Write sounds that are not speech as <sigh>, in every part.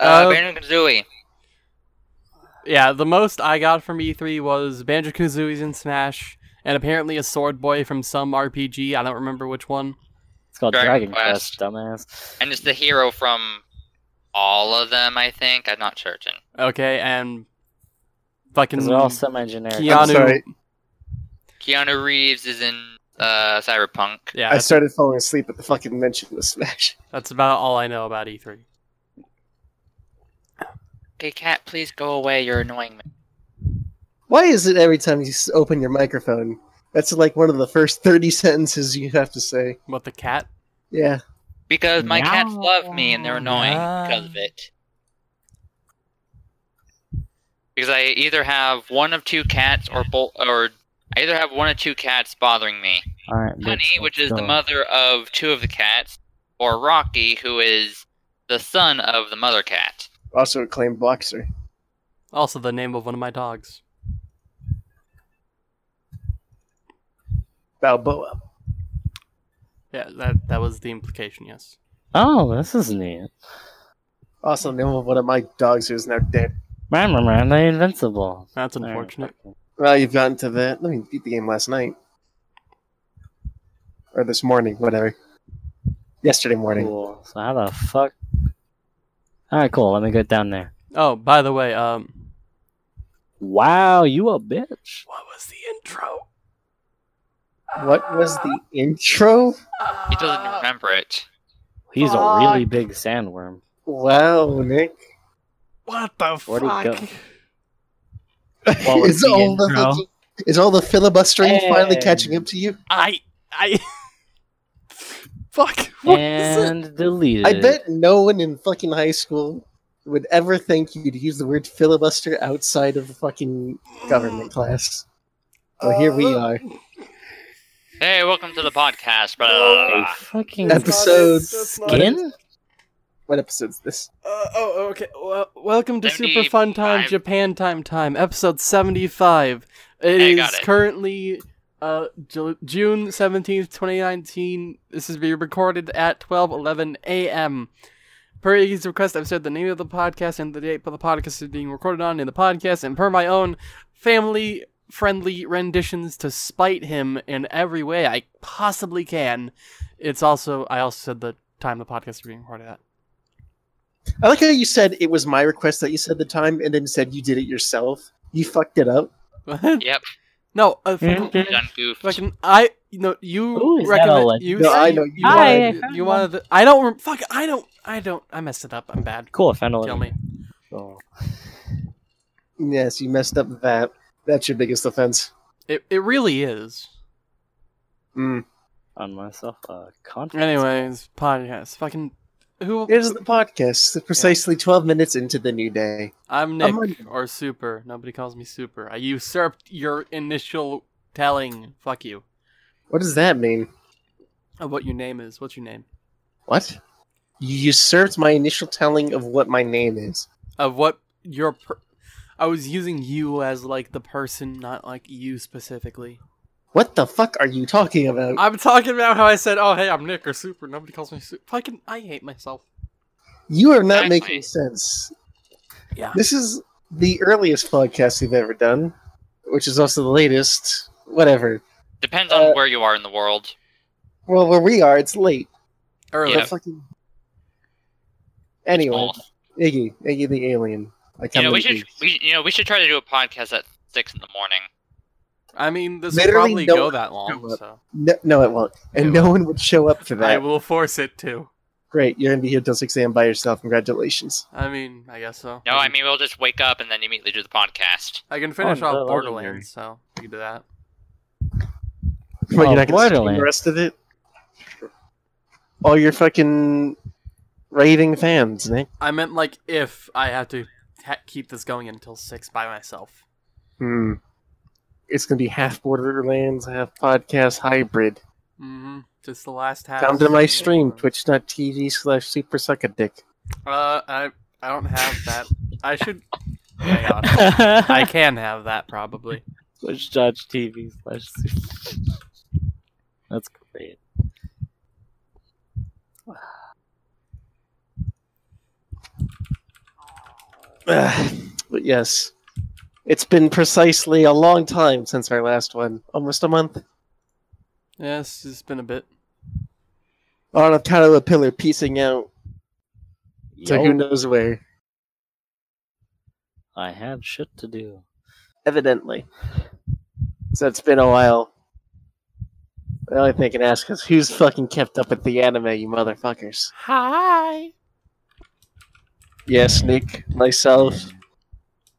Uh, Uh, Banjo Kazooie. Yeah, the most I got from E3 was Banjo Kazooie's in Smash, and apparently a Sword Boy from some RPG. I don't remember which one. It's called Dragon Dragon, Quest. Quest, dumbass. And it's the hero from all of them, I think. I'm not certain. Okay, and fucking Because they're all semi-generic. Keanu. sorry. Keanu Reeves is in uh, Cyberpunk. Yeah, I started falling asleep at the fucking mention of Smash. <laughs> that's about all I know about E E3. Okay, cat, please go away. You're annoying me. Why is it every time you open your microphone, that's like one of the first 30 sentences you have to say? What the cat? Yeah. Because my cats love me and they're annoying because of it. Because I either have one of two cats or both, or I either have one of two cats bothering me. Alright, bitch, Honey, which let's is the go. mother of two of the cats, or Rocky, who is the son of the mother cat. Also a claimed boxer. Also, the name of one of my dogs. Balboa. Yeah, that that was the implication. Yes. Oh, this is neat. Also the name of one of my dogs who is now dead. Man, man, man, they invincible. That's unfortunate. Well, you've gotten to the... Let me beat the game last night. Or this morning, whatever. Yesterday morning. Cool. So how the fuck? Alright, cool. Let me get down there. Oh, by the way, um, Wow, you a bitch. what was the intro? What was the intro? He doesn't remember it. He's a really big sandworm. Wow, Nick. What the Where'd fuck? go? <laughs> What is the all the intro? fucking- is all the filibustering finally catching up to you? I I. <laughs> fuck. <laughs> What is it? and deleted. I bet no one in fucking high school would ever think you'd use the word filibuster outside of the fucking government class. Well, here we Uh, are. Hey, welcome to the podcast. Blah. fucking Episode- skin. What episode's this? Uh, oh, okay. Well, welcome to Super Fun Time Japan Time Time, episode 75. It Hey, is it. currently uh, Ju- June 17th, 2019. This is being recorded at 12:11 a.m. Per Iggy's request, I've said the name of the podcast and the date of the podcast is being recorded on in the podcast, and per my own family friendly renditions to spite him in every way I possibly can. It's also I also said the time the podcast is being recorded at. I like how you said it was my request that you said the time, and then said you did it yourself. You fucked it up. <laughs> <laughs> Yep, no, uh, fucking, done goofed. fucking, I, you know, you Who is that recommend, you, No, I you- know, you, you Hi, wanted, you wanted, the, I don't, rem- fuck, I don't, I don't, I messed it up, I'm bad. Cool. Found a Kill me. Oh. Yes, you messed up that. That's your biggest offense. It, it really is. Mm. On myself. Uh, confidence. Anyways, podcast, fucking, who, Here's the podcast, precisely 12 minutes into the new day. I'm Nick, on- or Super, nobody calls me Super. I usurped your initial telling, fuck you, What does that mean? of what your name is, what's your name? What? You usurped my initial telling of what my name is. Of what your, per- I was using you as, like, the person, not, like, you specifically. What the fuck are you talking about? I'm talking about how I said, "Oh, hey, I'm Nick or Super." Nobody calls me Super. Fucking, I hate myself. You are not Exactly. making sense. Yeah. This is the earliest podcast we've ever done, which is also the latest. Whatever. Depends on Uh, where you are in the world. Well, where we are, it's late. Early. Yeah. Fucking... Anyway, Iggy, Iggy the alien. I You come know, we should we you know we should try to do a podcast at six in the morning. I mean, this Literally will probably no go that long, so No, no, it won't. And It no won't. one would show up for that. I will force it to. Great, you're gonna be here till 6 a.m. by yourself. Congratulations. I mean, I guess so. No, I I mean we'll just wake up and then immediately do the podcast. I can finish Oh, off the Borderlands, so we can do that. But Oh, you're not gonna stream Borderlands. the rest of it? All your fucking raving fans, Nick. I meant like if I have to ha- keep this going until six by myself. Hmm. It's gonna be half Borderlands, half podcast hybrid. Mm-hmm. Just the last half. Come to my stream, twitch.tv slash super suck a dick. Uh, I I don't have that. I should. <laughs> Hang on. I can have that probably. Twitch Judge TV slash. That's great. Uh, <sighs> but yes, it's been precisely a long time since our last one. Almost a month. Yes, it's been a bit. Oh, On a kind of a pillar piecing out to Yo, who knows where. I had shit to do. Evidently. So it's been a while. The only thing I can ask is who's fucking kept up with the anime, you motherfuckers? Hi. Yes, Nick, myself.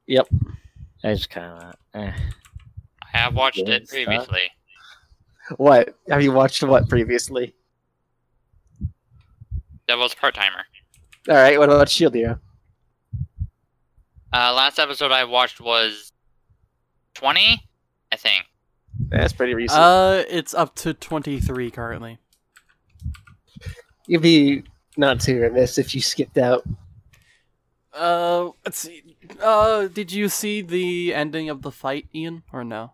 I just kind of. Eh. I have watched Good it stuff. previously. What? Have you watched what previously? Devil's part timer. Alright, what about Shield Hero? Uh, last episode I watched was twenty, I think. That's pretty recent. Uh, it's up to 23 currently. You'd be not too remiss if you skipped out. Uh, let's see. Uh, did you see the ending of the fight, Ian, or no?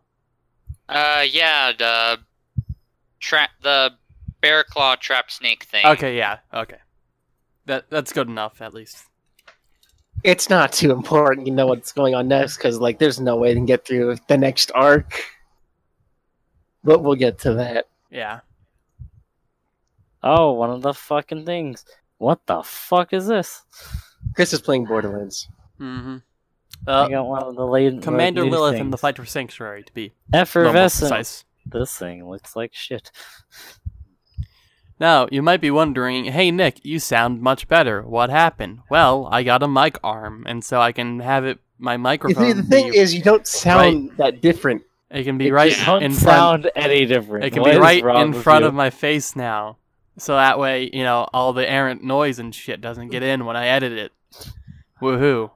Uh, yeah, the trap, the bear claw trap snake thing. Okay, yeah, okay. That that's good enough, at least. It's not too important, you know what's going on next, because like there's no way to get through the next arc. But we'll get to that. Yeah. Oh, one of the fucking things. What the fuck is this? Chris is playing Borderlands. Mm-hmm. I Uh, got one of the late Commander new Lilith things. in the Fight for Sanctuary, to be a more Effervescent. This thing looks like shit. Now, you might be wondering, hey Nick, you sound much better. What happened? Well, I got a mic arm, and so I can have it my You microphone. see, the thing be, is, you don't sound that different. it can be it right just Don't in front. sound any different. It can What be right in front you? of my face now. So that way, you know, all the errant noise and shit doesn't get in when I edit it. Woohoo.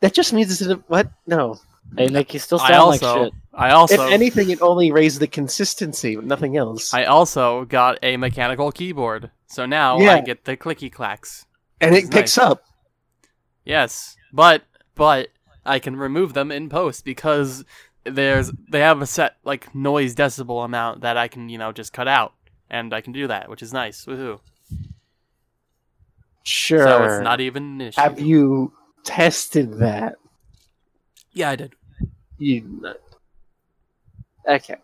That just means it's in a, what? No. Hey Nick, you still I sound like shit. I also, if anything, it only raised the consistency, nothing else. I also got a mechanical keyboard. So now I Yeah. get the clicky clacks. and it picks nice. up. Yes, but but I can remove them in post because there's they have a set like noise decibel amount that I can you know just cut out, and I can do that, which is nice. Woohoo! Sure. So it's not even an issue. Have you tested that? Yeah, I did. You. Okay.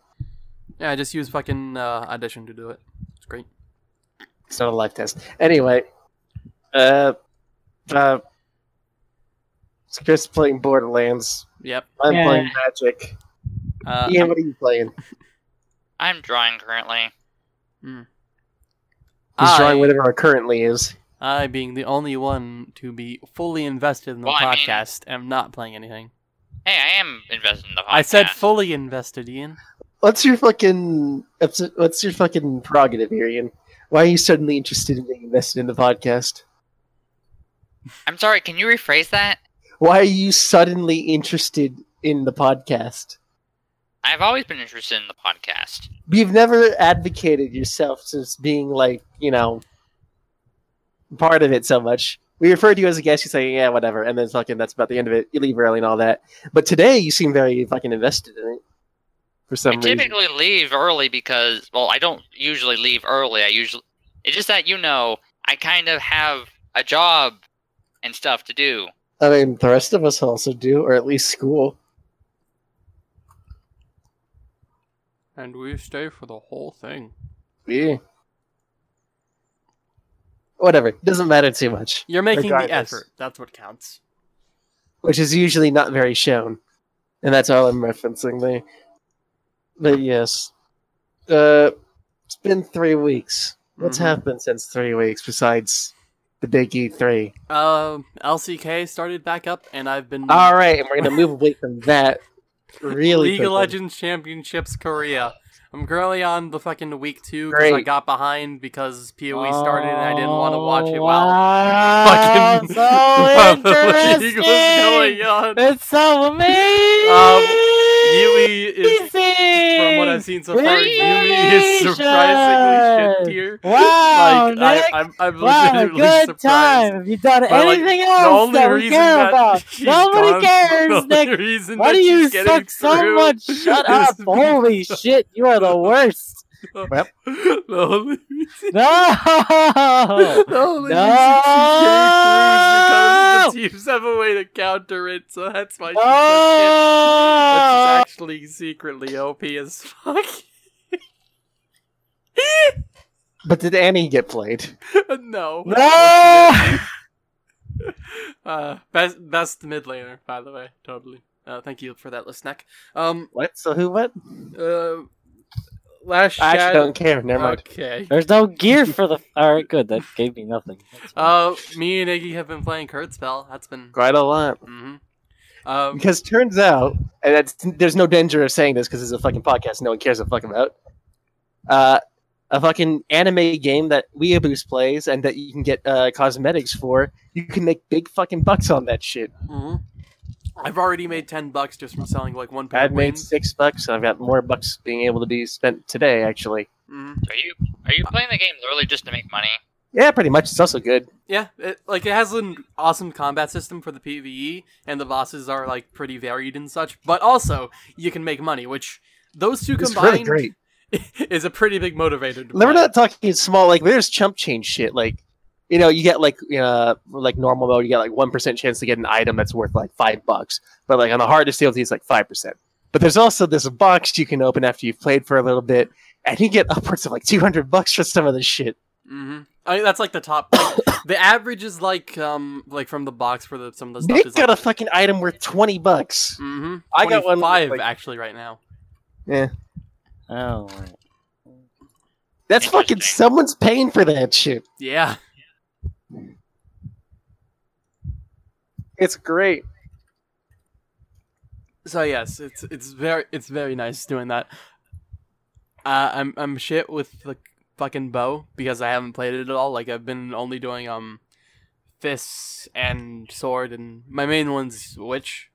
Yeah, I just used fucking uh, Audition to do it. It's great. It's not a live test. Anyway, uh, uh, it's Chris playing Borderlands. Yep. I'm Yeah. playing Magic. Uh, Ian, what are you playing? I'm drawing currently. He's I, drawing whatever it currently is. I, being the only one to be fully invested in the Well, I mean- podcast, am not playing anything. Hey, I am invested in the podcast. I said fully invested, Ian. What's your fucking what's your fucking prerogative here, Ian? Why are you suddenly interested in being invested in the podcast? I'm sorry. Can you rephrase that? Why are you suddenly interested in the podcast? I've always been interested in the podcast. You've never advocated yourself as being like, you know, part of it so much. We refer to you as a guest, you say, yeah, whatever, and then fucking that's about the end of it. You leave early and all that. But today you seem very fucking invested in it. For some reason. I reason. typically leave early because, well, I don't usually leave early. I usually, it's just that you know, I kind of have a job and stuff to do. I mean, the rest of us also do, or at least school. And we stay for the whole thing. Yeah. Whatever. Doesn't matter too much. You're making the effort. That's what counts. Which is usually not very shown. And that's all I'm referencing there. But yes. Uh, it's been three weeks. What's Mhm. happened since three weeks besides the big E E3? Um, LCK started back up, and I've been Alright, and we're going to move away from that <laughs> really League of. Legends Championships Korea. I'm currently on the fucking week two because I got behind because PoE started and I didn't want to watch it Oh, while wow, fucking so <laughs> while the league was interesting. going on. It's so amazing. Um, Yuumi is, I've seen so far, Yuumi is surprisingly shit tier. Wow, like Nick. I, I'm, I'm Wow, legitimately good surprised. time. Have you done But, like, anything The else only that we care that about? Nobody gone- <laughs> cares, the only Nick. Why do you suck so much? Shut <laughs> up. Holy shit, you are the worst. The only reason No! The only No! she's because the teams have a way to counter it, so that's why she's! Which is actually secretly OP as fuck. But did Annie get played? <laughs> no. No! <laughs> Uh, best best mid laner, by the way. Totally. Uh, thank you for that, Listenek. Um, What? So who what? uh, last I actually don't care. Never mind. Okay. There's no gear for the. All right, good. That gave me nothing. <laughs> Uh, me and Iggy have been playing KurtzPel. That's been. Quite a lot. hmm Um, Because turns out, and that's, there's no danger of saying this because it's a fucking podcast no one cares a fuck about. Uh, a fucking anime game that Weeaboos plays and that you can get uh, cosmetics for, you can make big fucking bucks on that shit. mhm. I've already made ten bucks just from selling like one pair I've made six bucks. and I've got more bucks being able to be spent today, actually. Mhm. Are you are you playing the game literally just to make money? Yeah, pretty much. It's also good. Yeah, it, like it has an awesome combat system for the PVE, and the bosses are like pretty varied and such. But also, you can make money, which those two It's combined really great. <laughs> is a pretty big motivator. To We're not talking small. Like there's chump change shit. Like you know, you get like uh like normal mode, you get like one percent chance to get an item that's worth like five bucks. But like on the hardest difficulty, it's like five percent. But there's also this box you can open after you've played for a little bit, and you get upwards of like two hundred bucks for some of this shit. hmm I mean, that's like the top. <coughs> the average is like um like from the box for the some of the stuff Nick is got like, a fucking item worth twenty bucks. hmm I got one, five like- actually right now. Yeah, Oh, that's fucking someone's paying for that shit. Yeah. It's great. So yes, it's it's very it's very nice doing that. Uh, I'm I'm shit with the fucking bow because I haven't played it at all. Like I've been only doing um fists and sword, and my main one's witch.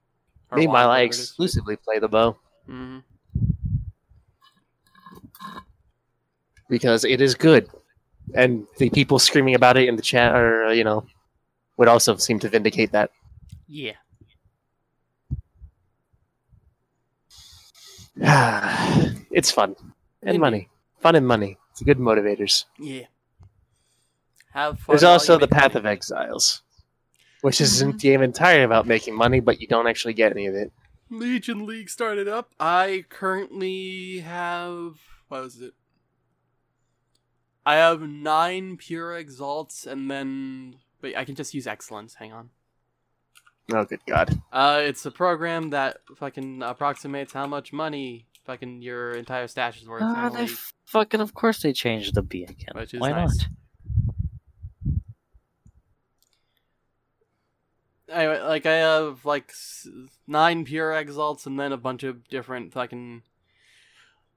or Meanwhile, wand, I whatever it is. exclusively play the bow Mhm. because it is good, and the people screaming about it in the chat are, you know, would also seem to vindicate that. Yeah. <sighs> it's fun and money, fun and money. It's good motivators. Yeah. Have fun. There's also the Path money. of Exiles, which isn't mm-hmm. the game entirely about making money, but you don't actually get any of it. Legion League started up. I currently have what was it? I have nine pure exalts, and then wait, I can just use Exilence. Hang on. Oh, good God! Uh, it's a program that fucking approximates how much money fucking your entire stash is worth. in Ah, they f- fucking, of course they changed the B again. Which is Why nice. not? Anyway, like I have like nine pure exalts, and then a bunch of different fucking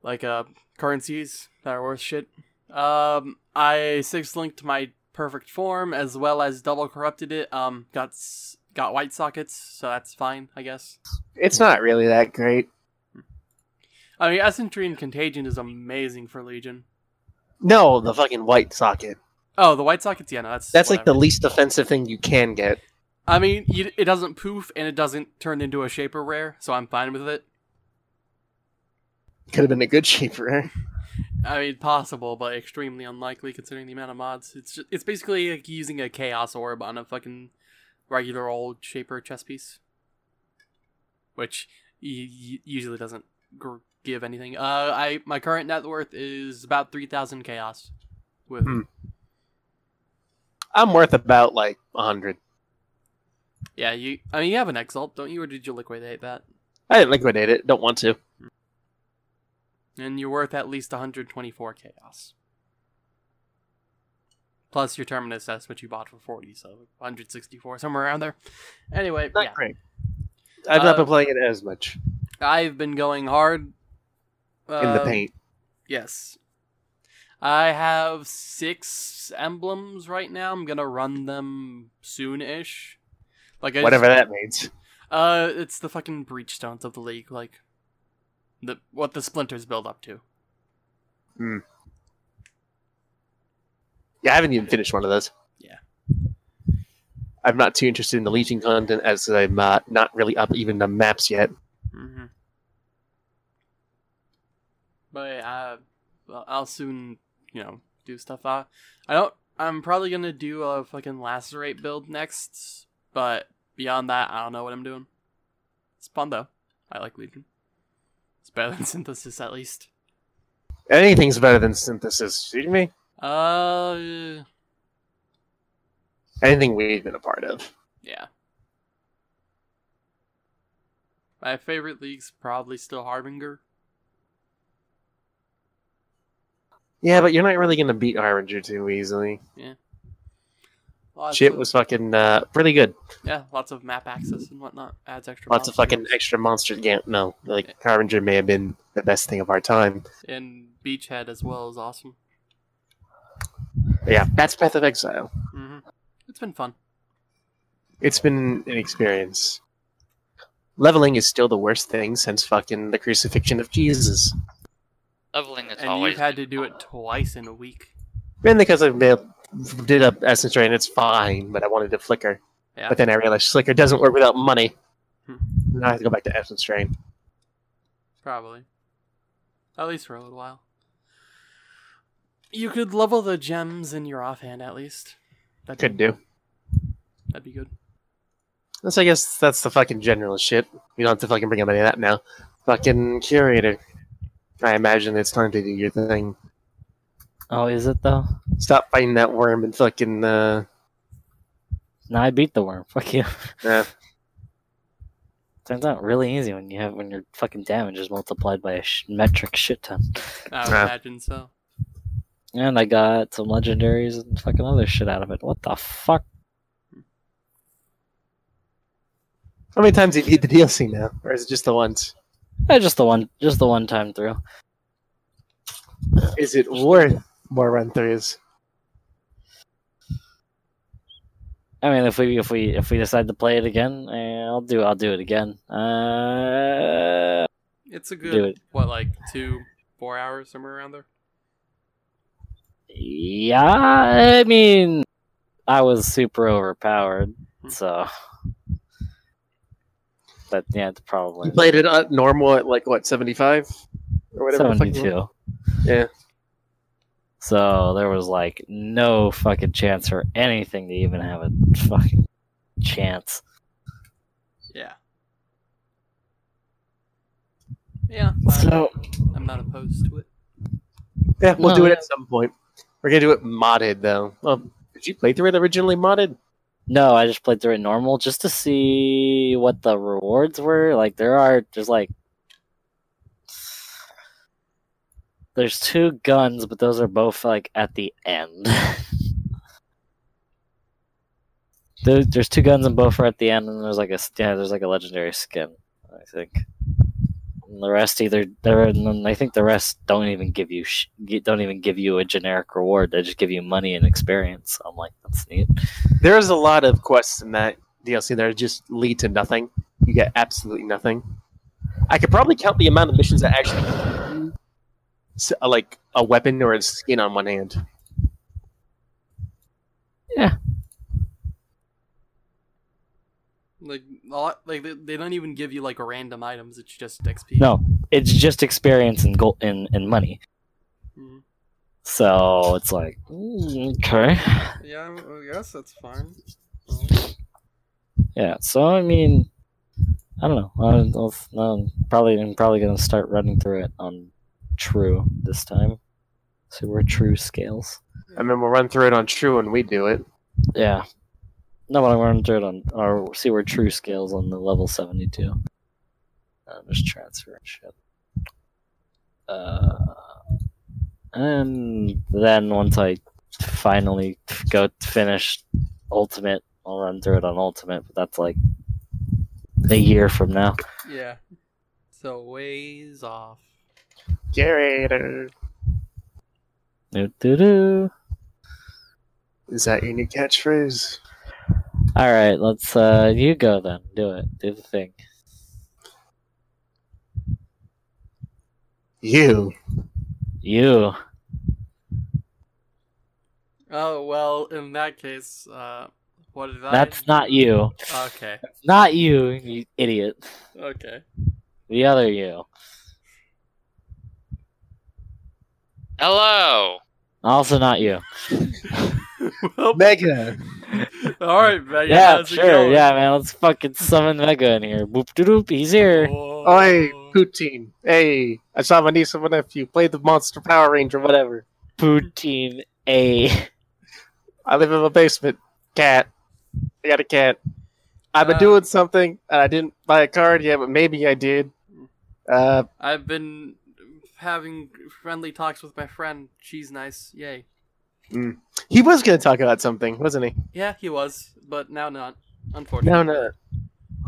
like uh currencies that are worth shit. Um, I six linked my perfect form as well as double corrupted it. Um, got s- got white sockets, so that's fine, I guess. It's not really that great. I mean, Essence Drain and Contagion is amazing for Legion. No, the fucking white socket. Oh, the white sockets, yeah, no, that's That's like the least offensive thing you can get. I mean, you, it doesn't poof and it doesn't turn into a shaper rare, so I'm fine with it. Could have been a good <laughs> shaper. I mean, possible, but extremely unlikely considering the amount of mods. It's just, it's basically like using a chaos orb on a fucking regular old shaper chess piece, which y- y- usually doesn't gr- give anything. Uh, I my current net worth is about three thousand chaos. With Hmm. I'm worth about like a hundred. yeah, you. I mean, you have an exalt, don't you, or did you liquidate that? I didn't liquidate it. Don't want to. And you're worth at least 124 chaos. Plus your Terminus Est, which you bought for 40, so 164, somewhere around there. Anyway, Not yeah. great. I've Uh, not been playing it as much I've been going hard. in the Uh, paint. Yes. I have six emblems right now. I'm gonna run them soon-ish. Like I Whatever just- that means. Uh, it's the fucking breach stones of the league, like the what the splinters build up to. Yeah, I haven't even finished one of those. Yeah. I'm not too interested in the Legion content as I'm uh, not really up even the maps yet. hmm But uh, well, I'll soon, you know, do stuff. Uh, I don't. I'm probably gonna do a fucking lacerate build next, but beyond that, I don't know what I'm doing. It's fun though. I like Legion. It's better than <laughs> Synthesis at least. Anything's better than synthesis. You me? Uh, Anything we've been a part of. yeah. My favorite league's probably still Harbinger. Yeah, but you're not really gonna beat Harbinger too easily. Lots Shit of- was fucking uh, pretty good. yeah, lots of map access and whatnot adds extra. Lots of fucking extra monster game. No, like Harbinger may have been the best thing of our time. and Beachhead as well is awesome. But yeah, that's Path of Exile. hmm It's been fun. It's been an experience. Leveling is still the worst thing since fucking the crucifixion of Jesus. Leveling is and always you've had to do it twice in a week. Mainly because I ma- did up Essence Drain, it's fine, but I wanted to flicker. Yeah. But then I realized flicker doesn't work without money. Hmm. Now I have to go back to Essence Drain. Probably. At least for a little while. You could level the gems in your offhand at least. That'd Could do. That'd be good. That's, I guess that's the fucking general shit. You don't have to fucking bring up any of that now. Fucking curator. I imagine it's time to do your thing. Oh, is it though? Stop fighting that worm and fucking uh, No, I beat the worm. <laughs> Fuck you. Yeah. Turns out really easy when you have when your fucking damage is multiplied by a sh- metric shit ton. I would Yeah. imagine so. And I got some legendaries and fucking other shit out of it. What the fuck? How many times have you beat the DLC now? Or is it just the once? Eh, just the one, just the one time through. Is it worth more run throughs? I mean, if we if we if we decide to play it again, eh, I'll do I'll do it again. Uh, It's a good it. what, like two, four hours, somewhere around there. Yeah. I mean, I was super overpowered, so. But yeah, it's probably You played it at normal at like what seventy five or whatever. the fuck it was? seventy-two. Yeah. So there was like no fucking chance for anything to even have a fucking chance. Yeah. Yeah, I- So I'm not opposed to it. Yeah, we'll No, do it at some point. We're gonna do it modded though. Oh, did you play through it originally modded? no, I just played through it normal just to see what the rewards were. Like there are there's like there's two guns, but those are both like at the end. <laughs> There's two guns and both are at the end, and there's like a yeah, there's like a legendary skin, I think. And the rest either there, and then I think the rest don't even give you sh- don't even give you a generic reward. They just give you money and experience. I'm like, that's neat. There's a lot of quests in that DLC that just lead to nothing. You get absolutely nothing. I could probably count the amount of missions that actually give you s- a- like a weapon or a skin on one hand. Yeah. Like a lot, like they, they don't even give you like random items. It's just XP. No, it's just experience and gold and, and money. Mhm. So it's like, mm, okay, Yeah, I guess that's fine. yeah. So I mean, I don't know. I'll, I'll, I'll probably I'm probably gonna start running through it on True this time. So we're True scales. I mean, we'll run through it on True and we do it. Yeah. No, but I'm running through it on or see where True scales on the level seventy two. Uh, just transfer and shit. Uh, and then once I finally go finish Ultimate, I'll run through it on Ultimate. But that's like a year from now. Yeah. So ways off. Curator. Doo-doo-doo. Is that your new catchphrase? All right, let's. uh You go then. Do it. Do the thing. You. You. Oh well, in that case, uh, what did I? That's not you. Okay. Not you, you idiot. Okay. The other you. Hello. Also not you. <laughs> <laughs> well, Mega. all right, Mega. Yeah, how's it sure. Yeah, man. Let's fucking summon Mega in here. Boop doop doop. He's here. Oh. Oi, Poutine. Hey, I saw my niece and my nephew play the Monster Power Ranger, whatever. Poutine A. I live in my basement. Cat. I got a cat. I've been Uh, doing something, and I didn't buy a card yet, but maybe I did. Uh, I've been having friendly talks with my friend. She's nice. Yay. He was going to talk about something, wasn't he? Yeah, he was, but now not. Unfortunately. No, no.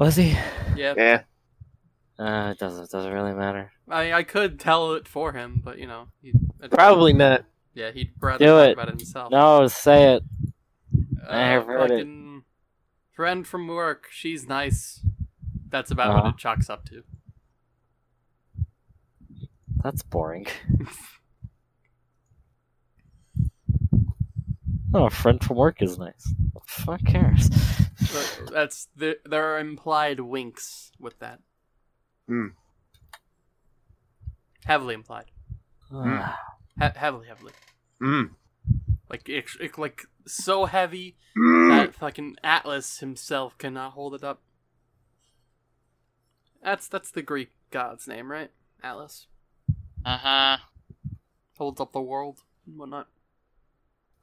Was he? Yeah. Yeah. Uh, it doesn't. Doesn't really matter. I I could tell it for him, but you know, he, Probably not. Yeah, he'd rather Do talk it. about it himself. No, say it. Uh, I have heard it. Friend from work. She's nice. That's about Uh-huh. what it chalks up to. That's boring. <laughs> oh, a friend from work is nice. Fuck cares? But that's the, there are implied winks with that. Hmm. Heavily implied. Ah, He- heavily, heavily. Mm. Like it, it, like so heavy Mm. that fucking Atlas himself cannot hold it up. That's that's the Greek god's name, right? Atlas Uh huh. holds up the world and whatnot.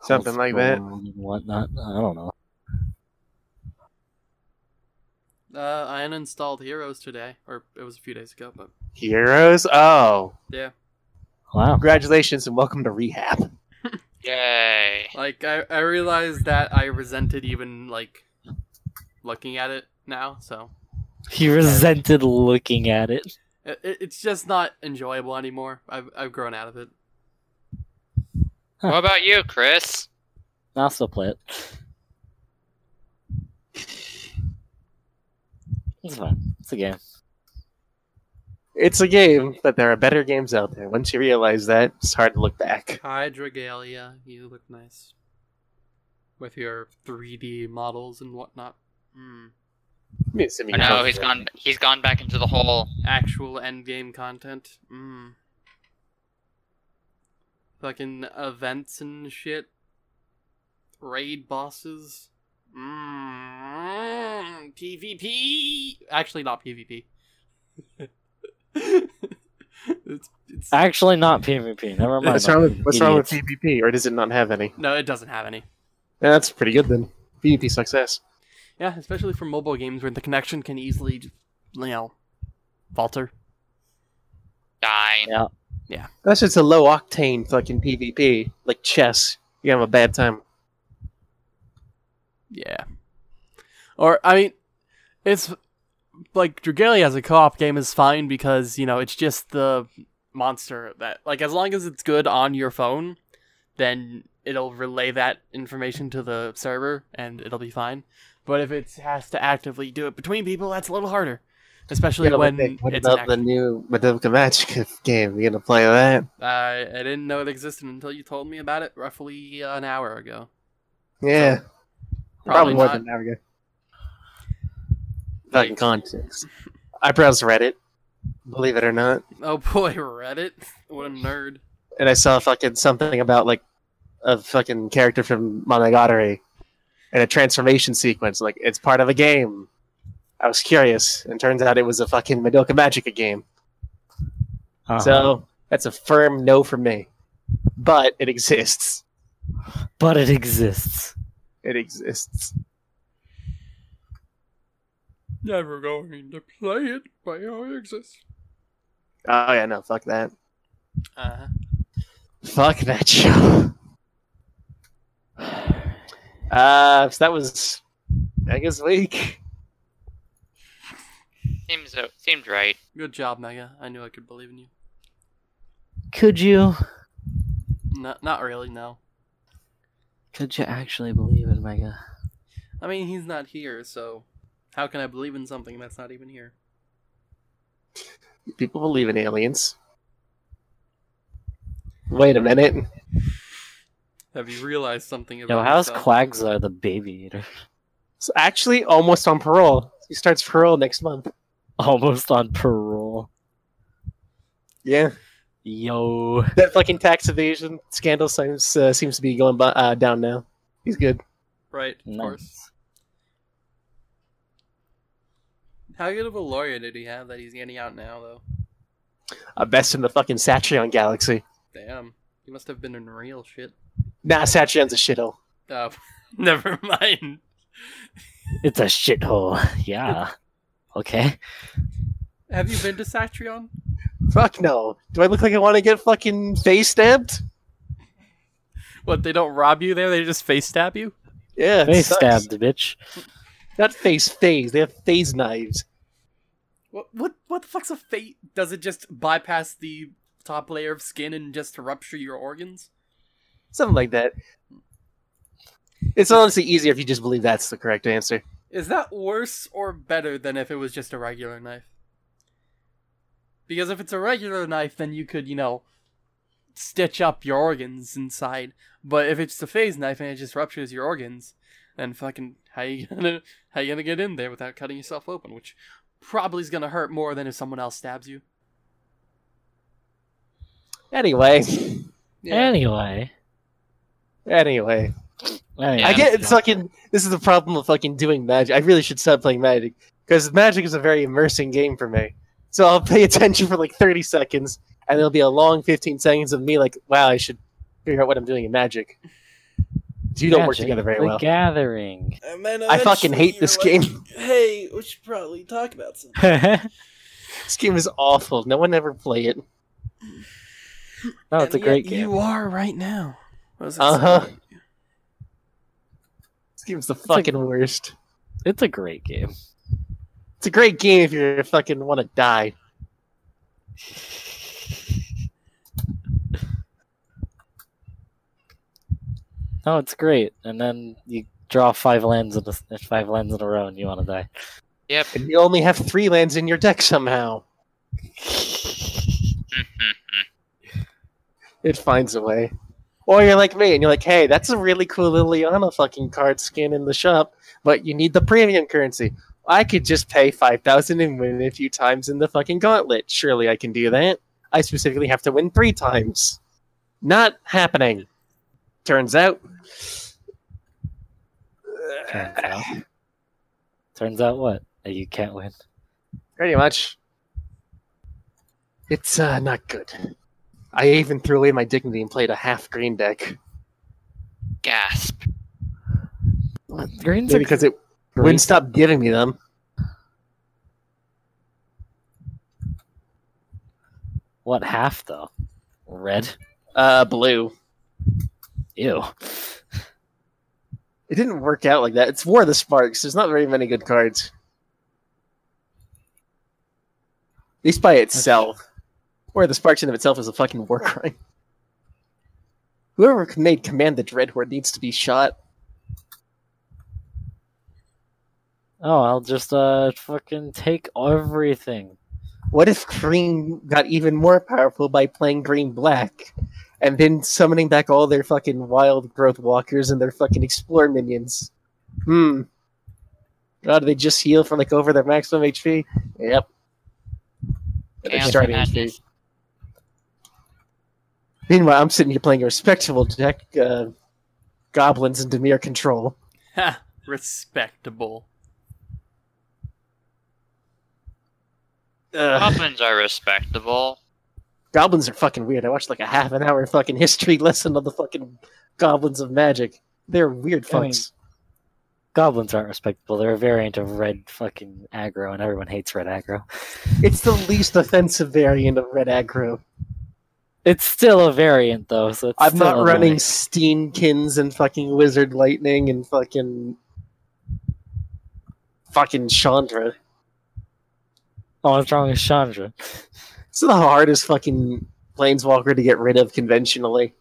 Something like that. Whatnot? I don't know. Uh, I uninstalled Heroes today, or it was a few days ago, but Heroes? Oh. yeah. Wow. Congratulations and welcome to rehab. <laughs> Yay. Like I, I realized that I resented even like looking at it now, so He resented looking at it. it, it- it's just not enjoyable anymore. I've I've grown out of it. Huh. What about you, Chris? I'll still play it. It's fine. It's a game. It's a game, but there are better games out there. Once you realize that, it's hard to look back. Hydragalia, you look nice with your 3D models and whatnot. Mm. I mean, know he's gone. He's gone back into the whole Actual endgame content. Mm. Fucking events and shit. Raid bosses. Mm. PvP. Actually, not PvP. <laughs> it's, it's, Actually, not PvP. Never mind. What's wrong with, what's wrong with PvP, or does it not have any? no, it doesn't have any. Yeah, that's pretty good then. PvP success. Yeah, especially for mobile games where the connection can easily, you know, falter. Dying. Yeah. That's just a low octane fucking PvP, like chess. You have a bad time. Yeah. Or I mean, it's like Dragalia as a co-op game is fine because you know it's just the monster that like as long as it's good on your phone, then it'll relay that information to the server and it'll be fine. But if it has to actively do it between people, that's a little harder, especially Yeah, when what, what it's about the new Madoka Magic <laughs> game? You gonna play that? I uh, I didn't know it existed until you told me about it roughly uh, an hour ago. Yeah, Probably probably, more not. than an hour ago. <laughs> Fucking context. I browsed Reddit, believe it or not, Oh boy, <laughs> Reddit! What a nerd. and I saw fucking something about like a fucking character from Monogatari and a transformation sequence. Like it's part of a game. I was curious, and turns out it was a fucking Madoka Magica game. Uh-huh. So that's a firm no for me. But it exists. but it exists. It exists. Never going to play it, but it exists. Oh yeah, no, fuck that. Uh-huh. Fuck that show. <sighs> Uh, so that was Mega's week. Seems uh, seemed right. Good job, Mega. I knew I could believe in you. Could you? Not, not really, no. Could you actually believe in Mega? I mean, he's not here, so how can I believe in something that's not even here? People believe in aliens. Wait a minute. Have you realized something Yo, about how's yourself? Quagsar the baby eater? It's actually almost on parole. He starts parole next month. Almost on parole. Yeah, Yo. that fucking tax evasion scandal seems uh, seems to be going bu- uh, down now. He's good. Right, of Nice. course. How good of a lawyer did he have that he's getting out now, though? Uh, best in the fucking Satrion galaxy. Damn, he must have been in real shit. Nah, Satrion's a shithole. Oh, <laughs> never mind. It's a shithole. Yeah. Okay. Have you been to Satrion? Fuck no. Do I look like I want to get fucking face stabbed? What, they don't rob you there, they just face stab you? Yeah, it Face sucks. stabbed, bitch. Not face phase. They have phase knives. What what what the fuck's a fate? Does it just bypass the top layer of skin and just rupture your organs? Something like that. It's honestly easier if you just believe that's the correct answer. Is that worse or better than if it was just a regular knife? Because if it's a regular knife, then you could, you know, stitch up your organs inside. But if it's a phase knife and it just ruptures your organs, then fucking how you <laughs> gonna how you gonna get in there without cutting yourself open? Which probably is gonna hurt more than if someone else stabs you. Anyway, Anyway. anyway, anyway. I get it's fucking. This is the problem of fucking doing magic. I really should stop playing magic because magic is a very immersing game for me. So I'll pay <laughs> attention for like thirty seconds, and there'll be a long fifteen seconds of me like, "Wow, I should figure out what I'm doing in magic." You don't work together very the well. Gathering. And then I fucking hate this you're game. <laughs> Hey, we should probably talk about something. <laughs> This game is awful. No one ever play it. it's a great game. You are right now. What does that Uh-huh. Say? This game's the fucking worst. It's a great game. It's a great game if you fucking want to die. No, <laughs> oh, it's great. And then you draw five lands in a, five lands in a row, and you want to die. Yep. And you only have three lands in your deck somehow. <laughs> It finds a way. Or you're like me, and you're like, hey, that's a really cool Liliana fucking card skin in the shop, but you need the premium currency. I could just pay 5000 and win a few times in the fucking gauntlet. Surely I can do that. I specifically have to win three times. Not happening. Turns out. Turns out. Turns out what? That you can't win. Pretty much. It's uh, not good. I even threw away my dignity and played a half green deck. Gasp. What? Green's Maybe because it wouldn't stop giving me them. What half though? Red. Uh, blue. Ew. It didn't work out like that. It's War of the Sparks. There's not very many good cards. At least by itself. War of the Sparks in of itself is a fucking war crime. Whoever made Command the Dreadhorde needs to be shot. Oh, I'll just uh fucking take everything. What if Green got even more powerful by playing Green Black? And then summoning back all their fucking wild growth walkers and their fucking explore minions. Hmm. God, do they just heal for like over their maximum HP? Yep. Their Chaos starting Madness. HP. Meanwhile, I'm sitting here playing a respectable deck, uh, Goblins and Dimir Control. Ha, respectable. Ugh. Goblins are respectable. Goblins are fucking weird. I watched like a half an hour fucking history lesson on the fucking Goblins of Magic. They're weird I mean- fucks. Goblins aren't respectable. They're a variant of red fucking aggro, and everyone hates red aggro. It's the least offensive variant of Red Aggro. It's still a variant though, so it's I'm not running. Steenkins and fucking Wizard Lightning and fucking fucking Chandra. Oh, what's wrong with Chandra? It's the hardest fucking Planeswalker to get rid of conventionally.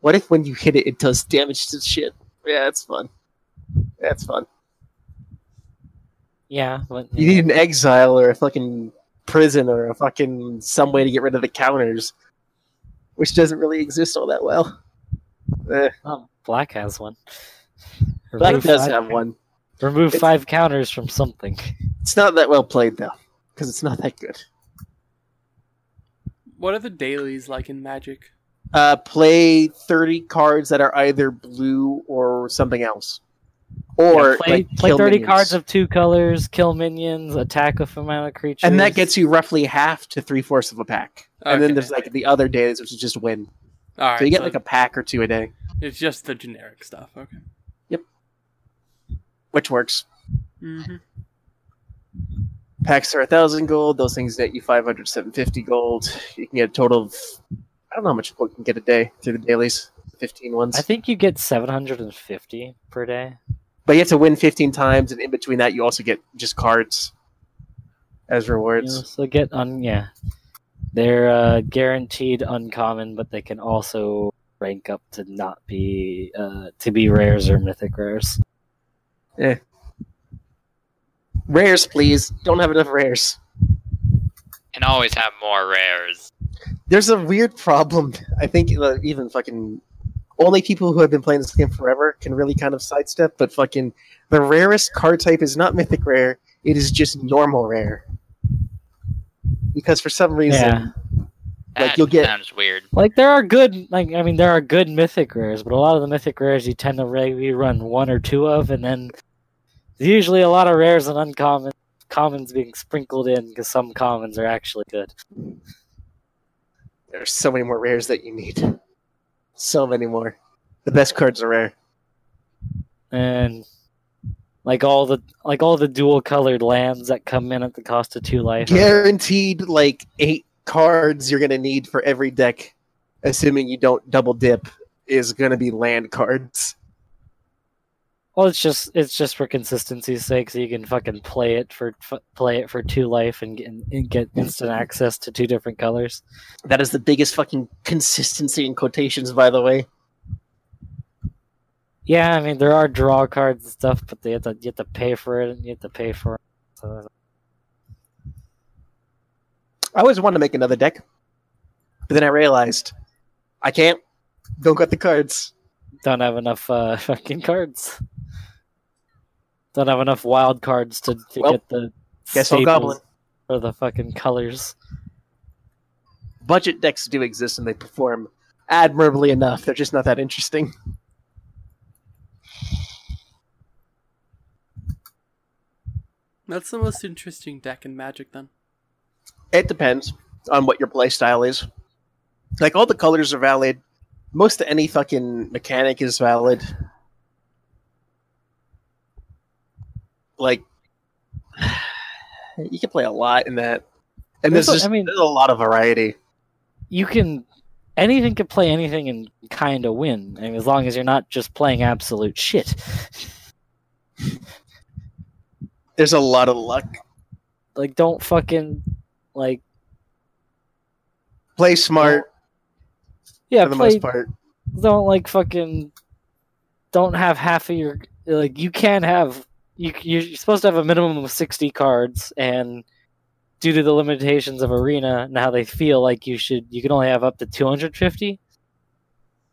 What if when you hit it, it does damage to shit? Yeah, it's fun. That's fun. Yeah, but You need an exile or a fucking prison or a fucking some way to get rid of the counters, which doesn't really exist all that well. Eh, oh, Black has one. Black Remove does five- have one. Remove It's- five counters from something. It's not that well played though, because it's not that good. What are the dailies like in Magic? Uh, play 30 cards that are either blue or something else. Or Yeah, play, like, play 30 minions. cards of two colors, kill minions, attack a amount creature, and that gets you roughly half to three fourths of a pack. And then there's like the other days, which is just win. All right, so you get like a pack or two a day, it's just the generic stuff. Okay. Yep. Which works. Mm-hmm. Packs are a thousand gold. Those things net you 500, 750 gold. You can get a total of I don't know how much gold you can get a day through the dailies. 15 ones. I think you get 750 per day. But you have to win 15 times, and in between that, you also get just cards as You know, rewards. so get on, yeah. They're uh, guaranteed uncommon, but they can also rank up to not be uh, to be rares or mythic rares. Rares, please. Don't have enough rares. Can always have more rares. There's a weird problem. I think uh, even fucking only people who have been playing this game forever can really kind of sidestep. But fucking the rarest card type is not mythic rare. It is just normal rare. Because for some reason, Yeah, That Like, you'll get- sounds weird. like there are good, like I mean, there are good mythic rares, but a lot of the mythic rares you tend to regularly run one or two of, and then there's usually a lot of rares and uncommon commons being sprinkled in because some commons are actually good. there's so many more rares that you need. So many more. The best cards are rare. and like all the like all the dual colored lands that come in at the cost of two life. Guaranteed, like eight cards you're gonna need for every deck, assuming you don't double dip, is gonna be land cards. Well, it's just it's just for consistency's sake, so you can fucking play it for f- play it for two life and get, and get instant access to two different colors. That is the biggest fucking consistency in quotations, by the way. Yeah, I mean there are draw cards and stuff, but they have to you have to pay for it and you have to pay for it. So I always wanted to make another deck, but then I realized I can't. Don't got the cards. don't have enough uh, <laughs> fucking cards. Don't have enough wild cards to, to Well, get the guess I'll goblin. for the fucking colors. Budget decks do exist and they perform admirably enough. They're just not that interesting. That's the most interesting deck in Magic, then. It depends on what your playstyle is. Like all the colors are valid. Most of any fucking mechanic is valid. Like <sighs> you can play a lot in that. And there's There's a- just I mean- there's a lot of variety. You can anything can play anything and kind of win, and as long as you're not just playing absolute shit. <laughs> There's a lot of luck. Like, don't fucking like Play smart yeah, for the play most part. don't like fucking don't have half of your like you can have you you're supposed to have a minimum of 60 cards and due to the limitations of arena and how they feel like you should you can only have up to 250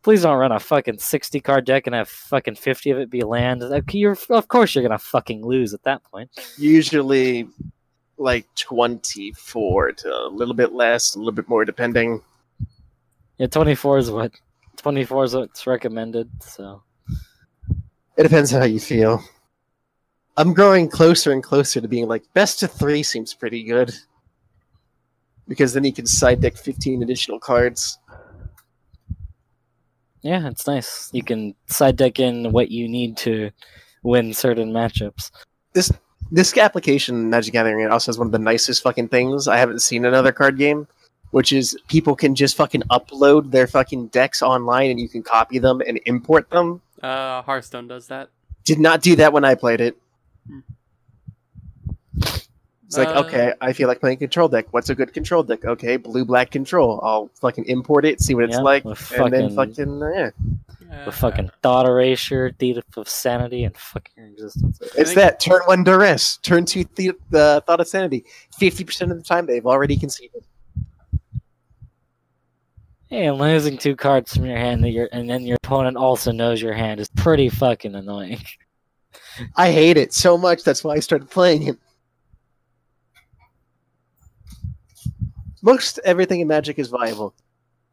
please don't run a fucking 60 card deck and have fucking 50 of it be land you're of course you're gonna fucking lose at that point Usually like 24 to a little bit less, a little bit more depending. yeah 24 is what 24 is what's recommended so It depends on how you feel. I'm growing closer and closer to being like best of three seems pretty good. Because then you can side deck 15 additional cards. Yeah, it's nice. You can side deck in what you need to win certain matchups. This this application, Magic Gathering, also has one of the nicest fucking things I haven't seen in another card game, which is people can just fucking upload their fucking decks online and you can copy them and import them. Uh, Hearthstone does that. Did not do that when I played it. It's like, Uh, okay, I feel like playing control deck. What's a good control deck? Okay, blue black control. I'll fucking import it, see what it's like, with and then fucking- fucking uh, yeah. Uh, The fucking thought erasure, thief of sanity, and fucking existence. It's that turn one duress, turn two the the thought of sanity. Fifty percent of the time they've already conceded. Hey, and losing two cards from your hand that your and then your opponent also knows your hand is pretty fucking annoying. I hate it so much. That's why I started playing it. Most everything in Magic is viable.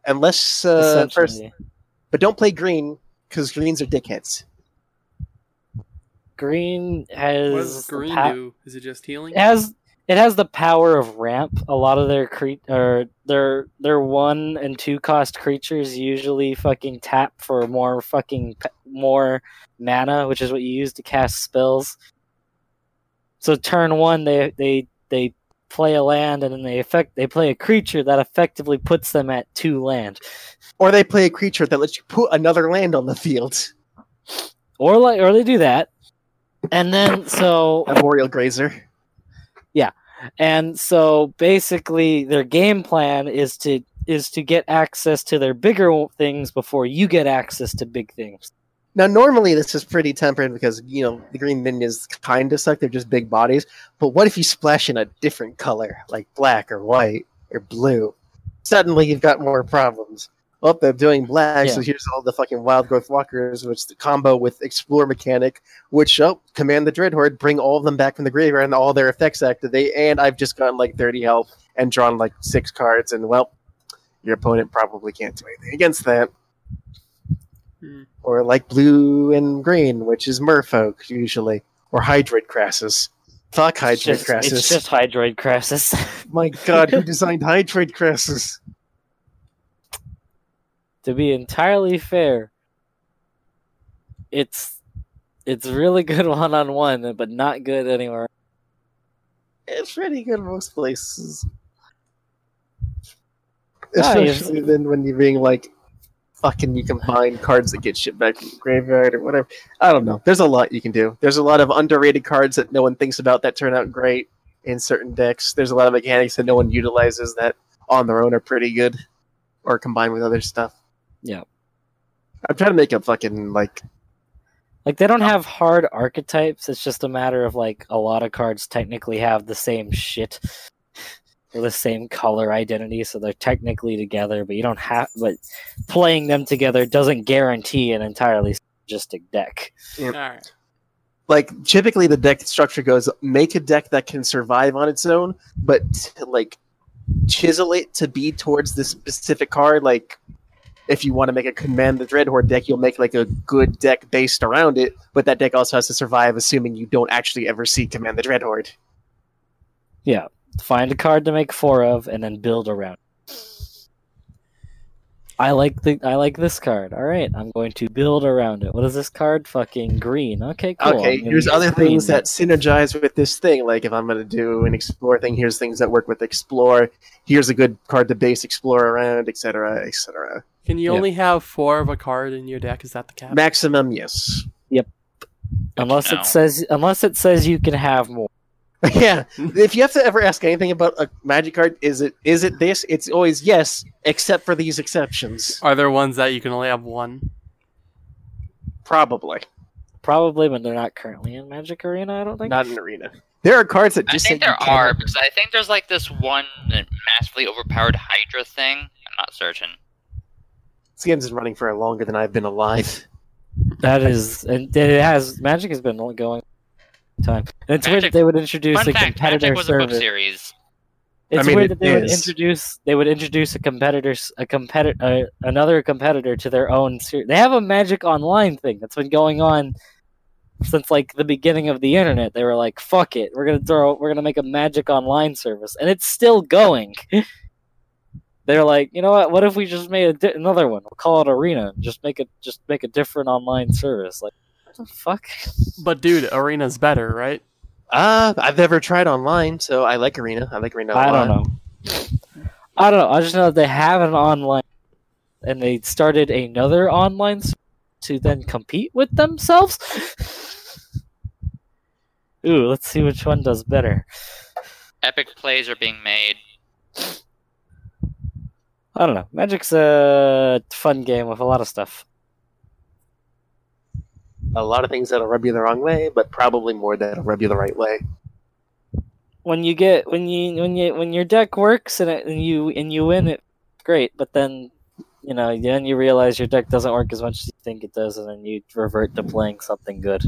unless uh, first, but don't play green because greens are dickheads. Green What has does green pa- do? Is it just healing? It has it has the power of ramp. A lot of their cre- or their their one and two cost creatures usually fucking tap for more fucking p- more mana, which is what you use to cast spells. So turn one, they they they play a land, and then they effect they play a creature that effectively puts them at two land, Or they play a creature that lets you put another land on the field. or like or they do that, and then so <laughs> Arboreal Grazer. Yeah. And so basically their game plan is to is to get access to their bigger things before you get access to big things Now, normally this is pretty tempered because, you know, the green minions kind of suck. They're just big bodies. But what if you splash in a different color, like black or white or blue? Suddenly you've got more problems. Oh, they're doing black, so here's all the fucking wild growth walkers, which the combo with explore mechanic, which oh, command the dread horde, bring all of them back from the graveyard and all their effects activate. And I've just gotten like 30 health and drawn like six cards, and well, your opponent probably can't do anything against that. Hmm. Or like blue and green, which is merfolk usually, or Hydroid Krasis. Fuck it's hydroid just, Krasis. it's just Hydroid Krasis <laughs> My god, who designed Hydroid Krasis? to be entirely fair it's it's really good <laughs> one-on-one but not good anywhere It's pretty good most places. Especially then when you're being like, fucking, you can find cards that get shit back from the graveyard or whatever. I don't know. There's a lot you can do. There's a lot of underrated cards that no one thinks about that turn out great in certain decks. There's a lot of mechanics that no one utilizes that on their own are pretty good or combined with other stuff. Yeah. I'm trying to make a fucking, like, like they don't have hard archetypes it's just a matter of like a lot of cards technically have the same shit or the same color identity so they're technically together but you don't have but playing them together doesn't guarantee an entirely synergistic deck. All right. like typically the deck structure goes make a deck that can survive on its own but to, like chisel it to be towards this specific card like if you want to make a command the dreadhorde deck you'll make like a good deck based around it but that deck also has to survive assuming you don't actually ever see command the dreadhorde find a card to make four of and then build around I like the I like this card. All right, I'm going to build around it. What is this card? Fucking green. Okay, cool. okay here's other green. things that synergize with this thing like if i'm going to do an explore thing here's things that work with explore here's a good card to base explore around etc etc Can you Yeah. only have four of a card in your deck? Is that the cap? maximum yes Yep. unless No. it says unless it says you can have more. <laughs> yeah, if you have to ever ask anything about a magic card, is it is it this? It's always yes, except for these exceptions. Are there ones that you can only have one? Probably Probably, but they're not currently in Magic Arena. I don't think. not in arena. There are cards that I just think say you there are because I think there's like this one massively overpowered Hydra thing. I'm not certain. This game's been running for longer than I've been alive. That is, and it has Magic has been going time. And it's weird Magic- that they would introduce a fact: competitor Magic was a book service. series. It's I mean, weird it that they would introduce they would introduce a competitor a competitor uh, another competitor to their own series. They have a Magic Online thing that's been going on since like the beginning of the internet. They were like, "Fuck it, we're gonna throw we're gonna make a Magic Online service," and it's still going. <laughs> They're like, you know what? What if we just made a di- another one? We'll call it Arena. Just make it just make a different online service. Like, what the fuck? But dude, Arena's better, right? Uh, I've never tried online, so I like arena. I like arena. I I don't know. I don't know. I just know that they have an online, and they started another online to then compete with themselves. <laughs> Ooh, let's see which one does better. Epic plays are being made. I don't know. Magic's a fun game with a lot of stuff. A lot of things that'll rub you the wrong way, but probably more that'll rub you the right way. When you get when you when you when your deck works and it, and you and you win it, great. But then you know then you realize your deck doesn't work as much as you think it does, and then you revert to playing something good.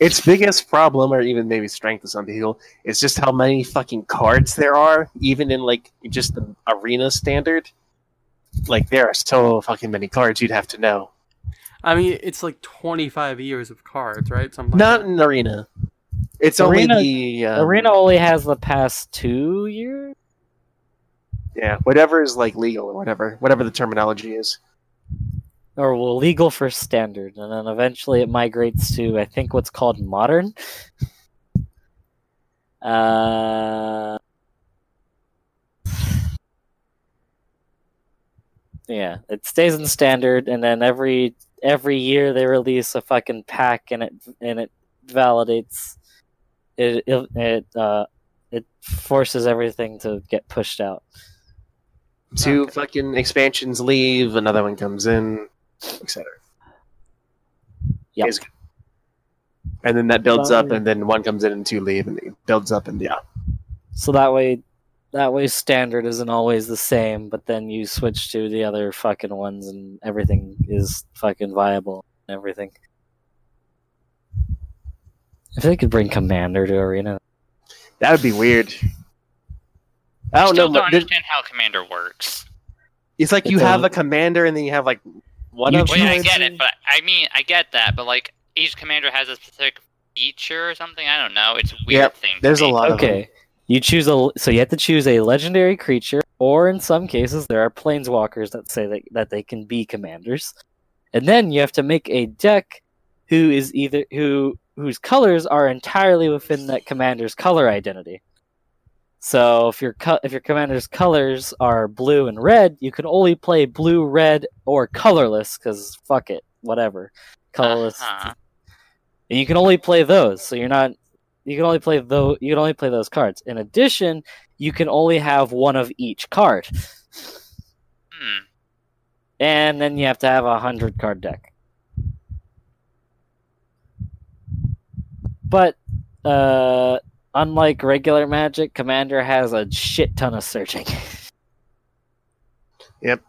Its biggest problem, or even maybe strength to some people, is just how many fucking cards there are, even in like just the arena standard. like there are so fucking many cards you'd have to know. I mean, it's like 25 years of cards, right? Something Not like in arena. It's Arena- only the um, Arena only has the past two years. Yeah, whatever is like legal or whatever, whatever the terminology is. or well, legal for standard, and then eventually it migrates to I think what's called modern. Uh, yeah, it stays in standard, and then every every year they release a fucking pack, and it and it validates it it it, uh, it forces everything to get pushed out. Two Okay. fucking expansions leave, another one comes in, etc. Yep. Is- And then that builds Well, up, and then one comes in and two leave, and it builds up, and yeah. So that way, that way standard isn't always the same, but then you switch to the other fucking ones, and everything is fucking viable and everything. If they could bring Commander to Arena, That would be weird. I I don't still know. don't but understand how Commander works. It's like you It's a- have a commander, and then you have like one You of Well, yeah, I get it, but I mean, I get that, but like each commander has a specific feature or something. I don't know. It's a weird Yep, thing. to there's a lot of them. okay, you choose a so you have to choose a legendary creature, or in some cases there are planeswalkers that say that that they can be commanders, and then you have to make a deck who is either who whose colors are entirely within that commander's color identity. So if your co- if your commander's colors are blue and red, you can only play blue, red, or colorless because fuck it, whatever, colorless. Uh-huh. And you can only play those, so you're not. You can only play those. You can only play those cards. In addition, you can only have one of each card, Hmm. and then you have to have a hundred card deck. But uh, unlike regular Magic, Commander has a shit ton of searching. <laughs> Yep.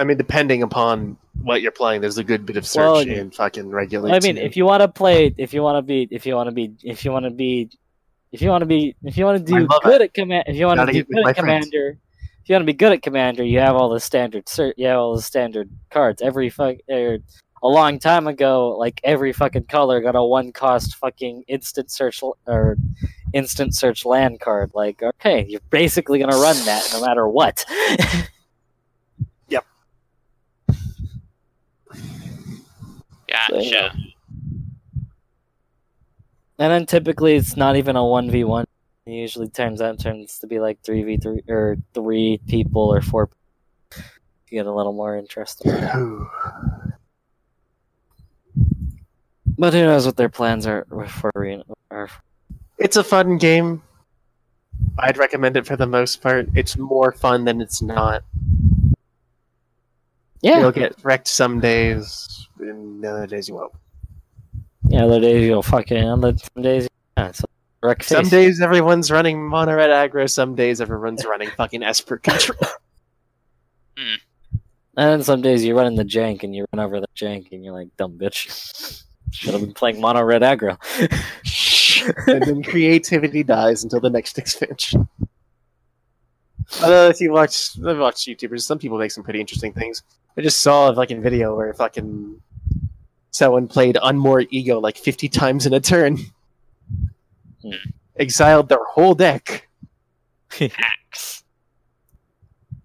I mean, depending upon what you're playing, there's a good bit of search Well, in fucking regular. I mean, if you want to play, if you want to be, if you want to be, if you want to be, if you want to be, if you want to do good at command, if you want to do good at friends. commander, if you want to be good at commander, you have all the standard cert, you have all the standard cards. Every fuck, er, a long time ago, like every fucking color got a one cost fucking instant search or instant search land card. Like, okay, you're basically gonna run that no matter what. <laughs> Gotcha. And then typically it's not even a one v one. It usually turns out turns to be like three v three or three people or four. You get a little more interesting. <sighs> But who knows what their plans are for arena? Are. it's a fun game. I'd recommend it for the most part. It's more fun than it's not. Yeah, You'll get wrecked some days, and other days you won't. yeah. Other days you'll fucking other some days. Yeah, so wreck Some days everyone's running mono red aggro. Some days everyone's running fucking Esper control. <laughs> Hmm. And then some days you run in the jank and you run over the jank and you're like, dumb bitch. Should have been playing mono red aggro. <laughs> and then creativity dies until the next <laughs> expansion. Although if you watch, I've watched YouTubers. Some people make some pretty interesting things. I just saw a fucking video where fucking someone played Unmoored Ego like 50 times in a turn. Hmm. Exiled their whole deck. Axe.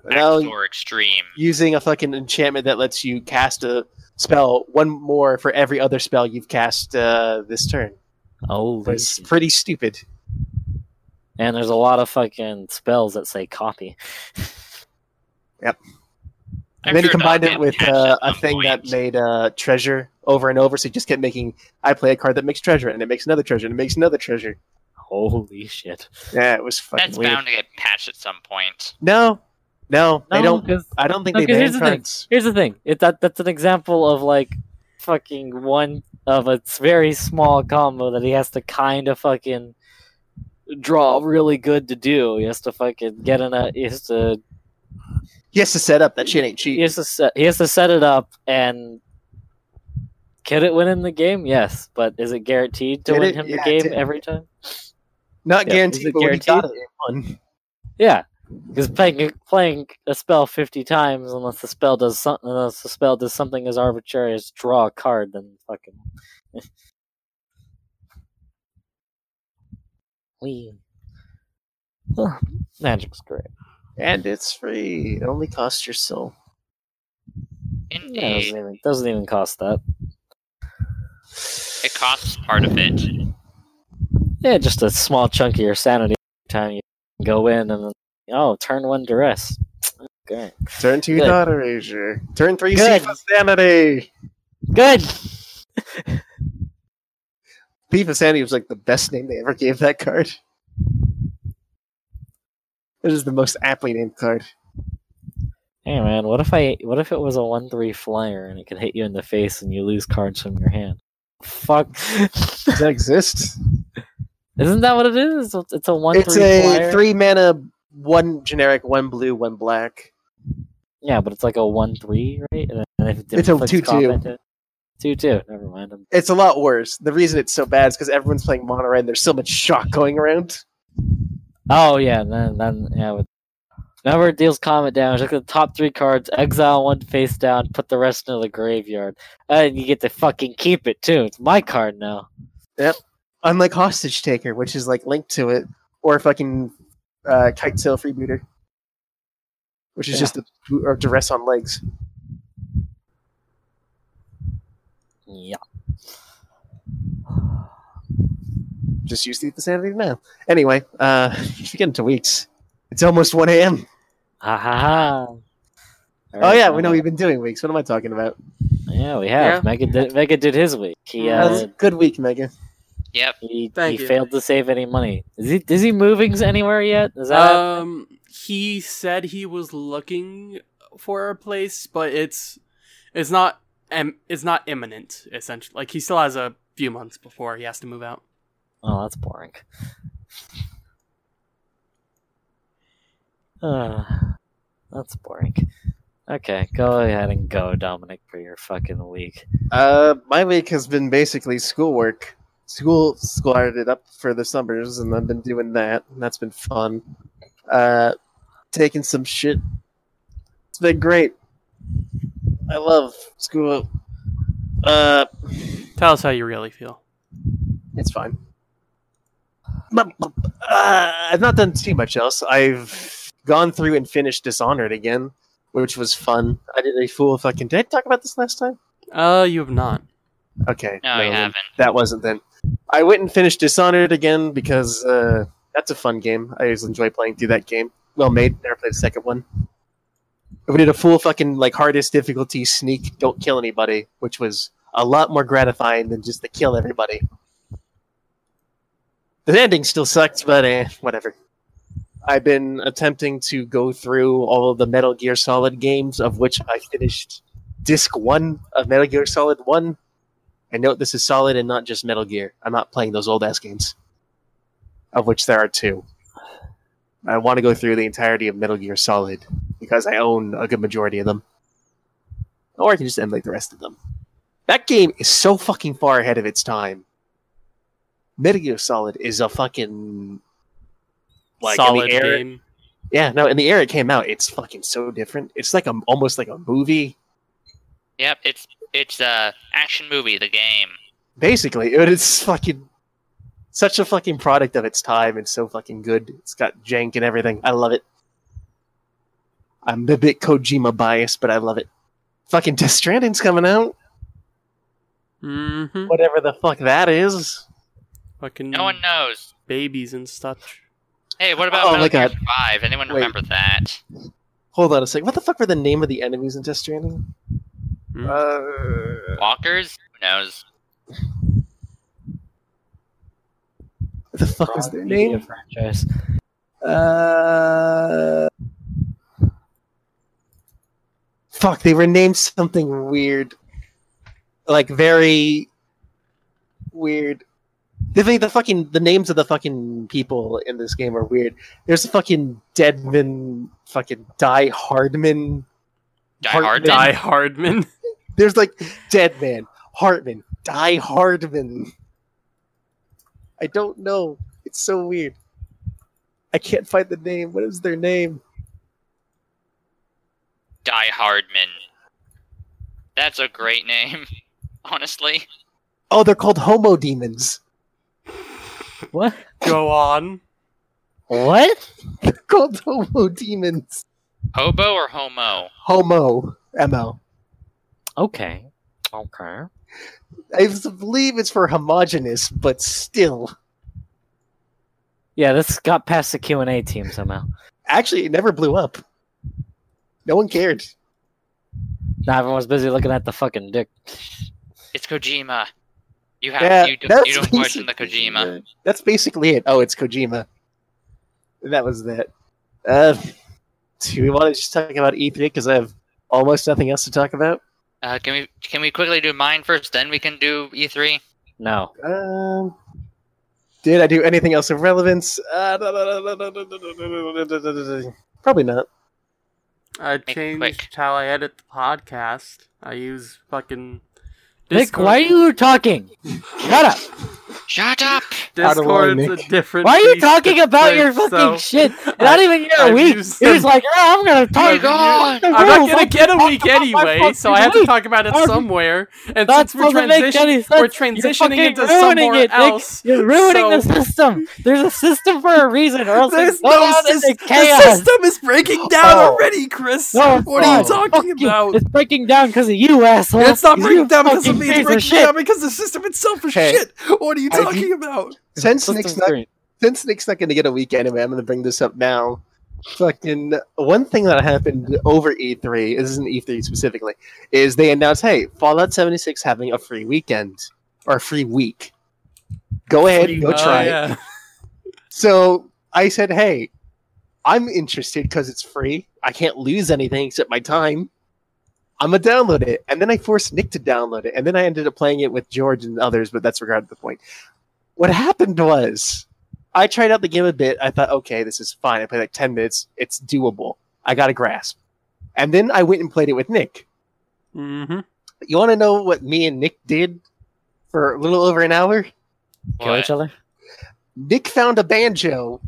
Now Axe or extreme. using a fucking enchantment that lets you cast a spell one more for every other spell you've cast uh, this turn. Oh, It's pretty stupid. and there's a lot of fucking spells that say copy. I'm And then he combined it with uh, a some thing that made uh, treasure over and over. So he just kept making. I play a card that makes treasure, and it makes another treasure, and it makes another treasure. Holy shit! Yeah, it was fucking That's weird. bound to get patched at some point. No, no, they don't. 'cause- I don't think no, they 'cause ban here's the thing. Here's the thing. It that that's an example of like fucking one of a very small combo that he has to kind of fucking draw really good to do. He has to fucking get in a. He has to. He has to set up that shit ain't cheap. He has to set. He has to set it up and. Can it win in the game? Yes, but is it guaranteed to Did win it? him the Yeah, it game did. every time? Not Yeah, guaranteed, but when got it, guaranteed? it. Yeah, Because playing playing a spell fifty times, unless the spell does something, unless the spell does something as arbitrary as draw a card, then fucking. <laughs> we. Magic's great. And it's free. It only costs your soul. Yeah, it doesn't even, doesn't even cost that. it costs part of it. Yeah, just a small chunk of your sanity every time you go in, and oh, turn one duress. <tsk> Okay, Turn two Good. Thought Erasure. Turn three Good. Thief of sanity. good. Thief of sanity was like the best name they ever gave that card. It is the most aptly named card. Hey man, what if I? What if it was a one three flyer and it could hit you in the face and you lose cards from your hand? Fuck. Does that exist? <laughs> Isn't that what it is? It's- a one it's three a flyer. three mana, one generic, one blue, one black. Yeah, but it's like a one three, right? And then if it It's a 2-2. combat Two two. Never mind. I'm- It's a lot worse. The reason it's so bad is because everyone's playing mono red. and There's so much shock going around. Oh yeah, then then yeah. With, whenever it deals combat damage, look at the top three cards. Exile one face down. Put the rest into the graveyard, and you get to fucking keep it too. It's my card now. Yep. Unlike hostage taker, which is like linked to it, or fucking uh, Kitesail Freebooter, which is Yeah. just a or duress on legs. Yeah. Just use the sanity now. Anyway, uh, <laughs> we get into weeks. It's almost one a.m. Ha ha ha. Oh yeah, we know we've been doing weeks. What am I talking about? Yeah, we have. Yeah. Mega did. Mega did his week. He Yeah. uh, That's a good week, Megan. Yep. he, Thank he you. failed to save any money. Is he? Is he moving anywhere yet? Is that? Um, he said he was looking for a place, but it's it's not um, it's not imminent. Essentially, like he still has a few months before he has to move out. oh, that's boring. Uh, <sighs> that's boring. Okay, go ahead and go, Dominic, for your fucking week. Uh, my week has been basically schoolwork. School started up for the summers, and I've been doing that, and that's been fun. Uh, taking some shit. It's been great. I love school. Uh, Tell us how you really feel. it's fine. But, but, uh, I've not done too much else. I've gone through and finished Dishonored again, which was fun. I did a full fucking. Did I talk about this last time? Uh, you have not. Okay. No, you haven't. That wasn't then. I went and finished Dishonored again because uh, that's a fun game. I always enjoy playing through that game. Well made. Never played the second one. We did a full fucking like hardest difficulty sneak, don't kill anybody, which was a lot more gratifying than just to kill everybody. The ending still sucked, but eh, whatever. I've been attempting to go through all of the Metal Gear Solid games, of which I finished disc one of Metal Gear Solid One. I note this is solid and not just Metal Gear. I'm not playing those old ass games, of which there are two. I want to go through the entirety of Metal Gear Solid because I own a good majority of them, or I can just emulate the rest of them. That game is so fucking far ahead of its time. Metal Gear Solid is a fucking like in the Solid era- game. Yeah, no, in the era it came out, it's fucking so different. It's like a almost like a movie. Yep. It's it's a action movie. The game. Basically, it is fucking such a fucking product of its time and so fucking good. It's got jank and everything. I love it. I'm a bit Kojima biased, but I love it. Fucking Death Stranding's coming out. Mm-hmm. Whatever the fuck that is. Fucking No one knows. babies and such. Hey, what about Oh Metal Gear God. Five? Anyone Wait. remember that? Hold on a second. What the fuck were the name of the enemies in Death Stranding? Hmm. Uh, Walkers? Who knows? what the fuck was their name? franchise. Uh, fuck, they were named something weird, like very weird. The thing, the fucking the names of the fucking people in this game are weird. There's a fucking Deadman, fucking Die Hardman. Die Hard- Hardman? Die Hardman. <laughs> There's like Deadman, Heartman, Die Hardman. I don't know. It's so weird. I can't find the name. What is their name? Die Hardman. That's a great name, <laughs> honestly. Oh, they're called Homo Demons. What? Go on. What? They're called Homo Demons. Hobo or homo? Homo. M-O. Okay. Okay. I believe it's for homogenous, but still. Yeah, this got past the Q and A team somehow. Actually, it never blew up. No one cared. Now everyone's busy looking at the fucking dick. It's Kojima. You have Yeah, you, do, that's you don't question the Kojima. it. That's basically it. Oh, it's Kojima. That was that. Uh, do we want to just talk about E3 because I have almost nothing else to talk about? Uh, can we can we quickly do mine first, then we can do E E3? No. Um, did I do anything else of relevance? Uh, probably not. I changed how I edit the podcast. I use fucking Nick, why are you talking? Shut up. Shut up! Out of Discord's a different. Why are you talking of about your fucking so shit? <laughs> Not I- even your I've week. used You're just like, oh, I'm gonna talk. Hang on. I'm not gonna Like, get a week about my anyway, so I have to talk about it somewhere. And That since we're doesn't make transition, any sense. we're You're transitioning into ruining somewhere it, Nick. else. You're ruining so- the system. There's a system for a reason, or else There's it's go no down system. chaos. The system is breaking down Oh. already, Chris. No, it's what are you talking Fuck you. about? It's breaking down because of you, asshole. It's not You breaking down because of me. It's breaking down because the system itself is shit. What are you I talking do- about? Since System Nick's not screen. since Nick's not going to get a week anyway, I'm going to bring this up now. Fucking one thing that happened over E3, this isn't E3 specifically, is they announced, hey, Fallout 76 having a free weekend or a free week. Go ahead, go Oh, try it. <laughs> So I said, hey, I'm interested because it's free. I can't lose anything except my time. I'm gonna download it, and then I forced Nick to download it, and then I ended up playing it with George and others, but that's regarding the point. What happened was, I tried out the game a bit. I thought, okay, this is fine. I played like ten minutes. It's doable. I got a grasp, and then I went and played it with Nick. Mm-hmm. You want to know what me and Nick did for a little over an hour? Kill each other. Nick found a banjo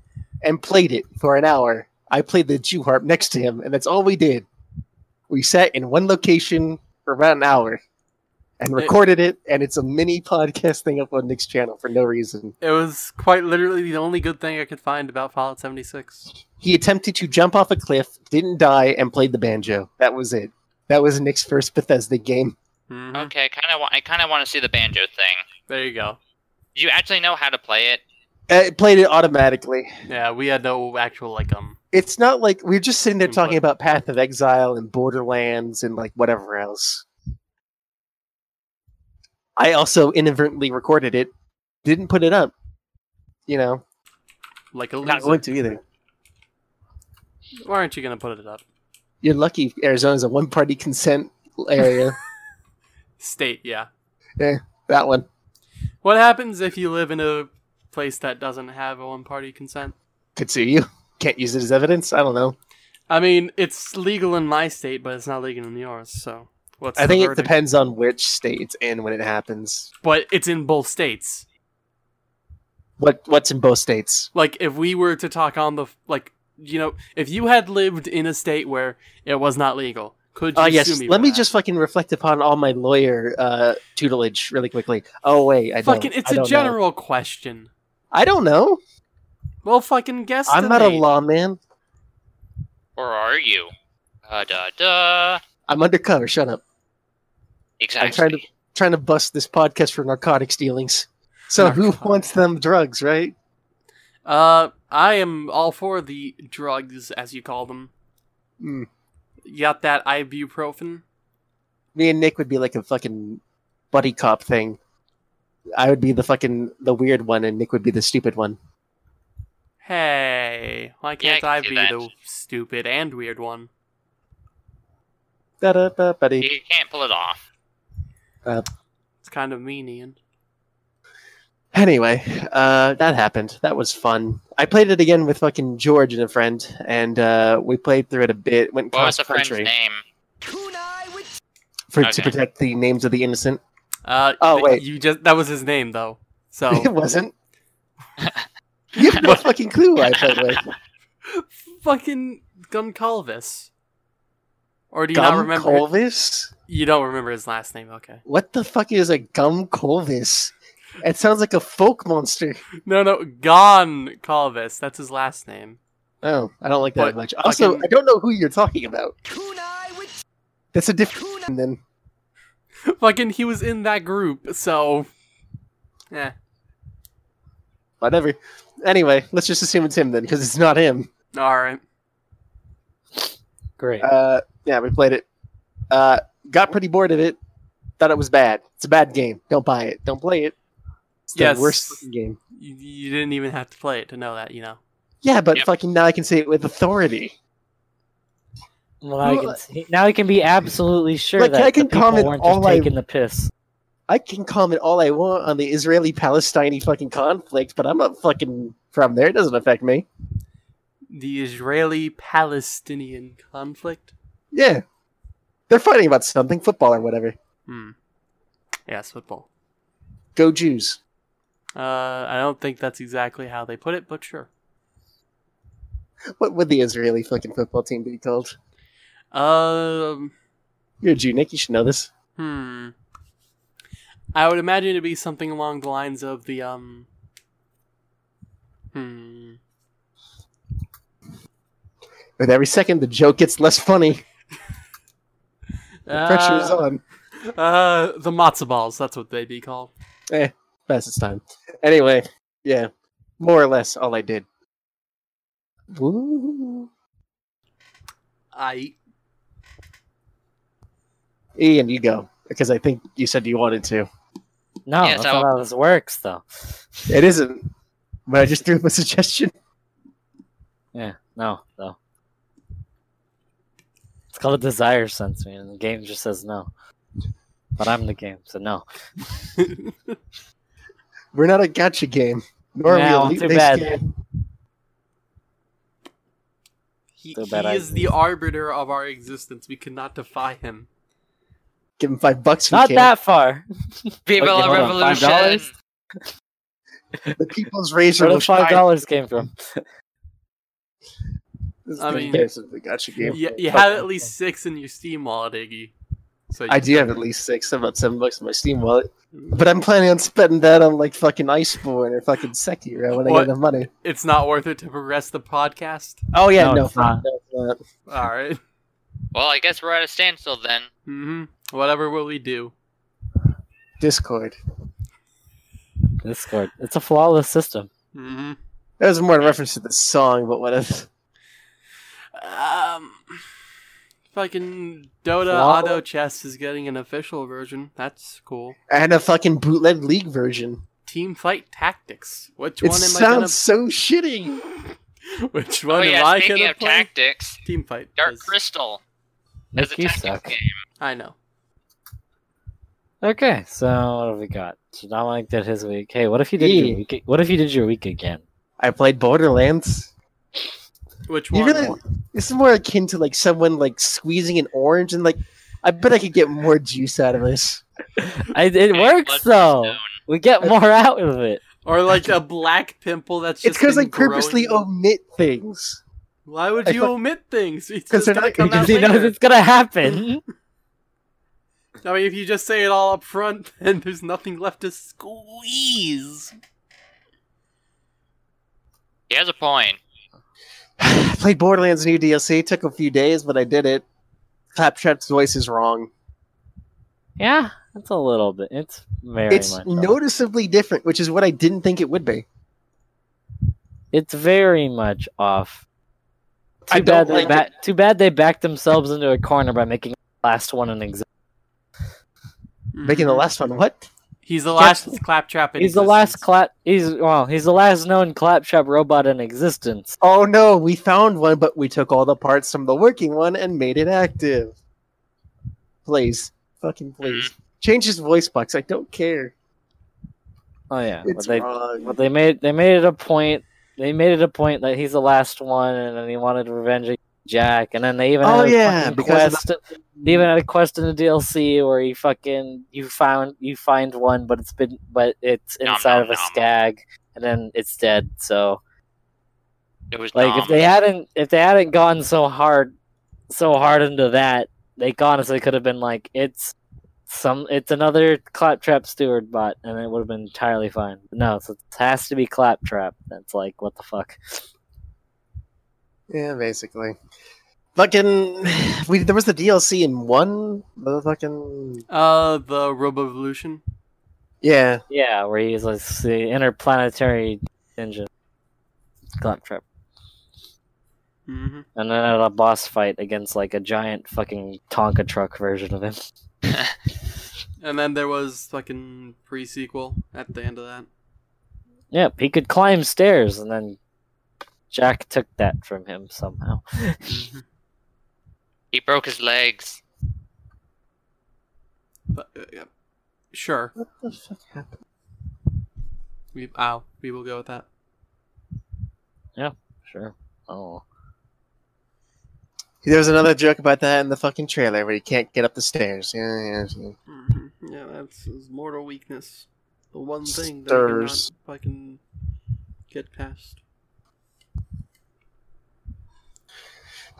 and played it for an hour. I played the Jew harp next to him, and that's all we did. We sat in one location for about an hour and recorded it, and it's a mini podcast thing up on Nick's channel for no reason. It was quite literally the only good thing I could find about Fallout 76. He attempted to jump off a cliff, didn't die, and played the banjo. That was it. That was Nick's first Bethesda game. Mhm. Okay, kind of. I kind of want to see the banjo thing. There you go. Do you actually know how to play it? Uh, it played it automatically. Yeah, we had no actual like um. It's not like we are just sitting there mm, talking about Path of Exile and Borderlands and like whatever else. I also inadvertently recorded it, didn't put it up. You know, Like a not going to either. Why aren't you gonna put it up? You're lucky Arizona's a one party consent area. <laughs> State, yeah. yeah. that one. What happens if you live in a place that doesn't have a one-party consent? Could sue you. Can't use it as evidence. I don't know. I mean, it's legal in my state, but it's not legal in yours. So, what's I think it depends on which state it's in when it happens. But it's in both states. What What's in both states? Like, if we were to talk on the like, you know, if you had lived in a state where it was not legal, could you Oh yes. me? Let me that? just fucking reflect upon all my lawyer uh, tutelage really quickly. Oh wait, I fucking. It's I a don't know. general question. I don't know. Well, fucking guess. I'm not a lawman. Or are you? Uh, da da. I'm undercover. Shut up. Exactly. I'm trying to trying to bust this podcast for narcotics dealings. So who wants them drugs, right? Uh, I am all for the drugs, as you call them. Hmm. You got that ibuprofen? Me and Nick would be like a fucking buddy cop thing. I would be the fucking the weird one, and Nick would be the stupid one. Hey, why can't I I, can see be that. the stupid and weird one? Da-da-ba-ba-dee. You can't pull it off. It's kind of mean, Ian. Anyway, uh, that happened. That was fun. I played it again with fucking George and a friend, and uh, we played through it a bit. Went What was cross the friend's country name? for to protect the names of the innocent. Uh, Oh, wait. you just—that was his name, though. So <laughs> it wasn't. <laughs> You have no fucking clue who I played <laughs> with. Fucking Guncalvis. Or do you not remember? Colvis? You don't remember his last name, okay. What the fuck is a Gum Colvis? It sounds like a folk monster. No, no, Gon Calvis. That's his last name. Oh, I don't like that But much. Also, fucking- I don't know who you're talking about. That's a different then. Fucking, he was in that group, so. Yeah. Whatever. Anyway, let's just assume it's him then, because it's not him. Alright. Great. Uh, yeah, we played it. Uh, got pretty bored of it. Thought it was bad. It's a bad game. Don't buy it. Don't play it. It's the Yes. worst game. You, you didn't even have to play it to know that, you know. Yeah, but Yep. fucking now I can say it with authority. Well, now, I can see, now I can be absolutely sure Like, that I can the people comment weren't all just I- the piss. I can comment all I want on the Israeli-Palestine fucking conflict, but I'm not fucking from there. It doesn't affect me. The Israeli Palestinian conflict? Yeah. They're fighting about something, football or whatever. Hmm. Yes, football. Go Jews. Uh, I don't think that's exactly how they put it, but sure. What would the Israeli fucking football team be called? Um, You're a Jew, Nick. You should know this. hmm. I would imagine it'd be something along the lines of the, um. Hmm. With every second, the joke gets less funny. The pressure is Uh, on. Uh, the matzo balls, that's what they'd be called. Eh, its time. Anyway, yeah, more or less all I did. Woo. I. Ian, you go because I think you said you wanted to. No, Yes, that's I not how this works, though. It isn't, but I just threw up a <laughs> suggestion. Yeah, no, no. It's called a desire sense, man. and The game just says no. But I'm the game, so no. <laughs> We're not a gotcha game. Nor Yeah, are we a too elite-based bad. game. He, Too he bad I is the arbiter of our existence. We cannot defy him. Give him five bucks. Not can. that far. <laughs> People Okay, of on, Revolution. <laughs> The people's razor Where the five dollars came from? I mean- case of the gotcha game. You, you have at least six in your Steam wallet, Iggy. So I do have at least six, about seven bucks in my Steam wallet. But I'm planning on spending that on like fucking Iceborne or fucking Sekiro when I get enough money. It's not worth it to progress the podcast. Oh yeah, No, no, it's not. no, it's not. All right. Well, I guess we're at a standstill then. hmm Whatever will we do? Discord. Discord. It's a flawless system. hmm That was more in reference to the song, but whatever. Um, fucking Dota Flaw- Auto Chess is getting an official version. That's cool. And a fucking bootleg league version. Team Fight Tactics. Which It one am sounds so shitty. I <laughs> gonna? Which Oh one am yeah, I speaking gonna of play? tactics, Team Fight. Dark 'cause Crystal is a tactics suck. game. I know. Okay, so hmm. what have we got? So Dominic did his week. Hey, what if you did your week? What if you did your week again? I played Borderlands. Which You one? really? This is more akin to like someone like squeezing an orange and like. I bet I could get more juice out of this. I, it Hey, works Blood though. Stone. We get more out of it. Or like a black pimple that's just It's because I been growing. purposely omit things. Why would you fuck- omit things? It's 'Cause just they're gonna not- come Because he knows it's gonna happen. <laughs> I mean, if you just say it all up front, <laughs> then there's nothing left to squeeze. He has a point. <sighs> I played Borderlands new DLC. It took a few days, but I did it. Claptrap's voice is wrong. yeah, it's a little bit. It's very it's much. off. noticeably different, which is what I didn't think it would be. It's very much off. I Too bad. don't They like ba- Too bad they backed themselves into a corner by making the last one an exist. Making the Mhm. last one what? He's the Yes. last claptrap. In He's the last clap. He's well. He's the last known claptrap robot in existence. Oh no, we found one, but we took all the parts from the working one and made it active. Please, fucking please, change his voice box. I don't care. Oh yeah, but they wrong. but they made they made it a point. They made it a point that he's the last one, and then he wanted revenge of Jack, and then they even Oh, had yeah, fucking because of. They even had a quest in the DLC where you fucking you found you find one, but it's been but it's inside nom, of a nom. skag, and then it's dead. So It was Like if they hadn't if they hadn't gone so hard so hard into that, they honestly could have been like it's some it's another claptrap steward bot and it would have been entirely fine. But no, so it has to be claptrap. That's like what the fuck. Yeah, basically. Fucking, <sighs> we there was the DLC in one. The fucking Uh, the Robot Revolution. yeah. Yeah, where he's like the interplanetary engine. Claptrap. hmm And then at a boss fight against like a giant fucking Tonka truck version of him. <laughs> And then there was fucking pre-sequel at the end of that. Yep, he could climb stairs and then Jack took that from him somehow. Mhm. he broke his legs. But uh, yeah, sure. What the fuck happened? We ow, we will go with that. Yeah, sure. Oh. There was another joke about that in the fucking trailer where you can't get up the stairs. Yeah, yeah. yeah. hmm Yeah, that's his mortal weakness. The one thing that he cannot Stairs. fucking get past.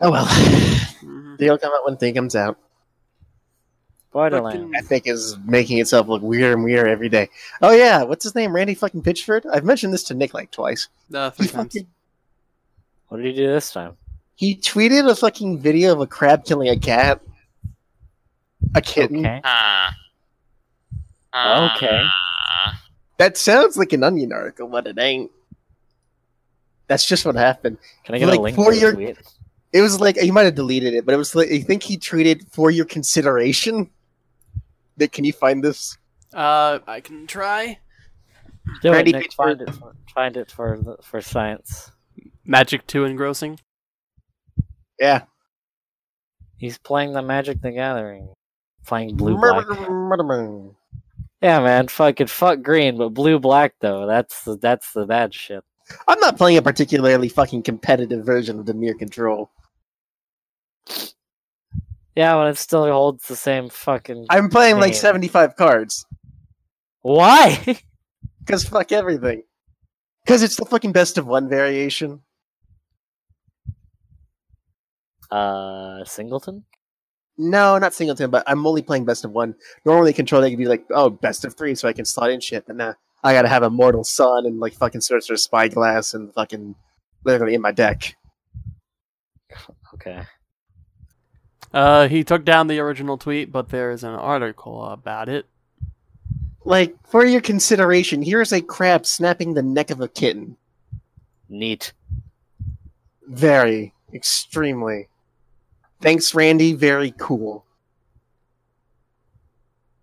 Oh well. hmm They'll come out when thing comes out. Borderlands. I think is making itself look weirder and weirder every day. Oh yeah, what's his name? Randy fucking Pitchford. I've mentioned this to Nick like twice. Uh, He three times. fucking What did he do this time? he tweeted a fucking video of a crab killing a cat, a kitten. Okay. Huh. Okay. Uh, That sounds like an onion article, but it ain't. That's just what happened. Can I get Like, a link for to your- tweet? It was like he might have deleted it, but it was like I think he tweeted for your consideration. Nick, can you find this? Uh, I can try. Do it, Randy Nick. Find it. For, find it for the- for science. Magic two engrossing. Yeah. He's playing the Magic the Gathering. Playing blue black. murder, murder. Yeah, man. Fucking fuck green, but blue black though. That's the that's the bad shit. I'm not playing a particularly fucking competitive version of Dimir Control. Yeah, but it still holds the same fucking. I'm playing like 75 cards. Why? <laughs> Because fuck everything. Because it's the fucking best of one variation. uh, Singleton. No, not singleton, but I'm only playing best of one. Normally, control they could be like, oh, best of three, so I can slot in shit. But nah, I gotta have a mortal sun and like fucking Sorcerous Spyglass and fucking literally in my deck. Okay. Uh, he took down the original tweet, but there is an article about it. Like, for your consideration, here's a crab snapping the neck of a kitten. Neat. Very, extremely. Thanks, Randy. Very cool.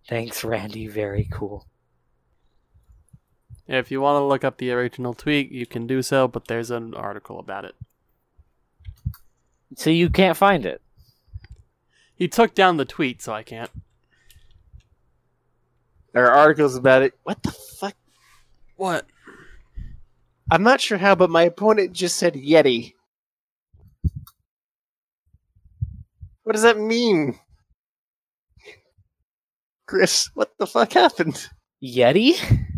Thanks, Randy. Very cool. If you want to look up the original tweet, you can do so, but there's an article about it. So you can't find it. He took down the tweet, so I can't. There are articles about it. What the fuck? What? I'm not sure how, but my opponent just said Yeti. What does that mean? Chris, what the fuck happened? Yeti?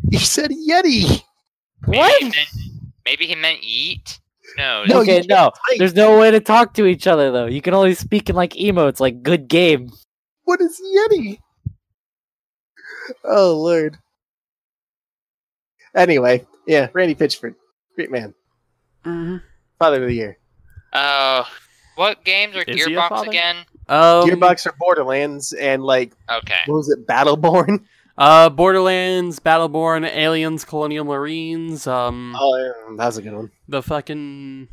You said Yeti! maybe What? He meant, maybe he meant eat. No. No, okay, no. type. There's no way to talk to each other though. You can only speak in like emotes, like "good game." What is Yeti? Oh, Lord. Anyway, yeah, Randy Pitchford. Great man. Mm-hmm. Father of the Year. Uh, what games are Is Gearbox again? Um, Gearbox or Borderlands and, like, Okay. what was it, Battleborn? <laughs> Uh, Borderlands, Battleborn, Aliens, Colonial Marines, um, Oh, yeah, that was a good one. the fucking,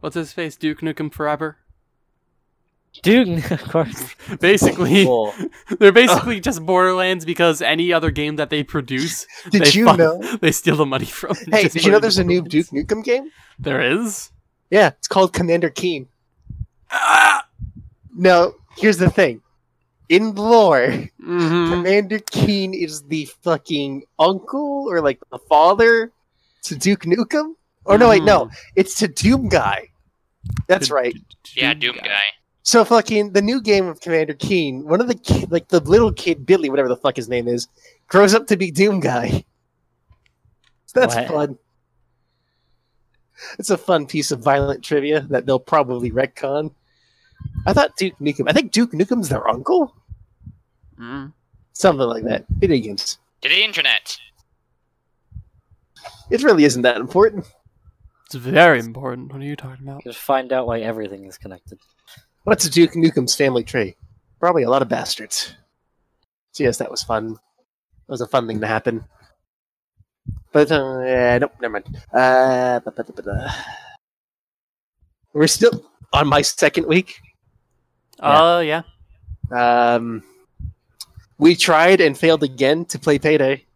what's his face, Duke Nukem Forever. Dude, <laughs> of course. Basically, Cool. <laughs> they're basically just Borderlands because any other game that they produce, <laughs> Did they you fuck- know? they steal the money from. Hey, did you know there's a new Duke Nukem game? There is. Yeah, it's called Commander Keen. Ah! Now, here's the thing. In lore, Mm-hmm. Commander Keen is the fucking uncle or like the father to Duke Nukem? Or no, wait, no. It's to Doom Guy. That's right. Yeah, Doom guy. So fucking the new game of Commander Keen, one of the ki- like the little kid Billy, whatever the fuck his name is, grows up to be Doom Guy. So <laughs> that's What? fun. It's a fun piece of violent trivia that they'll probably retcon. I thought Duke Nukem. I think Duke Nukem's their uncle, Mm. something like that. Video games. To the internet. It really isn't that important. It's very important. What are you talking about? Just find out why everything is connected. What's Duke Nukem's family tree? Probably a lot of bastards. So yes, that was fun. That was a fun thing to happen. But uh, yeah, nope, never mind. Uh, ba- ba- ba- ba- we're still on my second week. Oh yeah. Um, we tried and failed again to play Payday.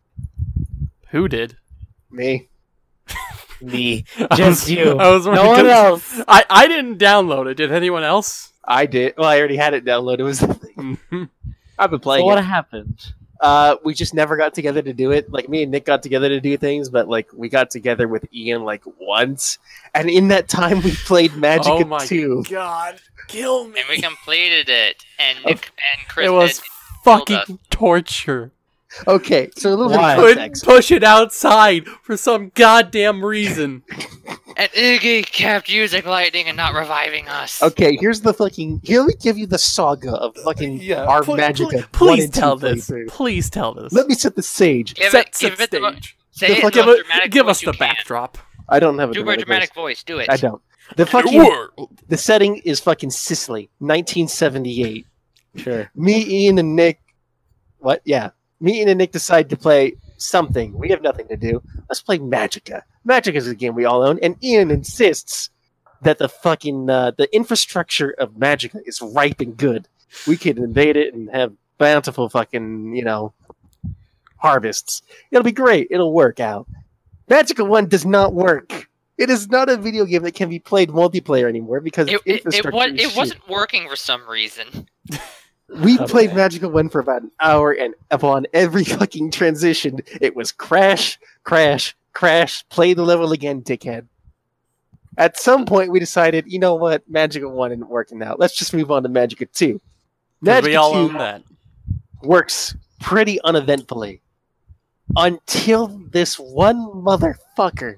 Who did? Me. <laughs> Me. I Just was- you. I was No one else. I I didn't download it. Did anyone else? I did. Well, I already had it downloaded. It was. <laughs> I've been So playing what it. happened? Uh, we just never got together to do it. Like me and Nick got together to do things, but like we got together with Ian like once, and in that time we played Magic oh my 2. god! Kill me. And we completed it. And Nick and Chris it was did- fucking torture. Okay, so a little Why? bit of Couldn't push it outside for some goddamn reason. And Iggy kept using lightning and not reviving us. Okay, here's the fucking. Here we give you the saga of fucking our Pl- Magic. pl- Please tell this. Please tell this. Let me set the stage. Give set, it, set give it the mo- stage. say The it in fuck- the give most it- give us the can. backdrop. I don't have a Do a dramatic dramatic voice. voice. Do it. I don't. The fucking the setting is fucking Sicily, 1978. Sure. me, Ian, and Nick. What? Yeah, me, Ian, and Nick decide to play something. We have nothing to do. Let's play Magicka. Magic is a game we all own, and Ian insists that the fucking uh, the infrastructure of Magicka is ripe and good. We could invade it and have bountiful fucking you know harvests. It'll be great. It'll work out. Magicka One does not work. It is not a video game that can be played multiplayer anymore because It, it, it, was, it wasn't working for some reason. <laughs> We Okay. played Magicka One for about an hour, and upon every <laughs> fucking transition, it was crash, crash, crash, play the level again, dickhead. At some point, we decided, you know what, Magicka One isn't working out. Let's just move on to Magicka Two. 'Cause we all 2 own that. works pretty uneventfully until this one motherfucker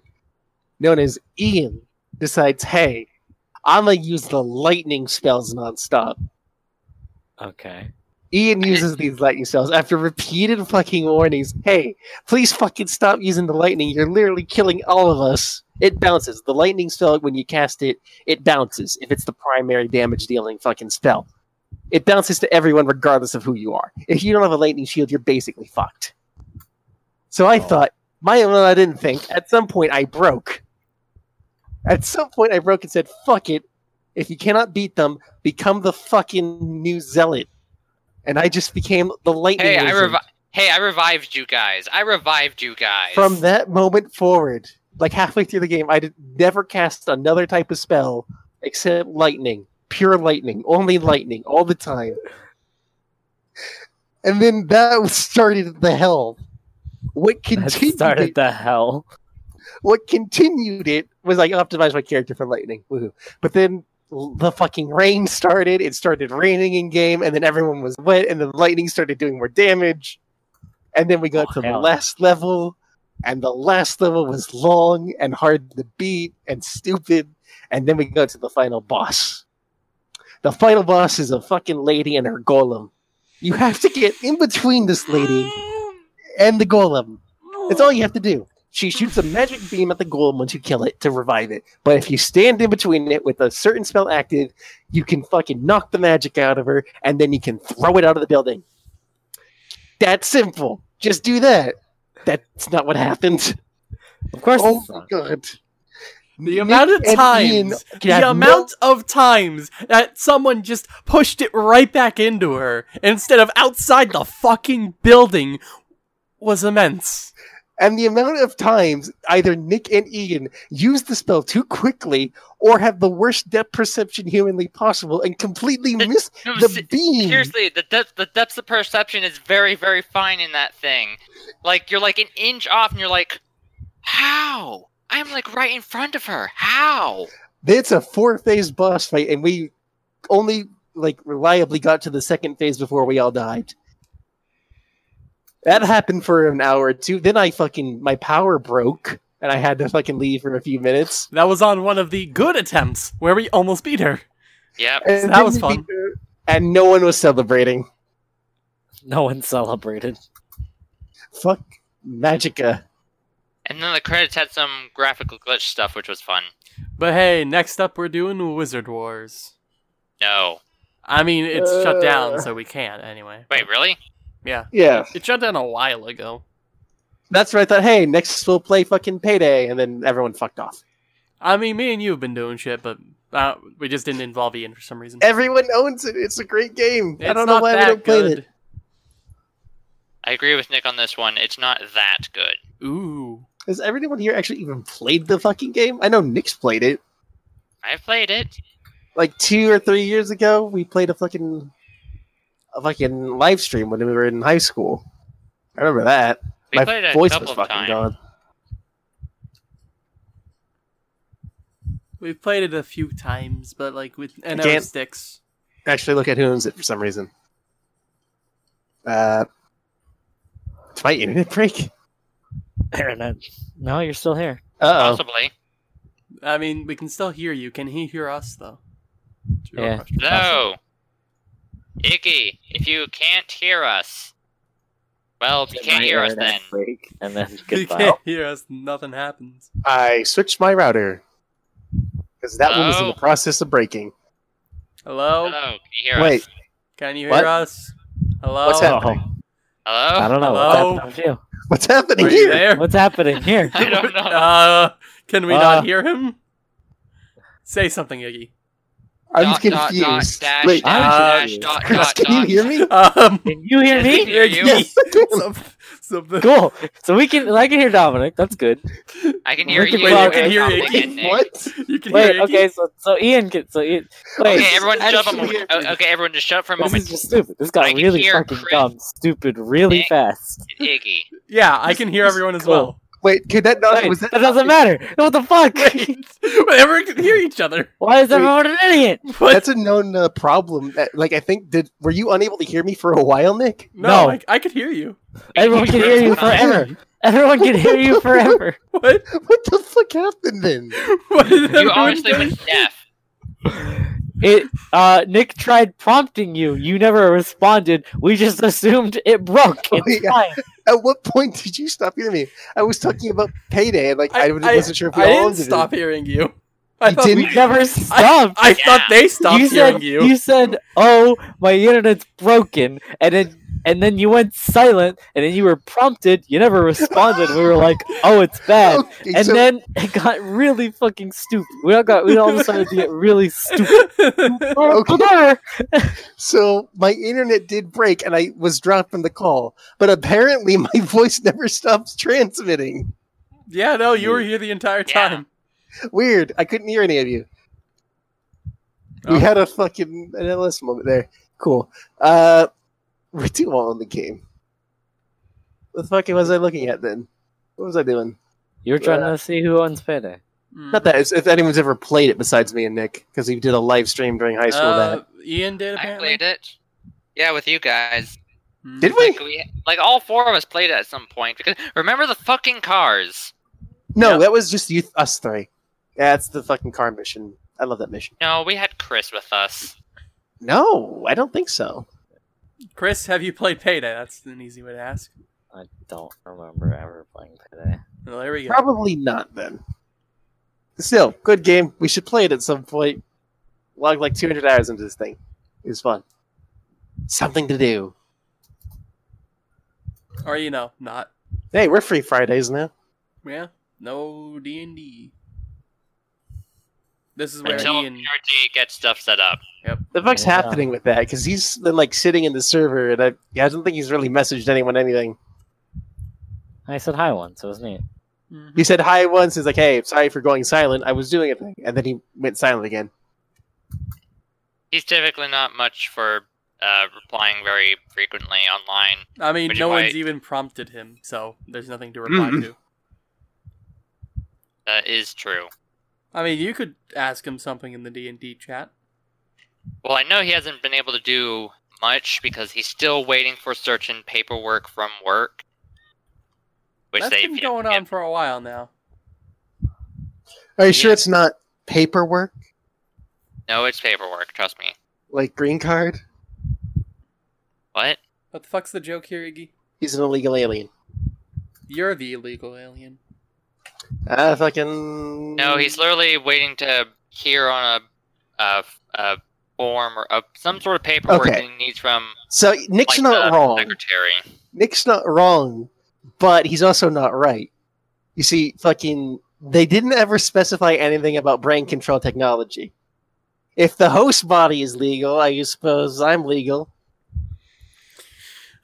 known as Ian decides, hey, I'm gonna use the lightning spells nonstop. Okay. Ian uses these lightning spells after repeated fucking warnings. Hey, please fucking stop using the lightning. You're literally killing all of us. It bounces. The lightning spell, when you cast it, it bounces if it's the primary damage dealing fucking spell. It bounces to everyone regardless of who you are. If you don't have a lightning shield, you're basically fucked. So I Oh. thought, my well, I didn't think. At some point, I broke. At some point, I broke and said, fuck it. If you cannot beat them, become the fucking new zealot. And I just became the lightning. Hey, I revi- Hey, I revived you guys. I revived you guys. From that moment forward, like halfway through the game, I did never cast another type of spell except lightning, pure lightning, only lightning, all the time. And then that <laughs> started the hell. What That continued started it, the hell. what continued it was like optimize my character for lightning. Woohoo. But then l- the fucking rain started, it started raining in game, and then everyone was wet, and the lightning started doing more damage. And then we got Oh, to the last level, and the last level was long and hard to beat and stupid. And then we go to the final boss. The final boss is a fucking lady and her golem. You have to get in between this lady um, and the golem. That's all you have to do. She shoots a magic beam at the golem once you kill it to revive it. But if you stand in between it with a certain spell active, you can fucking knock the magic out of her, and then you can throw it out of the building. That's simple. Just do that. That's not what happened. Of course. Oh my god. The amount of times, can have the no- amount of times that someone just pushed it right back into her instead of outside the fucking building was immense. And the amount of times either Nick and Ian use the spell too quickly or have the worst depth perception humanly possible and completely The- miss <laughs> No, the se- beam. Seriously, the depth the depth of perception is very very fine in that thing. Like you're like an inch off, and you're like, how? I'm like right in front of her. How? It's a four phase boss fight, and we only like reliably got to the second phase before we all died. That happened for an hour or two. Then I fucking my power broke and I had to fucking leave for a few minutes. That was on one of the good attempts where we almost beat her. Yeah, And that was fun. her, And no one was celebrating. No one celebrated. Fuck Magicka. And then the credits had some graphical glitch stuff, which was fun. But hey, next up we're doing Wizard Wars. No. I mean, it's shut down, Uh. so we can't anyway. Wait, really? Yeah, Yeah. it shut down a while ago. That's where I thought, hey, next we'll play fucking Payday, and then everyone fucked off. I mean, me and you have been doing shit, but uh, we just didn't involve Ian for some reason. Everyone owns it. It's a great game. I don't know why we don't play it. I agree with Nick on this one. It's not that good. Ooh. Has everyone here actually even played the fucking game? I know Nick's played it. I've played it. Like two or three years ago, we played a fucking a fucking live stream when we were in high school. I remember that. We My played it a voice couple was fucking times. gone. We've played it a few times, but like with NO can't- sticks. Actually, look at who owns it for some reason. Uh, did my internet break? <laughs> Internet. No, you're still here. Uh Possibly. I mean, we can still hear you. Can he hear us though? Yeah. question. No. Iggy, if you can't hear us, well, if you can't hear us then. Break, and then If <laughs> you can't hear us, nothing happens. oh. I switched my router because that one was in the process of breaking. Hello? Hello, can you hear Wait, us? Can you hear What? us? Hello? What's happening? Hello? I don't know. Hello? What's happening with you? what's happening you here? there? What's happening here? <laughs> I don't know. Uh, can we Uh. not hear him? Say something, Iggy. I'm Dot, dot, confused. dot, dash, Wait, dash, confused. dash, dot, Chris, dot, can you hear me? Um, Can you hear me? hear you. Yes, I <laughs> can. some- something. Cool. So we can. I can hear Dominic. That's good. I can hear We can you. Wait, you can hear Dominic Iggy. What? You can Wait. hear Okay. So so Ian can. So Ian. Wait. Okay, everyone shut up a moment. Oh, Okay, everyone just shut up for a This moment. is just stupid. This got really fucking Chris. dumb, stupid, really Nick. fast. Iggy. Yeah, I can hear everyone as Cool. well. Wait, could that not? Wait, was that, doesn't matter. What the fuck? Wait, everyone can hear each other. Why is Wait. everyone an idiot? What? That's a known uh, problem. Like, I think did were you unable to hear me for a while, Nick? no, No. I, I could hear you. Everyone can hear you forever. <laughs> Everyone can hear you forever. What? What the fuck happened then? What You everyone obviously went deaf. It. Uh, Nick tried prompting you. You never responded. We just assumed it broke. Oh, It's yeah. fine. At what point did you stop hearing me? I was talking about payday, and like I, wasn't sure if we I all didn't owned it. stop hearing you. I You thought didn't? We never stopped. I, I thought they stopped you hearing said you. said, "Oh, my internet's broken," and then and then you went silent, and then you were prompted. You never responded. We were like, "Oh, it's bad," Okay, and so- then it got really fucking stupid. We all got we all decided to get really stupid. Okay. <laughs> So my internet did break, and I was dropped from the call. But apparently, my <laughs> voice never stops transmitting. yeah, no, you were here the entire Yeah. time. Weird. I couldn't hear any of you. Oh. We had a fucking an LS moment there. Cool. Uh, we do all in the game. What the fuck was I looking at then? What was I doing? You were trying to see who owns payday. Mm. Not that. It's, if anyone's ever played it besides me and Nick, because we did a live stream during high school. Uh, that Ian did I apparently. played it. Yeah, with you guys. Mm. did we? Like, we, like all four of us played it at some point. Because remember the fucking cars? No, Yep. that was just you, us three. Yeah, it's the fucking car mission. I love that mission. No, we had Chris with us. No, I don't think so. Chris, have you played Payday? That's an easy way to ask. I don't remember ever playing payday. Well, there we go. Probably not then. Still, good game. We should play it at some point. Log like 200 hours into this thing. It was fun. Something to do. Or you know, not. Hey, we're free Fridays now. Yeah, no D and D. This is where Until Ian. PRG gets stuff set up. The fuck's Yeah. happening with that? Because he's been like sitting in the server, and I, yeah, I don't think he's really messaged anyone anything. I said hi once. It was neat. Mhm. He said hi once. He's like, "Hey, sorry for going silent. I was doing a thing," and then he went silent again. He's typically not much for uh, replying very frequently online. I mean, no one's why- even prompted him, so there's nothing to reply Mhm. to. That is true. I mean, you could ask him something in the D and D chat. Well, I know he hasn't been able to do much because he's still waiting for certain paperwork from work. Which That's they've been going on for a while now. Are you sure it's not paperwork No, it's paperwork. Trust me. like green card? What? What the fuck's the joke here, Iggy? He's an illegal alien. You're the illegal alien. Ah, fucking. No, he's literally waiting to hear on a, a, a form or a, some sort of paperwork Okay. that he needs from So Nick's like, not the wrong. secretary. Nick's not wrong, but he's also not right. You see, fucking, they didn't ever specify anything about brain control technology. If the host body is legal, I suppose I'm legal.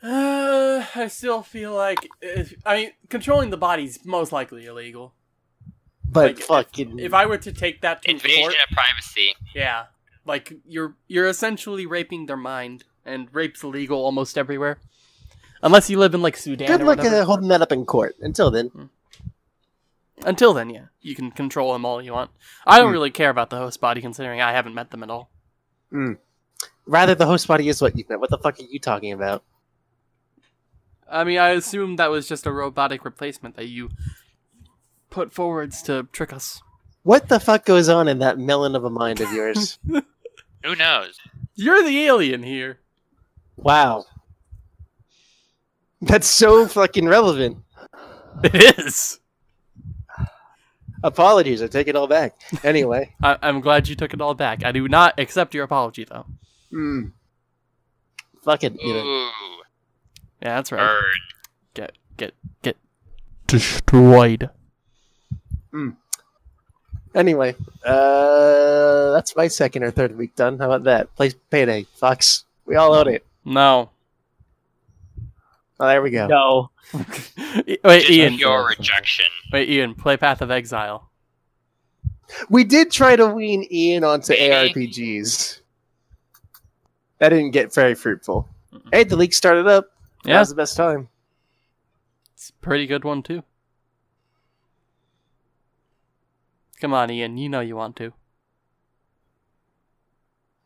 Uh, I still feel like if, I mean controlling the body's most likely illegal. But Like, if- fucking, If I were to take that to Invasion court, of privacy. yeah, like you're you're essentially raping their mind, and rape's illegal almost everywhere, unless you live in like Sudan. good luck uh, holding that up in court. Until then, Until then, yeah, you can control them all you want. I don't Hmm. really care about the host body, considering I haven't met them at all. rather the host body is what you've met. What the fuck are you talking about? I mean, I assume that was just a robotic replacement that you put forwards to trick us. What the fuck goes on in that melon of a mind of yours? <laughs> Who knows? You're the alien here. wow. That's so fucking relevant. It is. Apologies, I take it all back. Anyway. <laughs> I- I'm glad you took it all back. I do not accept your apology, though. Hmm. Fuck it. You know. Ooh, Yeah, that's right. bird. Get, get, get destroyed. Anyway, uh, that's my second or third week done. How about that? Play payday, Fox. We all own it. No. Oh, there we go. No. <laughs> wait, Just Ian. Your rejection. Wait, Ian. Play Path of Exile. We did try to wean Ian onto Maybe. ARPGs. That didn't get very fruitful. Hey, the league started up. Yeah, Now's the best time. it's a pretty good one too. Come on, Ian. You know you want to.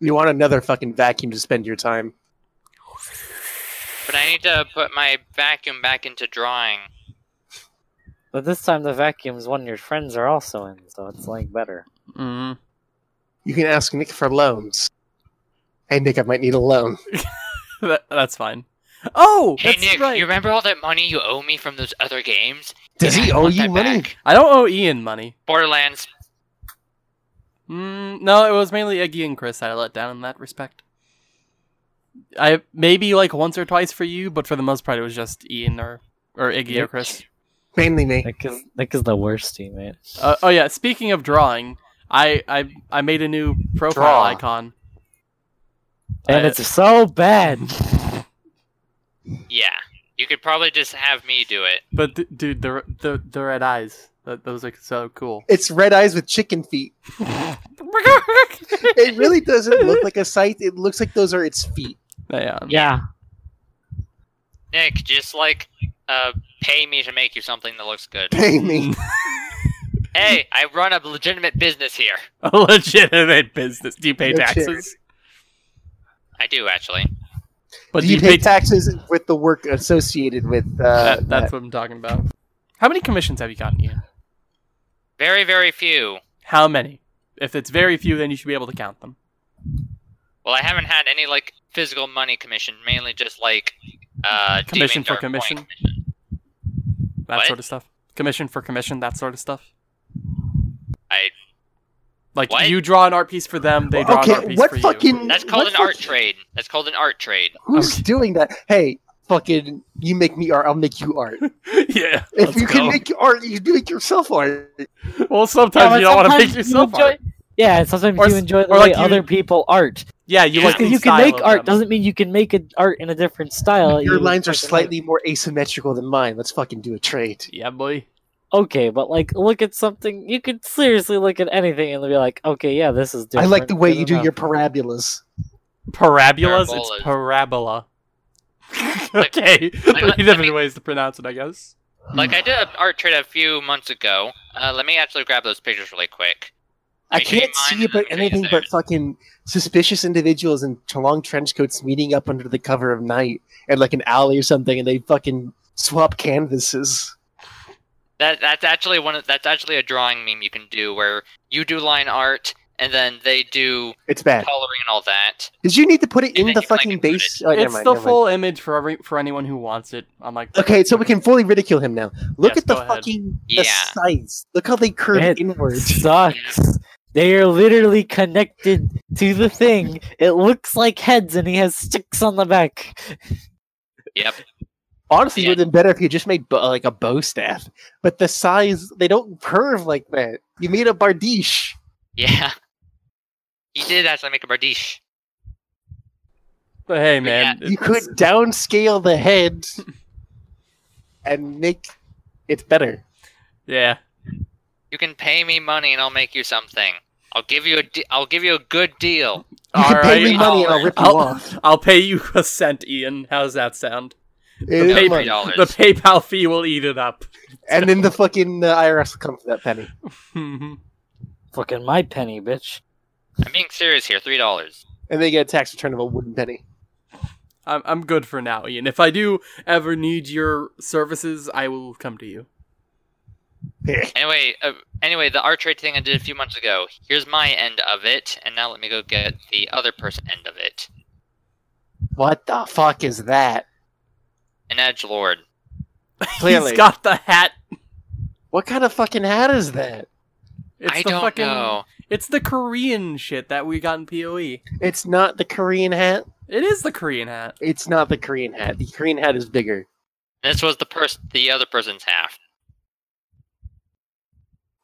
You want another fucking vacuum to spend your time. But I need to put my vacuum back into drawing. But this time the vacuum's one your friends are also in, so it's like better. Mm. You can ask Nick for loans. Hey, Nick, I might need a loan. <laughs> that, that's fine. Oh, Hey that's Nick, right. you remember all that money you owe me from those other games? Does Yeah, he owe you money? back. I don't owe Ian money. Borderlands. Mm, no, it was mainly Iggy and Chris I let down in that respect. I maybe like once or twice for you, but for the most part it was just Ian or or Iggy or Chris. Mainly me. Nick is Nick is the worst teammate. Uh, oh yeah, speaking of drawing, I I I made a new profile Draw. icon. And I- it's so bad. <laughs> Yeah. You could probably just have me do it. But d- dude, the the the red eyes, that, those are so cool. It's red eyes with chicken feet. <laughs> It really doesn't look like a site. It looks like those are its feet. yeah. Yeah. Nick, just like uh pay me to make you something that looks good. Pay me. <laughs> hey, I run a legitimate business here. a legitimate business. Do you pay No taxes? I do actually. But Do you pay taxes with the work associated with uh, that, that's that? what I'm talking about. How many commissions have you gotten, Ian? Very, very few. How many? If it's very few, then you should be able to count them. Well, I haven't had any like physical money commission, mainly just like uh Commission for commission? commission. That What? sort of stuff. Commission for commission, that sort of stuff. I Like What? you draw an art piece for them, they draw an art piece what for you. fucking? that's called what an art trade. That's called an art trade. Who's Okay. doing that? Hey, fucking, you make me art. I'll make you art. <laughs> yeah. If let's you can make art, you do make yourself art. Well, sometimes but you don't want to sometimes make you yourself enjoy- art. Yeah, sometimes Or you enjoy the way like you- other people art. Yeah, you like Because you can make art them. doesn't mean you can make an art in a different style. Your You lines are fucking, slightly more asymmetrical than mine. Let's fucking do a trade. Yeah, boy. Like- okay, but like look at something. You could seriously look at anything and be like, okay, yeah, this is I like the way good you do enough. your parabolas. Parabolas? Parabolas. It's parabola. <laughs> Like- okay. <laughs> like, Three let different me- ways to pronounce it, I guess. Like I did an art trade a few months ago. Uh, let me actually grab those pictures really quick. I Let me show you can't see and but then I'll show you anything but fucking suspicious individuals in long trench coats meeting up under the cover of night at like an alley or something, and they fucking swap canvases. That that's actually one of that's actually a drawing meme you can do where you do line art and then they do It's bad. coloring and all that. Did you need to put it And in the you can, like, fucking include base? Oh, it's mind, the never mind. full image for every for anyone who wants it. I'm like, Okay, so we can <laughs> fully ridicule him now. Look Yes, at the go ahead. fucking the Yeah. sides. Look how they curve It inward. <laughs> sucks. They are literally connected to the thing. It looks like heads, and he has sticks on the back. Yep. Honestly, it would have been better if you just made bo- like a bow staff. But the size, they don't curve like that. You made a bardiche. Yeah. He did actually make a bardiche. but hey, man, You could downscale the head <laughs> and make it better. yeah. You can pay me money and I'll make you something. I'll give you a de- I'll give you a good deal. You can All pay me right. money and I'll rip you I'll, off. I'll pay you a cent, Ian. How's that sound? It The, is pay- $3. the PayPal fee will eat it up. <laughs> And then the fucking uh, IRS will come for that penny. <laughs> Fucking my penny, bitch. I'm being serious here. Three dollars. And they get a tax return of a wooden penny. I'm I'm good for now, Ian. If I do ever need your services, I will come to you. <laughs> Anyway, uh, anyway, the art trade thing I did a few months ago. Here's my end of it, and now let me go get the other person end of it. what the fuck is that? An edge lord. <laughs> Clearly. He's got the hat. What kind of fucking hat is that? It's I the don't fucking, know. It's the Korean shit that we got in PoE. It's not the Korean hat. It is the Korean hat. It's not the Korean hat. The Korean hat is bigger. This was the person, the other person's half.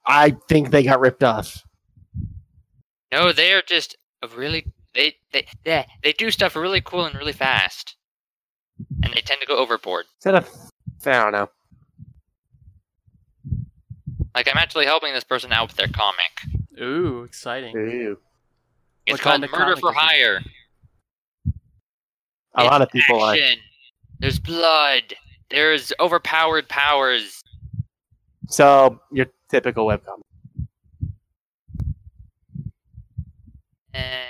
I think they got ripped off. No, they are just a really they they they they do stuff really cool and really fast, and they tend to go overboard. Is that a? I don't know. Like I'm actually helping this person out with their comic. Ooh, exciting. Ew. It's What called kind of Murder for? Hire. A lot of people are. Action. There's blood. There's overpowered powers. So your typical webcomic. Eh.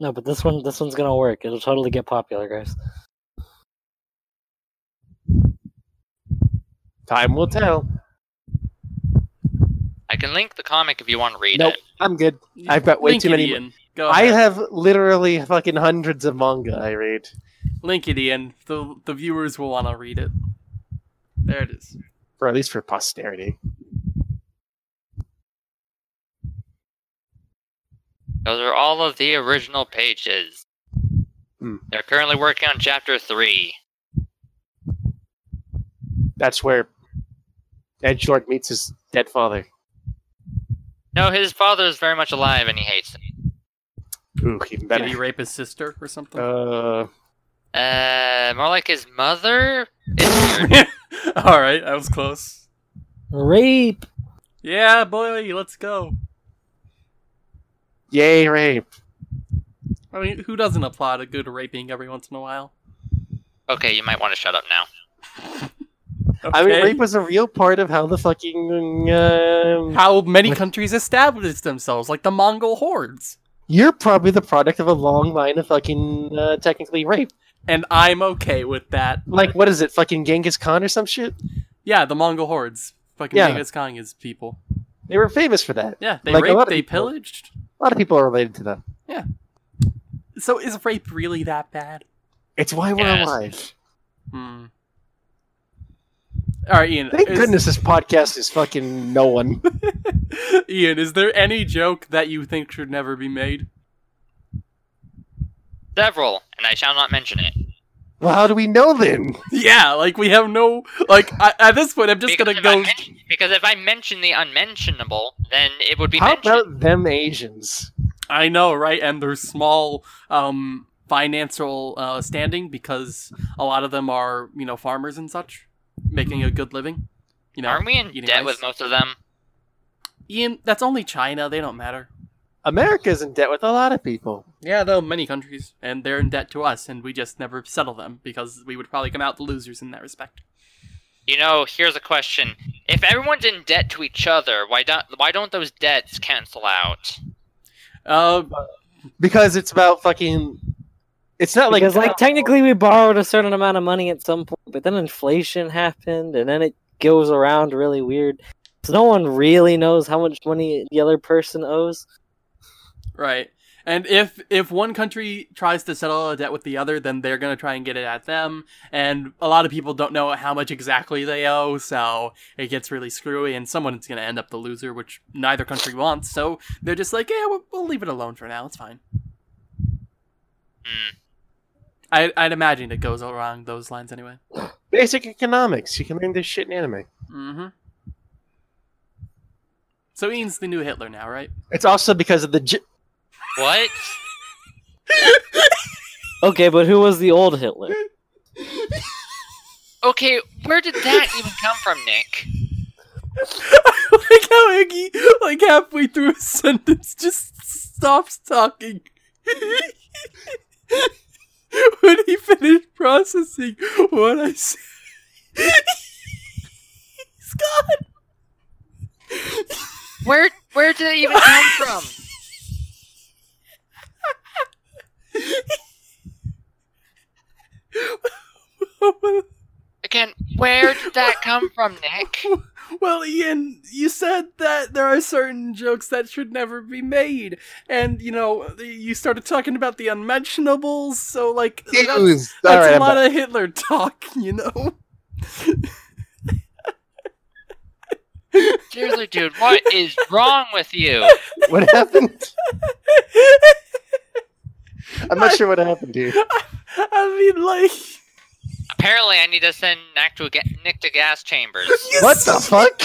No, but this one, this one's gonna work. It'll totally get popular, guys. Time will tell. I can link the comic if you want to read Nope, it. I'm good. I've got way Link too it, many- Ian. Go I ahead. have literally fucking hundreds of manga I read. Link it, Ian. The the viewers will want to read it. There it is. For at least for posterity. Those are all of the original pages. Hmm. They're currently working on chapter three. That's where Ed Short meets his dead father. No, his father is very much alive and he hates him. Ooh, even Did he rape his sister or something? Uh, Uh, more like his mother. It's weird. <laughs> All right, that was close. Rape. Yeah, boy, let's go. Yay, rape. I mean, who doesn't applaud a good raping every once in a while? okay, you might want to shut up now. <laughs> I mean, rape was a real part of how the fucking. Um, How many countries established themselves, like the Mongol hordes. you're probably the product of a long line of fucking uh, technically rape. And I'm okay with that. Like, what is it? Fucking Genghis Khan or some shit? Yeah, the Mongol hordes. Fucking Yeah. Genghis Khan is people. They were famous for that. Yeah, they Like raped, they people. pillaged. A lot of people are related to them. Yeah. So is rape really that bad? It's why we're Yes. alive. Hmm. All right, Ian. Thank is- goodness this podcast is fucking no one. <laughs> Ian, is there any joke that you think should never be made? Several, and I shall not mention it. well, how do we know then? <laughs> Yeah, like we have no like I, at this point. I'm just because, gonna if I go. Men- because if I mention the unmentionable, then it would be How mentioned. about them Asians? I know, right? And their small um financial uh, standing because a lot of them are you know farmers and such, making a good living. You know, Aren't we in debt rice. with most of them? Ian, that's only China. They don't matter. America's in debt with a lot of people. Yeah, though many countries, and they're in debt to us, and we just never settle them because we would probably come out the losers in that respect. You know, here's a question: If everyone's in debt to each other, why don't why don't those debts cancel out? Uh, Because it's about fucking. It's not like because like technically we borrowed a certain amount of money at some point, but then inflation happened, and then it goes around really weird. So no one really knows how much money the other person owes. Right. And if if one country tries to settle a debt with the other, then they're gonna try and get it at them. And a lot of people don't know how much exactly they owe, so it gets really screwy, and someone's gonna end up the loser, which neither country wants. So they're just like, yeah, we'll, we'll leave it alone for now. It's fine. Hmm. I, I'd imagine it goes along those lines anyway. <gasps> Basic economics. You can learn this shit in anime. Mm-hmm. So Ian's the new Hitler now, right? It's also because of the. J- What? <laughs> Okay, but who was the old Hitler? Okay, where did that even come from, Nick? <laughs> like how Iggy, like halfway through a sentence, just stops talking. <laughs> when he finished processing what I said, he's gone. Where where did it even come from? <laughs> Again, where did that come from, Nick? <laughs> Well, Ian, you said that there are certain jokes that should never be made, and you know you started talking about the unmentionables. So, like, that's, Jews. that's All right, a I'm lot back. of Hitler talk, <laughs> you know. Seriously, dude, what is wrong with you? what happened? I'm not sure what happened here. <laughs> I mean, like, Apparently, I need to send Nick to, ga- Nick to gas chambers. <laughs> What the fuck?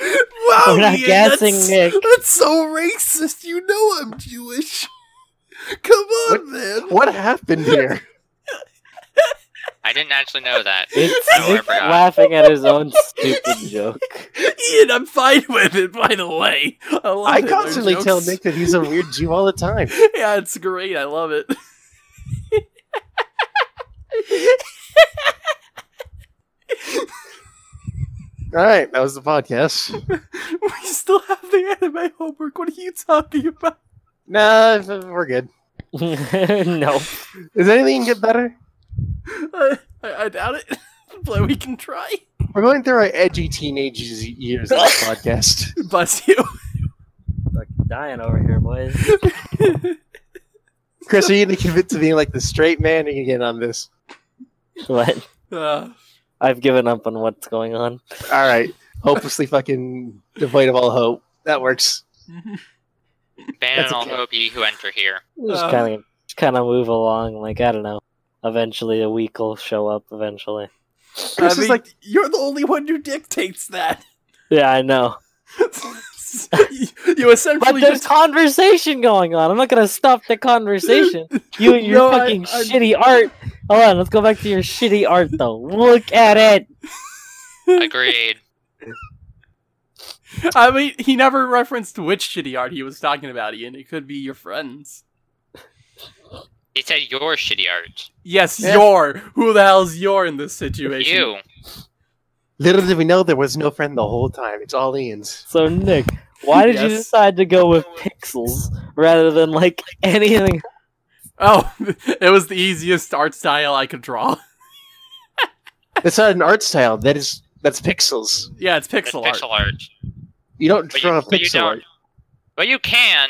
wow, We're not Ian, gassing that's, Nick. That's so racist. You know I'm Jewish. <laughs> Come on, What- man. What happened here? I didn't actually know that. It's I Nick laughing at his own stupid joke. Ian, I'm fine with it. By the way, I, love I constantly tell. Nick that he's a weird Jew all the time. Yeah, it's great. I love it. <laughs> All right, that was the podcast. <laughs> we still have the anime homework. What are you talking about? Nah, uh, we're good. <laughs> no. Is anything get better? I, I, I doubt it, but we can try. We're going through our edgy teenage years in this podcast. Bless you. Fucking dying over here, boys. Chris, are you gonna commit to being like the straight man? Or you get on this? <laughs> What? Uh, <laughs> I've given up on what's going on. All right, hopelessly fucking devoid of all hope. That works. <laughs> Ban That's all okay. hope, ye who enter here. Just kind of, just kind of move along. Like I don't know. Eventually, a week will show up. Eventually. I Chris is like, you're the only one who dictates that. Yeah, I know. You, <laughs> you essentially But there's just conversation going on. I'm not gonna stop the conversation. <laughs> You and your No, I- fucking I- shitty art. Hold on, let's go back to your shitty art though. Look at it. Agreed. <laughs> I mean, he never referenced which shitty art he was talking about, Ian. It could be your friends. He said your shitty art. Yes, Yeah. your. Who the hell's your in this situation? You. Little did we know there was no friend the whole time. It's all Ian's. So Nick, why did you decide to go with pixels rather than like anything? Oh, <laughs> it was the easiest art style I could draw. <laughs> That's not an art style. That is that's pixels. Yeah, it's That's pixel art. pixel art. You don't But you- draw but you pixel don't. art. But you can.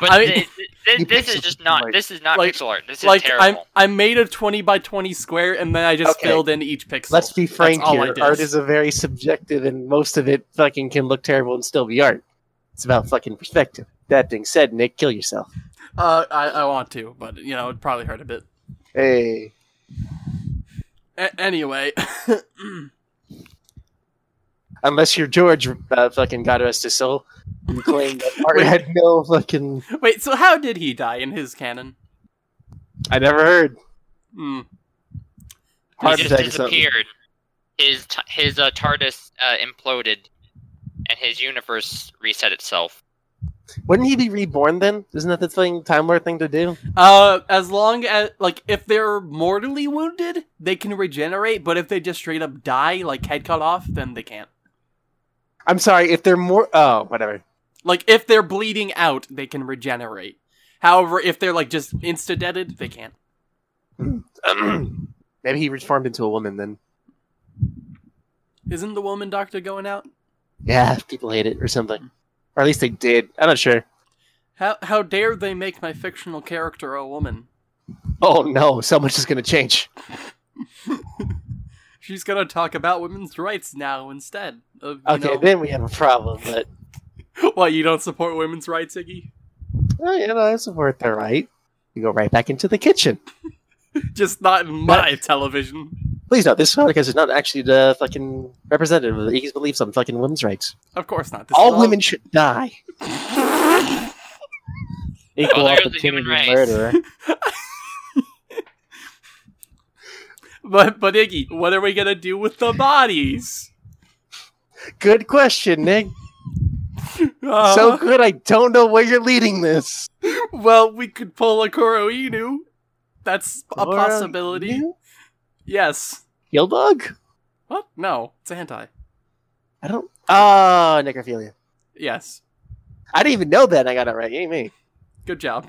But I mean- thi- thi- this is just not. art. This is not Like- pixel art. This is Like I terrible. I made a twenty by twenty square, and then I just Okay. filled in each pixel. Let's be frank all I here. Art is a very subjective, and most of it fucking can look terrible and still be art. It's about fucking perspective. That being said, Nick, kill yourself. Uh, I, I want to, but you know, it'd probably hurt a bit. Hey, A- anyway, <laughs> unless you're George, uh, fucking God rest his soul, you <laughs> claim that art Wait. had no fucking. wait. So how did he die in his canon? I never heard. Hmm. he just attack or something. disappeared. His t- his uh, TARDIS uh, imploded, and his universe reset itself. Wouldn't he be reborn then? Isn't that the thing, Time Lord thing to do? Uh, as long as like if they're mortally wounded, they can regenerate. But if they just straight up die, like head cut off, then they can't. I'm sorry, if they're more. Oh, whatever. Like if they're bleeding out, they can regenerate. However, if they're like just insta deaded, they can't. <clears throat> Maybe he reformed into a woman then. Isn't the woman doctor going out? Yeah, people hate it or something. Or at least they did. I'm not sure. How how dare they make my fictional character a woman? Oh no, so much is going to change. <laughs> She's gonna talk about women's rights now instead. Of, you Okay, know- then we have a problem. But <laughs> what you don't support women's rights, Iggy? oh, you know, I support their right. You go right back into the kitchen. <laughs> Just not in my television. Please note, this podcast is not actually the fucking representative of Iggy's beliefs on fucking women's rights. Of course not. This All is women should die. <laughs> Equal there's the human opportunity race. murderer. But but Iggy, what are we gonna do with the bodies? Good question, Nick. Uh, so good, I don't know where you're leading this. well, we could pull a Koro Inu. That's a possibility. Yes. Kill dog? What? No, it's a hentai. I don't. Oh, necrophilia. Yes. I didn't even know that. I got it right. Yay me. Good job.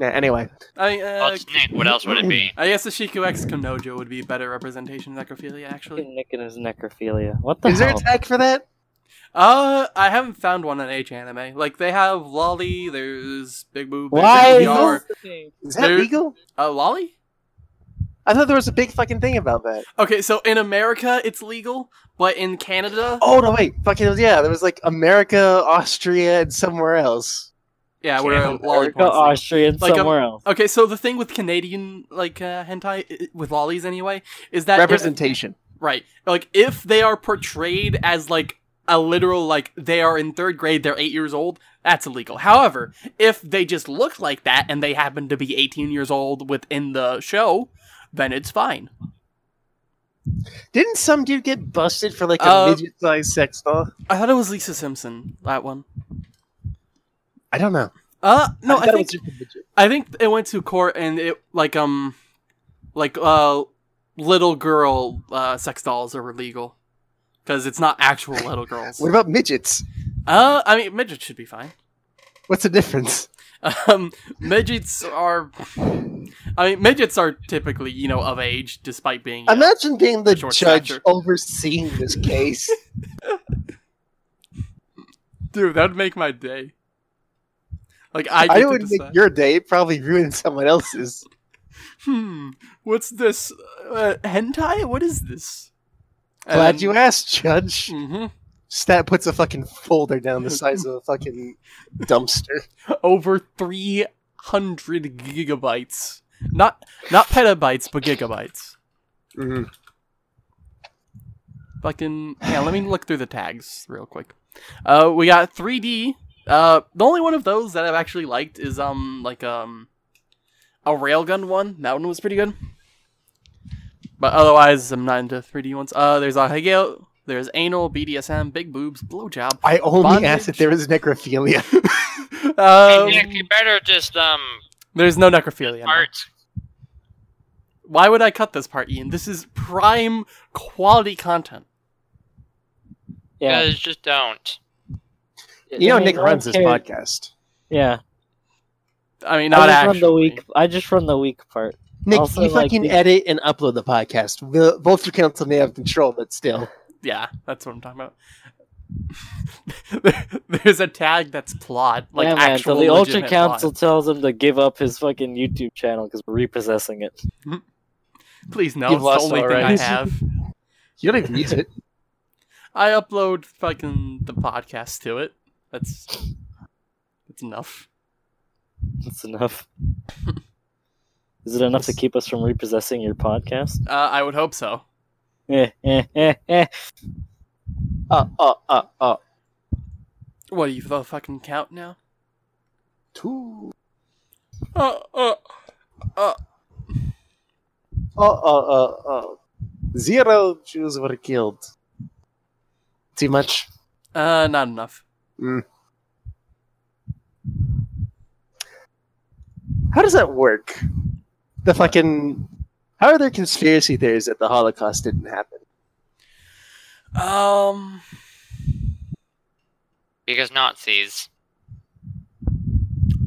Nah, anyway, I uh, it's Nick. What else would it be? <clears throat> I guess the Shiku X Kanojo would be a better representation of necrophilia, actually. Nick and his necrophilia. What the is there a tag for that? Uh, I haven't found one in H anime. Like they have Lolly, there's Big Boob, there's Why? NPR. Is that There- legal? Uh, Lolly? I thought there was a big fucking thing about that. Okay, so in America it's legal, but in Canada, Oh no, wait, fucking yeah, there was like America, Austria, and somewhere else. Yeah, where America, Lolly points legal. Austria, and Like, um, somewhere else. Okay, so the thing with Canadian like uh, hentai with lollies anyway is that if- Representation. right, like if they are portrayed as like a literal like they are in third grade, they're eight years old, that's illegal. However, if they just look like that and they happen to be eighteen years old within the show, then it's fine. Didn't some dude get busted for like a Uh, midget-sized sex doll? I thought it was Lisa Simpson that one. I don't know. Uh no, I, it think was just a midget. I think it went to court and it like um like uh little girl uh sex dolls are illegal because it's not actual <laughs> little girls. What about midgets? Uh, I mean midgets should be fine. What's the difference? <laughs> Um, midgets are. I mean, midgets are typically, you know, of age, despite being. Imagine being the judge stature. overseeing this case. <laughs> dude, that'd make my day. Like I, I, get to would decide. make your day, probably ruin someone else's. <laughs> Hmm. What's this? Uh, hentai? What is this? Glad you asked, Judge. hmm Stat puts a fucking folder down the size of a <laughs> fucking dumpster. Over three hundred gigabytes. Not not petabytes, but gigabytes. Mm-hmm. Fucking yeah. Let me look through the tags real quick. Uh, we got 3D. Uh, the only one of those that I've actually liked is um like um a railgun one. That one was pretty good. But otherwise, I'm not into 3D ones. Uh, there's a Hegel, there's anal, BDSM, big boobs, blowjob. I only Bondage. asked if there was necrophilia. <laughs> Um, Hey, Nick, you better just um there's no necrophilia. no. Why would I cut this part, Ian? This is prime quality content. Yeah. Guys, just don't. You know, I mean, Nick runs one this podcast. Yeah. I mean, I not just actually. run the weak. I just run the weak part. Nick, Also, you like, fucking the- edit and upload the podcast. We'll- Both your council may have control, but still. <laughs> Yeah, that's what I'm talking about. <laughs> There's a tag that's plot, like yeah, man. actual So the Ultra legitimate Council plot. tells him to give up his fucking YouTube channel because we're repossessing it. <laughs> Please no, You've it's the only all thing I have. You don't even use it. I upload fucking the podcast to it. That's that's enough. That's enough. <laughs> Is it enough to keep us from repossessing your podcast? Uh, I would hope so. Eh, eh, eh, eh. Uh, uh, uh, uh. What are you the fucking count now? Two. Uh, uh, uh. Uh, uh, uh, uh. Zero Jews were killed. Too much? Uh, not enough. How does that work? The fucking. How are there conspiracy theories that the Holocaust didn't happen? Um, Because Nazis.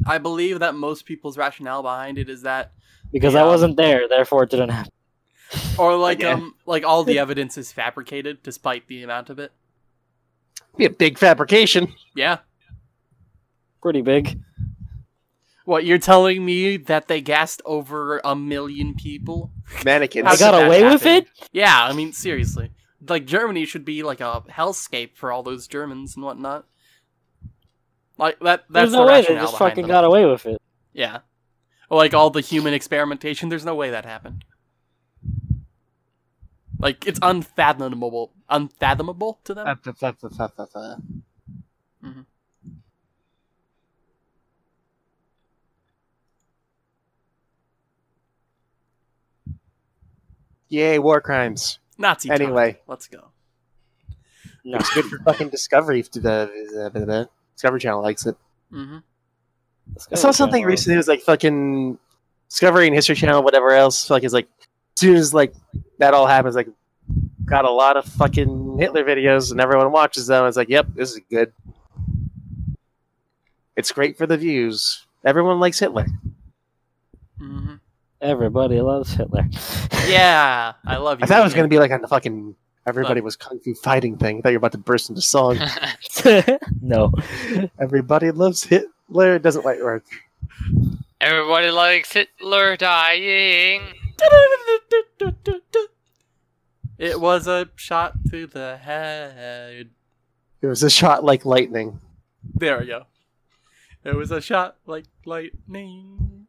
I believe that most people's rationale behind it is that Because Yeah. I wasn't there, therefore it didn't happen. Or like Yeah. um like all the evidence is fabricated despite the amount of it. Be a big fabrication. Yeah. Pretty big. What you're telling me that they gassed over a million people? Mannequins. I got away with it. Yeah, I mean seriously. Like Germany should be like a hellscape for all those Germans and whatnot. Like that that's There's no the way they just behind fucking them. got away with it. Yeah. Like all the human experimentation, there's no way that happened. Like it's unfathomable unfathomable to them. Yay, war crimes. Nazi talk. Anyway. Let's go. No. It's good for fucking Discovery. If the, the, the, the Discovery Channel likes it. hmm I saw something recently. It was like fucking Discovery and History Channel, whatever else. Like, it's like as soon as like that all happens, like got a lot of fucking Hitler videos, and everyone watches them. It's like, yep, this is good. It's great for the views. Everyone likes Hitler. hmm Everybody loves Hitler. Yeah, I love you. I thought it was gonna be like on the fucking everybody was kung fu fighting thing. I thought you were about to burst into song. <laughs> <laughs> no. everybody loves Hitler. It doesn't like work. Everybody likes Hitler dying. It was a shot through the head. It was a shot like lightning. There we go. It was a shot like lightning.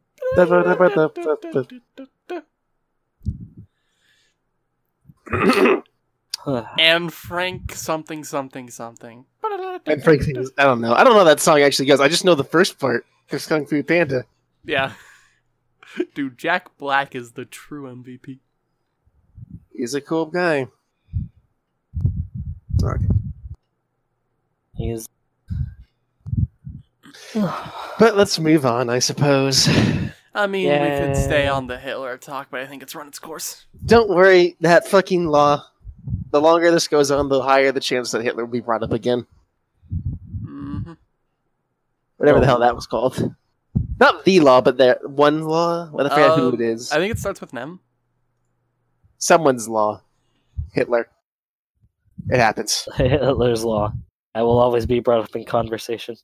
And Frank something something something. And Frank I don't know. I don't know how that song actually goes. I just know the first part. There's Kung Fu Panda. Yeah. <laughs> Dude, Jack Black is the true MVP. He's a cool guy. Okay. He's. <sighs> But let's move on, I suppose. I mean, we could stay on the Hitler talk, but I think it's run its course. Don't worry, that fucking law. The longer this goes on, the higher the chance that Hitler will be brought up again. hmm Whatever the Oh. hell that was called. Not the law, but that one law. I forget who Um, it is. I think it starts with an M. Someone's law. Hitler. It happens. <laughs> Hitler's law. I will always be brought up in conversation.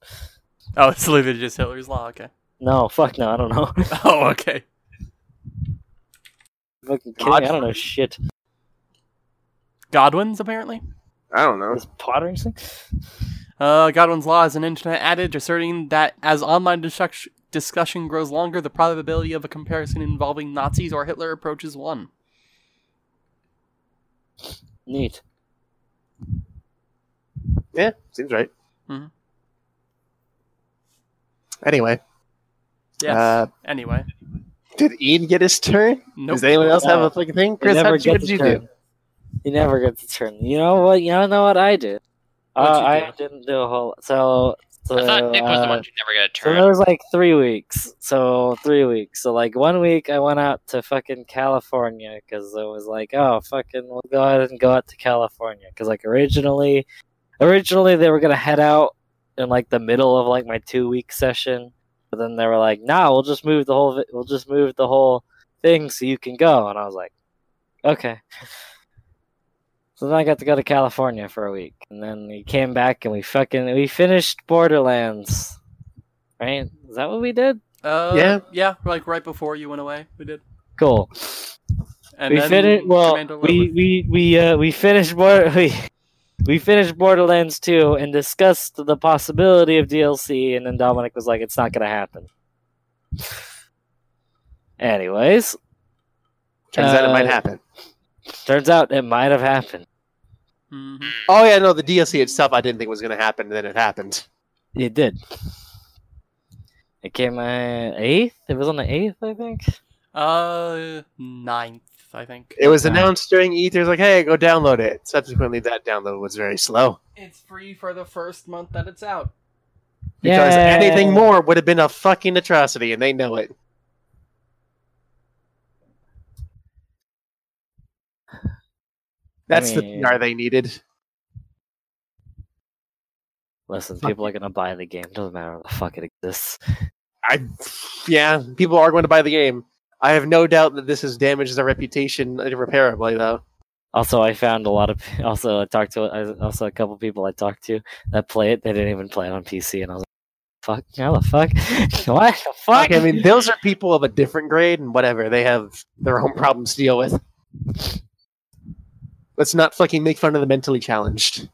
Oh, it's literally just Hitler's Law. Okay. No, fuck no, I don't know. <laughs> Oh, okay. fucking kidding me? I don't know shit. Godwin's apparently. I don't know. This pottering thing? Uh, Godwin's Law is an internet adage asserting that as online discuss- discussion grows longer, the probability of a comparison involving Nazis or Hitler approaches one. Neat. Yeah, seems right. Mhm. Anyway, Yes. uh, anyway. did Ian get his turn? Nope. Does anyone else have a fucking thing? Chris, how did you, what to did you turn. do? You never get to turn. You know what? You know what I did? Uh, I didn't do a whole. So, so I thought Nick was the uh, one who never got a So turn. there was like three weeks. So three weeks. So like one week I went out to fucking California because it was like, oh fucking, we'll go ahead and go out to California because like originally, originally they were gonna head out in like the middle of like my two week session, but then they were like, nah, we'll just move the whole, vi- we'll just move the whole thing so you can go, and I was like, okay. So then I got to go to California for a week, and then we came back and we fucking we finished Borderlands. Right? Is that what we did? Uh, Yeah. Yeah, like right before you went away, we did. Cool. And we then finished. Well, we we we uh we finished Bor- <laughs> we we finished Borderlands 2 and discussed the possibility of DLC, and then Dominic was like, "It's not gonna happen." Anyways, Turns out it might Uh, happen. turns out it might have happened. Mhm. Oh yeah, no, the DLC itself I didn't think was going to happen, and then it happened. It did. It came uh, eighth. It was on the eighth, I think. Uh, ninth, I think. It was Yeah. announced during E3. It like, hey, go download it. Subsequently, that download was very slow It's free for the first month that it's out. because Yeah. anything more would have been a fucking atrocity, and they know it. That's mean- the PR they needed. Listen, people are gonna buy the game. Doesn't matter the fuck it exists. I, yeah, people are going to buy the game. I have no doubt that this has damaged their reputation irreparably, though. Also, I found a lot of. <laughs> Also, I talked to I, also a couple people I talked to that play it. They didn't even play it on PC, and I was like, "Fuck, how the fuck? <laughs> what the fuck?" I mean, those are people of a different grade, and whatever. They have their own problems to deal with. Let's not fucking make fun of the mentally challenged.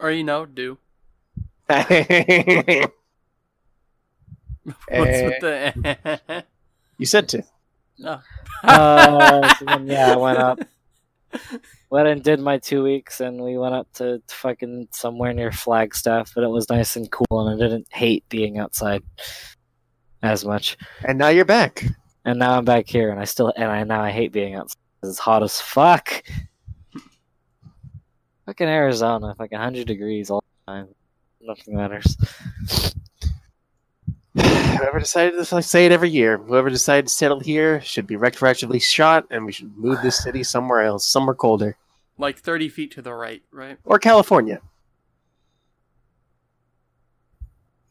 Or you know, do. What's <laughs> What's with the? You said to. no. uh, so then, yeah, I went up, went and did my two weeks, and we went up to, to fucking somewhere near Flagstaff, but it was nice and cool, and I didn't hate being outside as much. And now you're back. And now I'm back here, and I still and I now I hate being outside. It's hot as fuck. Fucking Arizona, fucking hundred degrees all the time. Nothing matters. <sighs> Whoever decided to say it every year, whoever decided to settle here should be retroactively shot, and we should move this city <sighs> somewhere else, somewhere colder, Like thirty feet to the right, right? or California. <sighs>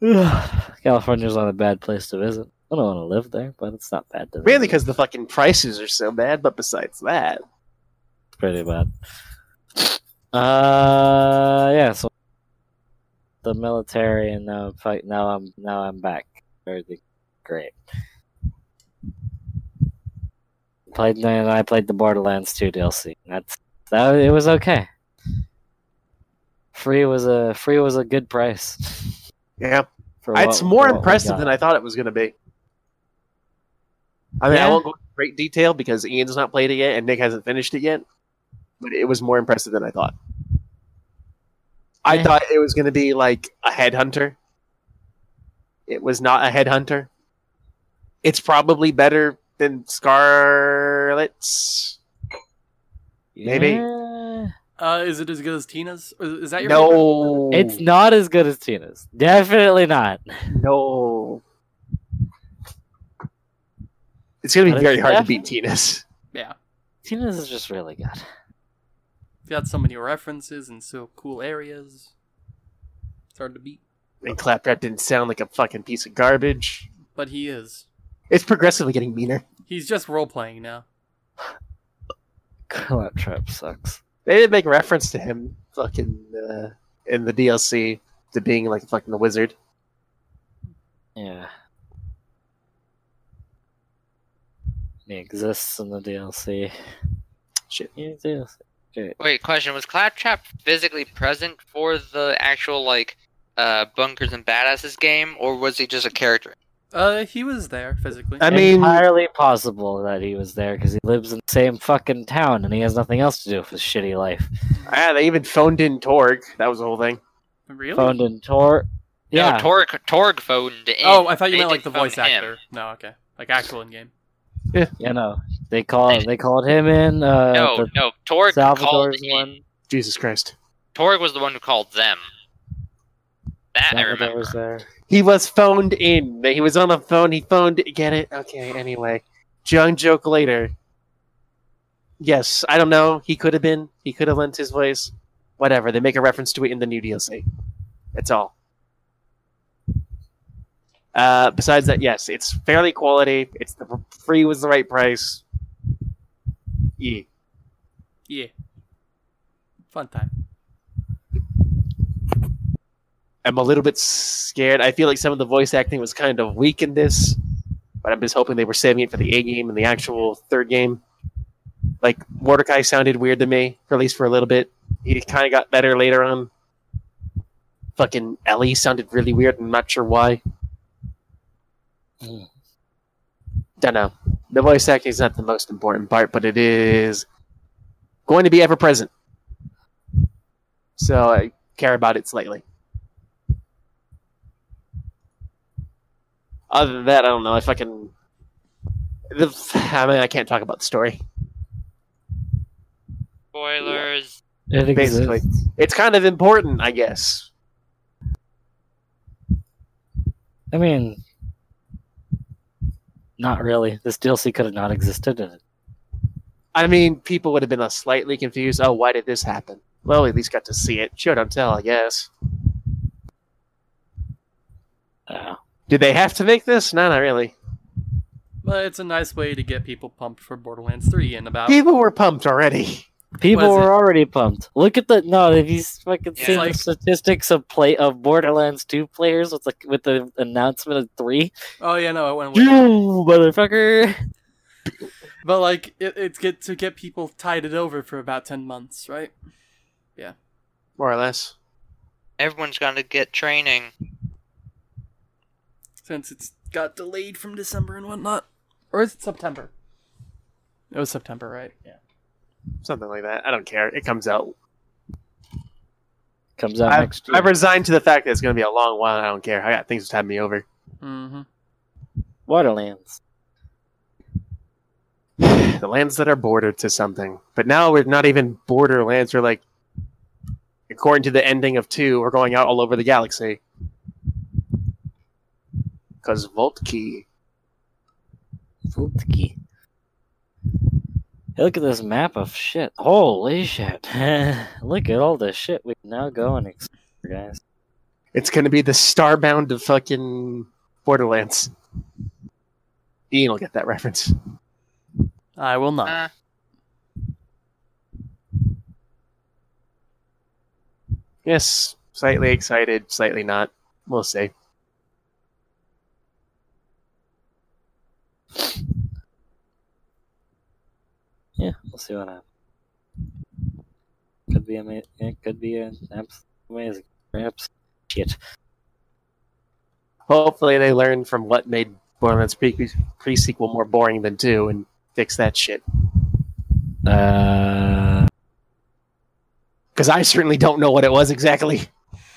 California's not a bad place to visit. I don't want to live there, but it's not bad to Mainly because the fucking prices are so bad. But besides that, It's pretty bad. Uh, yeah. So the military, and now I'm fight. Now I'm now I'm back. Very great. Played and I played the Borderlands 2 DLC. That's that. It was okay. Free was a free was a good price. yeah, it's more for what we impressive than I thought it was going to be. I mean, I won't go into great detail because Ian's not played it yet, and Nick hasn't finished it yet. But it was more impressive than I thought. I thought it was going to be like a headhunter. It was not a headhunter. It's probably better than Scarlett's. maybe. Yeah. Uh, is it as good as Tina's? Is that your? No, It's not as good as Tina's. Definitely not. no. It's going to But be very hard to beat Tina's. Yeah, Tina's is just really good. it's got so many references and so cool areas. It's hard to beat, And Claptrap didn't sound like a fucking piece of garbage. but he is. It's progressively getting meaner. He's just role playing now. <laughs> Claptrap sucks. They didn't make reference to him fucking uh, in the DLC to being like fucking the wizard. Yeah. He exists in the DLC. Shit. Yeah, DLC. Okay. Wait, question: Was Claptrap physically present for the actual like uh, bunkers and badasses game, or was he just a character? Uh, he was there physically. I mean, entirely possible that he was there because he lives in the same fucking town and he has nothing else to do with his shitty life. ah, they even phoned in Torgue. That was the whole thing. really? Phoned in Torgue. Yeah. No, Torgue Torgue phoned in. oh, I thought you They meant like the didn't phone voice him. actor. No, okay, like actual in game. You know, they called they called him in. Uh, No, the no, Torgue called Salvador's in. one. Jesus Christ. Torgue was the one who called them. That I remember. was there. He was phoned in. He was on the phone. He phoned. Get it? Okay. Anyway, young joke later. Yes, I don't know. He could have been. He could have lent his voice. Whatever. They make a reference to it in the new DLC. That's all. Uh, besides that, yes, it's fairly quality. It's the free was the right price. Yeah. Yeah. Fun time. I'm a little bit scared. I feel like some of the voice acting was kind of weak in this, but I'm just hoping they were saving it for the A game and the actual third game. Like Mordecai sounded weird to me, at least for a little bit. He kind of got better later on. Fucking Ellie sounded really weird. I'm not sure why. Don't know. The voice acting is not the most important part, but it is going to be ever present. So I care about it slightly. Other than that, I don't know if I can. The, I mean, I can't talk about the story. Spoilers. It Basically. It's kind of important, I guess. I mean, not really. This DLC could have not existed. And I mean, people would have been slightly confused. Oh, why did this happen? Well, we at least got to see it. Show don't tell, I guess. uh, Did they have to make this? No, not really. But it's a nice way to get people pumped for Borderlands 3 and about. People were pumped already. People Was it- were already pumped. Look at the no. Have you fucking Yeah. seen Like- the statistics of play of Borderlands two players with the with the announcement of three? Oh yeah, no, it went away. You motherfucker! But like, it, it's get to get people tided over for about ten months, right? Yeah, more or less. Everyone's gonna get training. Since it's got delayed from December and whatnot, or is it September? It was September, right? Yeah. Something like that. I don't care. It comes out. Comes out I've, next year. I've resigned to the fact that it's going to be a long while. I don't care. I got things that have me over. Mm-hmm. Borderlands. <sighs> the lands that are bordered to something. But now we're not even borderlands. We're like, according to the ending of two, we're going out all over the galaxy. Because Vault Key. Fultki. Hey, look at this map of shit. Holy shit! <laughs> look at all the shit we can now go and explore, guys. It's going to be the starbound of fucking Borderlands. Ian will get that reference. I will not. Uh, Yes, slightly excited, slightly not. We'll see. Yeah, we'll see what happens. Could be amazing. It could be an abs- amazing. Perhaps shit. Hopefully, they learn from what made Borderlands pre- pre-sequel more boring than two and fix that shit. Uh, Because I certainly don't know what it was exactly. <laughs>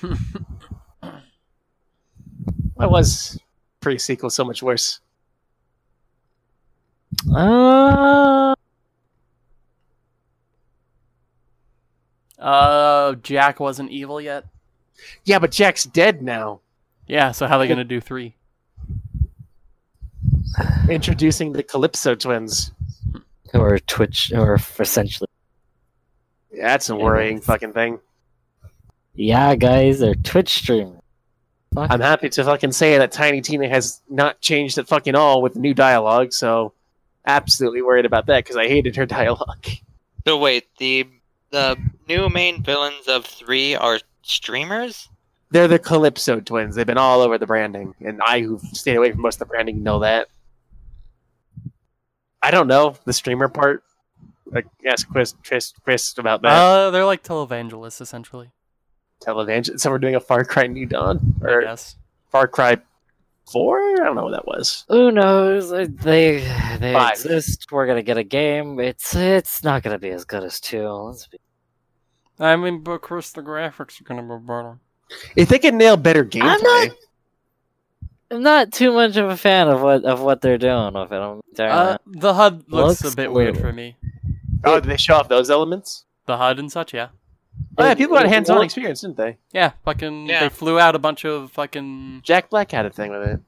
Why was pre-sequel so much worse? uh, Uh, Jack wasn't evil yet. Yeah, but Jack's dead now. Yeah, so how are they gonna do three? Introducing the Calypso twins. or Twitch, or essentially, Yeah, that's a worrying it's- fucking thing. yeah, guys, they're Twitch streamers. I'm happy to fucking say that Tiny Tina has not changed at fucking all with the new dialogue, so absolutely worried about that because I hated her dialogue. so wait, the the new main villains of three are streamers. They're the Calypso twins. They've been all over the branding, and I, who've stayed away from most of the branding, know that. I don't know the streamer part. Like, ask Chris, Chris, Chris about that. Uh, they're like televangelists essentially. Television. So we're doing a Far Cry New Dawn or guess. Far Cry Four. I don't know what that was. Who knows? Uh, They they Five. exist. We're gonna get a game. It's it's not gonna be as good as two. Let's be. I mean, but Chris, the graphics are gonna be better. If they could nail better gameplay, not- I'm not too much of a fan of what of what they're doing with it. I'm Uh, the HUD looks, Looks a bit weird cool. for me. oh, did they show off those elements? The HUD and such, yeah. Oh, yeah, people had it hands-on look- experience, didn't they? Yeah, fucking. Yeah. They flew out a bunch of fucking. Jack Black had a thing with it.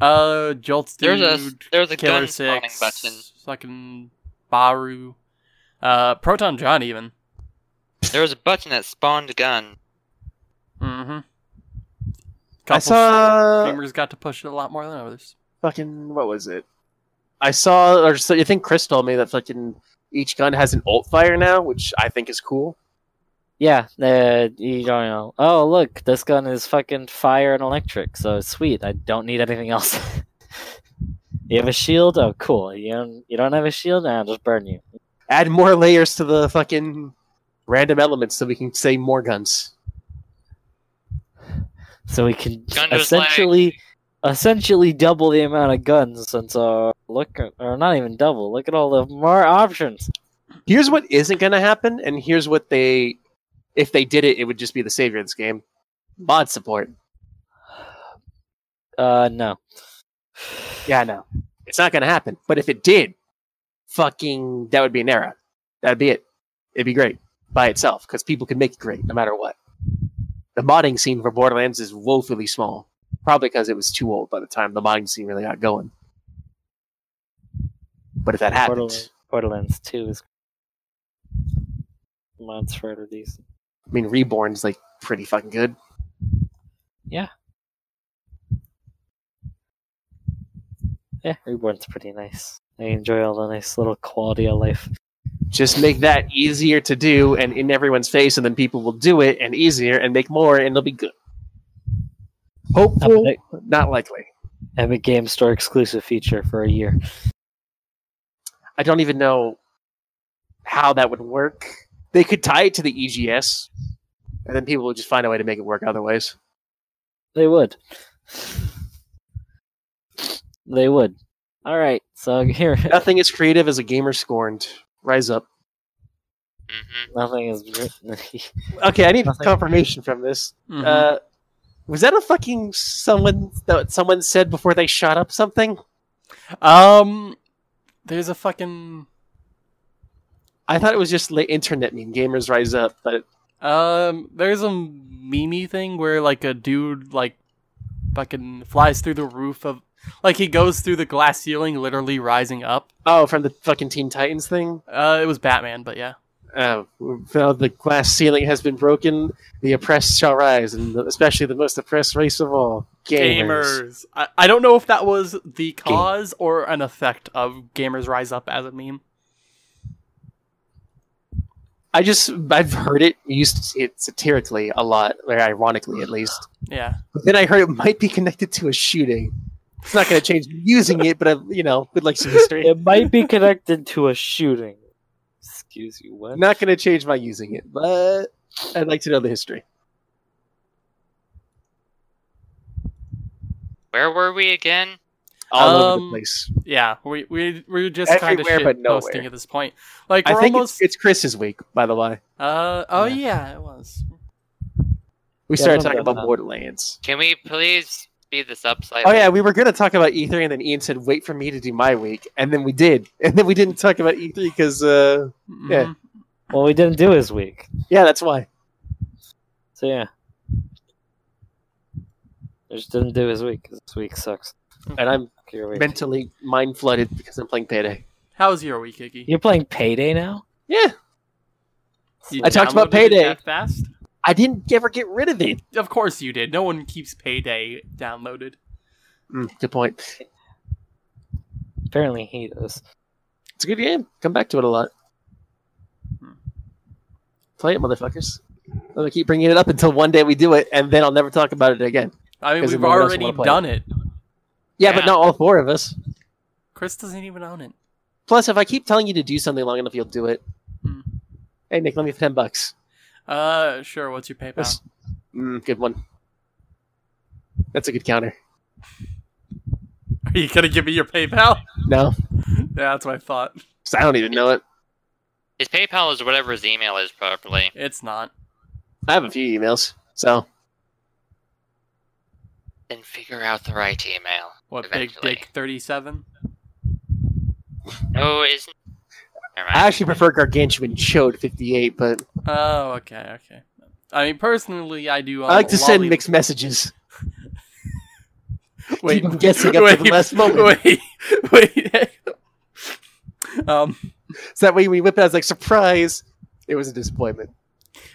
Uh, Jolts There's Dude, a there's a Killer gun spawning Six, button. fucking Baru, uh, Proton John even. There was a button that spawned a gun. Mm-hmm. I saw streamers got to push it a lot more than others. fucking what was it? I saw, or so you think Chris told me that fucking each gun has an ult fire now, which I think is cool. Yeah, uh, you don't know. Oh, look, this gun is fucking fire and electric, so sweet. I don't need anything else. <laughs> you have a shield? Oh, cool. You don't, you don't have a shield? Nah, I'll just burn you. Add more layers to the fucking random elements so we can say more guns. So we can Gun to his leg. essentially, essentially double the amount of guns. Since uh, look, or not even double. Look at all the more options. Here's what isn't going to happen, and here's what they, if they did it, it would just be the savior of this game. Mod support. Uh, no. Yeah, know. It's not going to happen. But if it did, fucking, that would be an era. That'd be it. It'd be great by itself because people can make it great no matter what. The modding scene for Borderlands is woefully small. Probably because it was too old by the time the modding scene really got going. But if that happened, Borderlands, Borderlands Two is mods for it are decent. I mean, Reborn's like pretty fucking good. Yeah, Yeah, Reborn's pretty nice. I enjoy all the nice little quality of life. Just make that easier to do and in everyone's face, and then people will do it and easier and make more, and it'll be good. Hopeful, Epic, not likely. Epic Game Store exclusive feature for a year. I don't even know how that would work. They could tie it to the EGS, and then people would just find a way to make it work otherwise. They would. They would. All right, so <laughs> here Nothing is creative as a gamer scorned. Rise up. hmm nothing is. <laughs> Okay, I need Nothing. confirmation from this. Mhm. Uh, was that a fucking someone that someone said before they shot up something? um, there's a fucking I thought it was just like internet meme. Gamers rise up, but um, there's a meme thing where like a dude like fucking flies through the roof of like he goes through the glass ceiling, literally rising up. oh, from the fucking Teen Titans thing. Uh, it was Batman, but yeah. Oh, now the glass ceiling has been broken. The oppressed shall rise, and especially the most oppressed race of all, gamers. Gamers. I, I don't know if that was the cause or an effect of gamers rise up as a meme. I just I've heard it used to see it satirically a lot, or ironically at least. Yeah. But then I heard it might be connected to a shooting. It's not going to change me using it, but I, you know, would like some history. it might be connected to a shooting. Excuse you, what? Not going to change my using it, but I'd like to know the history. Where were we again? All over Um, the place. Yeah, we we we're just kind of Everywhere shit posting at this point. Like I we're think almost. it's, it's Chris's week, by the way. uh oh Yeah. yeah, it was. We Yeah, started talking about no. Borderlands. Can we please speed this up slightly? Oh yeah, we were going to talk about E3, and then Ian said, "Wait for me to do my week," and then we did, <laughs> and then we didn't talk about E3 because, uh, Yeah. Mhm. Well, we didn't do his week, yeah, that's why. so yeah. I just didn't do his week 'cause this week sucks. And I'm Fuck your week. Mentally mind flooded because I'm playing Payday. How was your week, Iggy? You're playing Payday now? Yeah, You I talked about Payday. fast. I didn't ever get rid of it. Of course you did. No one keeps Payday downloaded. Mm, good point. Apparently he does. It's a good game. Come back to it a lot. Hmm. Play it, motherfuckers. I'm gonna keep bringing it up until one day we do it, and then I'll never talk about it again. I mean, 'Cause we've no one else already wanna play done it. Yeah, Yeah. but not all four of us. Chris doesn't even own it. Plus, if I keep telling you to do something long enough, you'll do it. Hmm. Hey, Nick, let me ten bucks. Uh, sure. What's your PayPal? Mm, good one. That's a good counter. Are you gonna give me your PayPal? No, <laughs> Yeah, that's what I thought. 'cause I don't even know it. His PayPal is whatever his email is properly. It's not. I have a few emails, so Then figure out the right email. What Eventually. big dick thirty seven? No, it isn't. I actually prefer Gargantuan Chode 58, but Oh, okay, okay. I mean, personally, I do. I like to send lolly- mixed messages. <laughs> Wait, Keep 'em guessing up to the last moment. Wait, <laughs> wait. <laughs> um, So that way we whip it out, it's like, surprise! It was a disappointment.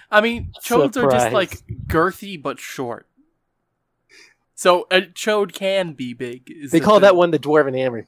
I mean, chodes are just like girthy but short. So a chode can be big. is They the call thing. that one the Dwarven Hammer.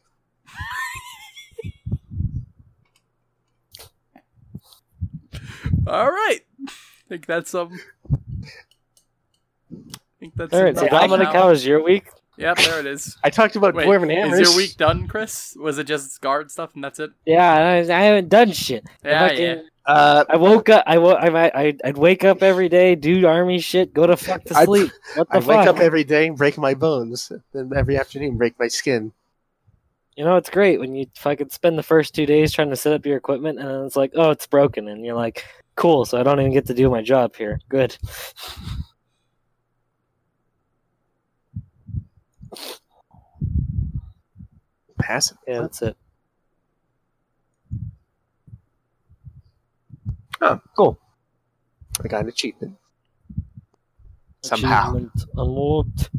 All right. I think that's um. I think that's. All right, so enough Dominic, now. how was your week? Yep, there it is. I talked about Wait, Dwarven Hammers. is your week done, Chris? Was it just guard stuff and that's it? Yeah, I, I haven't done shit. Yeah, fucking- yeah. Uh, I woke up. I I I I'd wake up every day, do army shit, go to fuck to I'd- sleep. What the I wake up every day, and break my bones, then every afternoon break my skin. You know, it's great when you fucking spend the first two days trying to set up your equipment, and then it's like, oh, it's broken, and you're like, cool. So I don't even get to do my job here. Good. Passive. Yeah, that's it. Oh, cool. I got an achievement. Somehow. Achievement unlocked.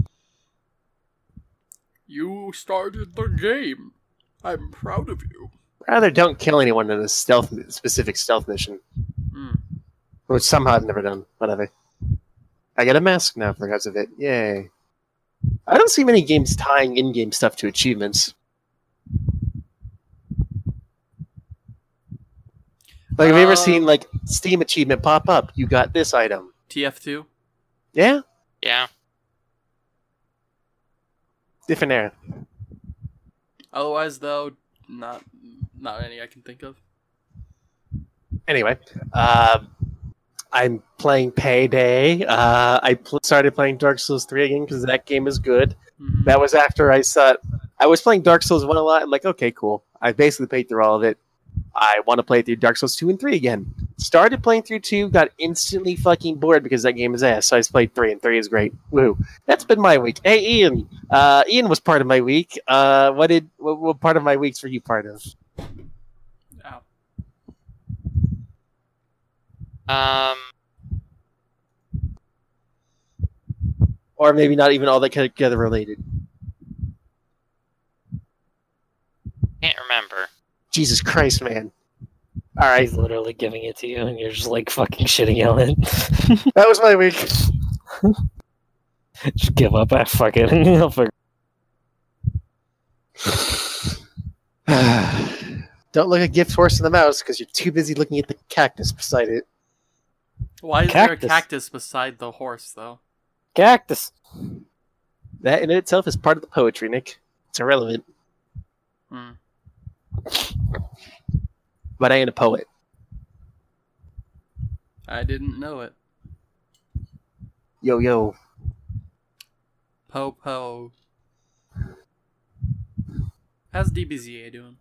You started the game. I'm proud of you. Rather don't kill anyone in a stealth specific stealth mission. Hmm. Which somehow I've never done. Whatever. I get a mask now because of it. Yay. I don't see many games tying in game stuff to achievements. Like, have you ever Um, seen like Steam achievement pop up? You got this item. TF2. Yeah, Yeah. different era. Otherwise, though, not not any I can think of. Anyway, um, I'm playing Payday. Uh, I pl- started playing Dark Souls 3 again because that game is good. Mhm. That was after I saw. I was playing Dark Souls 1 a lot. I'm like, okay, cool. I basically played through all of it. I want to play through Dark Souls 2 and 3 again. Started playing through 2, got instantly fucking bored because that game is ass. So I just played 3, and 3 is great. Woo. That's been my week. Hey, Ian. Uh, Ian was part of my week. Uh, what did what, what part of my weeks were you part of? Ow. Um. Or maybe not even all that together related. Can't remember. Jesus Christ, man. All right, He's literally giving it to you, and you're just like fucking shitting on it. <laughs> that was my week. <laughs> just give up. I fuck it. <laughs> I'll figure- <sighs> Don't look a gift horse in the mouse because you're too busy looking at the cactus beside it. Why is there a Cactus. cactus beside the horse, though? Cactus. That in itself is part of the poetry, Nick. It's irrelevant, Hmm. But I ain't a poet. I didn't know it. Yo, yo. Po po. How's DBZA doing?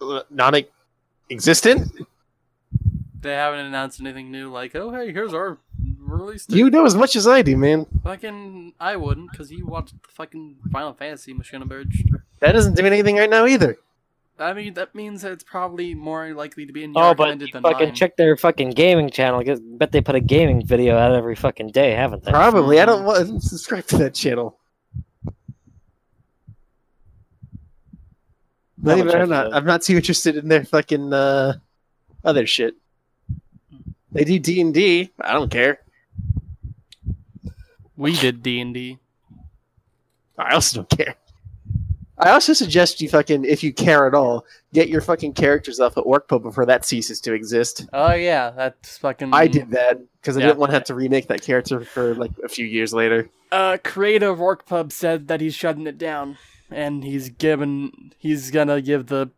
Uh, Non-existent? They haven't announced anything new, like, oh hey, here's our release date. You know as much as I do, man. Fucking, I wouldn't, because you watched the fucking Final Fantasy Machinabridged. That doesn't do anything right now either. I mean, that means that it's probably more likely to be in Oh, your but you than fucking mine. check their fucking gaming channel. 'cause bet they put a gaming video out every fucking day, haven't they? Probably. I don't want to subscribe to that channel. Not I'll even, check I'm not. I'm not too interested in their fucking uh, other shit. They do D and D. I don't care. We did D and D. I also don't care. I also suggest you fucking, if you care at all, get your fucking characters off of OrcPub before that ceases to exist. Oh yeah, that's fucking. I did that because I Yeah. didn't want to have to remake that character for like a few years later. Uh, creator creative OrcPub said that he's shutting it down, and he's given he's gonna give the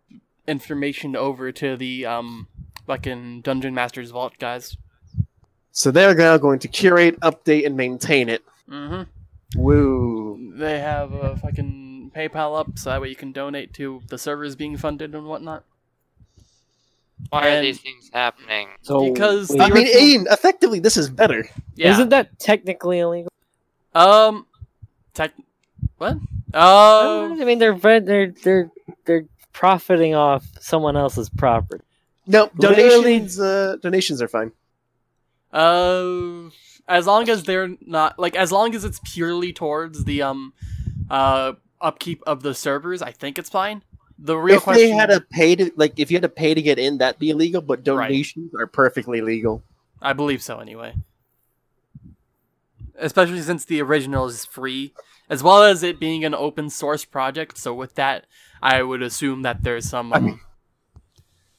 information over to the um fucking Dungeon Masters Vault guys. So they're now going to curate, update, and maintain it. Mm-hmm. Woo! They have a fucking PayPal up, so that way you can donate to the servers being funded and whatnot. Why are these things happening? So Because I mean, original- Ian, effectively, this is better. Yeah. isn't that technically illegal? um. Tech. What? Uh. I mean, they're they're they're they're profiting off someone else's property. No, Literally- donations. Uh, donations are fine. Uh, as long as they're not like, as long as it's purely towards the um, uh, upkeep of the servers, I think it's fine. The real if question, they had to pay to like, if you had to pay to get in, that'd be illegal. But Right. donations are perfectly legal. I believe so anyway. Especially since the original is free, as well as it being an open source project. So with that, I would assume that there's some. I mean,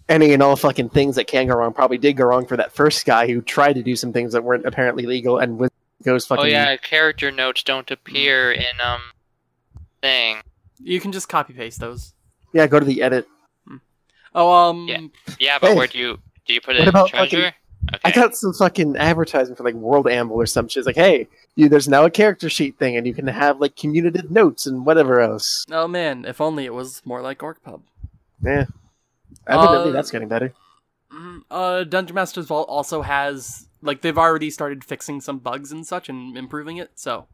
Any and all fucking things that can go wrong probably did go wrong for that first guy who tried to do some things that weren't apparently legal and was goes fucking. Oh yeah, character notes don't appear in um thing. you can just copy paste those. yeah. Go to the edit. Oh um. Yeah. Yeah, but Hey. where do you do you put it What in about treasure? Okay. I got some fucking advertisement for like World Anvil or some shit. It's like, hey, you, there's now a character sheet thing, and you can have like commutative notes and whatever else. Oh man, if only it was more like OrcPub. Yeah, evidently Uh, that's getting better. Mhm. Uh, Dungeon Masters Vault also has like they've already started fixing some bugs and such and improving it, so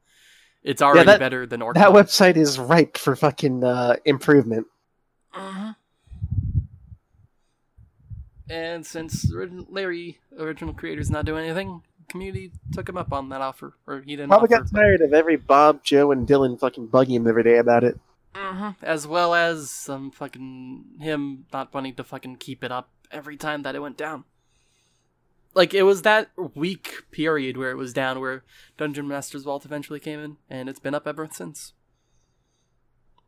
it's already that- better than OrcPub. That website is ripe for fucking uh, improvement. Mhm. And since Larry, original creator's not doing anything, community took him up on that offer, or he didn't. Probably offer, got tired of every Bob, Joe, and Dylan fucking bugging him every day about it. hmm As well as some fucking him not wanting to fucking keep it up every time that it went down. Like it was that week period where it was down, where Dungeon Masters Vault eventually came in, and it's been up ever since.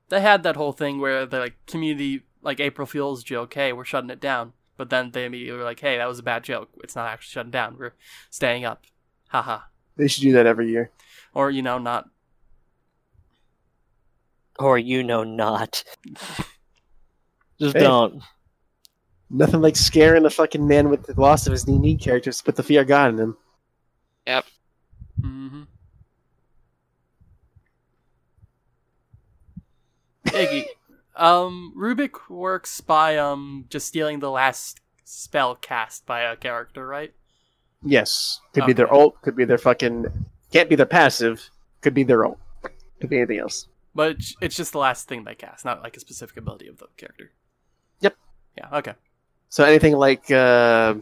They had that whole thing where the like community like April Fool's joke, hey, we're shutting it down. But then they immediately were like, hey, that was a bad joke. It's not actually shutting down. We're staying up. Haha. They should do that every year. Or, you know, not. Or you know not. <laughs> Just Hey. don't. Nothing like scaring a fucking man with the loss of his unique characters, put the fear of God in him. Yep. hmm Iggy. Um, Rubik works by um just stealing the last spell cast by a character, right? Yes. Could be their Okay. ult, could be their fucking. Can't be their passive, could be their ult. Could be anything else. But it's- it's just the last thing they cast, not like a specific ability of the character. Yep. Yeah. Okay. So anything like. Uh,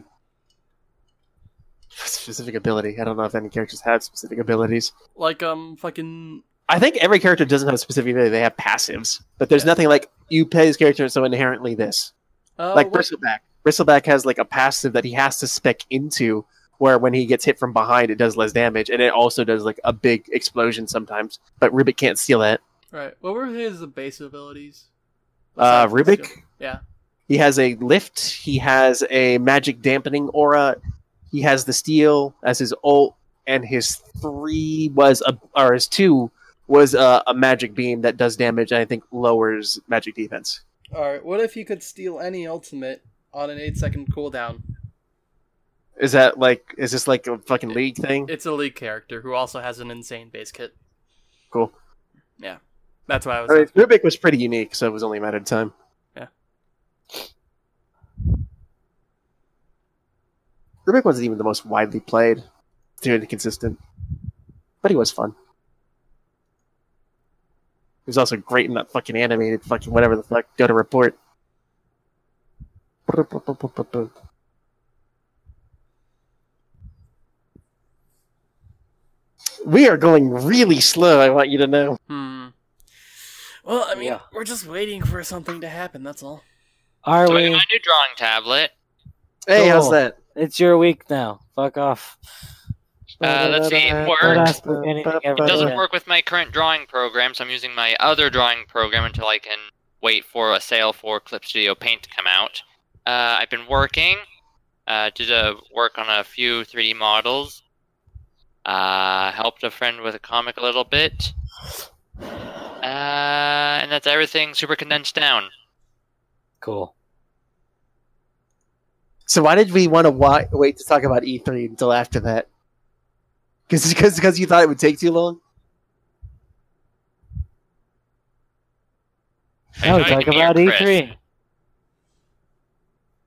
specific ability. I don't know if any characters have specific abilities. Like um, fucking I think every character doesn't have a specific ability. They have passives, but there's Yeah. nothing like you play this character so inherently this. uh, like what- Bristleback. Bristleback has like a passive that he has to spec into, where when he gets hit from behind, it does less damage, and it also does like a big explosion sometimes. But Rubik can't steal that. Right. What were his base abilities? Uh, Rubik. Yeah. He has a lift. He has a magic dampening aura. He has the steel as his ult, and his three was a or his two was a, a magic beam that does damage and I think lowers magic defense. All right. What if you could steal any ultimate on an eight-second cooldown? Is that like is this like a fucking league thing? It's a league character who also has an insane base kit. Cool. Yeah. That's why I was. I mean. Rubik was pretty unique, so it was only a matter of time. Rubik wasn't even the most widely played, too inconsistent, but he was fun. He was also great in that fucking animated fucking whatever the fuck Dota report. We are going really slow. I want you to know. Hmm. Well, I mean, Yeah. we're just waiting for something to happen. That's all. Are So I got we? my new drawing tablet. Hey, how's that? It's your week now. Fuck off. Uh, let's see, it works. ask me anything ever It doesn't work with my current drawing program, so I'm using my other drawing program until I can wait for a sale for Clip Studio Paint to come out. Uh, I've been working, uh, did a work on a few 3D models, uh, helped a friend with a comic a little bit, uh, and that's everything super condensed down. Cool. So why did we want to wa- wait to talk about E3 until after that? Because because you thought it would take too long. Are you No, talk to me or about E3.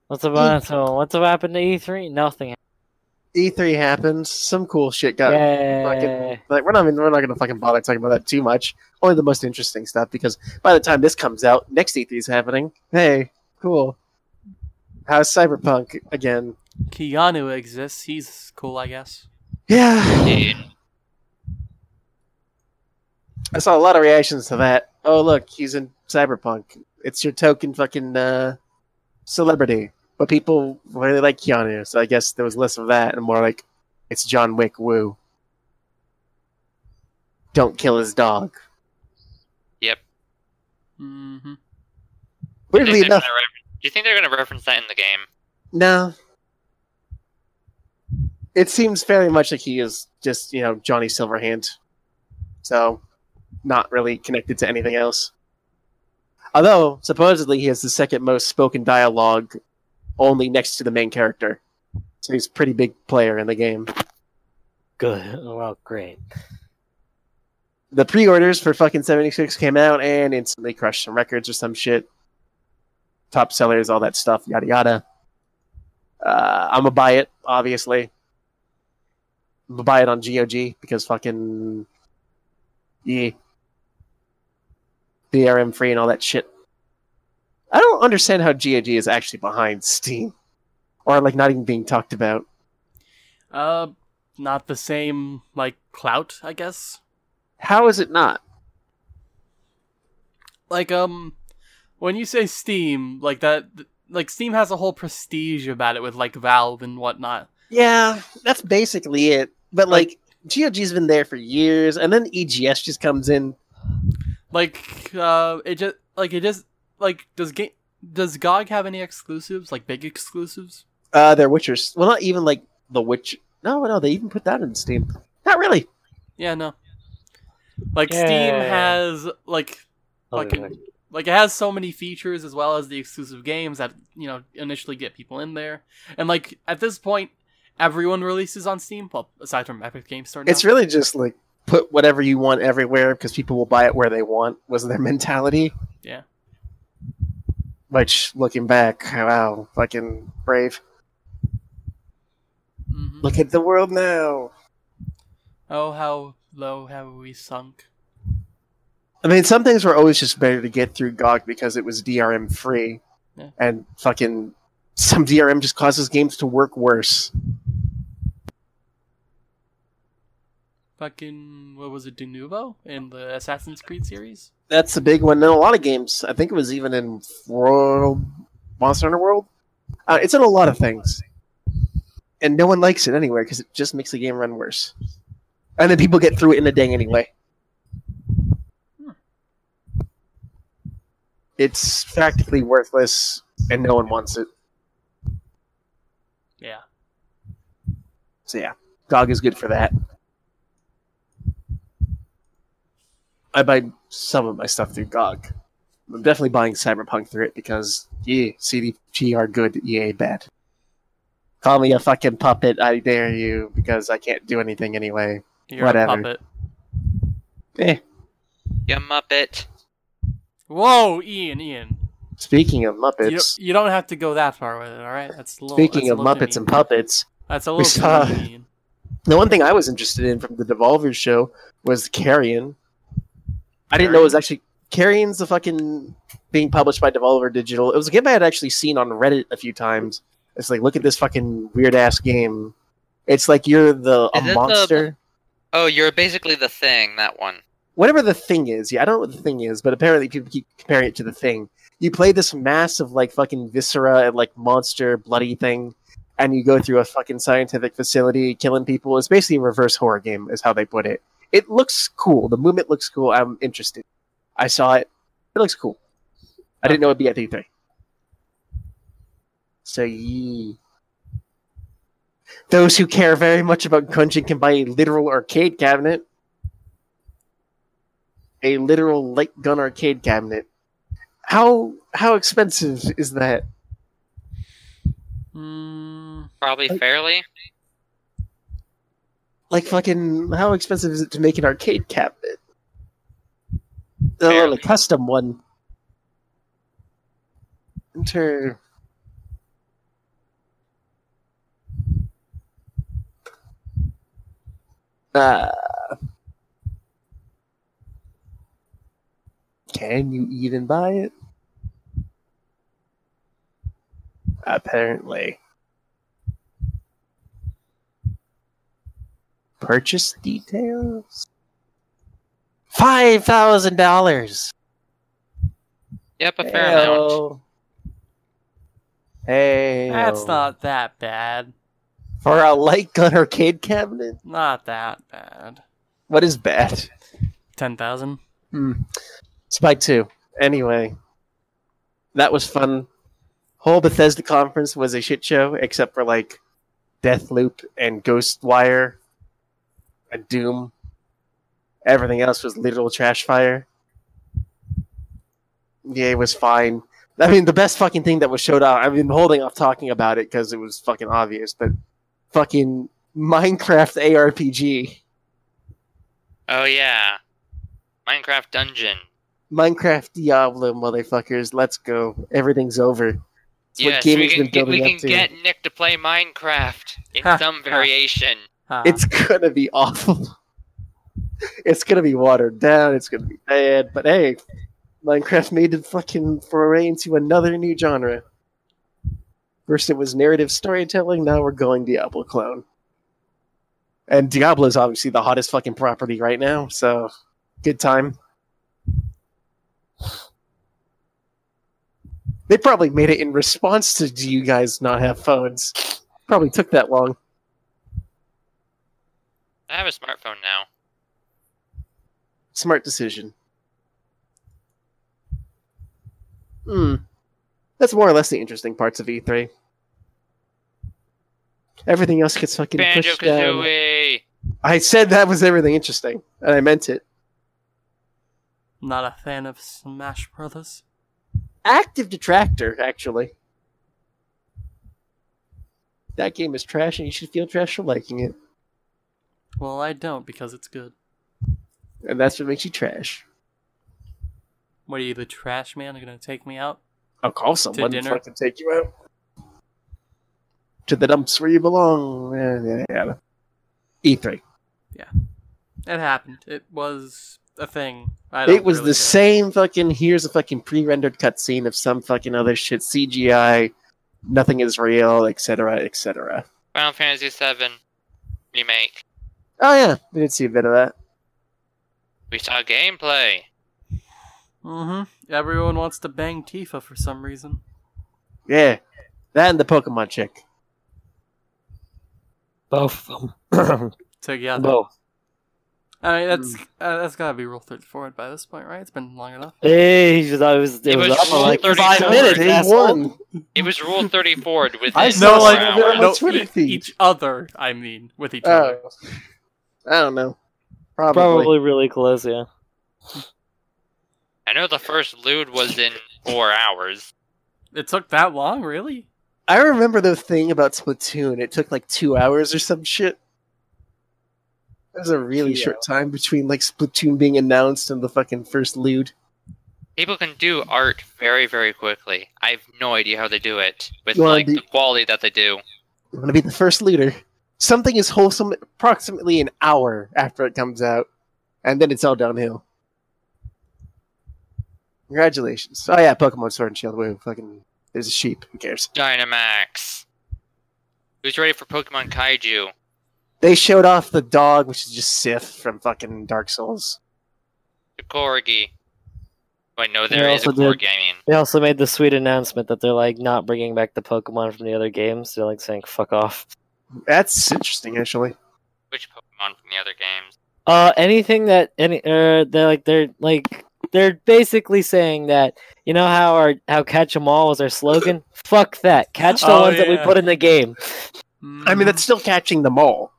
What's about so? What's happened to E3? Nothing. E3 happened. Some cool shit got. Yay! Like we're not even, we're not gonna fucking bother talking about that too much. Only the most interesting stuff because by the time this comes out, next E3 is happening. Hey, cool. How's Cyberpunk again? Keanu exists. He's cool, I guess. Yeah, Dude, I saw a lot of reactions to that. Oh look, he's in Cyberpunk. It's your token fucking uh, celebrity. But people really like Keanu, so I guess there was less of that and more like it's John Wick woo. Don't kill his dog. Yep. Mm-hmm. do, you Weirdly think enough, gonna refer- do you think they're going to reference that in the game? no. It seems very much like he is just, you know, Johnny Silverhand. So, not really connected to anything else. Although, supposedly, he has the second most spoken dialogue only next to the main character. So he's a pretty big player in the game. Good. Well, great. The pre-orders for fucking 76 came out and instantly crushed some records or some shit. Top sellers, all that stuff, yada yada. Uh, I'm gonna buy it, obviously. I'm gonna buy it on GOG because fucking yeah, DRM free and all that shit. I don't understand how GOG is actually behind Steam, or like not even being talked about. Uh, not the same like clout, I guess. How is it not? Like um, when you say Steam, like that, like Steam has a whole prestige about it with like Valve and whatnot. Yeah, that's basically it. But like, GOG's been there for years, and then EGS just comes in. Like uh, it just like it just like does game Does GOG have any exclusives, like big exclusives? Uh, they're Witchers. Well, not even like the Witch. No, no, they even put that in Steam. Not really. Yeah, no. Like Steam has like Oh, like yeah. Like it has so many features as well as the exclusive games that you know initially get people in there. And like at this point, everyone releases on Steam, well, aside from Epic Games Store. Now. It's really just like put whatever you want everywhere because people will buy it where they want. Was their <laughs> mentality? Yeah. Which, looking back, wow, fucking brave. Mhm. Look at the world now. Oh, how low have we sunk? I mean, some things were always just better to get through GOG because it was DRM free, Yeah. and fucking some DRM just causes games to work worse. Fucking what was it, Denuvo in the Assassin's Creed series? That's a big one. In a lot of games, I think it was even in World Monster Hunter World. Uh, it's in a lot of things, and no one likes it anyway because it just makes the game run worse. And then people get through it in a day anyway. It's practically worthless, and no one wants it. Yeah. So yeah, GOG is good for that. I buy some of my stuff through GOG. I'm definitely buying Cyberpunk through it because yeah, CDG are good, EA bad. Call me a fucking puppet, I dare you, because I can't do anything anyway. You're Whatever. a puppet. Eh. You're a Muppet. Whoa, Ian, Ian. Speaking of You Muppets, don't, you don't have to go that far with it, all right? That's a little. speaking that's a of little too Muppets and puppets, That's a little too saw- mean. the one thing I was interested in from the Devolver show was Carrion. I didn't know it was actually Carrion's the fucking being published by Devolver Digital. It was a game I had actually seen on Reddit a few times. It's like, look at this fucking weird ass game. It's like you're the a Is it the- monster. Oh, you're basically the thing. That one. Whatever the thing is, yeah, I don't know what the thing is, but apparently people keep comparing it to the thing. You play this massive like fucking viscera and like monster bloody thing, and you go through a fucking scientific facility killing people. It's basically a reverse horror game, is how they put it. It looks cool. The movement looks cool. I'm interested. I saw it. It looks cool. I didn't know it'd be at E3. So yee. Those who care very much about Gungeon can buy a literal arcade cabinet. A literal light gun arcade cabinet. How how expensive is that? Mm, Probably Like- fairly. Like fucking how expensive is it to make an arcade cabinet? Oh, Fairly. a custom one. Enter Uh, can you even buy it? Apparently. Purchase details? Five thousand dollars. Yep, a fair amount. Hey, that's not that bad. for a light gun arcade cabinet. Not that bad. What is bad? Ten thousand. Hmm. Spike 2. Anyway, that was fun. Whole Bethesda conference was a shit show, except for like Deathloop and Ghostwire and Doom. Everything else was literal trash fire. Yeah, it was fine. I mean, the best fucking thing that was showed out, I've been holding off talking about it because it was fucking obvious, but fucking Minecraft ARPG. Oh yeah, Minecraft Dungeon. Minecraft Diablo, motherfuckers. Let's go. Everything's over. It's what yes, we can been get, we can up to. get Nick to play Minecraft in Ha, some variation. Ha. It's gonna be awful. <laughs> it's gonna be watered down. It's gonna be bad. But hey, Minecraft made a fucking foray into another new genre. First it was narrative storytelling. Now we're going Diablo clone. And Diablo is obviously the hottest fucking property right now. So good time. They probably made it in response to do you guys not have phones. Probably took that long. I have a smartphone now. Smart decision. Hmm. That's more or less the interesting parts of E3. Everything else gets fucking Banjo pushed down. I said that was everything interesting, and I meant it. Not a fan of Smash Brothers. Active detractor, actually. That game is trash, and you should feel trash for liking it. Well, I don't because it's good. And that's what makes you trash. What are you, the trash man? Are gonna take me out? I'll call someone to dinner? fucking take you out. To the dumps where you belong. Yeah, yeah, yeah. E3. Yeah, It happened. It was a thing. I don't It was really the care. same fucking here's a fucking pre-rendered cutscene of some fucking other shit CGI, nothing is real, etc., etc. Final Fantasy VII remake. Oh yeah, we did see a bit of that. We saw gameplay. Mm-hmm. Everyone wants to bang Tifa for some reason. Yeah, that and the Pokemon chick. Both of them. <clears throat> Together. Both. I mean, that's uh, that's gotta be Rule 34 by this point, right? It's been long enough. Hey, he just, I was, it, It was, was up for Rule like 34. five minutes. He won. It was Rule 34 with <laughs> I No, saw like some of it on my no, Twitter e- each other. I mean, with each other. Oh, I don't know. Probably. Probably really close, yeah. I know the first loot was in four hours. It took that long, really? I remember the thing about Splatoon. It took like two hours or some shit. That was a really Two short time between like Splatoon being announced and the fucking first loot. People can do art very, very quickly. I have no idea how they do it with like be- the quality that they do. I'm gonna be the first looter. Something is wholesome approximately an hour after it comes out, and then it's all downhill. Congratulations! Oh yeah, Pokemon Sword and Shield. Woo! Fucking, there's a sheep. Who cares? Dynamax. Who's ready for Pokemon Kaiju? They showed off the dog, which is just Sif from fucking Dark Souls. The Corgi. Wait, no, They there is a also did- I mean, They also made the sweet announcement that they're like not bringing back the Pokemon from the other games. They're like saying "fuck off." That's interesting, actually. which Pokemon from the other games? Uh, anything that any uh, they're like they're like they're basically saying that you know how our how catch 'em all was our slogan. <laughs> Fuck that. Catch the Oh, ones that we put in the game. I mean, that's still catching them all.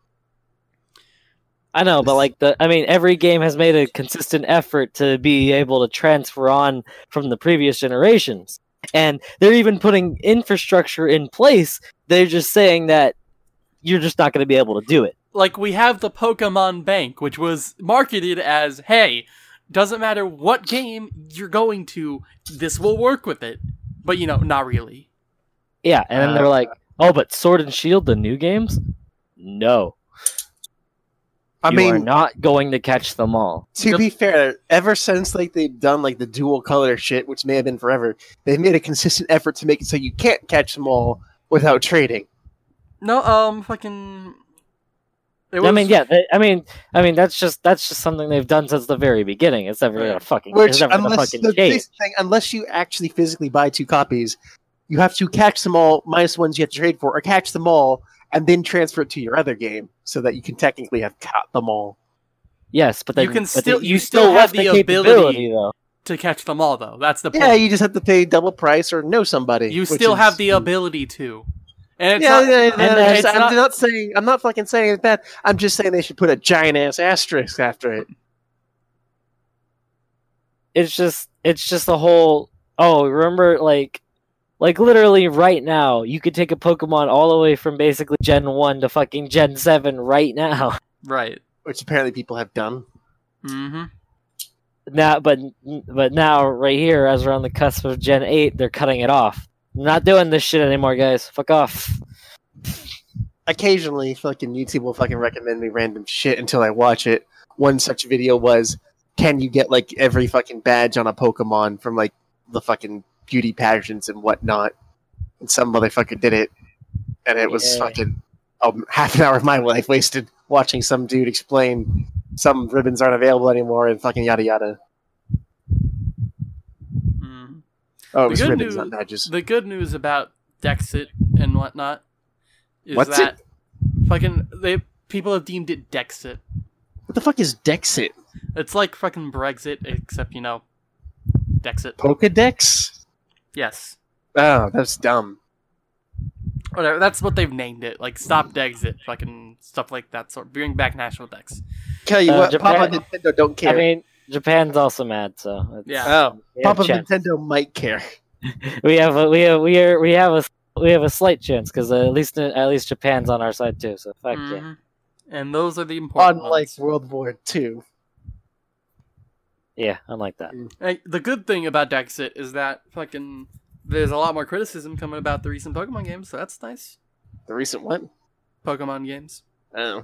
I know, but like the I mean, every game has made a consistent effort to be able to transfer on from the previous generations. And they're even putting infrastructure in place. They're just saying that you're just not going to be able to do it. like we have the Pokemon Bank, which was marketed as, "Hey, doesn't matter what game you're going to, this will work with it." But you know, not really. Yeah, and then Uh, they're like, "Oh, but Sword and Shield, the new games? No, I you mean, are not going to catch them all." to be fair, ever since like they've done like the dual color shit, which may have been forever, they've made a consistent effort to make it so you can't catch them all without trading. No, um, fucking. It I mean, yeah, they, I mean, I mean, that's just that's just something they've done since the very beginning. It's never gonna fucking, Which, it's never gonna unless fucking the change. thing, unless you actually physically buy two copies, you have to catch them all minus ones you have to trade for, or catch them all and then transfer it to your other game so that you can technically have caught them all. Yes, but then You can still- then you you still still have have the, the capability ability though. To catch them all, though, that's the point. Yeah, you just have to pay double price or know somebody. you still is- have the ability to, and it's yeah, not. yeah, yeah, and then it's I'm not- not saying I'm not fucking saying it's bad. I'm just saying they should put a giant ass asterisk after it. It's just it's just the whole. Oh, remember like. Like literally right now, you could take a Pokemon all the way from basically Gen One to fucking Gen Seven right now. <laughs> right. Which apparently people have done. Mm-hmm. Now, but but now right here, as we're on the cusp of Gen Eight, they're cutting it off. Not doing this shit anymore, guys. Fuck off. Occasionally, fucking YouTube will fucking recommend me random shit until I watch it. One such video was, can you get like every fucking badge on a Pokemon from like the fucking beauty pageants and whatnot? And some motherfucker did it, and it was Yeah. fucking um, half an hour of my life wasted watching some dude explain some ribbons aren't available anymore and fucking yada yada. Mm. Oh, The it was good ribbons, news- not badges. The good news about Dexit and whatnot is What's that fucking they people have deemed it Dexit. What the fuck is Dexit? It's like fucking Brexit, except you know, Dexit. Pokedex? Yes. Oh, that's dumb. Whatever. That's what they've named it. Like stop exit, fucking stuff like that. Sort bring back national Dex. Tell you Uh, what, Japan- Papa Nintendo don't care. I mean, Japan's also mad, so it's- Yeah. oh, Papa. Nintendo might care. <laughs> we have a, we have we are we have a we have a slight chance because uh, at least at least Japan's on our side too. So fuck yeah. Mhm. And those are the important Unlike ones. World War II. Yeah, I like that. Hey, the good thing about Dexit is that fucking there's a lot more criticism coming about the recent Pokemon games, so that's nice. The recent what? Pokemon games. Oh.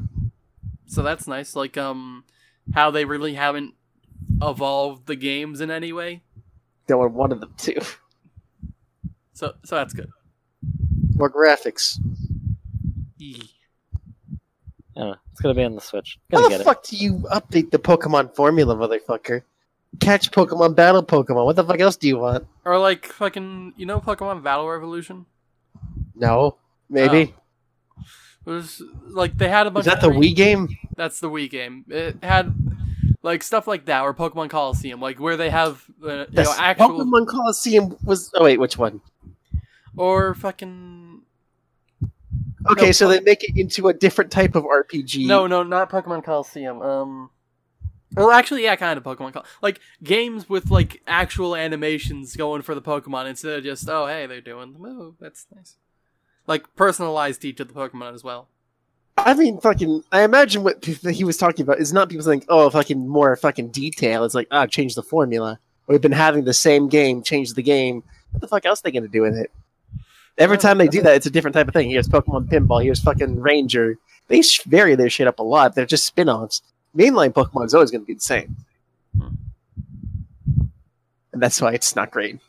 So that's nice. Like um how they really haven't evolved the games in any way. There were one of them too. So so that's good. More graphics. Yee. I don't know. It's gonna be on the Switch. How the get fuck do you update the Pokemon formula, motherfucker? Catch Pokemon, battle Pokemon. What the fuck else do you want? Or like fucking you know Pokemon Battle Revolution? No, maybe. It was like they had a bunch. Is that the Wii game? That's the Wii game. It had like stuff like that, or Pokemon Colosseum, like where they have uh, you know actual Pokemon Colosseum was. Oh wait, which one? or fucking Okay, No, so they make it into a different type of RPG. no, no, not Pokemon Colosseum. Um, well, actually, yeah, kind of Pokemon like games with like actual animations going for the Pokemon instead of just oh hey they're doing the move. That's nice. Like personalized each of the Pokemon as well. I mean, fucking. I imagine what he was talking about is not people saying, "Oh, fucking more fucking detail." It's like, ah, change the formula. We've been having the same game, change the game. What the fuck else are they gonna do with it? Every time they do that, it's a different type of thing. Here's Pokemon Pinball. Here's fucking Ranger. They vary their shit up a lot. They're just spin-offs. Mainline Pokemon is always going to be the same, Hmm. and that's why it's not great.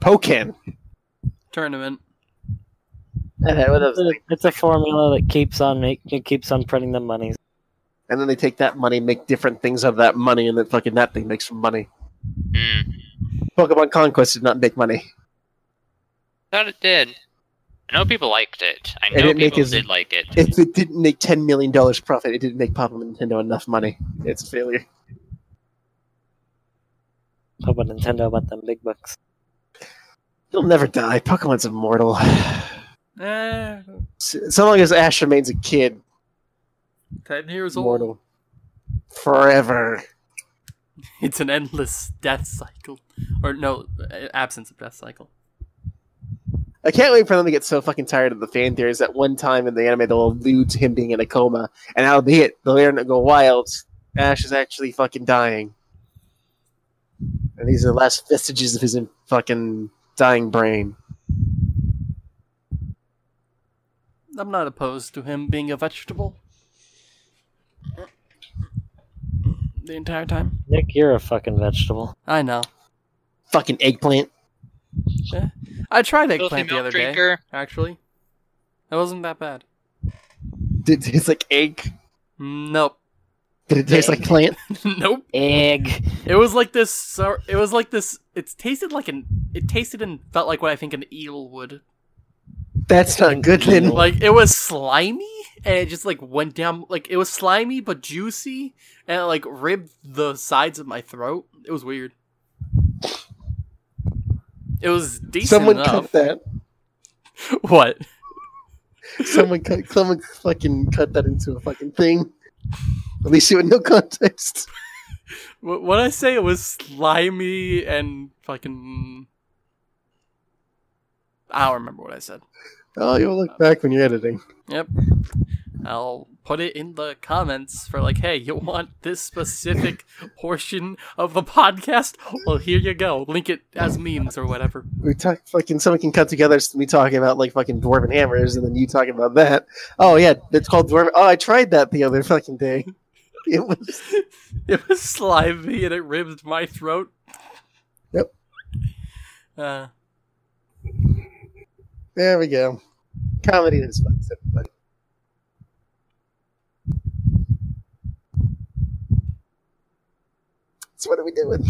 Pokken. Tournament. What else? It's a, formula that keeps on make it keeps on printing the money. and then they take that money, make different things of that money, and then fucking that thing makes some money. Hmm. Pokemon Conquest did not make money. Thought it did. I know people liked it. I know didn't people as- did like it. If it didn't make ten million dollars profit, it didn't make Papa Nintendo enough money. It's a failure. How about Nintendo about them big bucks? It'll never die. Pokemon's immortal. <sighs> Eh, So long as Ash remains a kid, ten years old. immortal forever. It's an endless death cycle, or no, absence of death cycle. I can't wait for them to get so fucking tired of the fan theories that one time in the anime they'll allude to him being in a coma, and that'll be it. They'll learn to go wild. Ash is actually fucking dying. And these are the last vestiges of his fucking dying brain. I'm not opposed to him being a vegetable. The entire time. Nick, you're a fucking vegetable. I know. Fucking eggplant. I tried Filthy eggplant the milk other day. Actually, it wasn't that bad. Did it taste like egg? Nope. Did it taste like plant? <laughs> nope. Egg. It was like this. It was like this. It tasted like an. It tasted and felt like what I think an eel would. That's not good then. Like it was slimy, and it just like went down. Like it was slimy but juicy, and it like ribbed the sides of my throat. It was weird. It was decent Someone enough. cut that. <laughs> What? Someone cut. Someone fucking cut that into a fucking thing. At least you had no context. <laughs> What what I say? It was slimy and fucking. I don't remember what I said. Oh, you'll look back when you're editing. Yep. I'll put it in the comments for like, hey, you want this specific <laughs> portion of the podcast? Well, here you go. Link it as memes or whatever. We talk fucking. Someone can cut together me talking about like fucking dwarven hammers, and then you talking about that. Oh yeah, it's called dwarven. Oh, I tried that the other fucking day. <laughs> It was. It was slimy and it ribbed my throat. Yep. Uh, There we go. Comedy is fun, everybody. So what are we doing?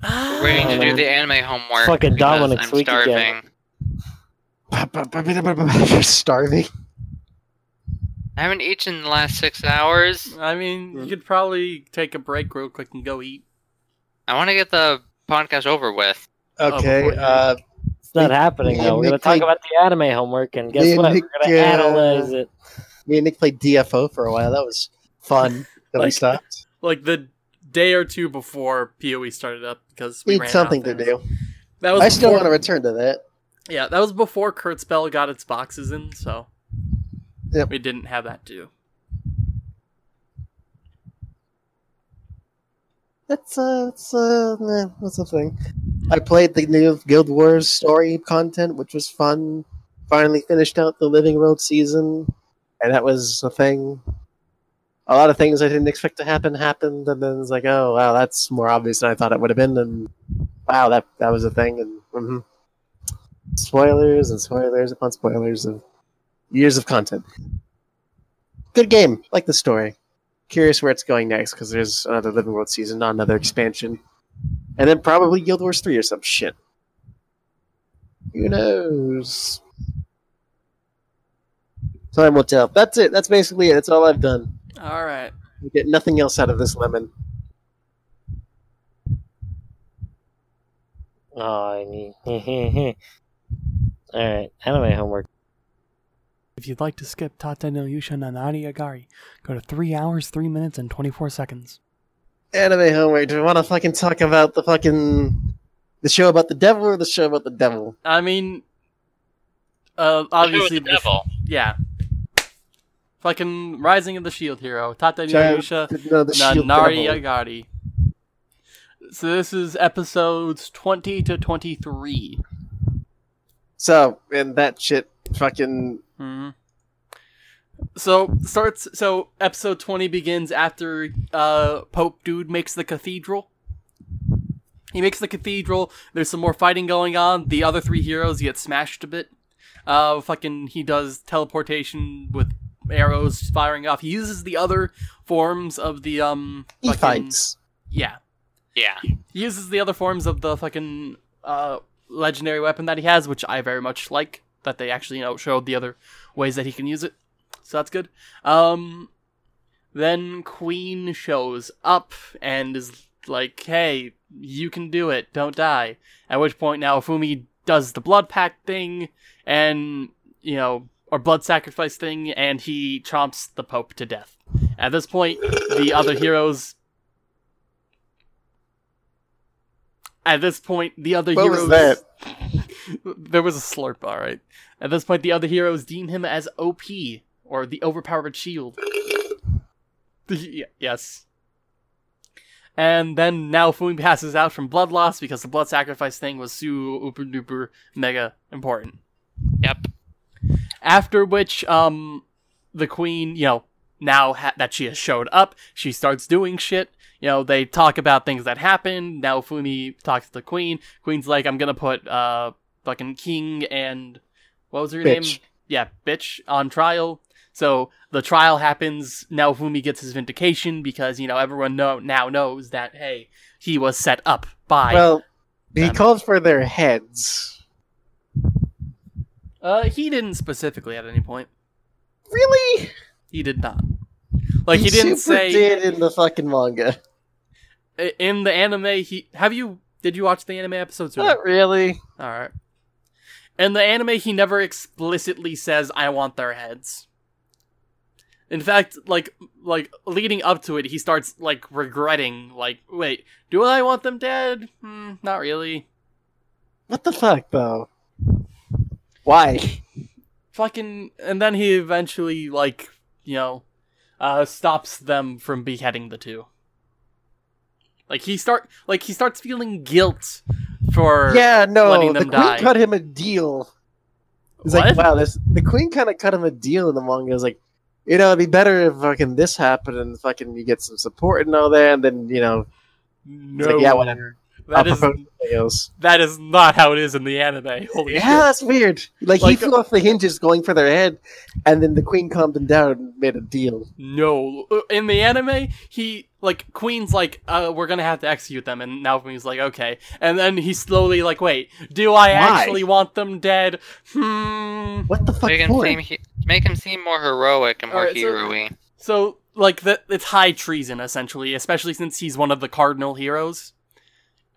We're waiting to Oh, do the anime homework. Fucking because Dominic's I'm weak starving. You're starving. I haven't eaten in the last six hours. I mean, you could probably take a break real quick and go eat. I want to get the podcast over with. Okay. before you- uh, It's not Me- happening though. We're gonna talk about the anime homework, and guess what? Nick, We're gonna uh, analyze it. me and Nick played DFO for a while. That was fun. We Like- stopped. <laughs> Like the day or two before PoE started up because we Need something to do. That was I still before- want to return to that. Yeah, that was before KurtzPel got its boxes in, so Yep. we didn't have that too. That's uh, that's uh, eh, what's the thing? I played the new Guild Wars story content, which was fun. Finally finished out the Living World season, and that was a thing. A lot of things I didn't expect to happen happened, and then it's like, oh wow, that's more obvious than I thought it would have been, and wow, that that was a thing. And mhm. spoilers and spoilers upon spoilers of years of content. Good game, like the story curious where it's going next because there's another Living World season, not another expansion, and then probably Guild Wars three or some shit. Who knows? Time will tell. That's it. That's basically it. That's all I've done. All right. I get nothing else out of this lemon. Oh, I need. <laughs> All right, anime homework. If you'd like to skip Tate no Yusha Nanari Agari, go to 3 hours, 3 minutes, and 24 seconds. Anime homework. Do we want to fucking talk about the fucking the show about the devil or the show about the devil? I mean, uh, obviously, the devil. yeah. Fucking Rising of the Shield Hero, Giant- Yusha No, the shield Nanari devil. Agari. So this is episodes 20 to 23. So and that shit fucking hmm So starts. So episode twenty begins after uh, Pope Dude makes the cathedral. He makes the cathedral. There's some more fighting going on. The other three heroes get smashed a bit. Uh, fucking, he does teleportation with arrows firing off. He uses the other forms of the um. he fucking- fights. Yeah, Yeah. he uses the other forms of the fucking uh legendary weapon that he has, which I very much like. That they actually you know showed the other ways that he can use it, so that's good. Um, then Queen shows up and is like, "Hey, you can do it. Don't die." At which point Naofumi does the blood pack thing and you know or blood sacrifice thing, and he chomps the Pope to death. At this point, the other heroes At this point, the other What was heroes. that? <laughs> there was a slurp, alright. At this point, the other heroes deem him as OP, or the overpowered shield. <laughs> Yes. And then Naofumi passes out from blood loss because the blood sacrifice thing was super duper duper mega important. Yep. After which, um, the queen, you know, now ha- that she has showed up, she starts doing shit. You know, they talk about things that happened. Naofumi talks to the queen. Queen's like, I'm gonna put, uh, fucking King and, what was her name? Yeah, bitch, on trial. So the trial happens. Naofumi gets his vindication because, you know, everyone know- now knows that, hey, he was set up by. Well, he calls for their heads. Uh, he didn't specifically at any point. Really? He did not. Like, he, didn't super say. did in the fucking manga. In the anime he have you did you watch the anime episodes or Not really. all right in the anime he never explicitly says i want their heads in fact like like leading up to it he starts like regretting like wait do i want them dead hmm, not really What the fuck, though? Why? <laughs> fucking and then he eventually like you know uh stops them from beheading the two like he start like he starts feeling guilt for yeah, no. letting The queen die. cut him a deal. What? like, wow, this. The queen kind of cut him a deal in the manga. It's like, you know, it'd be better if fucking this happened and fucking you get some support and all that, and then you know, no like, yeah, whatever. That I'll is propose something else. that is not how it is in the anime holy Yeah, shit that's weird. Like, Like- he flew off the hinges going for their head, and then the queen calmed him down and made a deal. no in the anime he like queen's like uh we're gonna have to execute them and now he's like okay and then he's slowly like wait do i Why? actually want them dead hmm What the fuck We can for? see, he, Make him seem more heroic and more Alright, so- hero-y. So, like, the, it's high treason, essentially, especially since he's one of the cardinal heroes.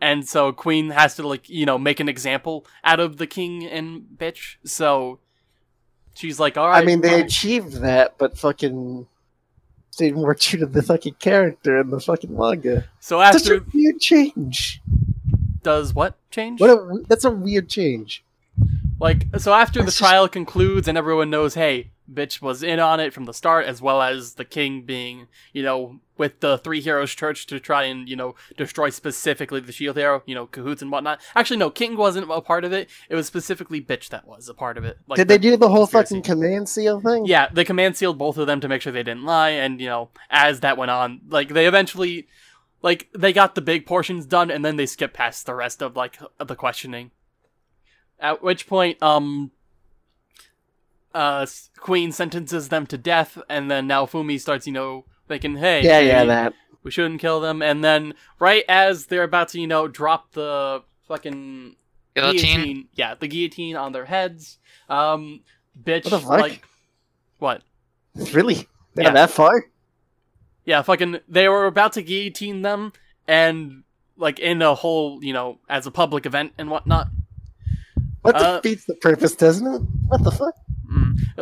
And so Queen has to, like, you know, make an example out of the king and bitch. So she's like, alright. I mean, they fine." achieved that, but fucking stayed more <laughs> true to the fucking character in the fucking manga. So Such after a weird change. does what change? What a, that's a weird change. Like, so after the trial concludes and everyone knows, hey, bitch was in on it from the start, as well as the king being, you know, with the Three Heroes Church to try and, you know, destroy specifically the Shield Hero, you know, cahoots and whatnot. Actually, no, King wasn't a part of it. It was specifically bitch that was a part of it. Like, Did they do the whole conspiracy. fucking command seal thing? Yeah, they command sealed both of them to make sure they didn't lie, and, you know, as that went on, like, they eventually, like, they got the big portions done, and then they skipped past the rest of, like, the questioning. At which point, um, uh, Queen sentences them to death, and then Naofumi starts, you know, thinking, hey, yeah, yeah, that. we shouldn't kill them, and then right as they're about to, you know, drop the fucking Guillotine. yeah, the guillotine on their heads, um, bitch, What the fuck? like, what? Really? They Yeah. that far? Yeah, fucking, they were about to guillotine them, and like in a whole, you know, as a public event and whatnot. What Uh, defeats the purpose, doesn't it? What the fuck?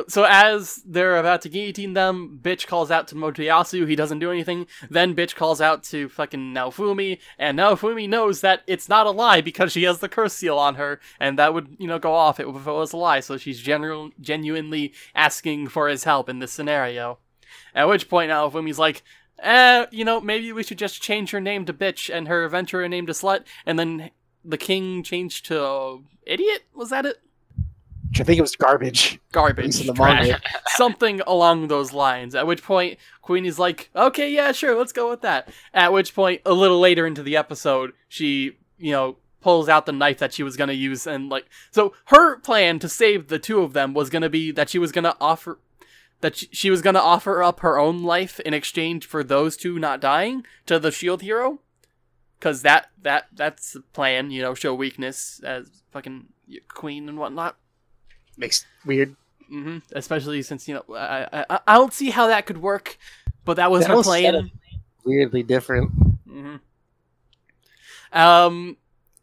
So as they're about to guillotine them, bitch calls out to Motoyasu. He doesn't do anything. Then bitch calls out to fucking Naofumi, and Naofumi knows that it's not a lie because she has the curse seal on her, and that would you know go off if it was a lie. So she's general, genuinely asking for his help in this scenario. At which point Naofumi's like. Eh, you know, maybe we should just change her name to bitch and her adventurer name to slut, and then the king changed to uh, idiot. Was that it? I think it was garbage. Garbage, in the trash, manga. <laughs> something along those lines. At which point, Queenie's like, "Okay, yeah, sure, let's go with that." At which point, a little later into the episode, she, you know, pulls out the knife that she was gonna use, and like, so her plan to save the two of them was gonna be that she was gonna offer. That she- she was gonna offer up her own life in exchange for those two not dying to the shield hero, because that that that's the plan, you know, show weakness as fucking queen and whatnot. Makes weird. hmm Especially since you know I, I I don't see how that could work, but that was That her plan. Weirdly different. hmm Um,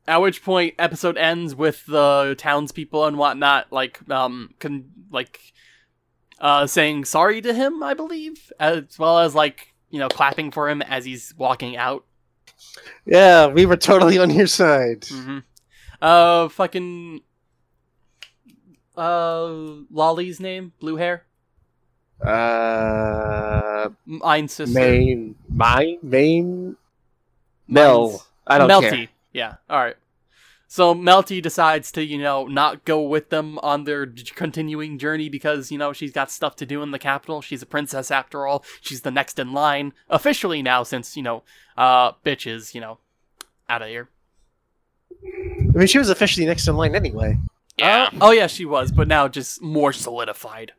at which point episode ends with the townspeople and whatnot like um con- like uh saying sorry to him, I believe, as well as like you know clapping for him as he's walking out. Yeah, we were totally on your side. hmm Uh, fucking uh Lolly's name, blue hair, Uh, mine sister. main, mine, main. Mel. Mine's- I don't Melty. care. Yeah. All right. So Melty decides to, you know, not go with them on their j- continuing journey because, you know, she's got stuff to do in the capital. She's a princess after all. She's the next in line officially now since, you know, uh bitch is, you know, out of here. I mean, she was officially next in line anyway. Yeah. Uh, oh yeah, she was, but now just more solidified.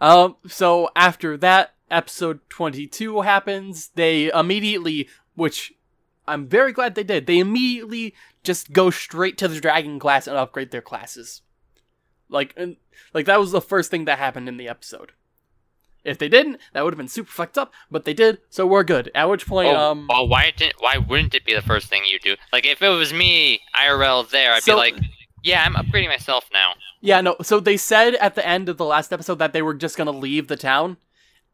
Um so after that episode 22 happens, they immediately which I'm very glad they did. They immediately just go straight to the dragon class and upgrade their classes. Like and, like that was the first thing that happened in the episode. If they didn't, that would have been super fucked up, but they did, so we're good. At which point Oh, um well, why didn't? Why wouldn't it be the first thing you do? Like, if it was me, IRL, there, I'd So- be like, yeah, I'm upgrading myself now. Yeah, no. So they said at the end of the last episode that they were just gonna leave the town,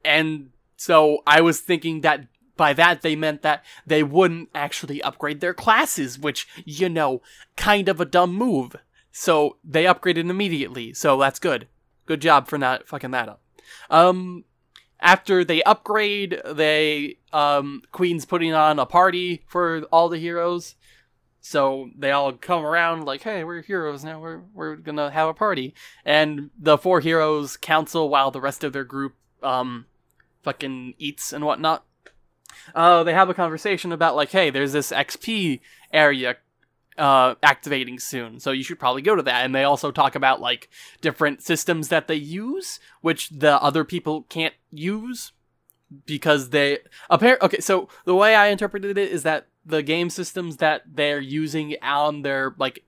and so I was thinking that by that they meant that they wouldn't actually upgrade their classes, which you know, kind of a dumb move. So they upgraded immediately. So that's good. Good job for not fucking that up. Um, after they upgrade, they um Queen's putting on a party for all the heroes. So they all come around like, "Hey, we're heroes now. We're we're gonna have a party." And the four heroes counsel while the rest of their group um fucking eats and whatnot. Uh, they have a conversation about like, "Hey, there's this XP area uh activating soon, so you should probably go to that." And they also talk about like different systems that they use, which the other people can't use because they apparent. Okay, so the way I interpreted it is that the game systems that they're using on their like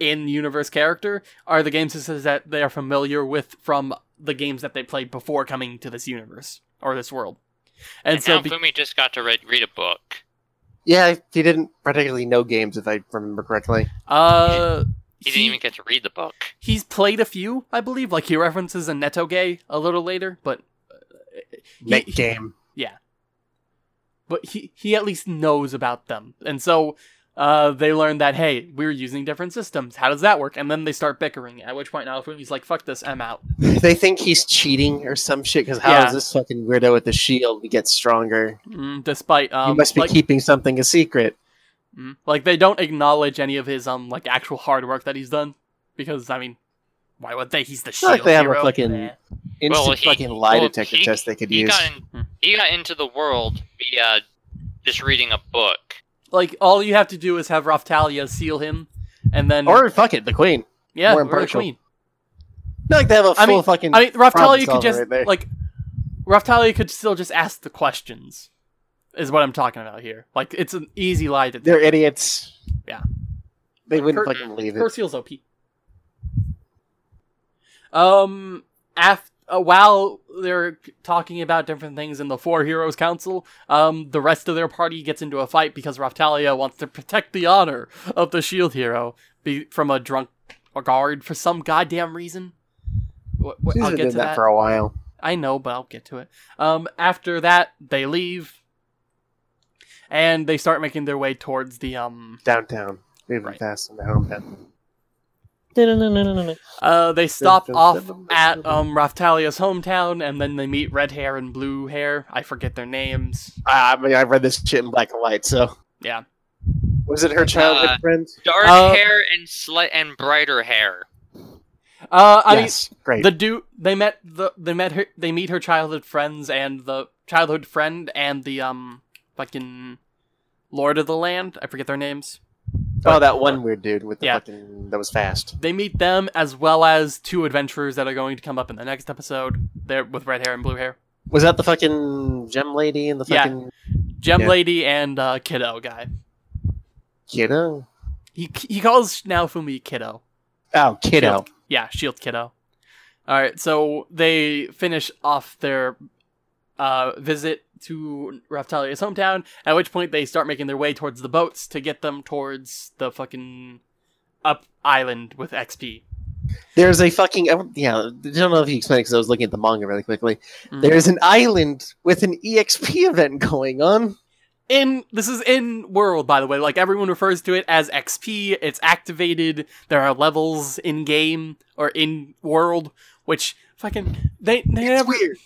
in universe character are the game systems that they are familiar with from the games that they played before coming to this universe or this world. And, And, so now be- Fumi just got to read, read a book. Yeah, he didn't particularly know games, if I remember correctly. uh He didn't even get to read the book. he's played a few, I believe. Like he references a Netoge a little later, but uh, he- Make he- game. But he he at least knows about them. And so uh, they learn that hey, we're using different systems. How does that work? And then they start bickering. At which point Naofumi's like, "Fuck this, I'm out." <laughs> They think he's cheating or some shit, because how is Yeah. this fucking weirdo with the shield get stronger? Mm, despite um, you must be like, keeping something a secret. mm, like they don't acknowledge any of his um like actual hard work that he's done because I mean, why would they? He's the not shield like they have a hero. fucking- Nah. Instant Well, he- fucking lie well, detector he- test they could He use. got, in, he got into the world via just reading a book. Like all you have to do is have Raphtalia seal him, and then Or fuck it, the queen. yeah, more we're the impartial. queen. Not like they have a full I mean- fucking. I mean, Raphtalia could just right there. like Raphtalia could still just ask the questions. Is what I'm talking about here. Like it's an easy lie to They're idiots. Yeah. They wouldn't Kurt- fucking believe it. Perseal's OP. Um, af- uh, while they're talking about different things in the Four Heroes Council, um, the rest of their party gets into a fight because Raphtalia wants to protect the honor of the Shield Hero be- from a drunk guard for some goddamn reason. Wh- wh- I'll get to that, that. for a while. I know, but I'll get to it. Um, after that, they leave, and they start making their way towards the um. Downtown. Moving Right. fast in the hometown. Uh, they stop off at dum. um Raphtalia's hometown, and then they meet red hair and blue hair. I forget their names. I, I mean, I read this shit in black and white, so. Yeah. Was it her childhood Uh, friend? Dark Uh, hair and slight and brighter hair. Uh, I yes, great. mean, the dude they met the they met her they meet her childhood friends and the childhood friend and the um fucking Lord of the Land. I forget their names. Oh, that one weird dude with the Yeah. fucking that was fast. They meet them as well as two adventurers that are going to come up in the next episode. They're with red hair and blue hair. Was that the fucking gem lady and the Yeah. fucking Gem Yeah. Lady and uh, Kiddo guy. kiddo? He he calls Naofumi Kiddo. Oh, kiddo. Shield. Yeah, Shield Kiddo. All right, so they finish off their uh, visit to Raphtalia's hometown. At which point they start making their way towards the boats to get them towards the fucking up island with XP. There's a fucking don't- yeah. I don't know if you explained because I was looking at the manga really quickly. Mhm. There's an island with an EXP event going on. in this is in world by the way like everyone refers to it as xp it's activated there are levels in game or in world which fucking they, they It's never weird.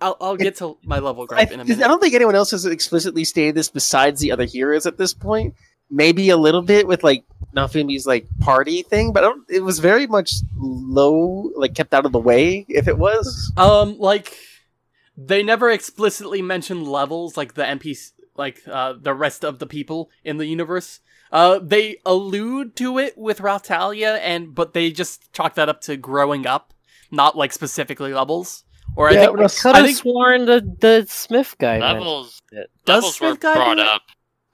I'll, I'll get to my level I, in a I minute I don't think anyone else has explicitly stated this besides the other heroes at this point. Maybe a little bit with like Naofumi's like party thing, but I don't, it was very much low, like kept out of the way. If it was, Um, like they never explicitly mention levels like the NPC, like uh, the rest of the people in the universe. Uh, they allude to it with Raphtalia, and but they just chalk that up to growing up, not like specifically levels. Or Yeah, I think well, Could I have think sworn the the Smith guy. meant Levels, does levels were Smith guy brought up.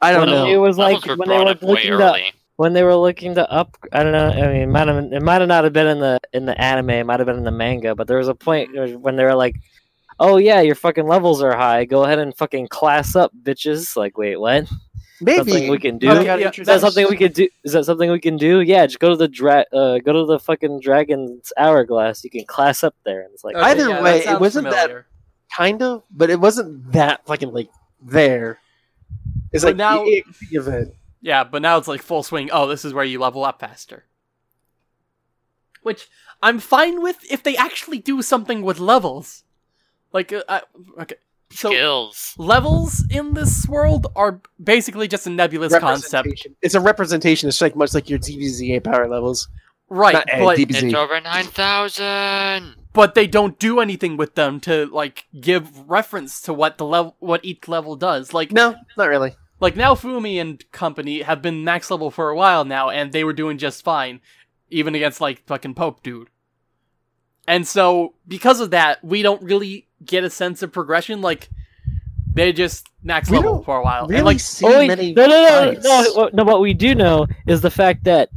I don't know. It was like when they were looking to when they were looking to up. I don't know. I mean, it might have it might have not have been in the in the anime. It might have been in the manga. But there was a point mm. when they were like, "Oh yeah, your fucking levels are high. Go ahead and fucking class up, bitches." Like, wait, what? Maybe Something we can do? They got Yeah, Is that something we can do? Is that something we can do? Yeah, just go to the dra- uh, go to the fucking dragon's hourglass. You can class up there, and it's like, Okay, Either yeah, way, it wasn't that- kind of, but it wasn't that fucking like there. It's But like now- the EXP event. Yeah, but now it's like full swing. Oh, this is where you level up faster. Which I'm fine with if they actually do something with levels. Like, uh, I, okay, so Skills. levels in this world are basically just a nebulous concept, It's a representation. It's like much like your DBZA power levels. right? Not, but DBZ. It's over nine thousand. but they don't do anything with them to like give reference to what the level, what each level does. Like, No, not really. like Naofumi and company have been max level for a while now, and they were doing just fine, even against like fucking Pope dude. And so because of that, we don't really get a sense of progression. Like they just max We level for a while, Really and like see oh many no, no, no, no, no. What we do know is the fact that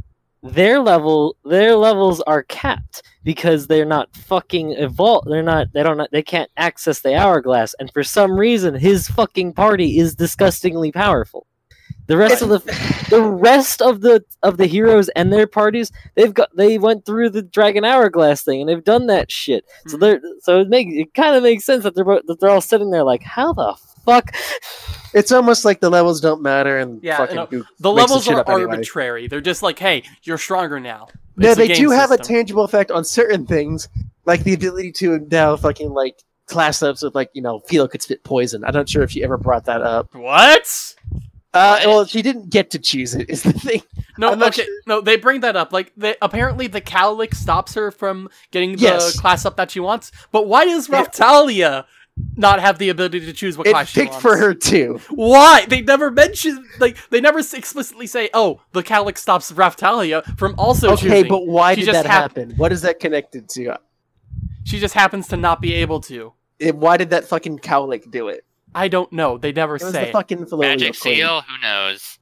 their level their levels are capped because they're not fucking evolved. They're not. They don't. They can't access the hourglass, and for some reason, his fucking party is disgustingly powerful. The rest of the <sighs> the rest of the of the heroes and their parties, they've got they went through the dragon hourglass thing and they've done that shit. So Mhm. they're so it makes it kind of makes sense that they're that they're all sitting there like, how the fuck? <laughs> It's almost like the levels don't matter and Yeah, fucking no, Goop The makes levels shit are up anyway. arbitrary. They're just like, hey, you're stronger now. No, It's a they game do have a tangible effect on certain things, like the ability to endow fucking like class ups with like you know Philo could spit poison. I'm not sure if she ever brought that up. What? Uh, well, she didn't get to choose it. Is the thing. No, okay, sure. no, they bring that up. Like, they, apparently the Cowlick stops her from getting the Yes. class up that she wants. But why does Raphtalia not have the ability to choose what It class she picked wants? for her too. Why? They never mention, like, they never explicitly say, "Oh, the Cowlick stops Raphtalia from also Okay, choosing." but why She did that hap- happen? What is that connected to? she just happens to not be able to. It- why did that fucking cowlick do it? I don't know. They never It was say. the it. fucking Philolio Magic queen. seal? Who knows?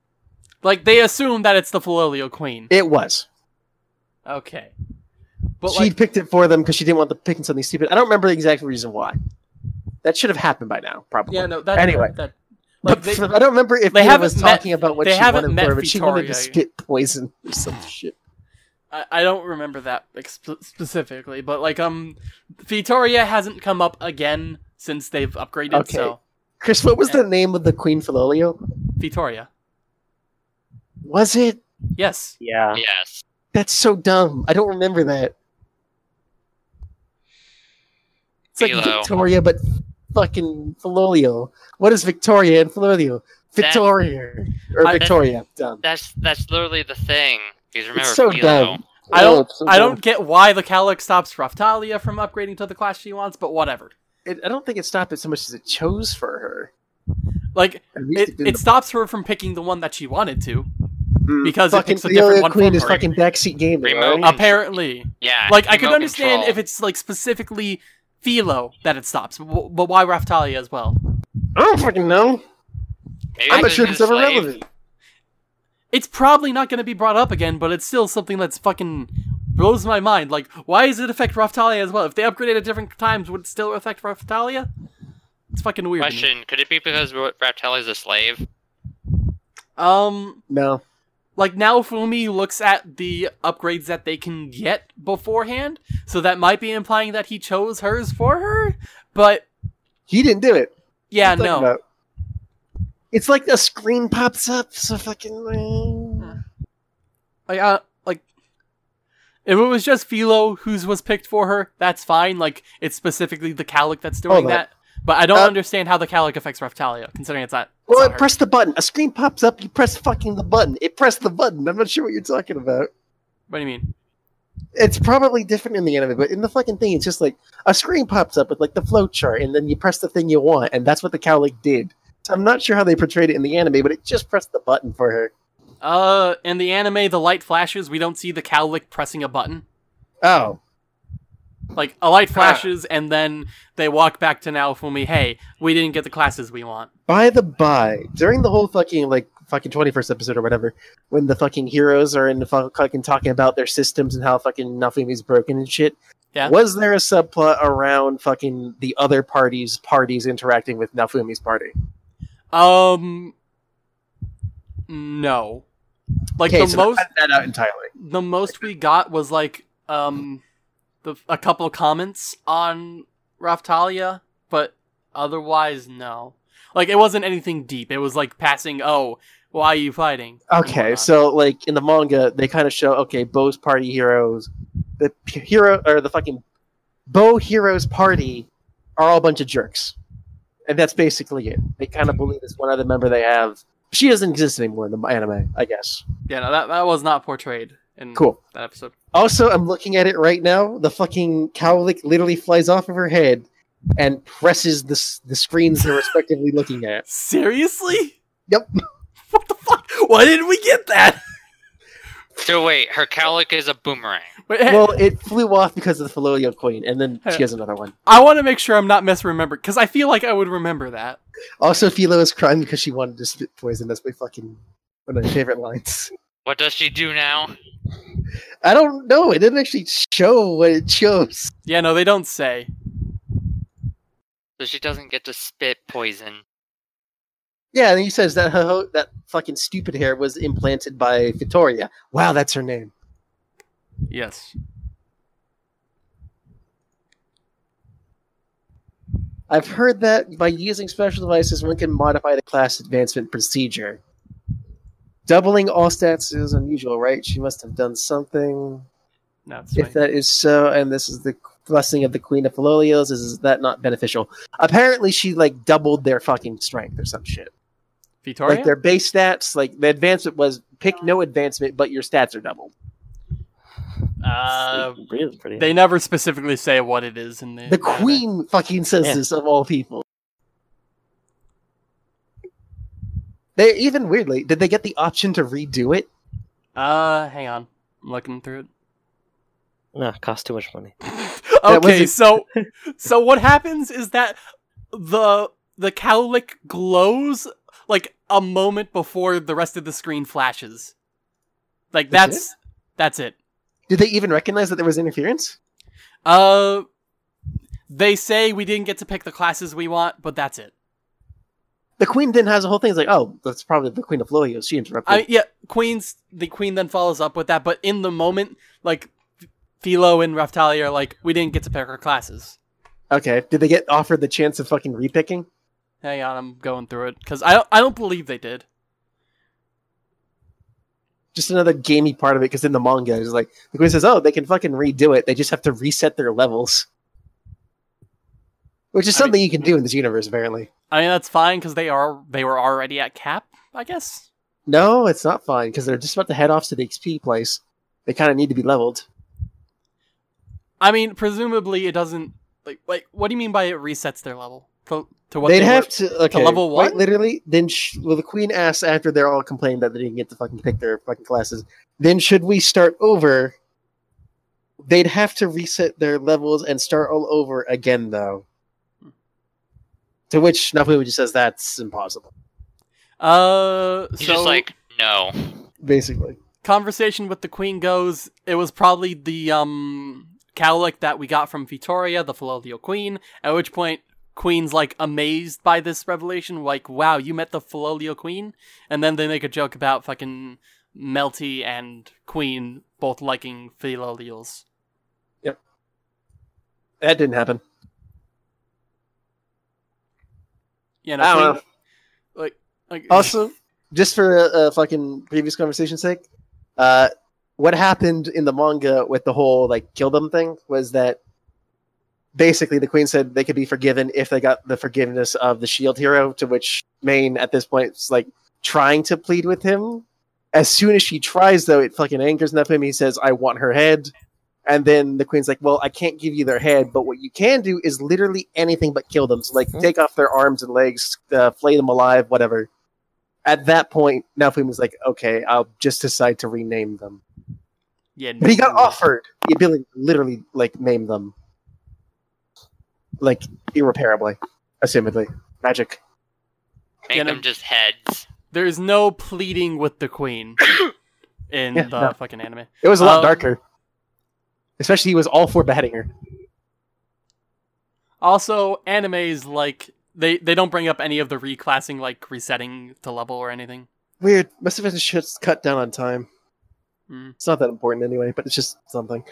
Like, they assume that it's the Philolio Queen. It was. Okay, but she like, picked it for them because she didn't want them picking something stupid. I don't remember the exact reason why. That should have happened by now, probably. yeah, no. That, Anyway. that like But they, <laughs> I don't remember if they they haven't was met- talking about what they she wanted met for, but she wanted to spit poison or some shit. I, I don't remember that exp- specifically, but like um, Vittoria hasn't come up again since they've upgraded. Okay. So Chris, what was the name of the Queen Philolio? Vittoria, Was it? yes, Yeah. Yes. That's so dumb. I don't remember that. It's like Philo. Victoria, but fucking Philolio. What is Victoria and Philolio? That- Victoria or I- Victoria. Dumb. That's that's literally the thing. Because remember, It's so Philo, dumb. I Oh, don't, it's so I don't get why the cowlick stops Raphtalia from upgrading to the class she wants, but whatever. It, I don't think it stopped it so much as it chose for her. Like At least it, it stops her from picking the one that she wanted to. Mm, because it picks a different Philolio one Queen from is her. fucking backseat gaming. Remote- right? Apparently, Yeah. like I could understand control. if it's like specifically Philo that it stops, but but why Raphtalia as well? I don't fucking know. Maybe I'm not sure it's ever relevant. it's probably not going to be brought up again, but it's still something that's fucking blows my mind. Like, why does it affect Raphtalia as well? If they upgraded at different times, would it still affect Raphtalia? It's fucking weird. Question: Could it be because Raphtalia is a slave? Um, No. like Naofumi looks at the upgrades that they can get beforehand, so that might be implying that he chose hers for her. But He didn't do it. yeah, What are you no. about? It's like a screen pops up, so fucking. Like, uh, like, if it was just Philo whose was picked for her, that's fine. Like, it's specifically the cowlick that's doing Hold on. that. But I don't Uh, understand how the cowlick affects Raphtalia, considering it's not. it's Well, not press the button. A screen pops up. You press fucking the button. It pressed the button. I'm not sure what you're talking about. What do you mean? It's probably different in the anime, but in the fucking thing, it's just like a screen pops up with like the flow chart, and then you press the thing you want, and that's what the cowlick did. So I'm not sure how they portrayed it in the anime, but it just pressed the button for her. Uh, in the anime, the light flashes. We don't see the Cowlick pressing a button. Oh, Like a light flashes, and then they walk back to Naofumi. Hey, we didn't get the classes we want. by the by, during the whole fucking like fucking 21st episode or whatever, when the fucking heroes are in the fu- fucking talking about their systems and how fucking Naofumi's broken and shit. Yeah. Was there a subplot around fucking the other parties parties interacting with Naofumi's party? Um, no. Like okay, the so most, that out entirely. the most we got was like um, the a couple comments on Raphtalia, but otherwise, no. Like it wasn't anything deep. It was like passing. Oh, why are you fighting? Okay, so like in the manga, they kind of show okay, Bo's party heroes, the hero or the fucking Bo heroes party are all a bunch of jerks, and that's basically it. They kind of believe this one other member they have. She doesn't exist anymore in the anime, I guess. yeah, no, that that was not portrayed in Cool. that episode. Also, I'm looking at it right now. The fucking cowlick literally flies off of her head and presses the the screens they're respectively looking at. <laughs> Seriously? Yep. <laughs> What the fuck? Why didn't we get that? So wait, her cowlick is a boomerang. Wait, Well, it flew off because of the Philolio Queen, and then she has another one. I want to make sure I'm not misremembered because I feel like I would remember that. Also, Philo is crying because she wanted to spit poison. That's my fucking one of my favorite lines. What does she do now? I don't know. It didn't actually show what it shows. Yeah, no, they don't say. So she doesn't get to spit poison. Yeah, and he says that her, that fucking stupid hair was implanted by Victoria. Wow, that's her name. Yes. I've heard that by using special devices, one can modify the class advancement procedure. Doubling all stats is unusual, right? She must have done something. No, If fine. that is so, and this is the blessing of the Queen of Philolios, is that not beneficial? Apparently, she like doubled their fucking strength or some shit. Victoria? Like their base stats, like the advancement was pick oh. no advancement, but your stats are doubled. Uh, really pretty. they never specifically say what it is in the. The Queen fucking says Yeah. this of all people. They even weirdly, did they get the option to redo it? Uh, hang on. I'm looking through it. Nah, it costs too much money. <laughs> Okay, so <laughs> so what happens is that the the cowlick glows like a moment before the rest of the screen flashes. Like That's that's that's it. Did they even recognize that there was interference? Uh they say we didn't get to pick the classes we want, but that's it. The Queen then has a whole thing. It's like, oh, that's probably the Queen of Lolios. She interrupted. I yeah, Queen's the Queen then follows up with that, but in the moment, like Philo and Raphtalia are like, we didn't get to pick our classes. okay, did they get offered the chance of fucking repicking? Hang on, I'm going through it because I don't, I don't believe they did. Just another gamey part of it, because in the manga, it's like the Queen says, "Oh, they can fucking redo it. They just have to reset their levels," which is I mean- something you can do in this universe. Apparently, I mean that's fine because they are they were already at cap, I guess. no, it's not fine because they're just about to head off to the XP place. They kind of need to be leveled. I mean, presumably it doesn't like like what do you mean by it resets their level to, to what They'd they have were- to okay, level quite one? literally. Then, sh- well, the Queen asks after they're all complaining that they didn't get to fucking pick their fucking classes. Then, should we start over? They'd have to reset their levels and start all over again, though. To which Naofumi says that's impossible. Uh, He's so just like, no. Basically, conversation with the queen goes. It was probably the um cowlick that we got from Vittoria, the Philolio queen. At which point, Queen's like amazed by this revelation, like, "Wow, you met the Philolio queen!" And then they make a joke about fucking Melty and Queen both liking Philolios. Yep, that didn't happen. You know, I don't Queen- know. like, like <laughs> Also, just for a, a fucking previous conversation's sake, uh, what happened in the manga with the whole like kill them thing was that basically the queen said they could be forgiven if they got the forgiveness of the shield hero. To which Myne at this point is like trying to plead with him. As soon as she tries, though, it fucking angers Nephim. He says, "I want her head." And then the queen's like, "Well, I can't give you their head, but what you can do is literally anything but kill them. So, like, Hmm. take off their arms and legs, uh, flay them alive, whatever." At that point, was like, "Okay, I'll just decide to rename them." yeah, But he got no. offered the ability to literally like name them, like irreparably, assumedly, magic. Make Yeah, no- them just heads. There's no pleading with the queen <coughs> in Yeah, the no. fucking anime. It was a lot Um, darker. Especially, he was all for beheading her. Also, animes like they they don't bring up any of the reclassing, like resetting to level or anything. Weird. Must have been just cut down on time. Hmm. It's not that important anyway, but it's just something.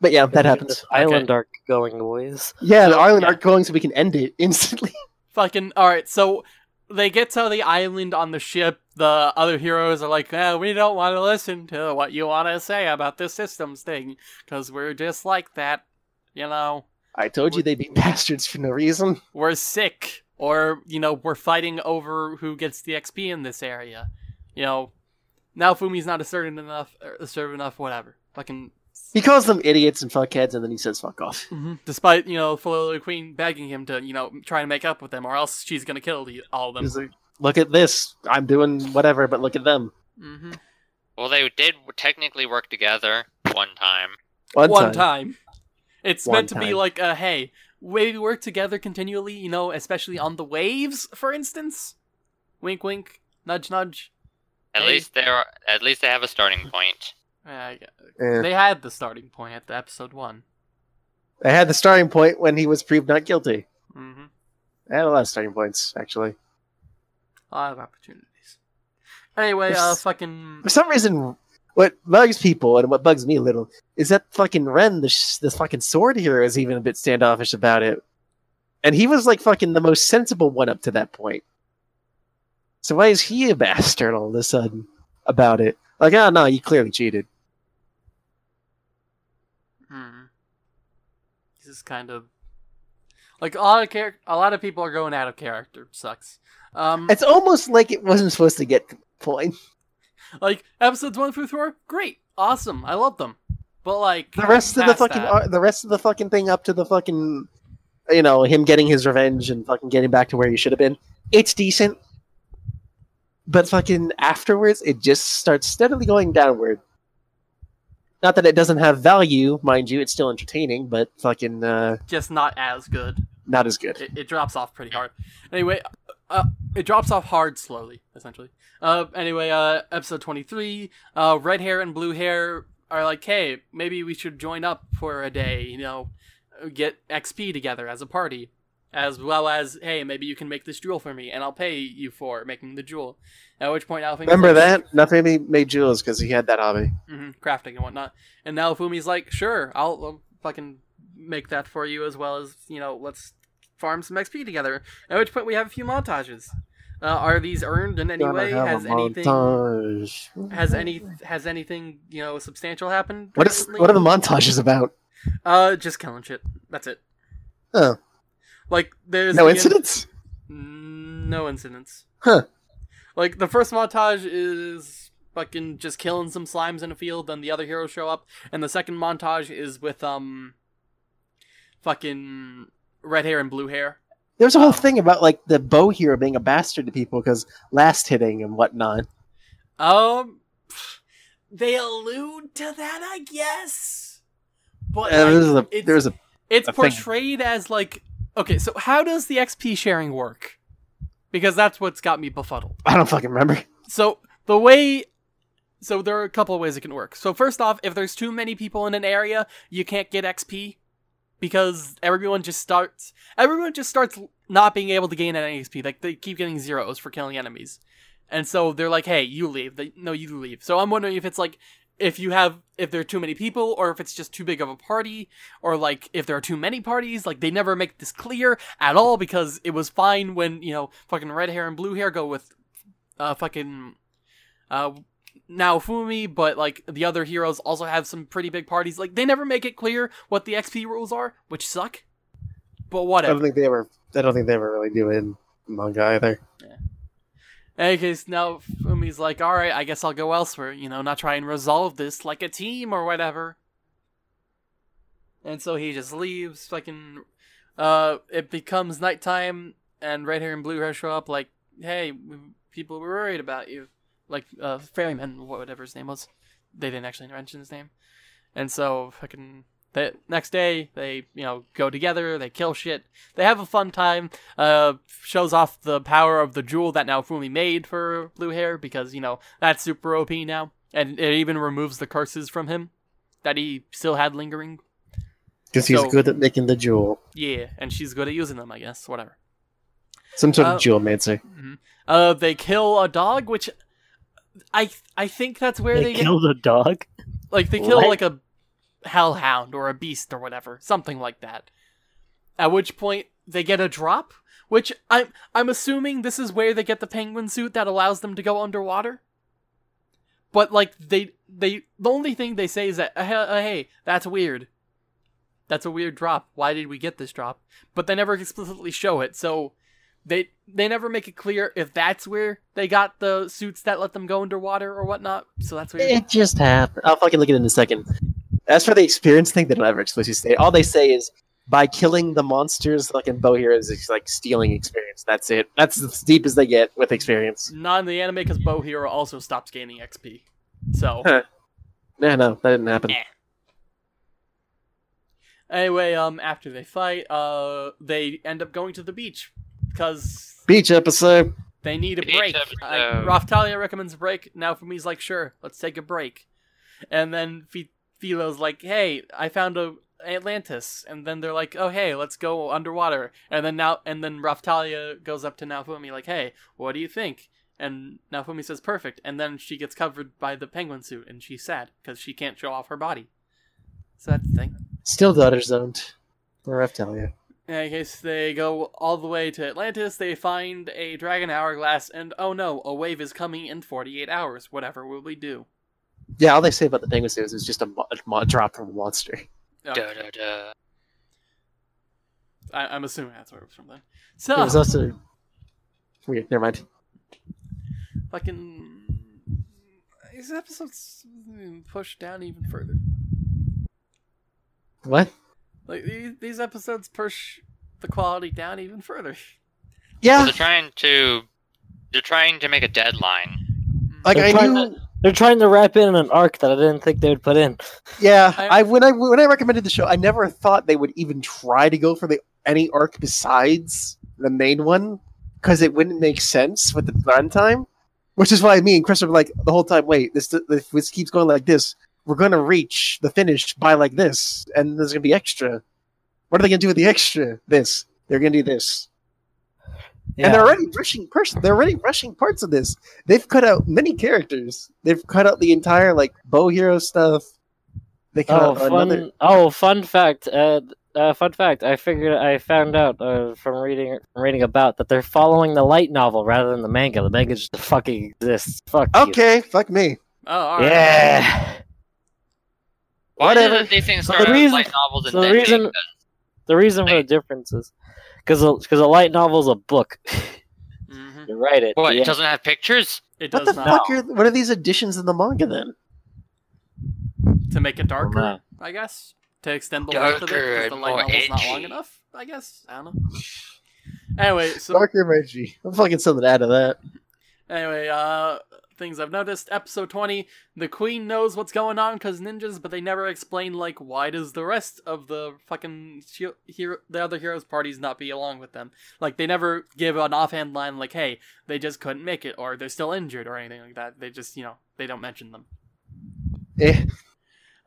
But yeah, that happens. This Island arc going, boys. Yeah, the island yeah. arc going so we can end it <laughs> instantly. Fucking all right. So they get to the island on the ship. The other heroes are like, eh, "We don't want to listen to what you want to say about this systems thing, because we're just like that, you know. I told you they'd be bastards for no reason. We're sick, or you know, we're fighting over who gets the XP in this area. You know, Naofumi's not assertive enough, or assertive enough, whatever. Fucking He calls them idiots and fuckheads, and then he says "fuck off." Mhm. Despite, you know, Philolo Queen begging him to, you know, try to make up with them, or else she's gonna kill the, all of them. He's like, "Look at this. I'm doing whatever, but look at them." hmm Well, they did technically work together one time. One, One time. time. It's One meant to be like, uh, hey, we work together continually, you know, especially on the waves, for instance. Wink, wink, nudge, nudge. At Hey. least they're at least they have a starting point. Yeah, I Eh. they had the starting point at the episode one. They had the starting point when he was proved not guilty. Mm-hmm. I had a lot of starting points, actually. A lot of opportunities. Anyway, uh, fucking For some reason, what bugs people and what bugs me a little is that fucking Ren, the, sh- the fucking sword hero, is even a bit standoffish about it. And he was like fucking the most sensible one up to that point. So why is he a <laughs> bastard all of a sudden about it? Like, oh no, you clearly cheated. Hmm. This is kind of like a lot of char- a lot of people are going out of character. Sucks. Um, It's almost like it wasn't supposed to get to the point. like episodes one through four, great, awesome, I love them. But like The rest of the fucking ar- the rest of the fucking thing up to the fucking you know him getting his revenge and fucking getting back to where he should have been. It's decent, but fucking afterwards it just starts steadily going downward. Not that it doesn't have value, mind you, it's still entertaining, but fucking uh, just not as good. not as good. It, it drops off pretty hard. Anyway, uh, it drops off hard slowly, essentially. Uh, anyway, uh, episode 23, uh, red hair and blue hair are like, hey, maybe we should join up for a day, you know, get XP together as a party. As well as, hey, maybe you can make this jewel for me, and I'll pay you for making the jewel. At which point, Alfie Remember that? Nothing made, jewels because he had that hobby. hmm crafting and whatnot. And Naofumi's like, sure, I'll, I'll fucking make that for you as well as you know, let's farm some XP together. At which point we have a few montages. Uh, are these earned in any Gonna way? Has anything montage. has any has anything you know substantial happened? What is recently? what are the montages about? Uh, just killing shit. That's it. Oh, Like there's no incidents. Mm, No incidents. Huh. Like the first montage is fucking just killing some slimes in a field, then the other heroes show up, and the second montage is with um fucking red hair and blue hair. There's a whole Um, thing about like the bow hero being a bastard to people because last hitting and whatnot. Um they allude to that, I guess. But like, there's a it's, there's a it's a thing. portrayed as like okay, so how does the XP sharing work? Because that's what's got me befuddled. I don't fucking remember. So the way so there are a couple of ways it can work. So first off, if there's too many people in an area, you can't get XP because everyone just starts everyone just starts not being able to gain any XP. Like they keep getting zeros for killing enemies. And so they're like, "Hey, you leave." They, no, you leave. So I'm wondering if it's like if you have if there are too many people or if it's just too big of a party or like if there are too many parties like they never make this clear at all because it was fine when you know fucking red hair and blue hair go with uh fucking uh Naofumi, but like the other heroes also have some pretty big parties. Like they never make it clear what the XP rules are, which suck. But whatever. I don't think they ever. I don't think they ever really do it in manga either. In any case, now Fumi's like, all right, I guess I'll go elsewhere. You know, not try and resolve this like a team or whatever. And so he just leaves. Fucking, uh, it becomes nighttime, and red hair and blue hair show up. Like, hey, people were worried about you. Like, uh, Fairyman, whatever his name was. They didn't actually mention his name. And so, fucking, the next day, they, you know, go together, they kill shit. They have a fun time. Uh, shows off the power of the jewel that Naofumi made for blue hair because, you know, that's super OP now. And it even removes the curses from him that he still had lingering. Because he's So- good at making the jewel. Yeah, and she's good at using them, I guess. Whatever. Some sort Uh, of jewel mancer. Uh, they kill a dog, which I I think that's where they, They killed a dog. like they kill What? like a hellhound or a beast or whatever, something like that. At which point they get a drop, which I'm I'm assuming this is where they get the penguin suit that allows them to go underwater. But like they they the only thing they say is that uh, uh, hey that's weird. That's a weird drop. Why did we get this drop? But they never explicitly show it, so they they never make it clear if that's where they got the suits that let them go underwater or whatnot. So that's weird. It just happened. I'll fucking look at it in a second. As for the experience thing, they don't ever explicitly say. All they say is by killing the monsters, fucking bow heroes is like stealing experience. That's it. That's as deep as they get with experience. Not in the anime because Bow Hero also stops gaining XP. So Huh. No, no, that didn't happen. Eh. anyway, um, after they fight, uh, they end up going to the beach because Beach episode. They need a We need break. to- uh, Raphtalia recommends a break. Now for me, he's like, sure, let's take a break. And then F- Philo's like, hey, I found a Atlantis. And then they're like, oh hey, let's go underwater. And then now and then Raphtalia goes up to Naofumi like, hey, what do you think? And Naofumi says perfect. And then she gets covered by the penguin suit, and she's sad because she can't show off her body. So that's the thing. Still daughter zoned. Or Raphtalia. In any case, they go all the way to Atlantis. They find a dragon hourglass, and oh no, a wave is coming in 48 hours. Whatever will we do? Yeah, all they say about the penguin suit is it's just a, mo- a mo- drop from a monster. Oh, Da, da, da. I, I'm assuming that's where it was from then. So It was So, also weird. Never mind. fucking. These episodes push down even further. What? Like, these, these episodes push the quality down even further. Yeah, They're trying to. They're trying to make a deadline. like They're I trying knew. They're trying to wrap in an arc that I didn't think they would put in. Yeah, I- I, when I when I recommended the show, I never thought they would even try to go for the any arc besides the main one because it wouldn't make sense with the runtime. Which is why me and Chris are like the whole time. Wait, this if this keeps going like this, we're gonna reach the finish by like this, and there's gonna be extra. What are they gonna do with the extra? This they're gonna do this, and they're already rushing. Pers- they're already rushing parts of this. They've cut out many characters. They've cut out the entire like bow hero stuff. They cut Oh, out fun! another. Oh, fun fact! Uh, uh, fun fact! I figured I found out uh, from reading from reading about that they're following the light novel rather than the manga. The manga just fucking exists. Fuck you. Okay, fuck me. Oh, alright. Yeah. Why Whatever. do these things So start the reason- light novels so the reason- The reason for the difference is because because a light novel is a book. hmm <laughs> you write it. What? yeah. It doesn't have pictures? It What does the not. fuck are what are these additions in the manga then? To make it darker, Nah. I guess. To extend the length of it, because the light more novel's not long enough, I guess. I don't know. Anyway, so Darker Reggie. I'm fucking something out of that. Anyway, uh, things I've noticed. Episode 20, the queen knows what's going on because ninjas, but they never explain, like, why does the rest of the fucking shi- hero, the other heroes' parties not be along with them? Like, they never give an offhand line, like, hey, they just couldn't make it, or they're still injured, or anything like that. They just, you know, they don't mention them. Eh.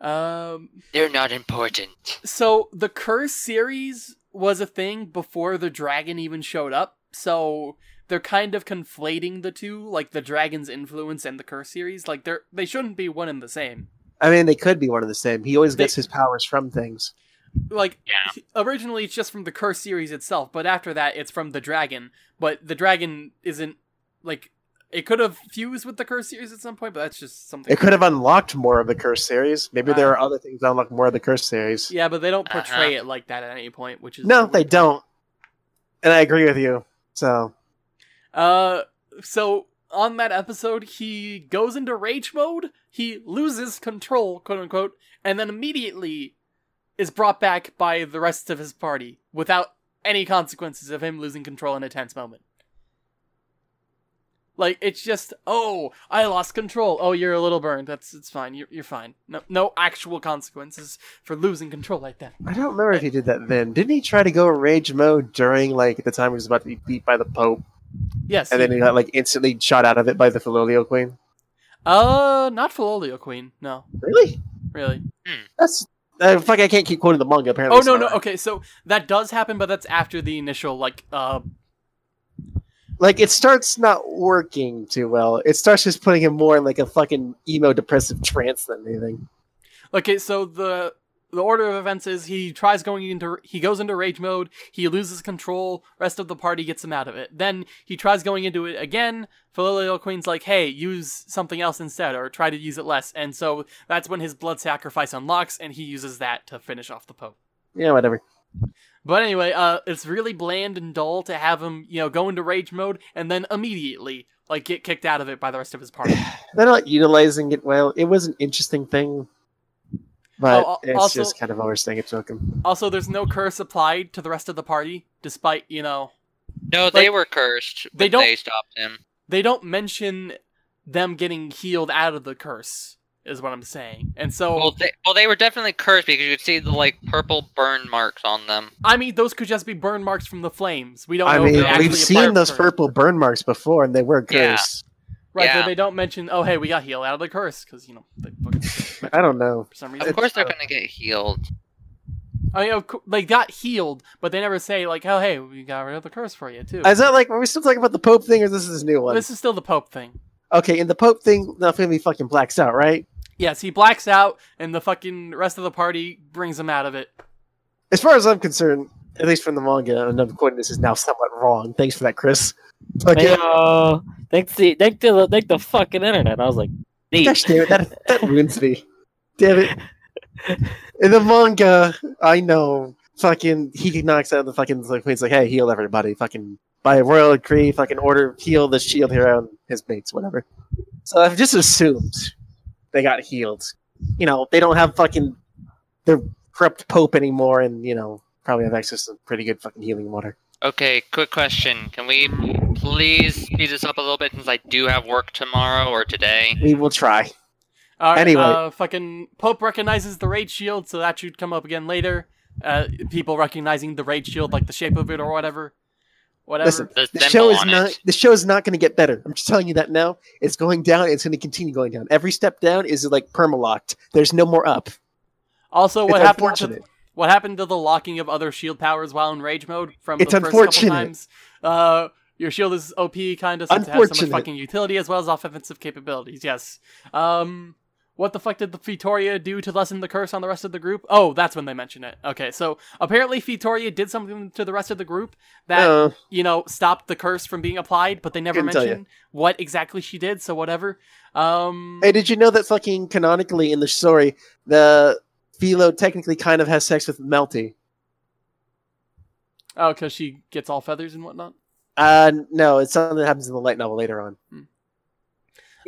Um, They're not important. so the curse series was a thing before the dragon even showed up so they're kind of conflating the two like the dragon's influence and the curse series like they're they shouldn't be one and the same I mean, they could be one and the same. He always They- gets his powers from things. like Yeah. originally it's just from the curse series itself but after that it's from the dragon but the dragon isn't like it could have fused with the curse series at some point but that's just something It could have unlocked more of the curse series. Maybe there Uh, are other things that unlock more of the curse series. yeah but they don't portray Uh-huh. it like that at any point which is No, the they don't. And I agree with you. So Uh, so on that episode, he goes into rage mode, he loses control, quote unquote, and then immediately is brought back by the rest of his party without any consequences of him losing control in a tense moment. Like it's just, oh, I lost control. Oh, you're a little burned. That's it's fine. You're you're fine. No no actual consequences for losing control like that. I don't remember if he did that then. Didn't he try to go rage mode during like the time he was about to be beat by the Pope, Yes. and then he got like instantly shot out of it by the Filolio Queen? uh, not Filolio Queen. No, Really? really. That's uh, fuck. I can't keep quoting the manga. Apparently. Oh no no right. okay so that does happen but that's after the initial like uh Like it starts not working too well. It starts just putting him more in like a fucking emo depressive trance than anything. okay so the the order of events is he tries going into he goes into rage mode he loses control rest of the party gets him out of it then he tries going into it again Filolio Queen's like hey use something else instead or try to use it less and so that's when his blood sacrifice unlocks and he uses that to finish off the Pope Yeah, whatever. But anyway, uh, it's really bland and dull to have him, you know, go into rage mode and then immediately like get kicked out of it by the rest of his party. <sighs> They're not utilizing it well. It was an interesting thing, but Oh, it's also- just kind of overstaying its welcome. also, there's no curse applied to the rest of the party, despite you know No, they were cursed. they They don't- They stopped him. they don't mention them getting healed out of the curse is what I'm saying. And so, Well, they, well, they were definitely cursed because you could see the like purple burn marks on them. I mean, those could just be burn marks from the flames. We don't I know. if mean, they actually we've apply seen those curse. purple burn marks before, and they were Yeah. cursed. Right, Yeah. but they don't mention. Oh, hey, we got healed out of the curse because you know they fucking <laughs> I don't know. for some reason. Of course, they're uh, gonna get healed. I mean, of cou- they got healed, but they never say like, "Oh, hey, we got rid of the curse for you too." Is that like, are we still talking about the Pope thing, or this is this new one? This is still the Pope thing. Okay, in the Pope thing, nothing he fucking blacks out, right? Yes, he blacks out, and the fucking rest of the party brings him out of it. As far as I'm concerned, at least from the manga, and I'm quoting this is now somewhat wrong. Thanks for that, Chris. Okay. Heyo. Thanks the thank the thank the fucking internet. I was like, neat. Gosh damn it, that, that ruins me. Damn it. <laughs> In the manga, I know fucking he knocks out the fucking like, queen's like, hey, heal everybody. Fucking by royal decree, fucking order heal the shield hero and his mates, whatever. So I've just assumed they got healed. You know, they don't have fucking their corrupt pope anymore and, you know, probably have access to pretty good fucking healing water. Okay, quick question. Can we please speed this up a little bit since I do have work tomorrow or today? We will try. All right, Anyway. uh, fucking Pope recognizes the Rage Shield, so that should come up again later. Uh, people recognizing the Rage Shield, like the shape of it or whatever. Whatever. Listen, The the show is not it. the show is not going to get better. I'm just telling you that now. It's going down. It's going to continue going down. Every step down is like permalocked. There's no more up. also, what it's happened to what happened to the locking of other shield powers while in Rage mode from It's the first couple unfortunate. times? Uh, your shield is OP, kind of, since it has so much fucking utility as well as offensive capabilities. Yes. Um, what the fuck did the Fitoria do to lessen the curse on the rest of the group? Oh, that's when they mention it. Okay, so apparently Fitoria did something to the rest of the group that Uh, you know, stopped the curse from being applied, but they never mentioned what exactly she did, so whatever. Um hey, did you know that fucking canonically in the story, the Philo technically kind of has sex with Melty? Oh, because she gets all feathers and whatnot. Uh, no, it's something that happens in the light novel later on.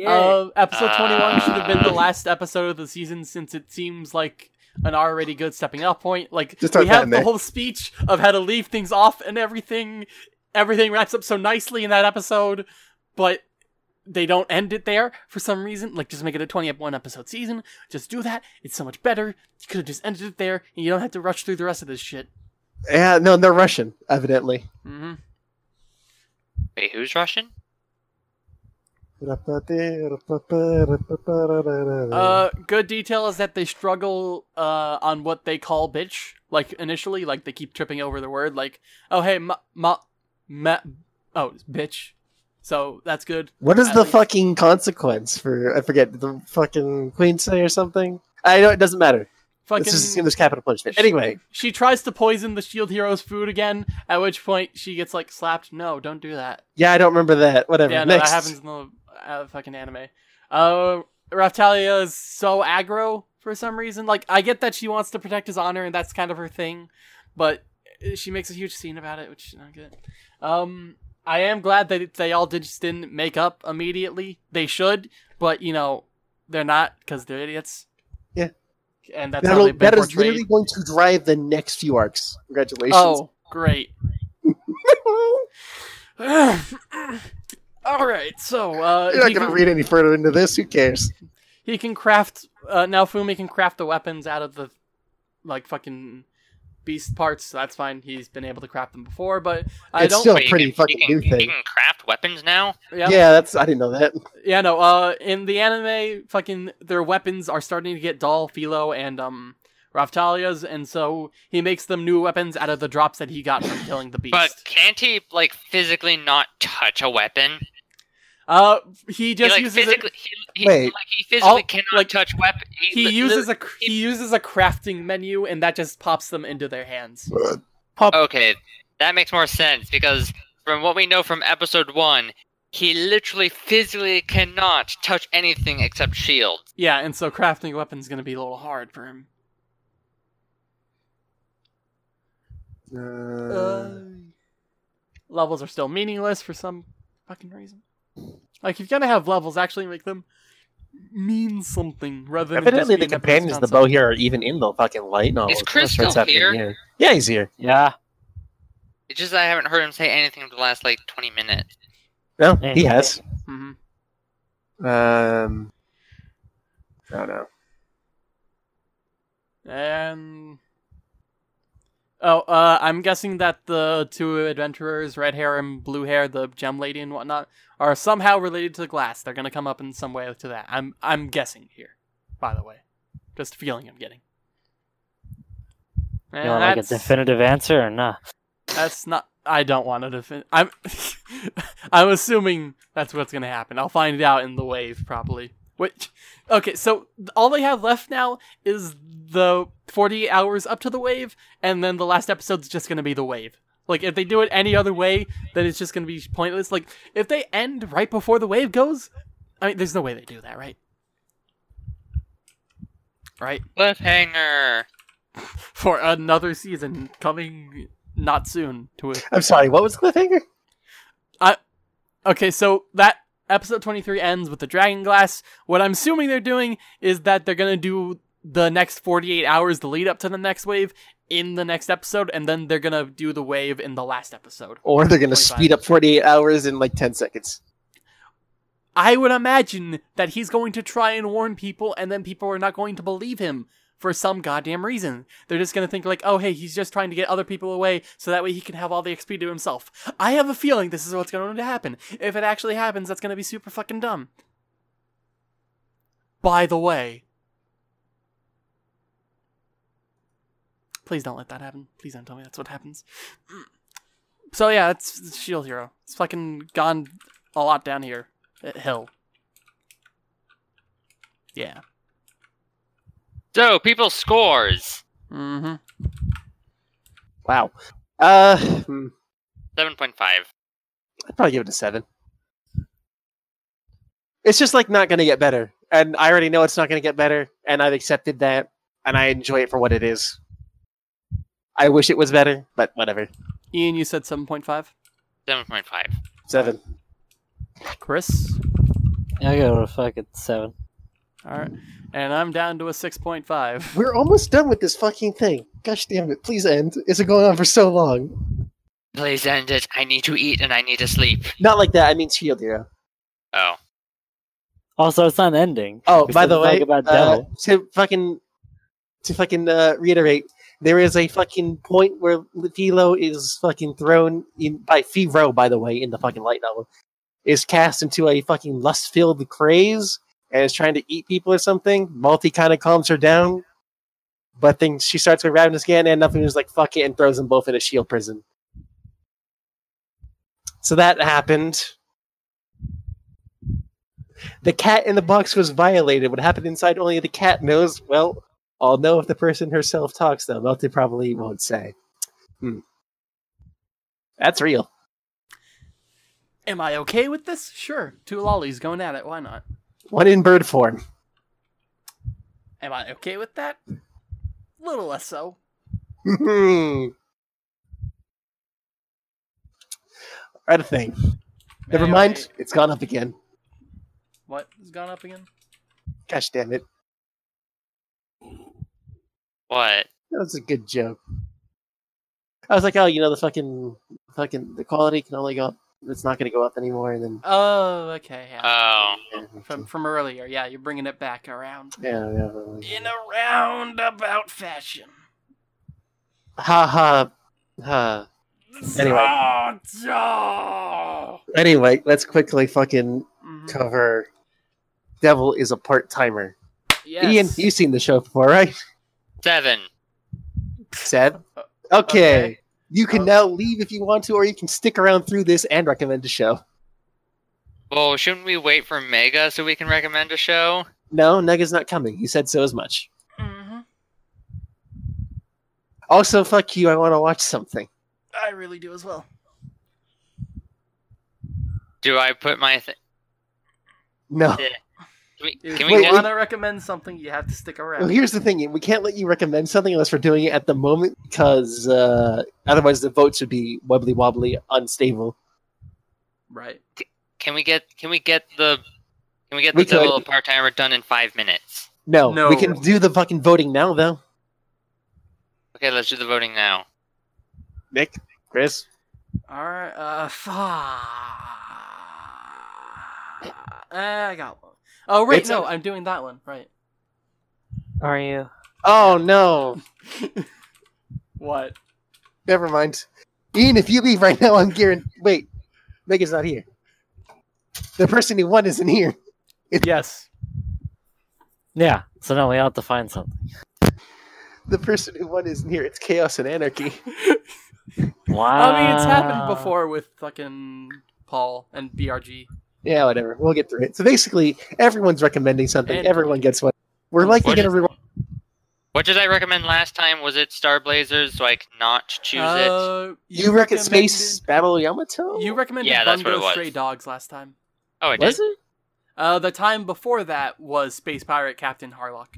Uh, episode twenty one should have been the Uh. last episode of the season since it seems like an already good stepping up point. Like Just we have the there. whole speech of how to leave things off and everything. Everything wraps up so nicely in that episode, but they don't end it there for some reason. Like just make it a twenty one episode season. Just do that. It's so much better. You could have just ended it there, and you don't have to rush through the rest of this shit. Yeah, no, they're Russian, evidently. hmm Wait, who's Russian? Uh, good detail is that they struggle uh on what they call bitch. Like initially, like they keep tripping over the word. Like, oh hey, ma ma, ma oh bitch. So that's good. What is At the least- fucking consequence for? I forget the fucking queen say or something. I know it doesn't matter. Fucking. This is this capital punishment. Anyway, she tries to poison the shield hero's food again. At which point she gets like slapped. No, don't do that. yeah, I don't remember that. Whatever. Yeah, no, that happens in the uh, fucking anime. Uh, Raphtalia is so aggro for some reason. Like, I get that she wants to protect his honor, and that's kind of her thing, but she makes a huge scene about it, which is not good. Um, I am glad that they all did, just didn't make up immediately. They should, but you know, they're not because they're idiots. Yeah. And that's That'll, that is literally going to drive the next few arcs. Congratulations. Oh, great. All right, so uh, You're not going to read any further into this. Who cares? he can craft uh, Naofumi can craft the weapons out of the like fucking beast parts. So that's fine. He's been able to craft them before, but I It's don't. still- a Wait, you pretty can- fucking you can, new thing. You can craft weapons now. yeah, yeah, Yeah, that's. I didn't know that. <laughs> Yeah, no. Uh, in the anime, fucking their weapons are starting to get dull. Philo and um. Raphtalia's, and so he makes them new weapons out of the drops that he got from killing the beast. But can't he like physically not touch a weapon? Uh, he He just like uses it. physically, he, he, Wait. like he physically All- cannot like, touch weapon. He uses a he uses a crafting menu, and that just pops them into their hands. Okay, that makes more sense because from what we know from episode one, he literally physically cannot touch anything except shields. Yeah, and so crafting weapons is gonna be a little hard for him. Uh, levels are still meaningless for some fucking reason. Like you've got to have levels actually make them mean something rather than evidently, just the companions the bow here are even in the fucking light novel. Is Chris That's what's still happening here? Yeah, he's here. Yeah. It's just I haven't heard him say anything for the last like twenty minutes. No, Yeah, he he- has. Mhm. Um, Oh no. And oh, uh, I'm guessing that the two adventurers, red hair and blue hair, the gem lady and whatnot, are somehow related to the glass. They're gonna come up in some way to that. I'm I'm guessing here. By the way, just a feeling I'm getting. You And want like a definitive answer or not? that's not. I don't want to defin. I'm. <laughs> I'm assuming that's what's gonna happen. I'll find it out in the wave probably. Which, <laughs> okay, so all they have left now is the 48 hours up to the wave, and then the last episode's just gonna be the wave. Like, if they do it any other way, then it's just gonna be pointless. Like, if they end right before the wave goes, I mean, there's no way they do that, right? Right? Cliffhanger. <laughs> For another season coming not soon to it. I'm sorry. What was cliffhanger? I. Okay, so that episode 23 ends with the dragon glass. What I'm assuming they're doing is that they're going to do the next 48 hours, the lead up to the next wave, in the next episode, and then they're going to do the wave in the last episode. Or they're gonna speed up 48 hours in like 10 seconds. I would imagine that he's going to try and warn people, and then people are not going to believe him for some goddamn reason. They're just to think, like, oh, hey, he's just trying to get other people away so that way he can have all the XP to himself. I have a feeling this is what's going to happen. If it actually happens, that's to be super fucking dumb. By the way, please don't let that happen. Please don't tell me that's what happens. <clears throat> So yeah, it's, it's Shield Hero. It's fucking gone a lot down here at Hill. Yeah. So, people scores. Mm-hmm. Wow. Uh, hmm, 7.5. I'd probably give it a seven. It's just like not gonna get better, and I already know it's not gonna get better, and I've accepted that, and I enjoy it for what it is. I wish it was better, but whatever. Ian, you said 7.5. 7.5. Seven. Chris? I go to fucking seven. Alright. And I'm down to a 6.5. <laughs> We're almost done with this fucking thing. Gosh damn it! Please end. It's been going on for so long. Please end it. I need to eat and I need to sleep. Not like that. I mean, Shield Hero. Oh. Also, it's not ending. Oh, We by the way, about uh, to fucking to fucking uh, reiterate, there is a fucking point where Filo is fucking thrown in by Filo, by the way, in the fucking light novel, is cast into a fucking lust-filled craze and is trying to eat people or something. Melty kind of calms her down, but then she starts with ravenous again, and nothing is like fuck it and throws them both in a shield prison. So that happened. The cat in the box was violated. What happened inside only the cat knows. Well, I'll know if the person herself talks, though. Melty probably won't say. Hmm. That's real. Am I okay with this? Sure. Two lollies going at it. Why not? One in bird form. Am I okay with that? A little less so. Hmm. <laughs> Right a thing. Never mind. It's gone up again. What has gone up again? Gosh damn it. What? That was a good joke. I was like, oh, you know, the fucking, fucking, the quality can only go up. It's not going to go up anymore. And then, Oh, okay. Yeah. Oh. from from earlier. Yeah, you're bringing it back around yeah, yeah. in a roundabout fashion. Ha ha. Ha. Anyway. Oh, oh. Anyway, let's quickly fucking Mhm. cover. Devil is a part timer. Yes. Ian, you've seen the show before, right? Seven. Seb? Uh, Okay. okay. You can Oh. now leave if you want to, or you can stick around through this and recommend a show. Well, shouldn't we wait for Mega so we can recommend a show? No, Mega's not coming. He said so as much. Mhm. Also, fuck you, I want to watch something. I really do as well. Do I put my th- No. Can we, can we Wait, get, want to recommend something, you have to stick around. Well, around. here's the thing. We can't let you recommend something unless we're doing it at the moment because uh, otherwise the votes would be wobbly wobbly, unstable. Right. can we get can we get the can we get We the double part timer done in five minutes? No, No. we can do the fucking voting now, though. Okay, let's do the voting now. Nick, Chris, All right. Uh, <laughs> fuck. Uh, I got one. Oh, right. It's no, a- I'm doing that one. Right. Are you? Oh no. <laughs> What? Never mind. Ian, if you leave right now, I'm guaranteed. Wait, Megan's not here. The person who won isn't here. Yes. Yeah. So now we have to find something. The person who won isn't here. It's chaos and anarchy. Wow. <laughs> I mean, it's happened before with fucking Paul and BRG. Yeah, whatever. We'll get through it. So basically, everyone's recommending something. And- Everyone gets one. We're likely going to is- re- What did I recommend last time? Was it Star Blazers? So I not choose it. Uh, You, reckon recommended- Space Battle Yamato? You recommended Yeah, that's what Bungo it was. Stray Dogs last time. Oh, I did. Was it? Uh, the time before that was Space Pirate Captain Harlock.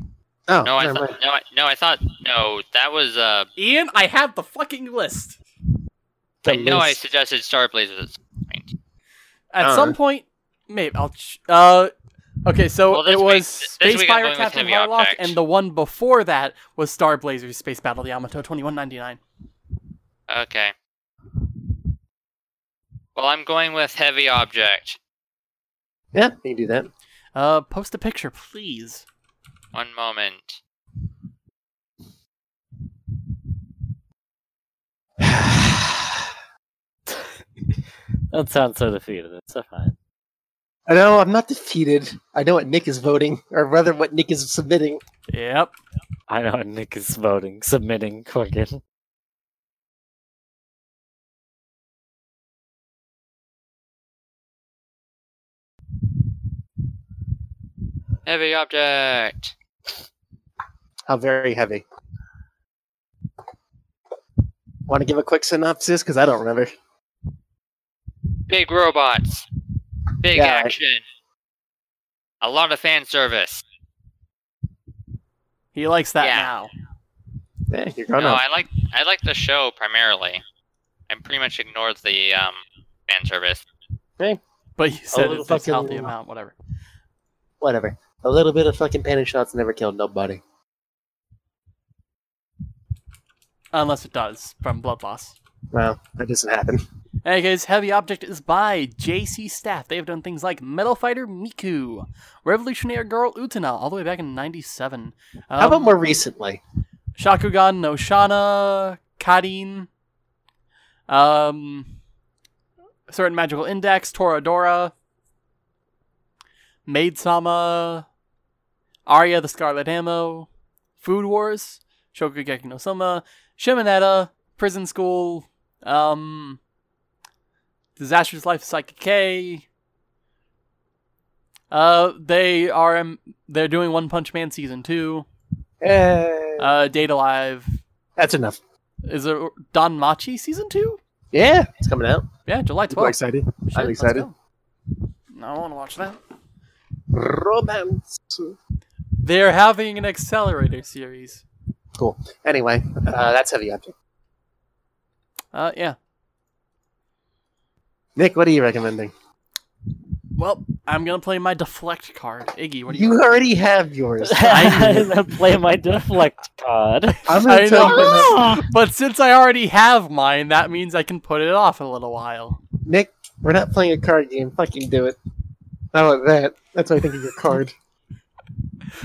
Oh, No, I thought. No, I, no, I thought. No, that was. Uh, Ian, I have the fucking list. I know I suggested Star Blazers. at some point. At Uh. some point, maybe I'll. Ch- uh, okay, so Well, it was this Space week I'm Pirate Captain Heavy Harlock, and the one before that was Star Blazers Space Battle Yamato twenty one ninety nine. Okay. Well, I'm going with Heavy Object. Yeah, you can do that. Uh, post a picture, please. One moment. <sighs> That sounds so defeated. It's so fine. I know I'm not defeated. I know what Nick is voting, or rather, what Nick is submitting. Yep. I know Nick is voting, submitting, fucking. Heavy Object. How very heavy. Want to give a quick synopsis? Because I don't remember. Big robots. Big Yeah, action. A lot of fan service. He likes that Yeah. now. Yeah, you're going no. I like I like the show primarily. I pretty much ignored the um, fan service. But you said little it's a healthy amount, whatever. Whatever. A little bit of fucking panic shots never killed nobody. Unless it does from blood loss. Well, that doesn't happen. Hey guys, Heavy Object is by JC Staff. They have done things like Metal Fighter Miku, Revolutionary Girl Utena, all the way back in '97. Um, How about more recently? Shakugan no Shana, Kadin, um, Certain Magical Index, Toradora, Maid Sama, Aria the Scarlet Ammo, Food Wars, Shokugeki no Soma, Shimonetta, Prison School, um, Disastrous Life of Saiki K. Uh, they are um, they're doing One Punch Man season two. Eh, Uh, Date A Live. that's enough. Is it DanMachi season two? Yeah, it's coming out. Yeah, July twelfth. excited. Shit, I'm excited. No, I want to watch that. Romance. They're having an accelerator series. Cool. Anyway, uh, that's heavy object. Uh, yeah. Nick, what are you recommending? Well, I'm gonna play my deflect card. Iggy, what do you? You already have yours. <laughs> <laughs> I'm gonna play my deflect card. I'm gonna tell know. you, But since I already have mine, that means I can put it off a little while. Nick, we're not playing a card game. Fucking do it. How about that? That's what I think of your card. <laughs>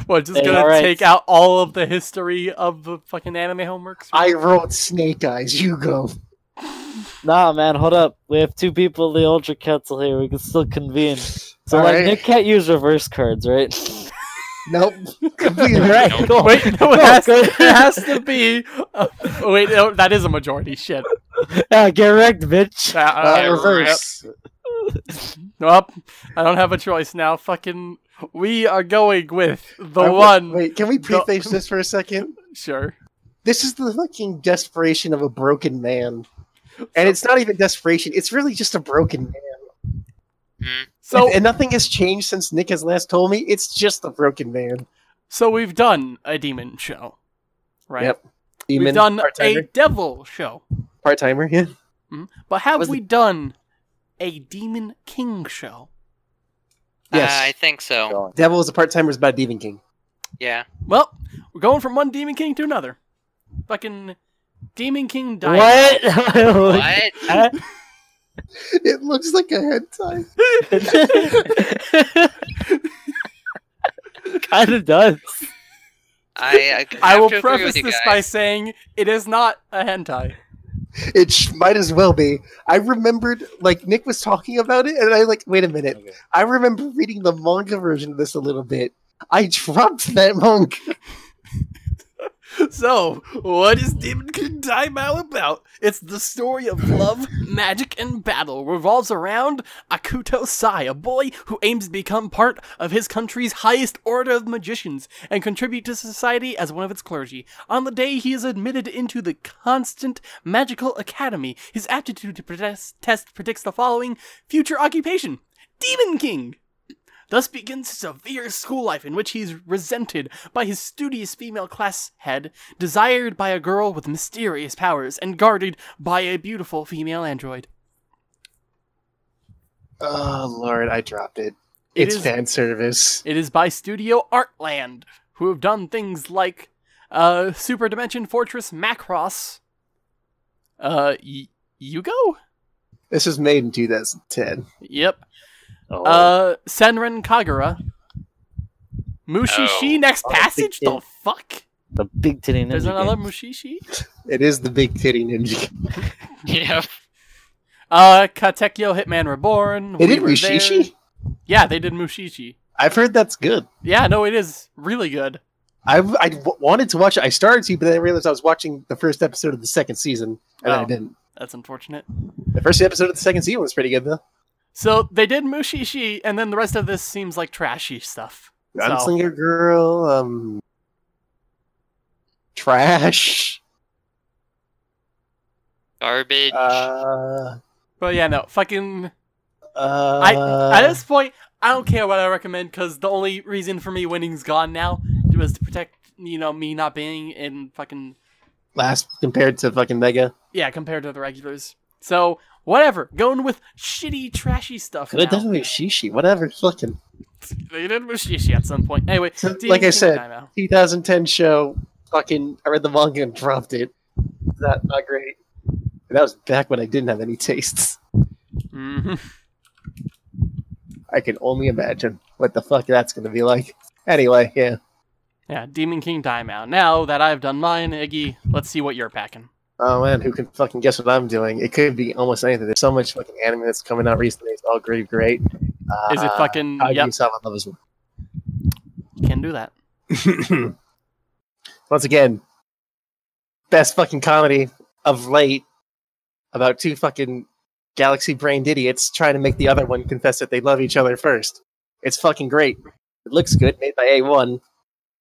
What, just Hey, gonna alright. take out all of the history of the fucking anime homeworks? I wrote Snake Eyes. You go. Nah, man, hold up. We have two people in the Ultra Council here. We can still convene. So, like, Alright. Nick can't use reverse cards, right? Nope. <laughs> Completely Alright, Nope. cool. Wait, no, it has, go- it has to be. Uh, <laughs> wait, no, that is a majority. Shit. Yeah, get wrecked, bitch. Uh, Uh, uh, reverse. Nope. I don't have a choice now. Fucking. We are going with the I w- one. Wait, can we preface this for a second? Sure. This is the fucking desperation of a broken man. And it's not even desperation, it's really just a broken man. Hmm. So, and, and nothing has changed since Nick has last told me. It's just a broken man. so we've done a demon show, right? Yep. We've done a part-timer. devil show, Part-timer, yeah. but have Was we done a demon king show? Yes. Uh, I think so. Devil is a part-timer is about Demon King. Yeah. Well, we're going from one demon king to another. Fucking demon king died. What? <laughs> What? Huh? It looks like a hentai. <laughs> kind of does. I, I, I will preface this guys. by saying it is not a hentai. It sh- might as well be. I remembered, like Nick was talking about it, and I like, wait a minute. Okay. I remember reading the manga version of this a little bit. I dropped that manga. <laughs> So, what is Demon King Daimao about? It's the story of love, <laughs> magic, and battle. Revolves around Akuto Sai, a boy who aims to become part of his country's highest order of magicians and contribute to society as one of its clergy. On the day he is admitted into the Constant Magical Academy, his aptitude to protest- test predicts the following future occupation Demon King! Thus begins a severe school life in which he is resented by his studious female class head, desired by a girl with mysterious powers, and guarded by a beautiful female android. Oh lord, I dropped it. It it's is- fan service. It is by Studio Artland, who have done things like uh, Super Dimension Fortress Macross, uh, y- Yugo? This was made in 2010. Yep. Oh, Uh, Senran Kagura. Mushishi Oh. Next Oh, Passage? big The fuck? the big titty ninja. There's another game. Mushishi? <laughs> It is the big titty ninja. <laughs> yeah. Uh, Katekyo Hitman Reborn. They We did Mushishi? There. Yeah, they did Mushishi. I've heard that's good. Yeah, no, it is really good. I, I w- wanted to watch it. I started to, but then I realized I was watching the first episode of the second season, and Oh. I didn't. That's unfortunate. The first episode of the second season was pretty good, though. So they did Mushishi, and then the rest of this seems like trashy stuff. So- Gunslinger Girl, um, Trash. Garbage. Uh, But yeah, no, fucking. uh, I at this point, I don't care what I recommend because the only reason for me winning's gone now was to protect you know me not being in fucking last compared to fucking Mega. yeah compared to the regulars. So whatever, going with shitty trashy stuff. Now. done with Shishi, whatever. Fucking They did Mushishi at some point. Anyway, So, like I said, 2010 show. Fucking, I read the manga and dropped it. That not great. And that was back when I didn't have any tastes. Mhm. I can only imagine what the fuck that's gonna be like. Anyway, yeah. Yeah, Demon King Daimao. Now that I've done mine, Iggy, let's see what you're packing. Oh man, who can fucking guess what I'm doing? It could be almost anything. There's so much fucking anime that's coming out recently. It's all great, great. Uh, Is it fucking? Kaguya Yep, Love is can do that. <laughs> Once again, best fucking comedy of late about two fucking galaxy brained idiots trying to make the other one confess that they love each other first. It's fucking great. It looks good, made by A1,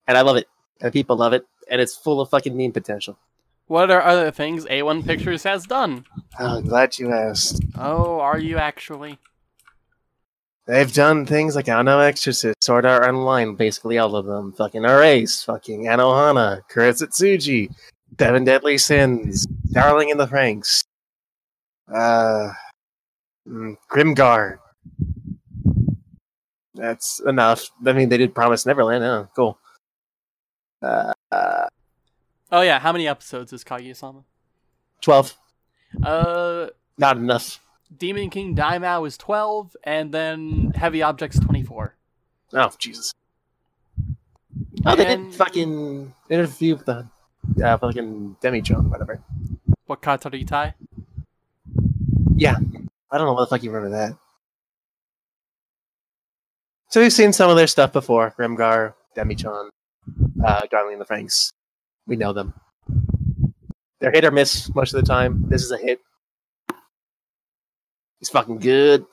and I love it. And people love it, and it's full of fucking meme potential. What are other things A1 Pictures has done? Oh, glad you asked. Oh, are you actually? They've done things like Ao no Exorcist, Sword Art Online, basically all of them. Fucking Erase, fucking Anohana, Kuroshitsuji, Seven Deadly Sins, Darling in the Franxx, uh, mm, Grimgar. That's enough. I mean, they did Promise Neverland. Oh, cool. Uh, uh, Oh yeah, how many episodes is Kaguya-sama? 12. Uh, Not enough. Demon King Daimao is 12, and then Heavy Objects 24. Oh, Jesus. Oh, they And- did fucking interview with the uh, fucking Demi-chan, whatever. What Kataritai? Yeah. I don't know what the fuck you remember that. So we've seen some of their stuff before. Grimgar, Demi-Chan, uh, Darling in the Franxx. We know them. They're hit or miss most of the time. This is a hit. He's fucking good.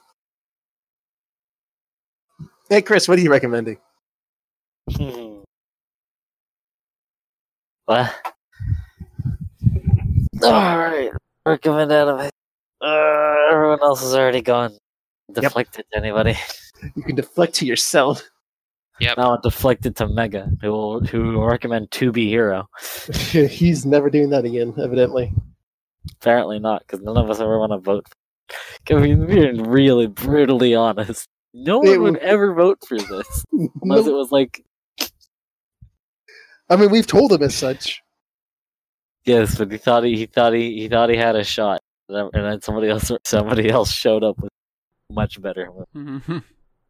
Hey Chris, what are you recommending? Hmm. What? Alright. Recommend anime. Uh, everyone else has already gone. Deflected to anybody. You can deflect to yourself. Yep. Now I'll deflect it to Mega, who will, who will recommend To Be Hero. <laughs> He's never doing that again, evidently. Apparently not, because none of us ever want to vote. Can we be really brutally honest? No one would would- ever vote for this <laughs> unless it was like, I mean, we've told him as such. yes, but he thought he, he thought he he thought he had a shot, and then somebody else somebody else showed up with much better. Mhm.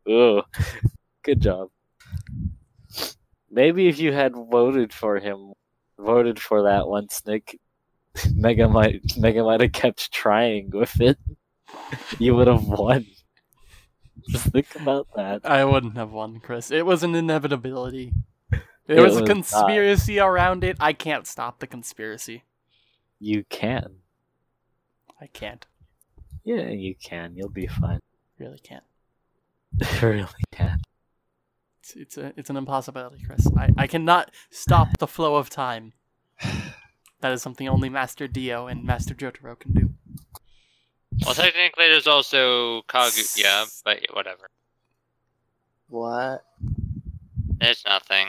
Oh, good job. Maybe if you had voted for him, voted for that once, Nick, <laughs> Mega might Mega might have kept trying with it. You would have won. Just think about that. I wouldn't have won, Chris. It was an inevitability. It There was a was not. conspiracy around it. I can't stop the conspiracy. You can. I can't. Yeah, you can. You'll be fine. Really can't. <laughs> really can. It's it's a it's an impossibility, Chris. I, I cannot stop the flow of time. <sighs> That is something only Master Dio and Master Jotaro can do. Well, technically, there's also Kagu. Yeah, but whatever. What? It's nothing.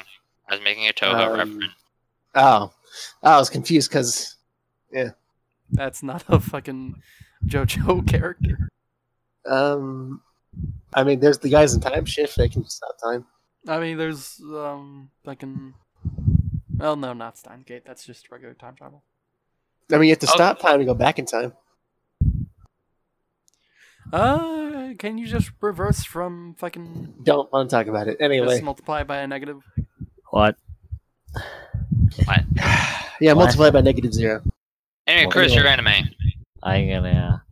I was making a Touhou Um, reference. Oh, I was confused because yeah, That's not a fucking JoJo <laughs> character. um, I mean, there's the guys in time shift. They can stop time. I mean, there's um fucking. Well, no, not Steins;Gate. That's just regular time travel. I mean, you have to Oh. stop time to go back in time. Uh, can you just reverse from fucking Don't want to talk about it anyway. just multiply by a negative? What? What? <sighs> yeah, What? multiply by negative zero. Anyway, well, Chris, anyway. your anime. I'm gonna.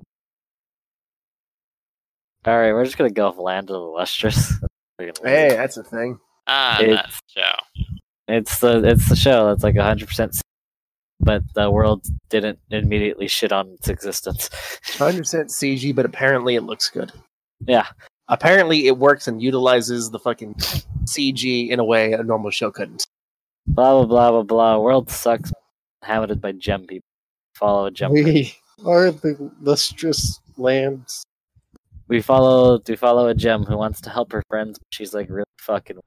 Uh... All right, we're just gonna go off Land of the Lustrous. <laughs> We're gonna leave it. that's a thing. Ah, It's- that show. It's the it's the show that's like hundred percent, but the world didn't immediately shit on its existence. 100% CG, but apparently it looks good. Yeah, Apparently it works and utilizes the fucking CG in a way a normal show couldn't. blah blah blah blah blah. World sucks. Inhabited by gem people. Follow a gem. We are the lustrous lands. We follow we follow a gem who wants to help her friends, but she's like really fucking.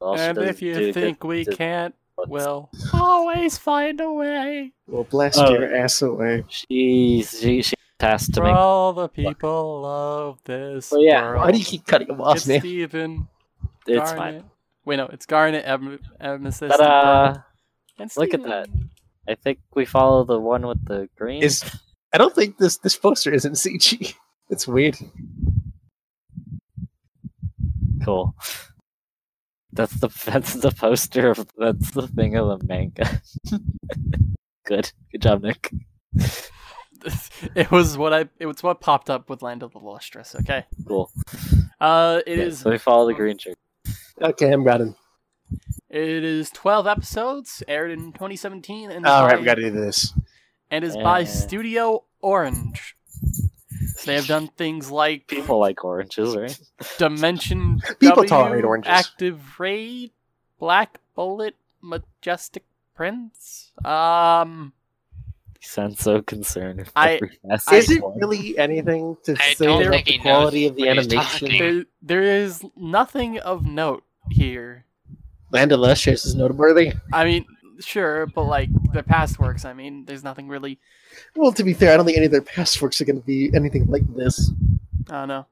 All and if you think we can't, looks. we'll <laughs> always find a way. We'll blast Oh. your ass away. she's she she has to For make. all the people love this Well, yeah, world. Why do you keep cutting them off, it's man? Steven. It's Garnet. fine. Wait, no, it's Garnet, Em- Emesis, and Ta-da! And Look at that. I think we follow the one with the green. Is I don't think this this poster isn't CG. <laughs> It's weird. cool. That's the <laughs> that's the poster of that's the thing of the manga. <laughs> Good, good job, Nick. <laughs> It was what I. It was what popped up with Land of the Lustrous. Okay. Cool. Uh, it Yeah, is. So we follow the green shirt. Okay, I'm got him. It is twelve episodes, aired in 2017, and Alright, we got to do this. and is by Eh. Studio Orange. So they have done things like People like oranges, right? Dimension People W, tolerate oranges. Active Raid, Black Bullet, Majestic Prince. Um, You sound so concerned. with I- Is of it really anything to I say about the quality of the animation? there, there is nothing of note here. Land of Lustrous is noteworthy. I mean, sure, but like their past works, I mean, there's nothing really. Well, to be fair, I don't think any of their past works are going to be anything like this. I don't know.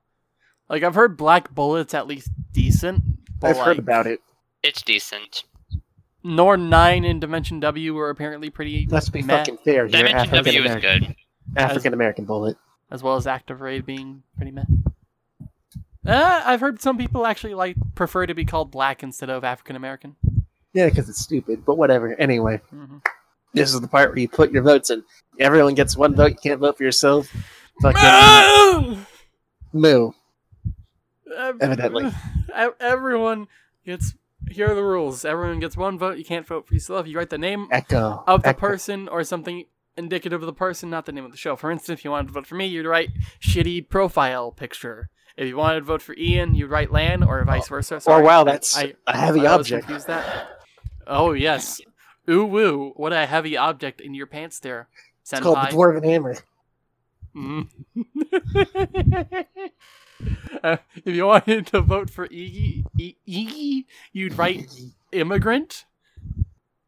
Like I've heard Black Bullet's at least decent. But I've like, heard about it. It's decent. Nor Nine and Dimension W were apparently pretty Let's be meh, fucking fair. You're Dimension African W is American. good. African American bullet. as well as Active Raid being pretty meh. Uh, I've heard some people actually like prefer to be called Black instead of African American. Yeah, because it's stupid, but whatever. Anyway, hmm this is the part where you put your votes in. Everyone gets one vote. You can't vote for yourself. Fucking moo. Evidently. Everyone gets. Here are the rules. Everyone gets one vote. You can't vote for yourself. You write the name Echo. of the Echo. person or something indicative of the person, not the name of the show. For instance, if you wanted to vote for me, you'd write shitty profile picture. If you wanted to vote for Ian, you'd write Lan, or vice versa. Or wow, that's I- a heavy I object. confuse that. Oh yes. Ooh woo! What a heavy object in your pants there, It's called the senpai. Dwarven Hammer. Mm. <laughs> Uh, if you wanted to vote for Iggy, I- Iggy, you'd write immigrant,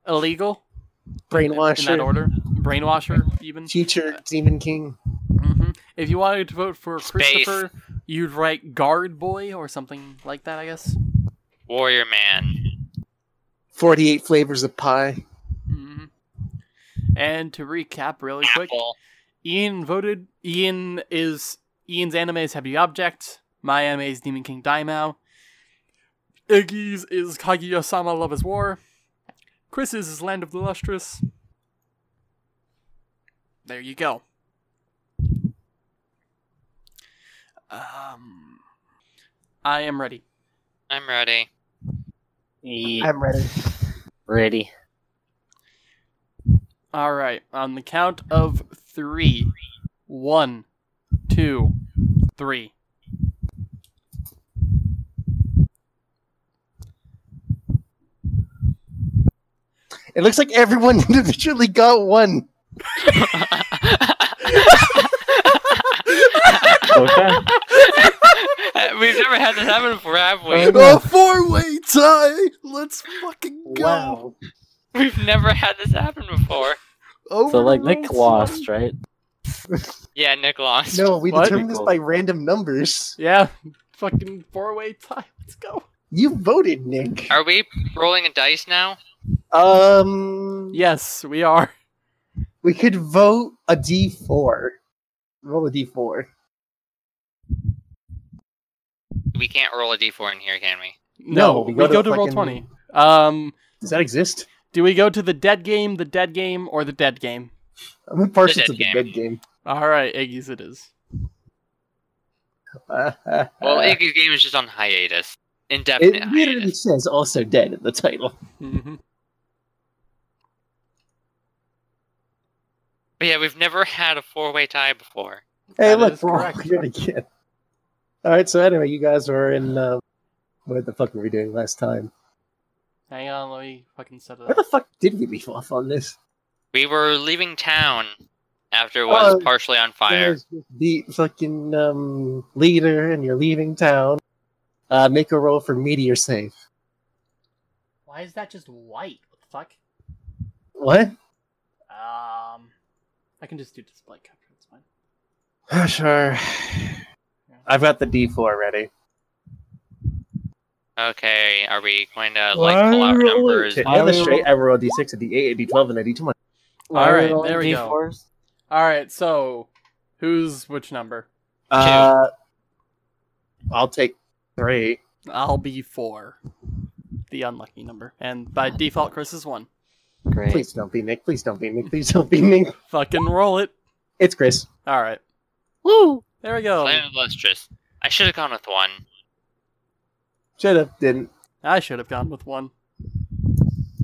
illegal, brainwasher in that Brainwasher. order, brainwasher, even. Future Demon King. hmm If you wanted to vote for Space. Christopher, you'd write guard boy or something like that, I guess. Warrior Man. 48 flavors of pie. hmm And to recap really quick, Ian voted. Ian is Ian's anime is Heavy Object. My anime is Demon King Daimao. Iggy's is Kaguya-sama Love is War. Chris's is Land of the Lustrous. There you go. Um, I am ready. I'm ready. Yeah. I'm ready. Ready. All right, on the count of three. One, two, three. It looks like everyone <laughs> individually got one. <laughs> Okay. <laughs> <laughs> We've never had this happen before, have we? Uh, A four-way tie. Let's fucking go. Wow. We've never had this happen before. Over so like Nick roll lost, right? <laughs> Yeah, Nick lost. No, we What? determined this by random numbers. Yeah, fucking four-way tie. Let's go. You voted, Nick. Are we rolling a dice now? Um, Yes, we are. we could vote a D4. Roll a D4. We can't roll a d4 in here, can we? No, No, we we go, go to, to roll twenty. Um, Does that exist? do we go to the dead game, the dead game, or the dead game? I'm partial dead to the game. dead game. All right, Iggy's it is. <laughs> Well, Iggy's game is just on hiatus. it Indefinite literally hiatus. says also dead in the title. hmm But yeah, we've never had a four-way tie before. Hey, That look, we're all correct. here again. All right, so anyway, you guys were in. Um, what the fuck were we doing last time? Hang on, let me fucking set it up. Where the fuck did we leave off on this? We were leaving town after it was Oh, partially on fire. There's The fucking um, leader, and you're leaving town. Uh, make a roll for meteor save. Why is that just white? What the fuck? What? Um, I can just do display capture. It's fine. Ah, <sighs> sure. I've got the D4 ready. Okay, are we going to like pull out numbers? To straight. I roll a D6, a D8, a D12, and a D20. All right, Rolling there we go. D4s? All right, so who's which number? Uh, I'll take three. I'll be four, the unlucky number, and by default, Chris is one. Great. Please don't be Nick. Please don't be Nick. Please don't be Nick. Fucking roll it. It's Chris. All right, Woo! There we go. Land of Lustrous. I should have gone with one. Should have, didn't. I should have gone with one.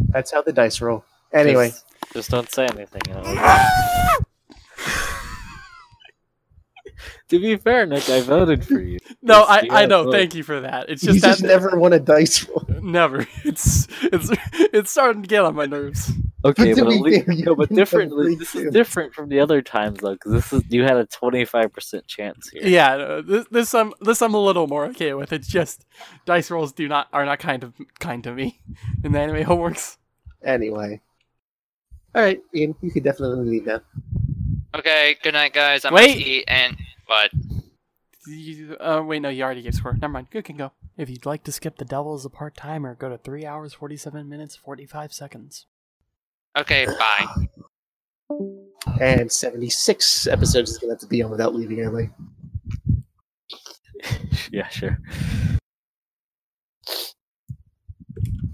That's how the dice roll. Anyway, Just, just don't say anything. <laughs> to be fair, Nick, I voted for you. No, Yes, I, you I know. vote. Thank you for that. It's just you just just that never won a dice roll. <laughs> never. It's it's it's starting to get on my nerves. Okay, to but, at least, fair, no, but different. This to. is different from the other times though, because this is you had a twenty five percent chance here. Yeah, no, this this I'm this I'm a little more okay with. It's just dice rolls do not are not kind of kind to me <laughs> in the anime <laughs> homeworks. Anyway. All right, Ian, you could definitely leave now. Okay, good night, guys. I'm Wait. eat and what? You, uh, wait, no, you already gave score. Never mind. You can go. If you'd like to skip the Devil is a part timer, go to three hours forty seven minutes forty five seconds. Okay, bye. And 76 episodes is going to have to be on without leaving early. <laughs> yeah, sure.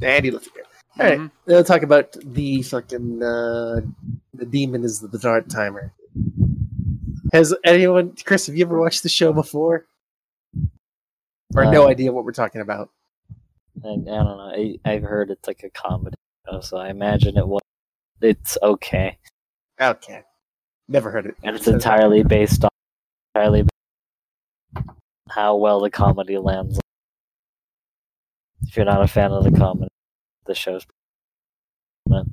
Andy left again. All right, Mhm. let's talk about the fucking uh, the demon is the dark timer. Has anyone, Chris? Have you ever watched the show before, or no Uh, idea what we're talking about? I, I don't know. I, I've heard it's like a comedy, show, so I imagine it was. It's okay, Okay, never heard it. and it's entirely based on entirely how well the comedy lands. If you're not a fan of the comedy, the show's. But,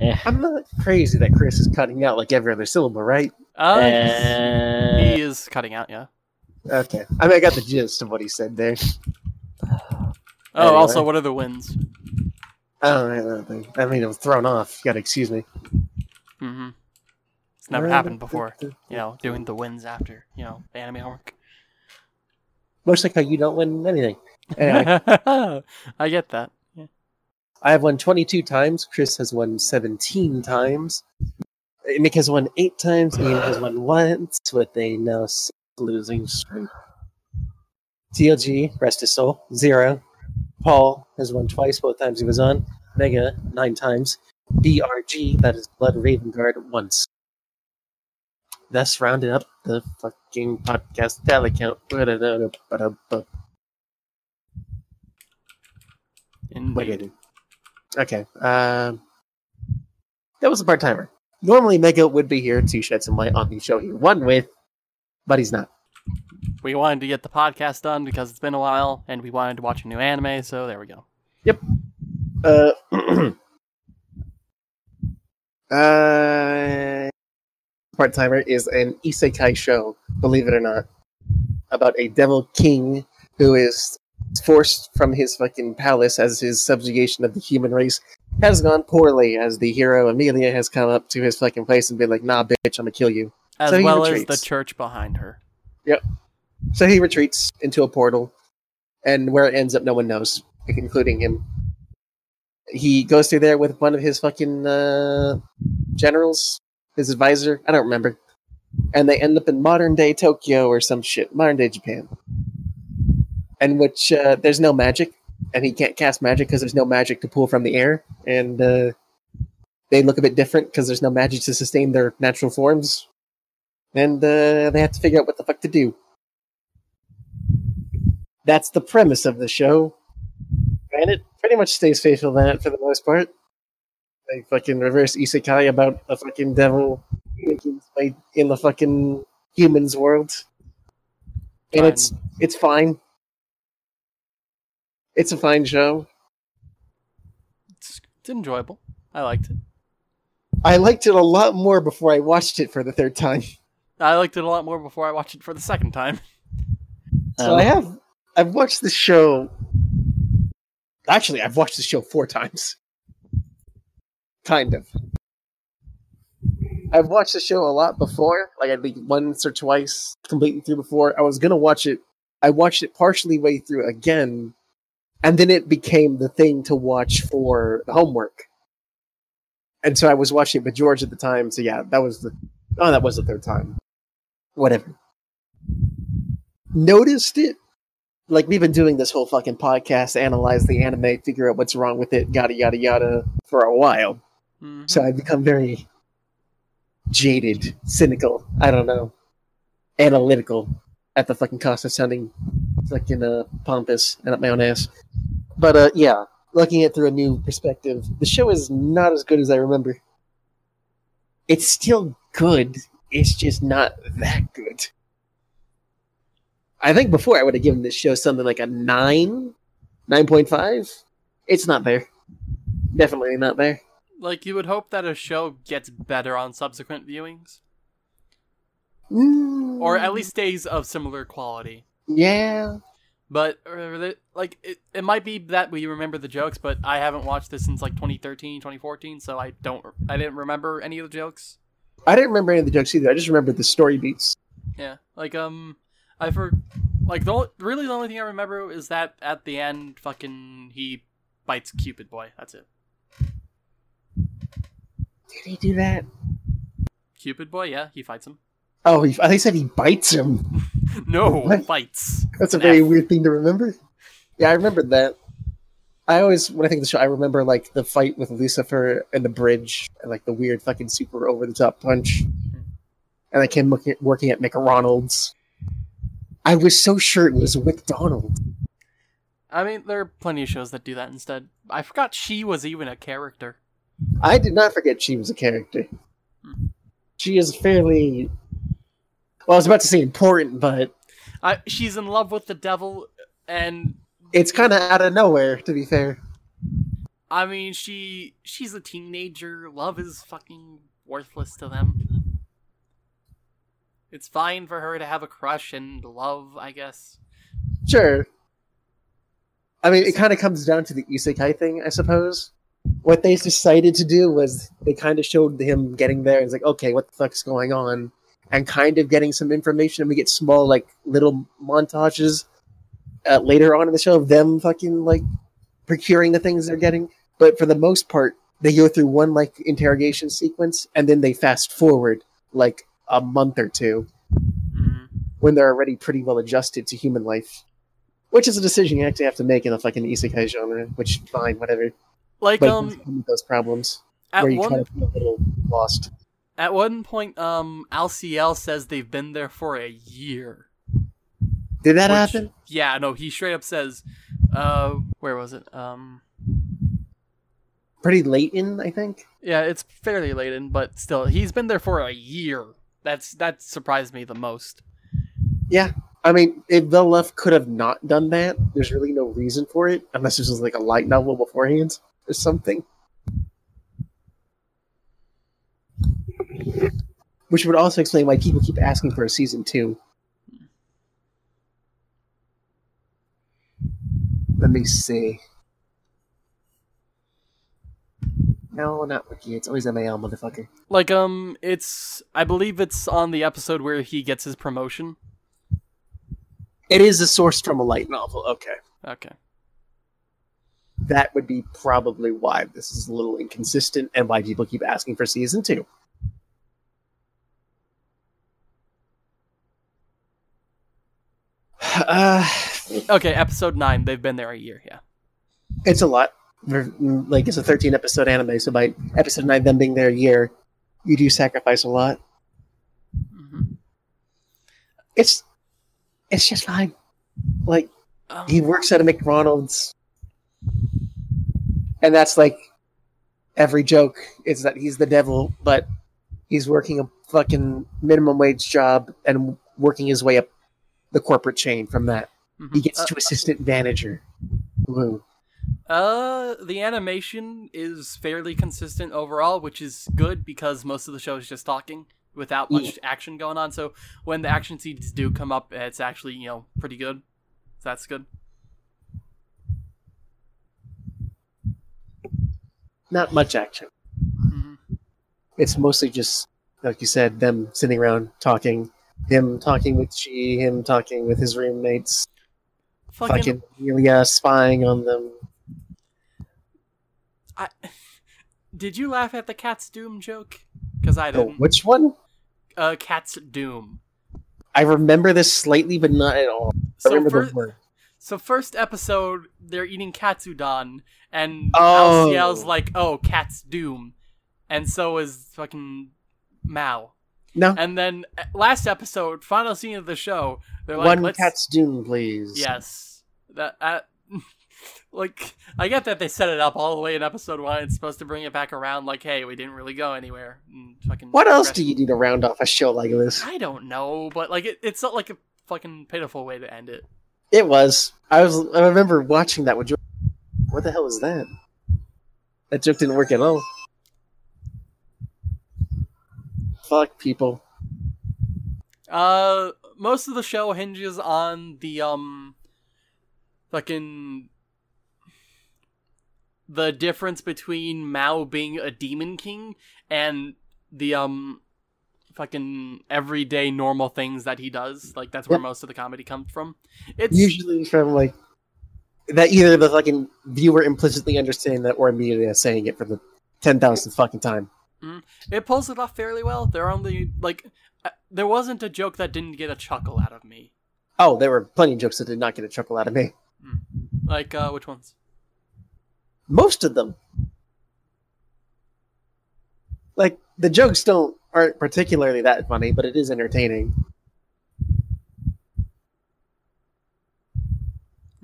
eh. I'm not crazy that Chris is cutting out like every other syllable, right? Uh, Eh. he is cutting out. Yeah. Okay, I mean I got the gist of what he said there. Oh, Anyway. also, what are the wins? I don't know. I mean, I was thrown off. You gotta excuse me. Mm-hmm. It's never happened before. You know, doing the wins after you know the anime homework. Much like how you don't win anything. Anyway, <laughs> I get that. Yeah. I have won 22 times. Chris has won 17 times. Nick has won 8 times. Ian has won once with a now losing streak. TLG, rest his soul, 0. Paul has won twice, both times he was on. Mega, nine times. BRG, that is Blood Raven Guard, once. Thus rounded up the fucking podcast tally count. Indeed. Okay. Um, that was a part timer. Normally, Mega would be here to shed some light on the show he won with, but he's not. We wanted to get the podcast done because it's been a while, and we wanted to watch a new anime, so there we go. Yep. Uh, <clears throat> uh, part timer is an isekai show, believe it or not, about a devil king who is forced from his fucking palace as his subjugation of the human race has gone poorly. As the hero Emilia has come up to his fucking place and been like, "Nah, bitch, I'm gonna kill you." As So well as the church behind her. So he retreats into a portal, and where it ends up, no one knows, including him. He goes through there with one of his fucking uh, generals, his advisor. I don't remember. And they end up in modern day Tokyo or some shit, modern day Japan. And which uh, there's no magic, and he can't cast magic because there's no magic to pull from the air, and uh, they look a bit different because there's no magic to sustain their natural forms, and uh, they have to figure out what the fuck to do that's the premise of the show. And it pretty much stays faithful to that for the most part. They fucking reverse isekai about a fucking devil making his way in the fucking humans world. And Fine. it's it's fine. It's a fine show. It's, it's enjoyable. I liked it. I liked it a lot more before I watched it for the third time. I liked it a lot more before I watched it for the second time. So Um, I have I've watched the show. Actually, I've watched the show four times. Kind of. I've watched the show a lot before, like I think once or twice completely through before. I was gonna watch it. I watched it partially way through again, and then it became the thing to watch for homework. And so I was watching it with George at the time. So yeah, that was the oh, that was the third time. Whatever. Noticed it like we've been doing this whole fucking podcast, analyze the anime, figure out what's wrong with it, yada yada yada, for a while. Mhm. So I've become very jaded, cynical. I don't know, analytical at the fucking cost of sounding fucking uh, pompous and up my own ass. But uh, yeah, looking at it through a new perspective, the show is not as good as I remember. It's still good. It's just not that good. I think before I would have given this show something like a 9, 9.5. It's not there. Definitely not there. Like, you would hope that a show gets better on subsequent viewings, Mm, or at least stays of similar quality. Yeah. But, uh, like, it, it might be that we remember the jokes, but I haven't watched this since, like, 2013, 2014, so I don't, I didn't remember any of the jokes. I didn't remember any of the jokes either. I just remember the story beats. Yeah, like um, I for like the only, really the only thing I remember is that at the end, fucking he bites Cupid boy. That's it. Did he do that? Cupid boy, yeah, he fights him. Oh, he, I think said he bites him. <laughs> No, What? fights. That's a An very F. weird thing to remember. Yeah, I remembered that. I always, when I think of the show, I remember like the fight with Lucifer and the bridge, and like the weird fucking super over the top punch, hmm. and I came looking, working at McDonald's. I was so sure it was McDonald. I mean, there are plenty of shows that do that instead. I forgot she was even a character. I did not forget she was a character. She is fairly. Well, I was about to say important, but I, she's in love with the devil, and it's kind of out of nowhere, to be fair. I mean, she she's a teenager. Love is fucking worthless to them. It's fine for her to have a crush and love, I guess. Sure. I mean, it kind of comes down to the isekai thing, I suppose. What they decided to do was they kind of showed him getting there. and It's like, okay, what the fuck's going on? And kind of getting some information. And we get small, like, little montages uh, later on in the show of them fucking, like, procuring the things they're getting. But for the most part, they go through one, like, interrogation sequence and then they fast forward, like, a month or two Mhm. when they're already pretty well adjusted to human life. Which is a decision you actually have to make in a fucking isekai genre, which fine, whatever. Like But um, it come with those problems at where you one kind of feel a little lost. at one point, um, Alciel says they've been there for a year. Did that Which- happen? Yeah, no, he straight up says, uh, where was it? Um, Pretty late in, I think. yeah, it's fairly late in, but still, he's been there for a year. That's that surprised me the most. Yeah. I mean, if the left could have not done that, there's really no reason for it, unless this was like a light novel beforehand or something. Which would also explain why people keep asking for a season two. Let me see. No, not Wiki. It's always MAL, motherfucker. Like, um, it's I believe it's on the episode where he gets his promotion. It is a source from a light novel. Okay. Okay. that would be probably why this is a little inconsistent and why people keep asking for season two. <sighs> Uh, Okay, episode nine. They've been there a year. Yeah. it's a lot. Like it's a 13 episode anime, so by episode nine, them being there a year, you do sacrifice a lot. hmm It's it's just fine. Like Um, he works at a McDonald's, and that's like every joke is that he's the devil, but he's working a fucking minimum wage job and working his way up the corporate chain from that. mhm. He gets Uh, to assistant manager. Woo. Uh, the animation is fairly consistent overall, which is good because most of the show is just talking without much action going on. So when the action scenes do come up, it's actually you know pretty good. So that's good. Not much action. hmm It's mostly just like you said, them sitting around talking. Him talking with she, him talking with his roommates, Fucking, fucking spying on them. I, <laughs> did you laugh at the Cat's Doom joke? Because I Oh, didn't. which one? Uh, Cat's Doom. I remember this slightly, but not at all. I So remember fir- the word. So first episode, they're eating katsudon, and Oh. Alciel's like, "Oh, Cat's Doom," and so is fucking Mal. No, And then uh, last episode, final scene of the show, they're like, one "Let's cat's doom, please. yes, that uh, <laughs> like I get that they set it up all the way in episode one. It's supposed to bring it back around, like, hey, we didn't really go anywhere. Fucking What else do you do to round off a show like this? I don't know, but like it, it's not like a fucking pitiful way to end it. It was. I was. I remember watching that with. What the hell is that? That joke didn't work at all. Fuck people. Uh, most of the show hinges on the um, fucking the difference between Mao being a demon king and the um, fucking everyday normal things that he does. Like that's where Yep. most of the comedy comes from. It's Usually from like that. Either the fucking viewer implicitly understanding that, or immediately saying it for the ten thousandth fucking time. it pulls it off fairly well. There are only like uh, there wasn't a joke that didn't get a chuckle out of me. Oh, there were plenty of jokes that did not get a chuckle out of me. Like uh, which ones? Most of them. Like the jokes don't aren't particularly that funny, but it is entertaining.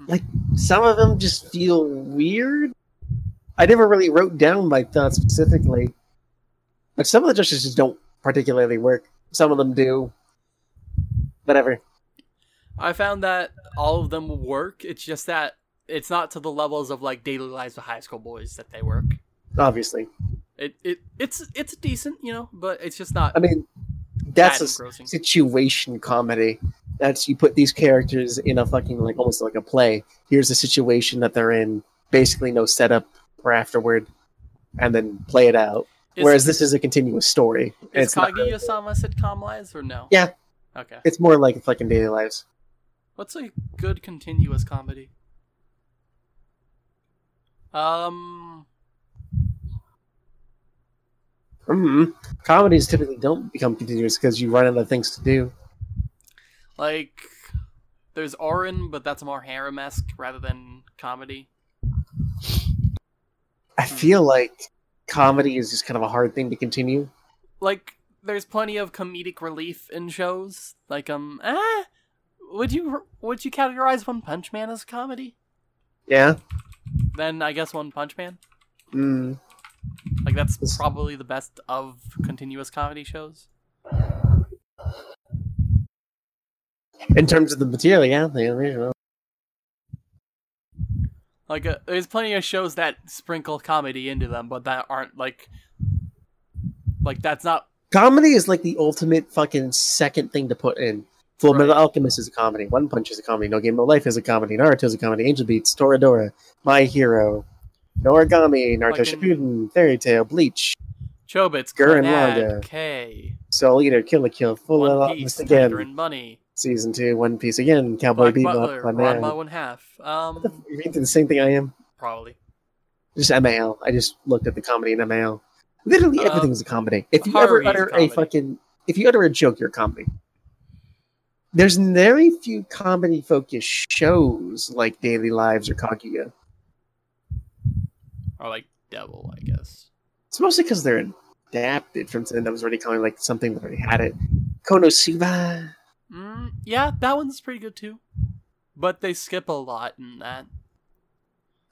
Like some of them just feel weird. I never really wrote down my thoughts specifically, but some of the jokes just don't particularly work. Some of them do. Whatever. I found that all of them work. It's just that it's not to the levels of like daily lives of high school boys that they work. Obviously, It it it's it's decent, you know, but it's just not I mean, that's a engrossing. situation comedy. That's you put these characters in a fucking like almost like a play. Here's the situation that they're in. Basically, no setup or afterward, and then play it out. Is, Whereas this is a continuous story. is It's not really- Kaguya-sama sitcom wise or no? Yeah. Okay. it's more like fucking daily lives. What's a good continuous comedy? Um, hmm Comedies typically don't become continuous because you run out of things to do. like there's Orin, but that's more harem esque rather than comedy. I feel like comedy is just kind of a hard thing to continue. Like, there's plenty of comedic relief in shows. Like, um, ah, would you would you categorize One Punch Man as comedy? Yeah. Then I guess One Punch Man. Mm. Like, that's This- probably the best of continuous comedy shows. In terms of the material, yeah. the original. Like, uh, there's plenty of shows that sprinkle comedy into them, but that aren't like, like that's not Comedy is like the ultimate fucking second thing to put in. Full Metal Alchemist is a comedy. One Punch is a comedy. No Game No Life is a comedy. Naruto is a comedy. Angel Beats, Toradora, My Hero, Noragami, Naruto Fucking- Shippuden, Fairy Tail, Bleach, Chobits, Gurren Lagann. K, Soul Eater, Kill la Kill, Full Metal Alchemist Piece, again, Bunny, Season 2, One Piece again, Cowboy Black Bebop, Butler, my man. One Half. Um, You're reading the same thing I am? probably. Just MAL. I just looked at the comedy in MAL. Literally Um, everything's a comedy. If you ever utter a comedy. fucking, if you utter a joke, you're a comedy. There's very few comedy focused shows like Daily Lives or Kaguya. Or like Devil, I guess. It's mostly because they're adapted from something that was already coming, like something that already had it. Konosuba. Mm, yeah, that one's pretty good too. But they skip a lot in that.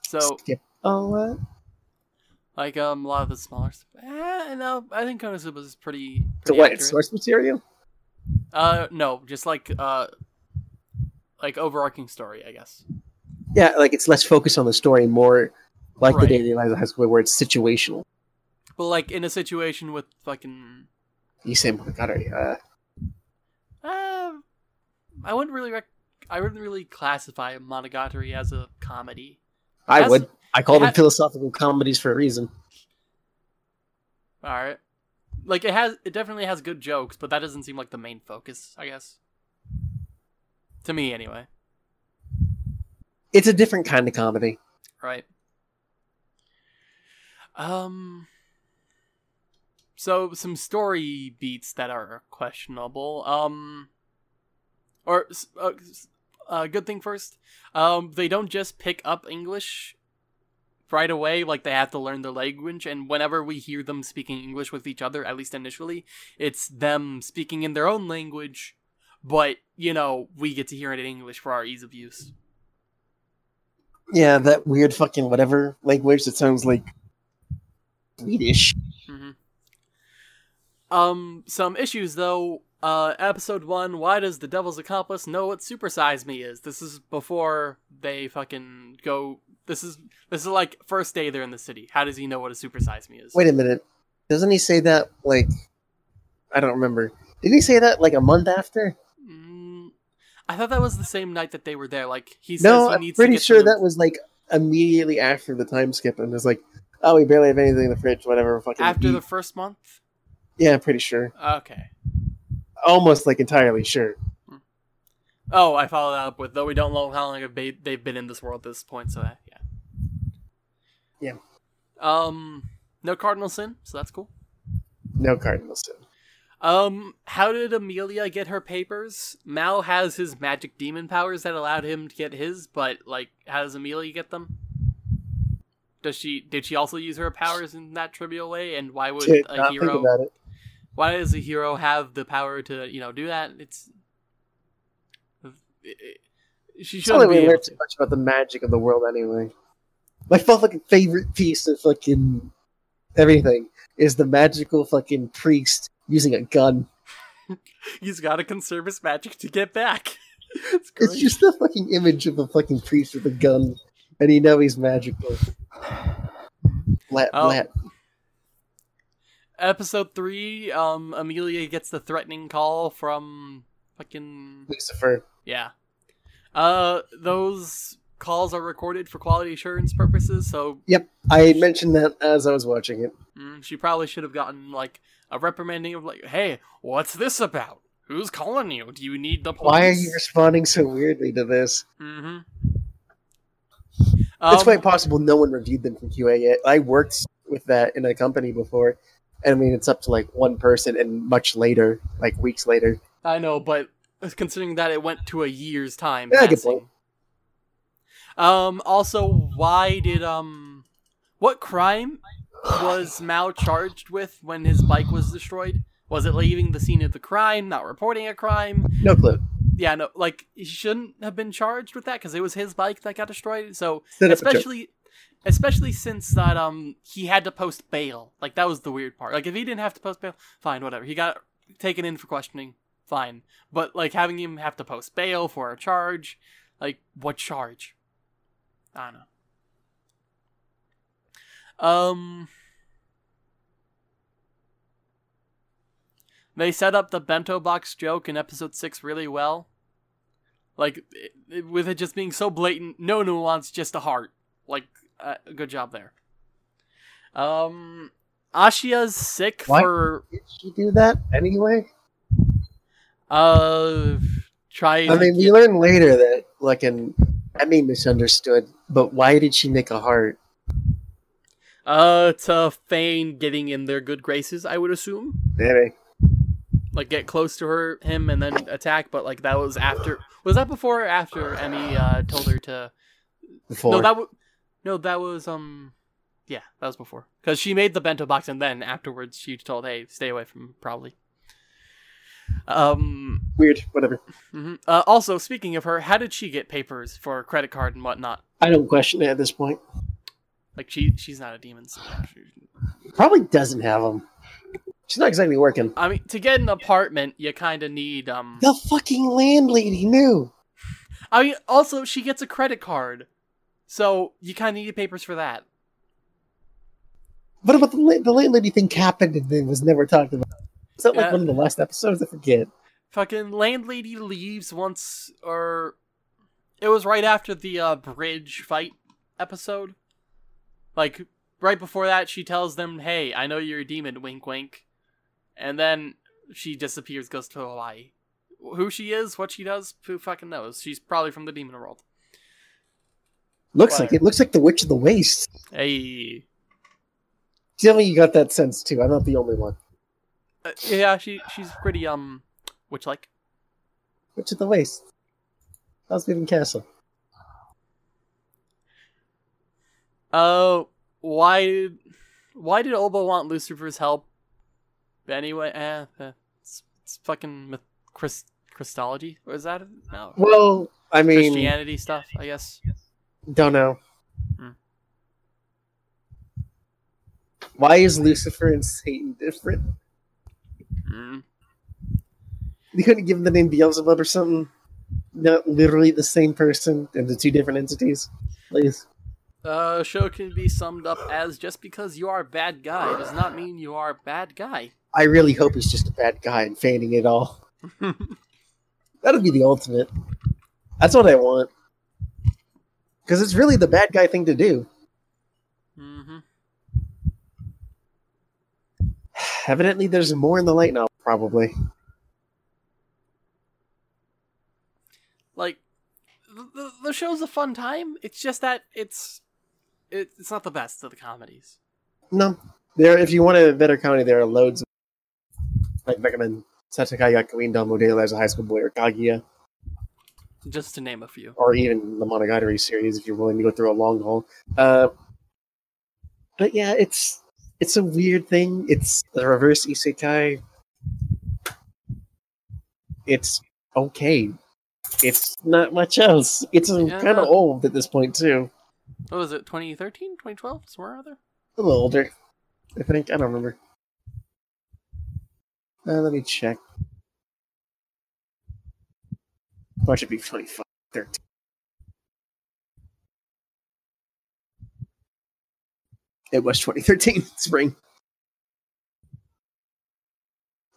So, Skip all that. like, um, a lot of the smaller stuff. Eh, no, I think Konosuba is pretty. So pretty what? accurate. It's source material? Uh, no, just like, uh, like overarching story, I guess. Yeah, like it's less focused on the story, more like Right. the Daily Lives of High School, where it's situational. But like in a situation with fucking, You say Monogatari. Uh, uh, I wouldn't really rec- I wouldn't really classify Monogatari as a comedy. I would. I call them ha- philosophical comedies for a reason. All right, like it has, it definitely has good jokes, but that doesn't seem like the main focus. I guess. To me, anyway. It's a different kind of comedy. Right. Um. So some story beats that are questionable. Um. Or uh, uh, good thing first. Um, they don't just pick up English right away. Like they have to learn the language, and whenever we hear them speaking English with each other, at least initially, it's them speaking in their own language. But you know, we get to hear it in English for our ease of use. Yeah, that weird fucking whatever language that sounds like Swedish. hmm Um, some issues though. Uh, episode one. Why does the Devil's Accomplice know what supersize Me is? This is before they fucking go. This is this is like first day they're in the city. How does he know what a supersize Me is? Wait a minute. Doesn't he say that like I don't remember. Did he say that like a month after? Mm, I thought that was the same night that they were there. Like he says No, he I'm pretty to get sure that was like immediately after the time skip and it's like, oh, we barely have anything in the fridge, whatever. Fucking after eat. the first month. yeah, I'm pretty sure. Okay. Almost like entirely sure. Oh, I followed that up with though we don't know how long they- they've been in this world at this point. So that, yeah. Yeah. Um, no cardinal sin, so that's cool. No cardinal sin. Um, how did Amelia get her papers? Mal has his magic demon powers that allowed him to get his, but like, how does Amelia get them? Does she did she also use her powers in that trivial way? And why would Did a hero? Why does a hero have the power to you know do that? It's it- it- she shouldn't be able to. too much about the magic of the world anyway. My fucking favorite piece of fucking everything is the magical fucking priest using a gun. <laughs> He's got to conserve his magic to get back. <laughs> it's. It's just the fucking image of a fucking priest with a gun, and you know he's magical. <sighs> Let, Oh. let. Episode three. Um, Amelia gets the threatening call from fucking Lucifer. Yeah. Uh, those calls are recorded for quality assurance purposes, so Yep, I mentioned that as I was watching it. mm, she probably should have gotten like a reprimanding of like, "Hey, what's this about? Who's calling you? Do you need the police?" Why are you responding so weirdly to this? Mm-hmm. it's Um, quite possible no one reviewed them from QA yet. I worked with that in a company before, I mean it's up to like one person, and much later, like weeks later. I know, but considering that it went to a year's time. Yeah, good point. Um. Also, why did um, what crime was Mao charged with when his bike was destroyed? Was it leaving the scene of the crime, not reporting a crime? No clue. Yeah, no, like he shouldn't have been charged with that because it was his bike that got destroyed. So Set up a joke. especially, especially since that um he had to post bail. Like that was the weird part. Like if he didn't have to post bail, fine, whatever. He got taken in for questioning, fine. But like having him have to post bail for a charge, like what charge? I don't know. Um. They set up the bento box joke in episode 6 really well. Like, it, it- with it just being so blatant, no nuance, just a heart. Like, uh, good job there. Um, Ashiya's sick Why? for, Did she do that anyway? uh, trying I mean, we learn later that like an Emi misunderstood, but why did she make a heart? uh, to feign getting in their good graces, I would assume. Maybe. Like, get close to her, him, and then attack, but, like, that was after, was that before or after Emi, uh, told her to, Before. No, that w- no, that was um, yeah, that was before because she made the bento box and then afterwards she told, "Hey, stay away from probably." Um. Weird. Whatever. mhm. Uh, also, speaking of her, how did she get papers for a credit card and whatnot? I don't question it at this point. Like she, she's not a demon. So Probably doesn't have them. She's not exactly working. I mean, to get an apartment, you kind of need um. The fucking landlady knew. I mean, also she gets a credit card, so you kind of need papers for that. What about the la- the landlady thing happened and then was never talked about? Is that like Yeah. one of the last episodes? I forget. fucking landlady leaves once or it was right after the uh, bridge fight episode like right before that she tells them hey i know you're a demon wink wink and then she disappears goes to hawaii who she is what she does who fucking knows she's probably from the demon world Looks like it. Looks like the Witch of the Waste. hey Tell me you got that sense too. I'm not the only one. Uh, yeah she she's pretty um witch like Witch of the Waste. Osmond Castle. Uh, why why did Olba want Lucifer's help? Anyway, eh, eh, it's, it's fucking myth- Chris, Christology. Or is that it? no Well, I mean, Christianity stuff? I guess. Don't know. Hmm. Why is Lucifer and Satan different? Mm. You couldn't give them the name Beelzebub or something? Not literally the same person and the two different entities, please. Uh, show can be summed up as just because you are a bad guy does not mean you are a bad guy. I really hope he's just a bad guy and feigning it all. <laughs> That'd be the ultimate. That's what I want. Because it's really the bad guy thing to do. hmm Evidently, there's more in the light novel, probably. Like, the, the, show's a fun time. It's just that it's it, it's not the best of the comedies. No, there. If you want a better comedy, there are loads. Of, I'd recommend Satakai Yakuin Don Modelo as a high school boy, or Kaguya, Just to name a few. or even the Monogatari series if you're willing to go through a long haul. Uh, but yeah, it's it's a weird thing. It's the reverse isekai. It's okay. It's not much else. It's Yeah. kind of old at this point too. What was it? 2013, 2012, somewhere other. A little older. I think I don't remember. Uh, let me check. Why should be 25, 13. It was 2013, <laughs> spring.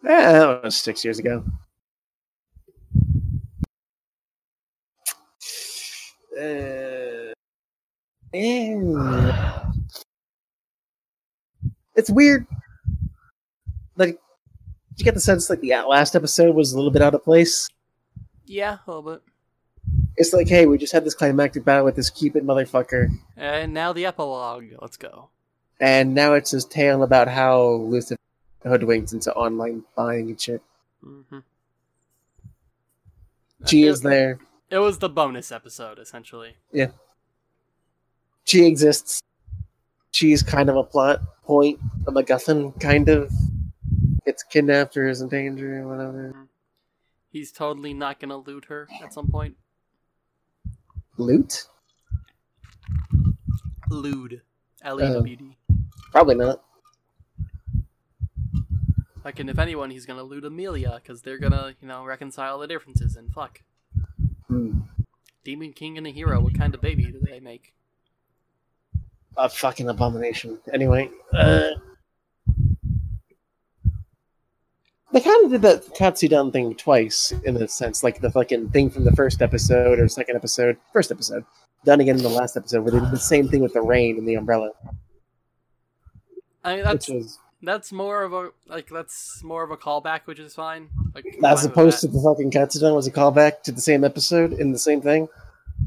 Yeah, that was six years ago. Uh, eh. it's weird. Like, you get the sense like the last episode was a little bit out of place? Yeah, a little bit. It's like, hey, we just had this climactic battle with this Cupid motherfucker, And now the epilogue. Let's go. and now it's this tale about how Lucifer hoodwinked into online buying and shit. hmm She is there. It was the bonus episode, essentially. Yeah. She exists. She's kind of a plot point, a MacGuffin, kind of. Gets kidnapped or is in danger or whatever. He's totally not gonna loot her at some point. Loot? Lewd. L E W D. Probably not. Like, and if anyone, he's gonna loot Amelia, because they're gonna, you know, reconcile the differences, and fuck. Hmm. Demon King and a hero, what kind of baby do they make? A fucking abomination. Anyway, uh, they kind of did that Katsudan thing twice in a sense, like the fucking thing from the first episode or second episode, first episode, done again in the last episode, where they did the same thing with the rain and the umbrella, I mean, that's was that's more of a like that's more of a callback, which is fine. Like as opposed to the fucking Katsudan was a callback to the same episode in the same thing,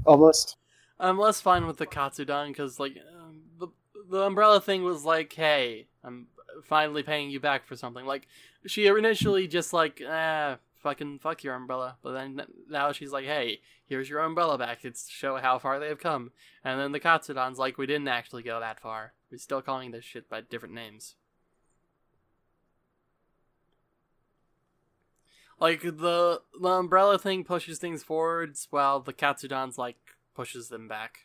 almost. I'm less fine with the Katsudan because like um, the the umbrella thing was like, hey, I'm finally paying you back for something. Like she initially just like, ah, fucking fuck your umbrella, but then now she's like, hey, here's your umbrella back. It's to show how far they have come. And then the Katsudan's like, we didn't actually go that far. We're still calling this shit by different names. Like the the umbrella thing pushes things forwards, while the Katsudan's like pushes them back.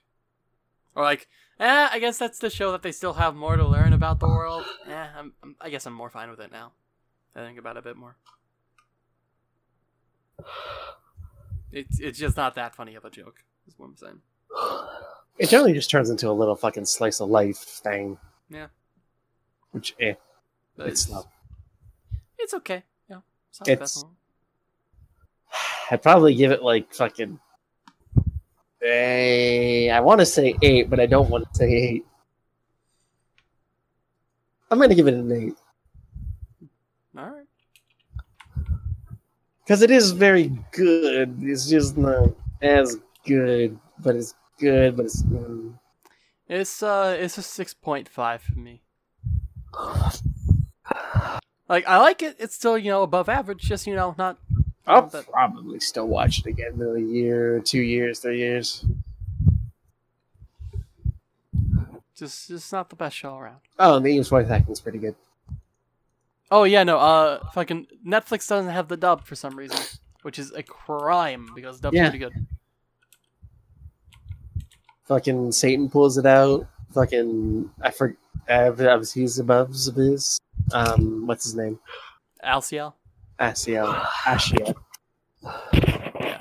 Or like, eh, I guess that's to show that they still have more to learn about the world. Eh, I'm, I'm, I guess I'm more fine with it now. I think about it a bit more. It's it's just not that funny of a joke. Is what I'm saying. It generally just turns into a little fucking slice of life thing. Yeah. Which, eh, But it's not. It's okay. Yeah. It's not It's- best. I'd probably give it like fucking. Eh, I want to say eight, but I don't want to say eight. I'm gonna give it an eight All right. Because it is very good. It's just not as good, but it's good. But it's mm. It's uh, it's a six point five for me. <sighs> Like I like it. It's still you know above average. Just you know not. I'll probably still watch it again in a year, two years, three years. Just just not the best show around. Oh, and the Eames voice acting's pretty good. Oh yeah, no. Uh, fucking Netflix doesn't have the dub for some reason, which is a crime because dub's Yeah. pretty good. Fucking Satan pulls it out. Fucking I forgot. Uh, he's above his. Um, what's his name? Alciel. Asiel. Ashiya. <sighs>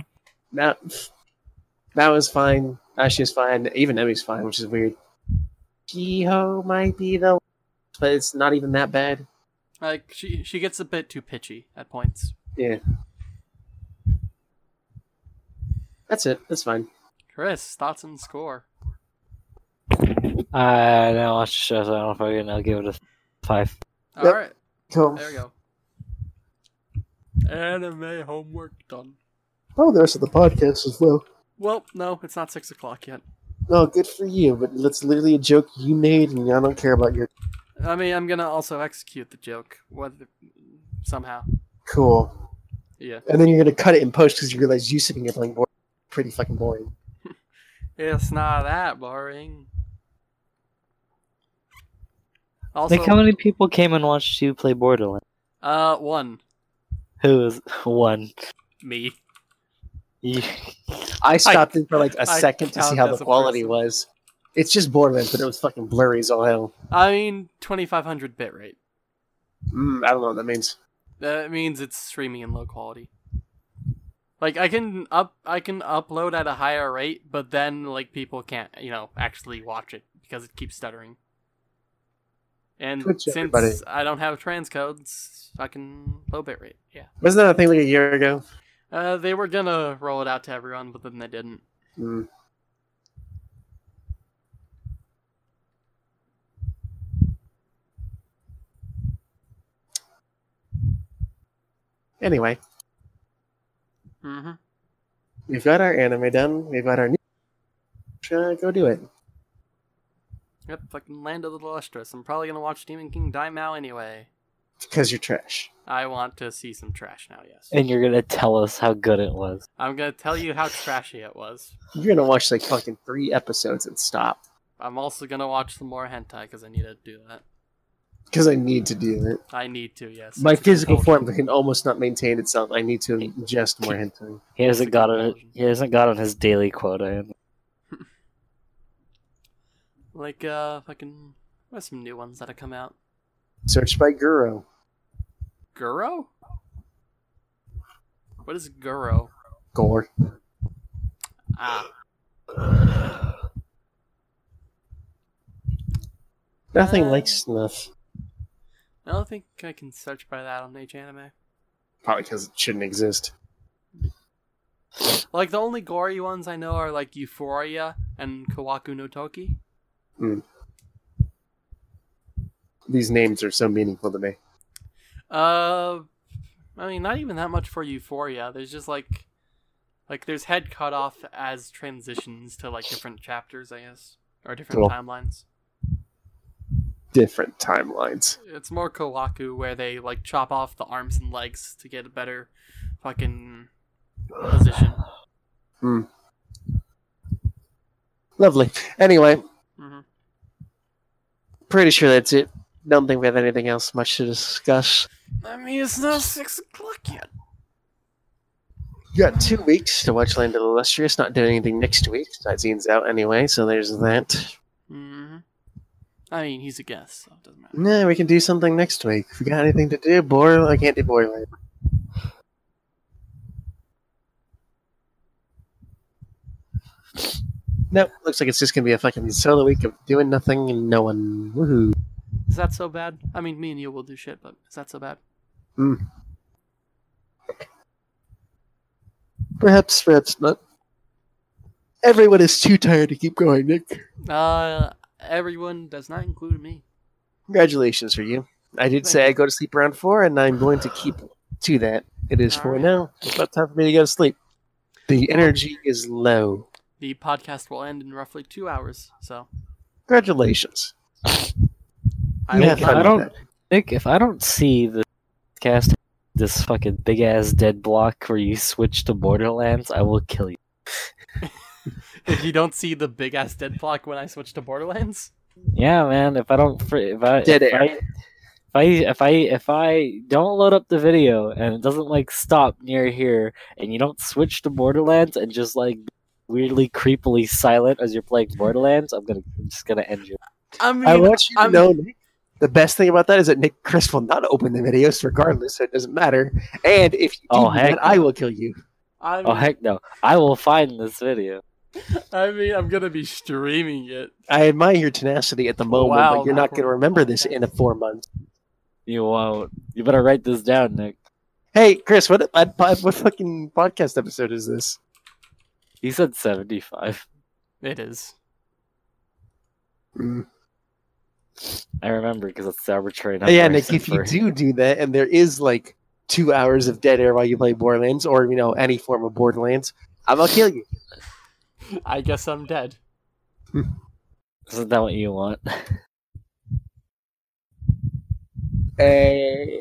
That that was fine. Ashiya's fine. Even Emi's fine, which is weird. Chiho might be the, but it's not even that bad. Like she she gets a bit too pitchy at points. Yeah. That's it. That's fine. Chris, thoughts and score. Uh, I don't watch the show, so I don't know if I can. I'll give it a five. All Yep. right, Cool. there we go. Anime homework done. Oh, the rest of the podcast as well. Well, no, it's not six o'clock yet. No, good for you, but that's literally a joke you made, and I don't care about your. I mean, I'm gonna also execute the joke, whether somehow. Cool. Yeah, And then you're gonna cut it in post because you realize you sitting here playing board pretty fucking boring. <laughs> it's not that boring. Also, Like, how many people came and watched you play Borderlands? uh, one Who was <laughs> one? me. I stopped in for like a I second to see how the quality person. was. It's just Borderlands, but it was fucking blurry as all hell. I mean, 2500 bit rate. Mm, I don't know what that means. That means it's streaming in low quality. Like I can up I can upload at a higher rate, but then like people can't, you know, actually watch it because it keeps stuttering. And Twitch, since everybody. I don't have transcodes, fucking low bit rate. Yeah. Wasn't that a thing like a year ago? Uh, they were gonna roll it out to everyone, but then they didn't. Mm. Anyway, Mm-hmm. we've got our anime done. We've got our new. Uh, go do it. Yep, fucking Land of the Lustrous. I'm probably gonna watch Demon King Daimao anyway. Because you're trash. I want to see some trash now. Yes, And you're gonna tell us how good it was. I'm gonna tell you how trashy it was. You're gonna watch like fucking three episodes and stop. I'm also gonna watch some more hentai because I need to do that. Because I need to do it. I need to. Yes. My It's physical form can almost not maintain itself. I need to ingest more hentai. He hasn't a got on. He hasn't got on his daily quota. <laughs> Like uh, fucking. What's some new ones that have come out? Search by Guro. Guro. What is Guro? Gore. Ah, Nothing Uh, like snuff. I don't think I can search by that on H anime. Probably because it shouldn't exist. Like the only gory ones I know are like Euphoria and Kawaku no Toki. These names are so meaningful to me. Uh, I mean, not even that much for Euphoria. There's just like, like there's head cut off as transitions to like different chapters, I guess, or different Cool. timelines. Different timelines. It's more Kawaku where they like chop off the arms and legs to get a better fucking position. Lovely. Anyway, hmm pretty sure that's it. Don't think we have anything else much to discuss. I mean, it's not six o'clock yet. You got two weeks to watch Land of the Illustrious. Not doing anything next week. That scene's out anyway, so there's that. I mean, he's a guest, so it doesn't matter. Nah, we can do something next week. If we got anything to do, Boil, I can't do Borderland. Nope, looks like it's just gonna be a fucking solo week of doing nothing and no one. Woohoo. Is that so bad? I mean, me and you will do shit, but is that so bad? Hmm. Perhaps, perhaps not. Everyone is too tired to keep going, Nick. Uh, everyone does not include me. Congratulations for you. I did Thank say you. I go to sleep around four, and I'm going to keep to that. It is four Alright. now. It's about time for me to go to sleep. The energy is low. The podcast will end in roughly two hours, so Congratulations. I You will Nick, I don't. that. Nick, if I don't see the cast this fucking big ass dead block where you switch to Borderlands, I will kill you. <laughs> if you don't see the big ass dead block when I switch to Borderlands, Yeah, man. If I don't, if I, Dead if air. I, if I, if I, if I don't load up the video and it doesn't like stop near here, and you don't switch to Borderlands and just like weirdly creepily silent as you're playing Borderlands, I'm gonna, I'm just gonna end you. I mean, I want you to I'm- know, Nick, the best thing about that is that Nick Chris will not open the videos regardless, so it doesn't matter. And if you oh, do Oh, heck that, I will kill you. I oh, mean, Oh heck no! I will find this video. <laughs> I mean, I'm gonna be streaming it. I admire your tenacity at the moment, Wow, but you're not going to remember this in a four months. You won't. You better write this down, Nick. Hey, Chris, what what, what fucking podcast episode is this? He said seventy-five. It is. Mm. I remember because it's the arbitrary number. yeah, Nick, if you do do that, and there is like two hours of dead air while you play Borderlands, or you know any form of Borderlands, I'm gonna kill you. I guess I'm dead. Isn't that what you want? Eh,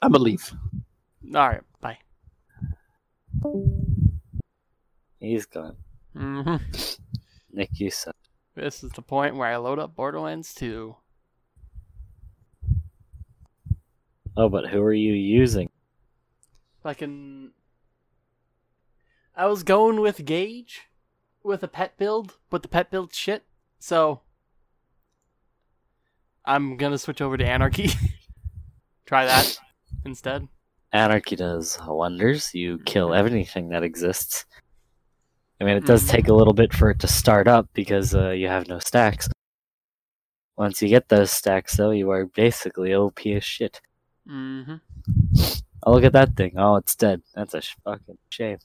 I'm gonna leave. All right, bye. He's gone. hmm Nick, you suck. This is the point where I load up Borderlands 2. Oh, but who are you using? Fucking. I was going with Gaige with a pet build, but the pet build shit. So I'm gonna switch over to Anarchy. <laughs> Try that instead. Anarchy does wonders. You kill everything that exists. I mean, it does take a little bit for it to start up because uh, you have no stacks. Once you get those stacks, though, you are basically OP as shit. Mm-hmm. Oh, look at that thing. Oh, it's dead. That's a sh- fucking shame.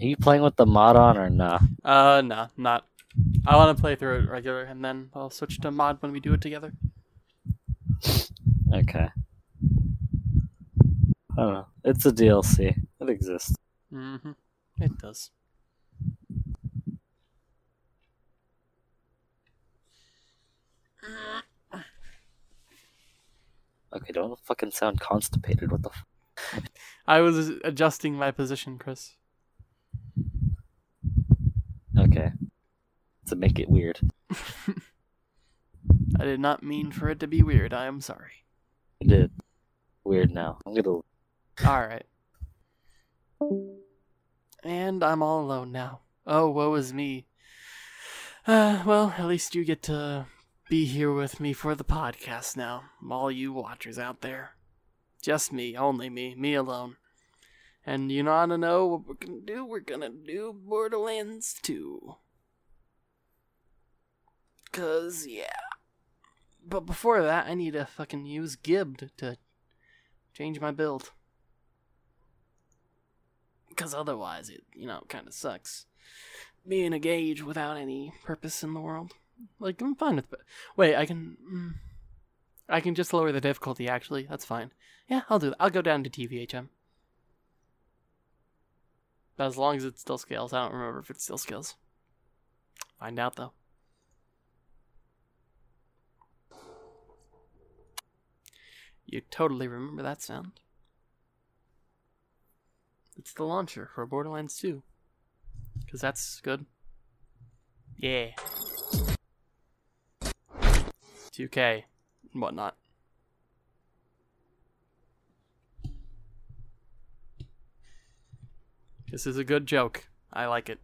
Are you playing with the mod on or nah? Uh, no, not. I want to play through it regular, and then I'll switch to mod when we do it together. Okay. I don't know. It's a DLC. It exists. Mm-hmm. It does. Okay, don't fucking sound constipated. What the? F- I was adjusting my position, Chris. okay, to make it weird. <laughs> I did not mean for it to be weird. I am sorry. I did. Weird now. I'm gonna. All right. And I'm all alone now. Oh, woe is me. Uh, <sighs> well, at least you get to be here with me for the podcast now, all you watchers out there. Just me, only me, me alone. And you wanna know what we're gonna do? We're gonna do Borderlands 2. Cause, yeah. But before that, I need to fucking use Gibbed to change my build. Because otherwise, it, you know, kind of sucks. Being a Gaige without any purpose in the world. Like, I'm fine with it. Wait, I can. Mm, I can just lower the difficulty, actually. That's fine. Yeah, I'll do that. I'll go down to TVHM. But as long as it still scales. I don't remember if it still scales. Find out, though. You totally remember that sound. It's the launcher for Borderlands 2. Because that's good. Yeah. 2K and whatnot. This is a good joke. I like it.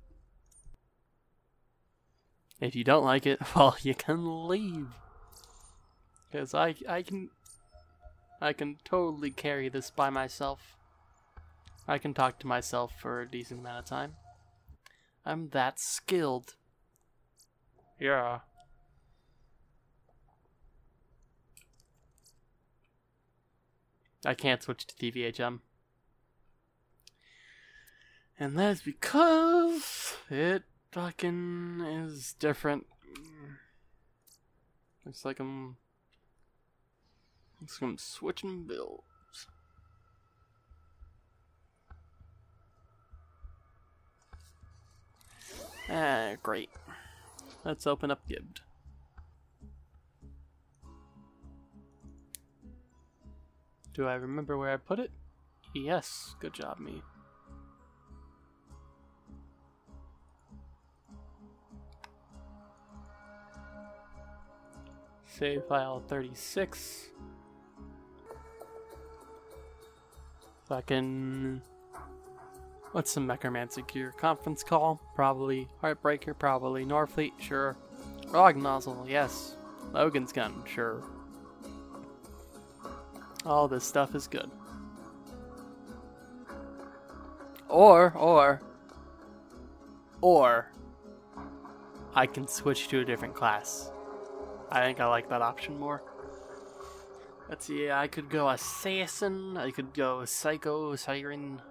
If you don't like it, <laughs> well, you can leave. Because I, I can I can totally carry this by myself. I can talk to myself for a decent amount of time. I'm that skilled. Yeah. I can't switch to TVHM. And that is because it fucking is different. Looks like I'm Looks like I'm switching builds. Ah, great. Let's open up Gibbed. Do I remember where I put it? Yes, good job, me. Save file 36. Fucking. What's some Mechromancer gear? Conference call? Probably. Heartbreaker? Probably. Norfleet? Sure. Grog nozzle? Yes. Logan's gun? Sure. All this stuff is good. Or, or, or, I can switch to a different class. I think I like that option more. Let's see, I could go Assassin, I could go Psycho, Siren.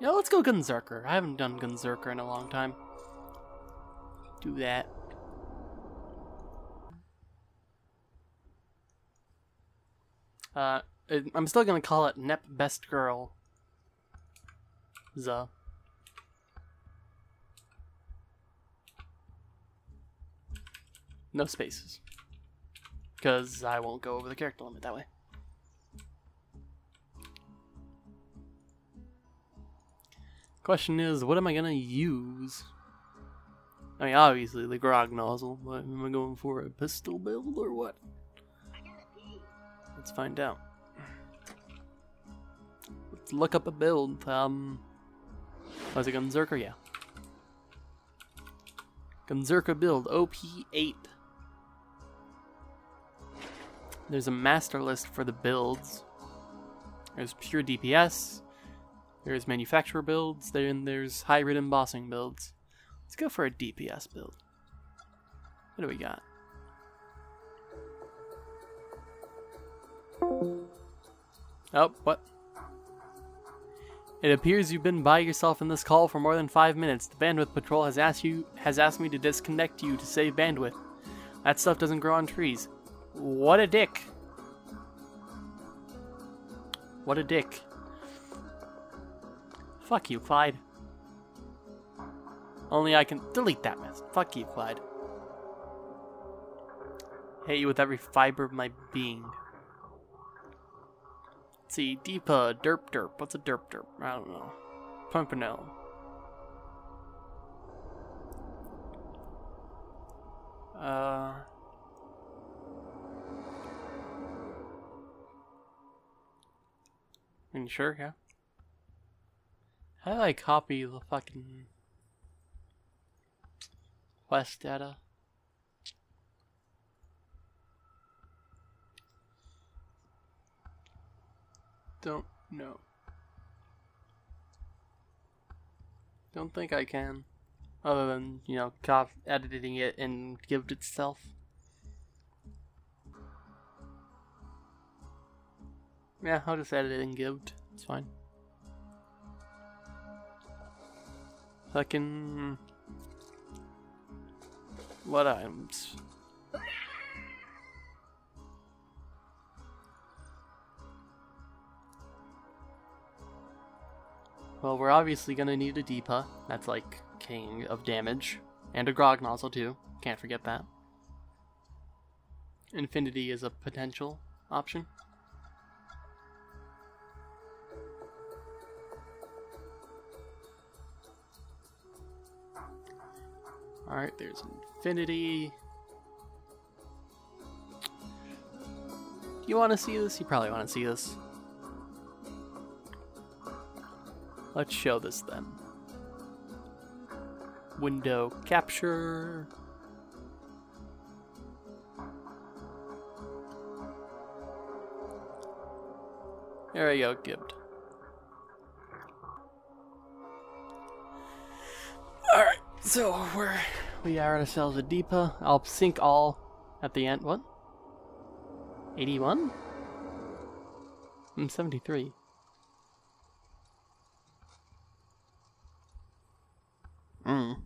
Yeah, let's go Gunzerker. I haven't done Gunzerker in a long time. Do that. Uh, Uh, I'm still gonna call it Nep Best Girl. Za. No spaces because I won't go over the character limit that way. Question is, what am I gonna use? I mean, obviously the grog nozzle, but am I going for a pistol build or what? Let's find out. Let's look up a build. Um, was it Gunzerker? Yeah. Gunzerker build, OP8. There's a master list for the builds. There's pure DPS. There's manufacturer builds. Then there's hybrid embossing builds. Let's go for a DPS build. What do we got? Oh, what? It appears you've been by yourself in this call for more than five minutes. The bandwidth patrol has asked you has asked me to disconnect you to save bandwidth. That stuff doesn't grow on trees. What a dick. What a dick. Fuck you, Clyde. Only I can delete that mess. Fuck you, Clyde. Hate you with every fiber of my being. Let's see, Deepa, Derp Derp. What's a Derp Derp? I don't know. Pimpernel. Uh. I mean, sure, yeah. How do I copy the fucking quest data? Don't know. Don't think I can. Other than, you know, cop editing it in Gibbed itself. Yeah, I'll just edit it in Gibbed. It's fine. Fucking. What items? Well, we're obviously gonna need a Deepa. That's like king of damage. And a Grog nozzle too. Can't forget that. Infinity is a potential option. Alright, there's Infinity. You want to see this? You probably want to see this. Let's show this then. Window capture. There we go, Gibbed. Alright, so we're we are ourselves a Deepa. I'll sync all at the end. What? 81? I'm hmm, 73. Mm.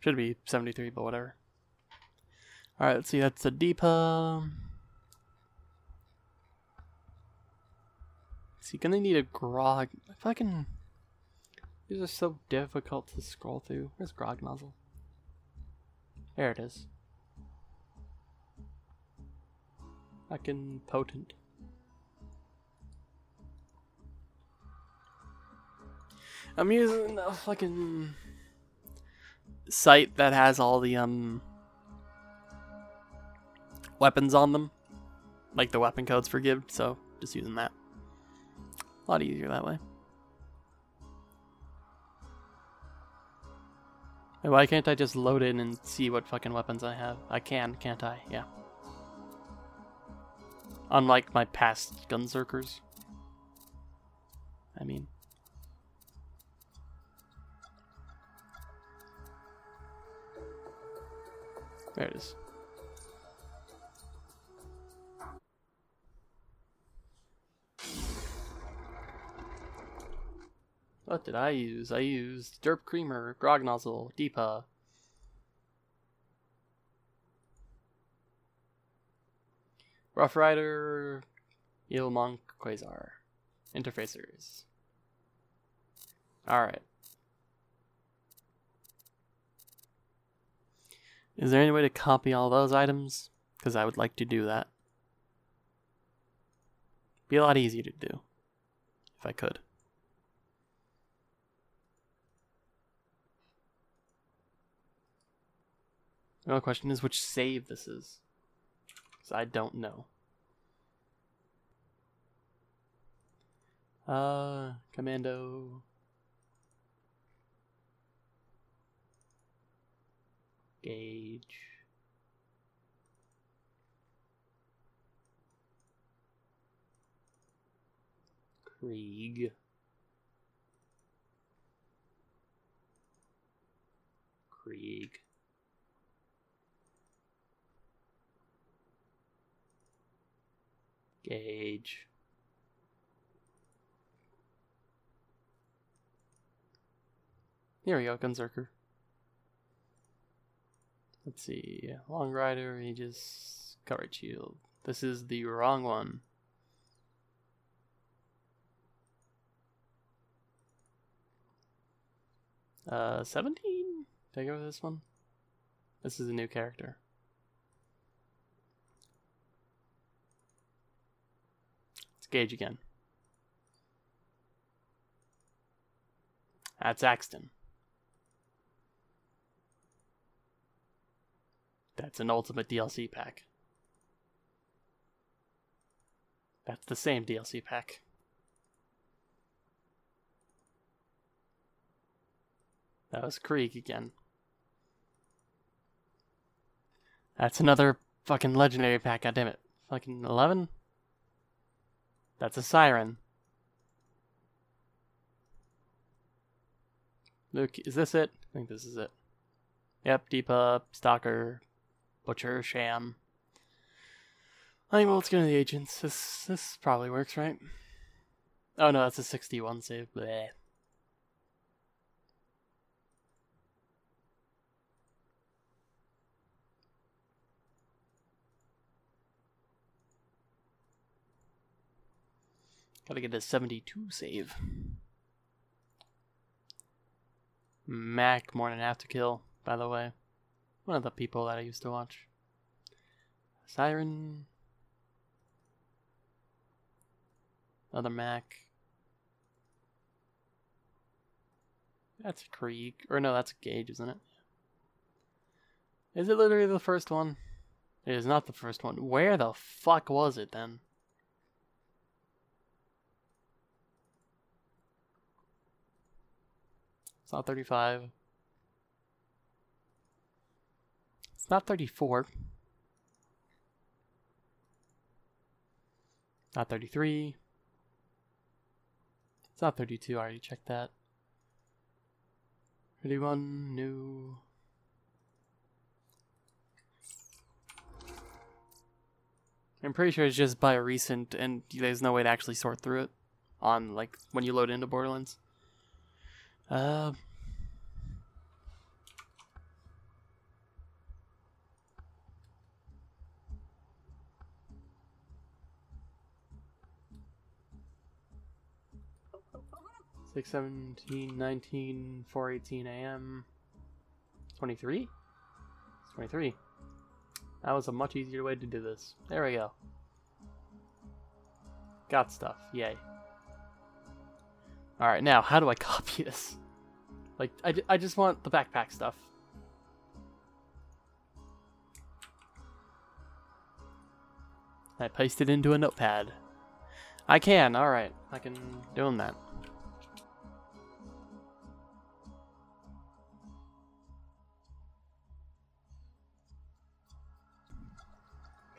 Should be 73, but whatever. Alright, let's see. That's a Deepa. Is he gonna need a grog? Fucking. These are so difficult to scroll through. Where's grog nozzle? There it is. Fucking potent. I'm using a fucking site that has all the um weapons on them, like the weapon codes for Gibbed. So just using that. A lot easier that way. Why can't I just load in and see what fucking weapons I have? I can, can't I? Yeah. Unlike my past Gunzerkers. I mean. There it is. What did I use? I used Derp Creamer, Grog Nozzle, Deepa. Rough Rider, Evil Monk, Quasar. Interfacers. Alright. Is there any way to copy all those items? Because I would like to do that. Be a lot easier to do. If I could. The only question is which save this is. Because I don't know. Uh, commando. Gaige. Krieg. Krieg. Gaige. Here we go, Gunzerker. Let's see. Long Rider, Aegis, Coverage Shield. This is the wrong one. Uh, 17? Did I go with this one? This is a new character. It's Gaige again. That's Axton. That's an ultimate DLC pack. That's the same DLC pack. That was Krieg again. That's another fucking legendary pack, God damn it. Fucking 11? That's a siren. Luke, is this it? I think this is it. Yep, Deepa, Stalker, Butcher, Sham. I think well, let's get into the agents. This this probably works, right? Oh no, that's a 61 save. Bleh. Gotta get a 72 save. Mac more than Morning After Kill, by the way. One of the people that I used to watch. Siren. Another Mac. That's Krieg. Or no, that's Gaige, isn't it? Is it literally the first one? It is not the first one. Where the fuck was it then? It's not 35. It's not 34. Not 33. It's not 32. I already checked that. 31. New. I'm pretty sure it's just by a recent, and there's no way to actually sort through it on like when you load into Borderlands. Uh, Six seventeen nineteen four eighteen a.m. Twenty three. Twenty three. That was a much easier way to do this. There we go. Got stuff. Yay. Alright, now, how do I <laughs> copy this? Like, I, I just want the backpack stuff. I paste it into a notepad. I can, alright. I can doing that.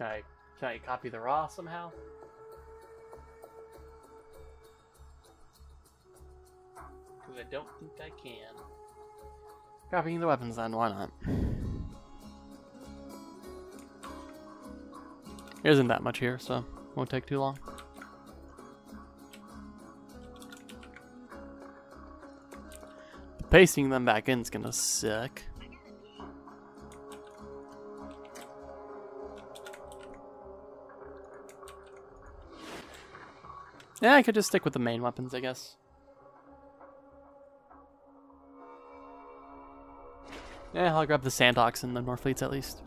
Can I, can I copy the raw somehow? Because I don't think I can. Copying the weapons then, why not? There isn't that much here, so won't take too long. Pasting them back in is gonna suck. Yeah, I could just stick with the main weapons, I guess. Yeah, I'll grab the Sandhawks and the Norfleets at least.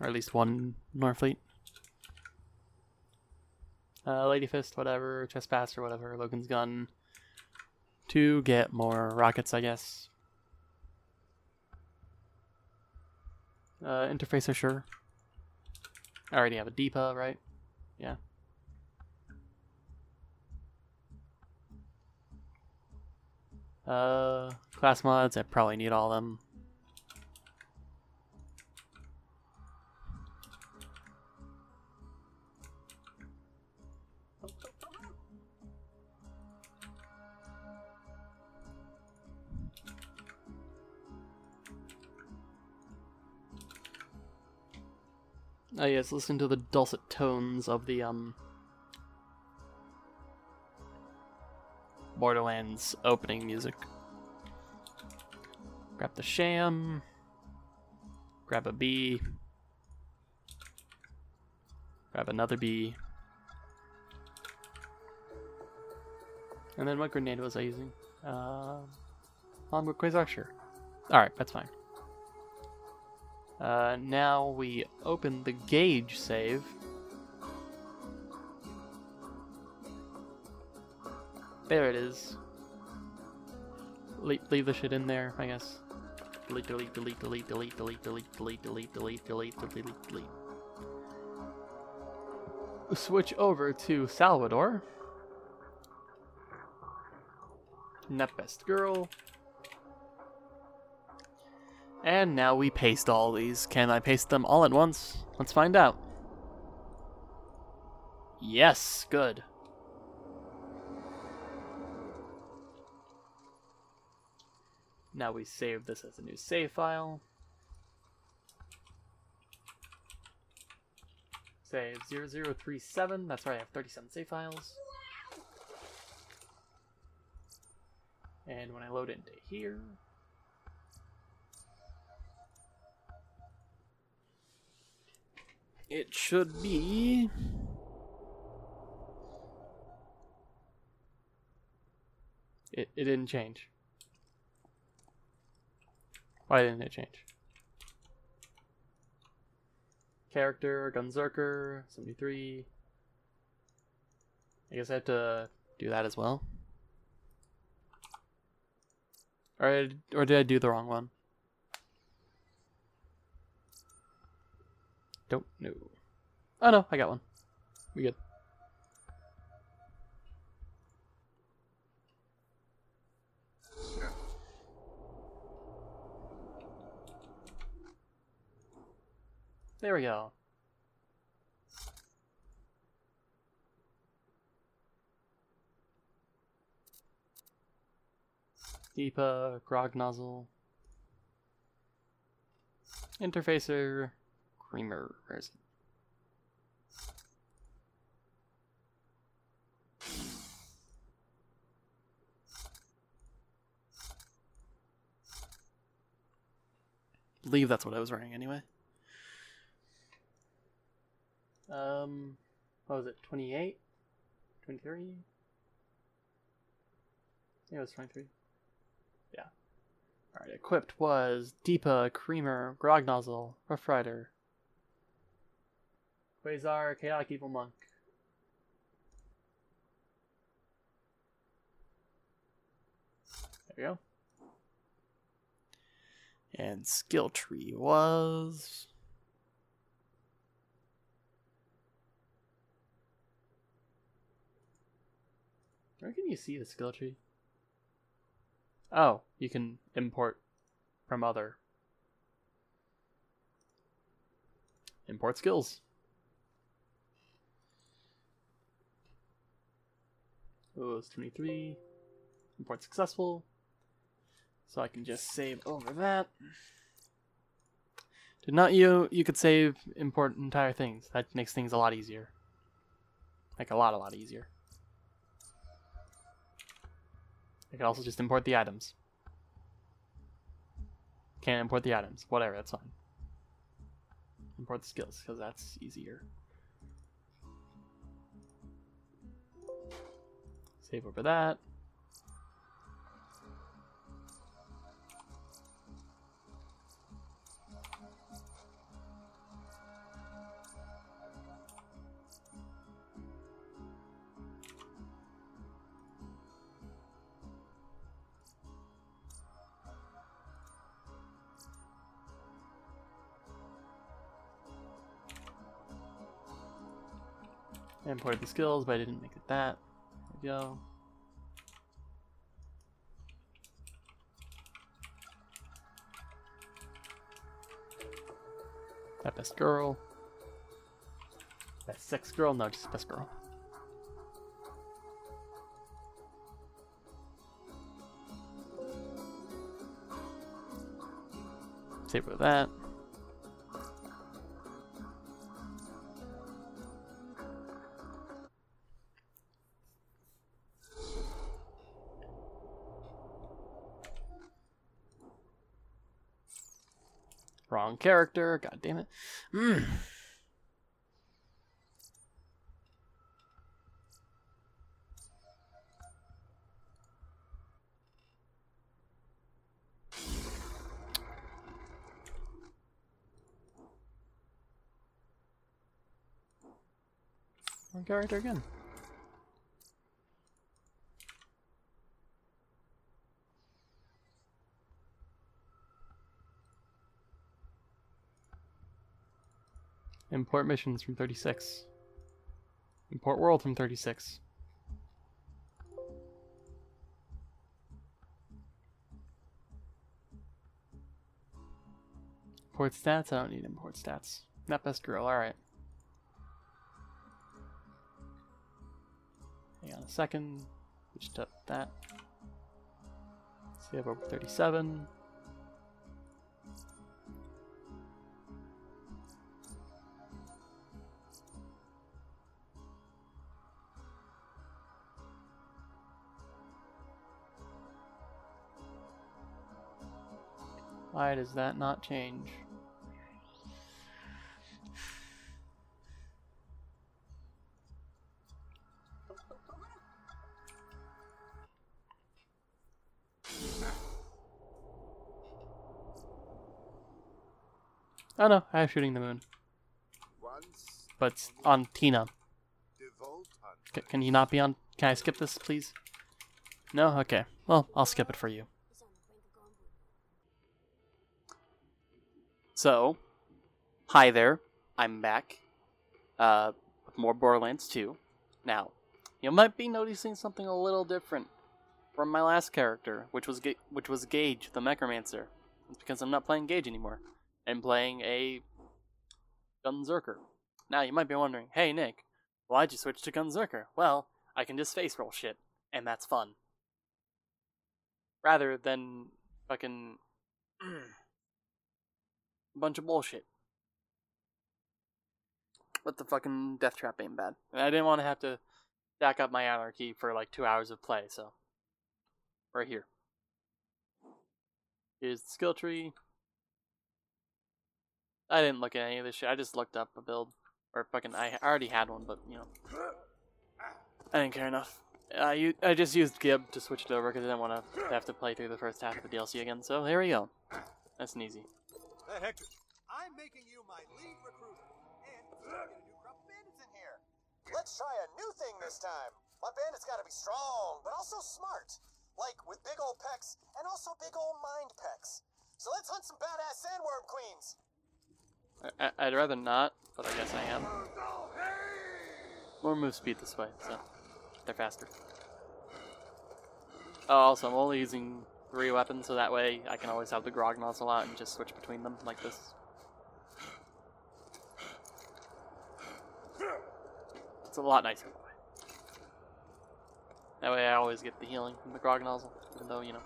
Or at least one Norfleet. Uh, Lady Fist, whatever, Trespass or whatever, Logan's Gun. To get more rockets, I guess. Uh, interfacer, sure. I already have a Deepa, right? Yeah. Uh, class mods, I probably need all of them. Oh yes, listen to the dulcet tones of the um Borderlands opening music. Grab the sham. Grab a bee. Grab another bee. And then what grenade was I using? Uh, On with Quasar, sure. Alright, that's fine. Uh, now we open the Gaige save. There it is. Leave, leave the shit in there, I guess. Delete, delete, delete, delete, delete, delete, delete, delete, delete, delete, delete, delete, delete. Switch over to Salvador. Net best girl. And now we paste all these. Can I paste them all at once? Let's find out. Yes, good. Now we save this as a new save file. Save 0037, that's right, I have 37 save files. And when I load into here, it should be it, it didn't change. Why didn't it change? Character, Gunzerker, 73. I guess I have to do that as well. Or, or did I do the wrong one? Don't know. Oh no, I got one. We good. There we go. Deepa, grog nozzle. Interfacer, creamer. Where is it? believe that's what I was running anyway. Um, what was it? 28? 23? Yeah, it was 23. Yeah. Alright, equipped was Deepa, Creamer, Grog Nozzle, Rough Rider, Quasar, Chaotic Evil Monk. There we go. And skill tree was. Where can you see the skill tree? Oh, you can import from other. Import skills. Oh, it's 23. Import successful. So I can just save over that. Did not you you could save import entire things. That makes things a lot easier. Like a lot, a lot easier. I could also just import the items. Can't import the items. Whatever, that's fine. Import the skills, because that's easier. Save over that. I imported the skills, but I didn't make it that. Go. That best girl. That sex girl? No, just best girl. Save with that. wrong character. God damn it. Mm. Wrong character again. Import missions from 36. Import world from 36. Import stats? I don't need import stats. Not best girl, alright. Hang on a second. Switched up that. See, I have over 37. Why does that not change? Oh no, I have shooting the moon. But on Tina. Can you not be on? Can I skip this, please? No? Okay. Well, I'll skip it for you. So, hi there. I'm back. Uh, with more Borderlands 2. Now, you might be noticing something a little different from my last character, which was Ga- which was Gaige, the Mechromancer. It's because I'm not playing Gaige anymore. I'm playing a Gunzerker. Now, you might be wondering, hey Nick, why'd you switch to Gunzerker? Well, I can just face roll shit, and that's fun. Rather than fucking <clears throat> bunch of bullshit. But the fucking death trap ain't bad. And I didn't want to have to stack up my anarchy for like two hours of play, so right here. Here's the skill tree. I didn't look at any of this shit. I just looked up a build, or fucking I already had one, but you know, I didn't care enough. I just used Gib to switch it over because I didn't want to have to play through the first half of the DLC again. So here we go. That's an easy. Hey, Hector. I'm making you my lead recruiter. And we're gonna get a new crop of bandits in here. Let's try a new thing this time. My bandits gotta be strong, but also smart. Like with big old pecs and also big old mind pecs. So let's hunt some badass sandworm queens. I- I- I'd rather not, but I guess I am. More move speed this way, so they're faster. Oh, also, I'm only using three weapons, so that way I can always have the Grog nozzle out and just switch between them like this. It's a lot nicer that way. That way I always get the healing from the Grog nozzle, even though, you know,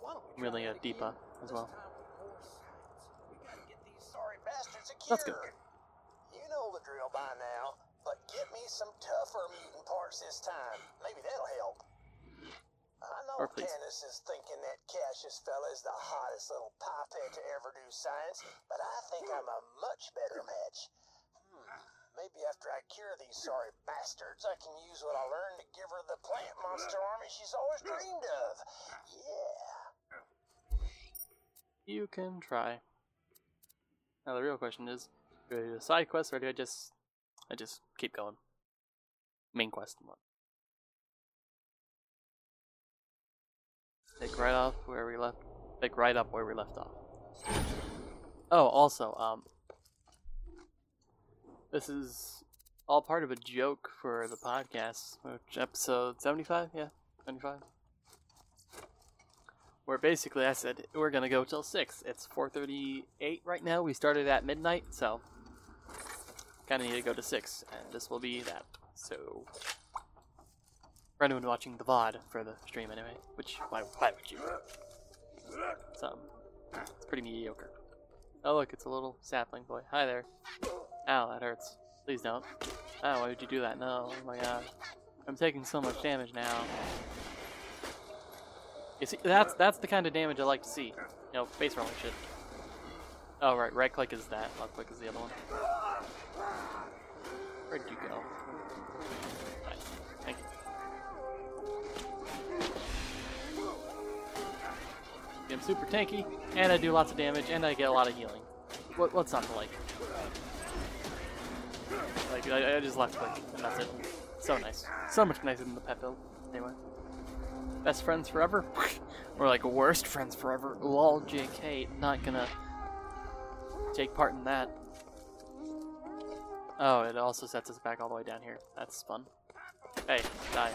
Why don't we I'm really a Deepa as well. this time with more science? We gotta get these sorry bastards a cure. That's good. You know the drill by now, but get me some tougher mutant parts this time. Maybe that'll help. I know. Tannis is thinking that Cassius fella is the hottest little pipette to ever do science, but I think I'm a much better match. Hmm. Maybe after I cure these sorry bastards, I can use what I learned to give her the plant monster army she's always dreamed of. Yeah. You can try. Now the real question is, do I do a side quest or do I just I just keep going? Main quest and Pick right off where we left pick right up where we left off. Oh, also, um this is all part of a joke for the podcast, which episode seventy five, yeah, seventy five where basically I said we're gonna go till six. It's four thirty-eight right now. We started at midnight, so kind of need to go to six, and this will be that. So for anyone watching the VOD for the stream anyway, which why, why would you? It's um, it's pretty mediocre. Oh look, it's a little sapling boy. Hi there. Ow, that hurts. Please don't. Oh, why would you do that? No, oh my god. I'm taking so much damage now. You see, that's that's the kind of damage I like to see. You know, face rolling shit. Oh right, right click is that. Left click is the other one. Where'd you go? I'm super tanky, and I do lots of damage, and I get a lot of healing. What, what's not to like? Like, I, I just left click, and that's it. So nice. So much nicer than the pet build. Anyway. Best friends forever? <laughs> or like worst friends forever? Lol, JK, not gonna take part in that. Oh, it also sets us back all the way down here. That's fun. Hey, die.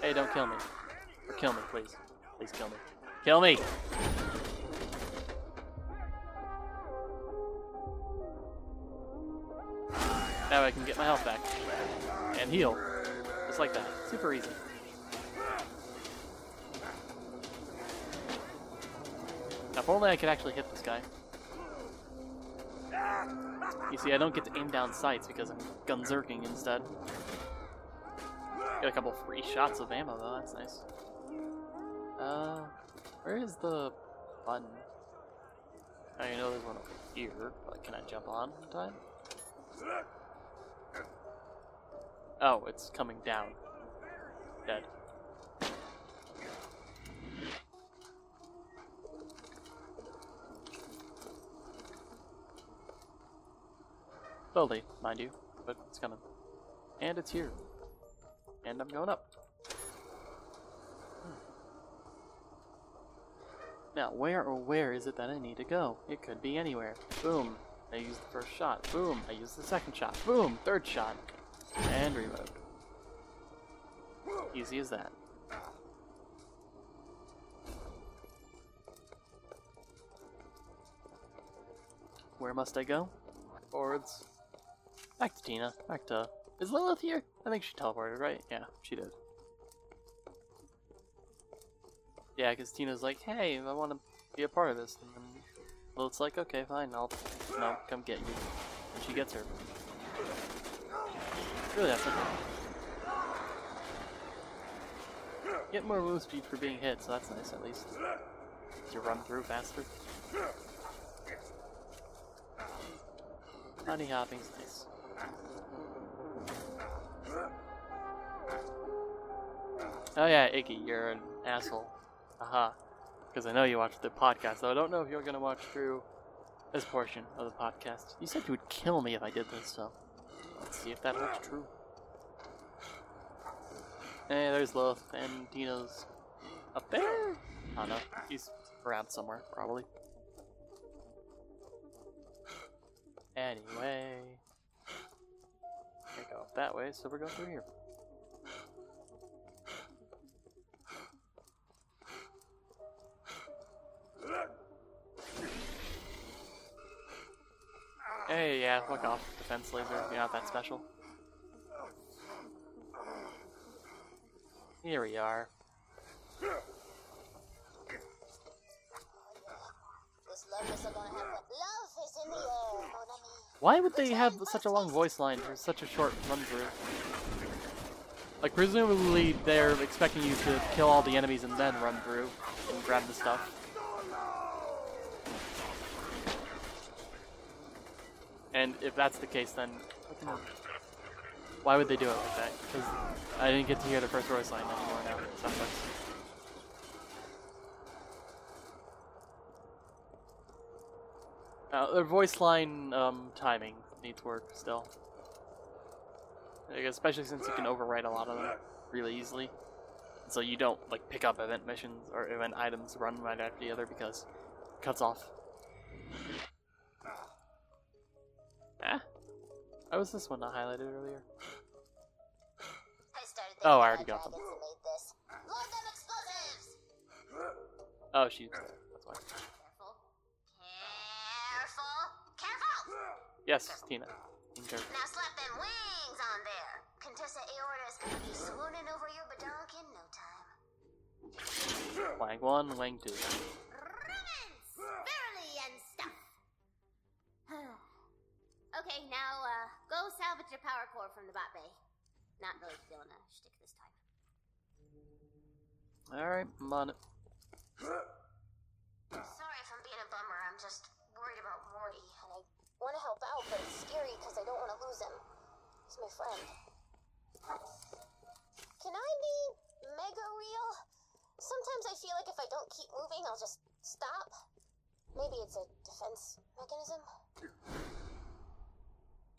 Hey, don't kill me. Kill me, please. Please kill me. Kill me! Now I can get my health back. And heal. Just like that. Super easy. Now, if only I could actually hit this guy. You see, I don't get to aim down sights because I'm gunzerking instead. Get a couple free shots of ammo though, that's nice. Uh, where is the button? I know there's one over here, but can I jump on in time? Oh, it's coming down. Dead. Slowly, mind you, but it's coming. And it's here. And I'm going up. Now, where or where is it that I need to go? It could be anywhere. Boom. I used the first shot. Boom. I used the second shot. Boom. Third shot. And reload. Easy as that. Where must I go? Forwards. Back to Tina. Back to... Is Lilith here? I think she teleported, right? Yeah, she did. Yeah, because Tina's like, hey, I want to be a part of this. And then Lilith's like, okay, fine, I'll know, come get you. And she gets her. Really that simple. Get more move speed for being hit, so that's nice at least. You run through faster. Honey hopping's nice. Oh yeah, Iggy, you're an asshole. Aha. Because I know you watched the podcast, though I don't know if you're gonna watch through this portion of the podcast. You said you would kill me if I did this, so let's see if that holds true. Hey, there's Lilith, and Dino's up there? I don't know. He's around somewhere, probably. Anyway. We go that way, so we're going through here. Hey, yeah, fuck off, defense laser. You're not that special. Here we are. Why would they have such a long voice line for such a short run through? Like, presumably they're expecting you to kill all the enemies and then run through and grab the stuff. And if that's the case, then why would they do it like that? Because I didn't get to hear the first voice line anymore now. So. Uh, their voice line um, timing needs work still. Like, especially since you can overwrite a lot of them really easily. So you don't like pick up event missions or event items run right after the other because it cuts off. Ah? Why was this one not highlighted earlier? I Oh, I already got them. dragons that made this. Load them! Oh, she's there. That's why. Careful. Careful. Careful! Yes, Tina. Now slap them wings on there. Contessa Aorta is gonna be swooning over your badonk in no time. Wang one, Wang two. Romance! Verily and stuff! <sighs> okay, now, uh, go salvage your power core from the bot bay. Not really feeling a shtick this time. Alright, I'm on it. Sorry if I'm being a bummer, I'm just worried about Morty, and I want to help out, but it's scary because I don't want to lose him. He's my friend. Can I be mega real? Sometimes I feel like if I don't keep moving, I'll just stop. Maybe it's a defense mechanism.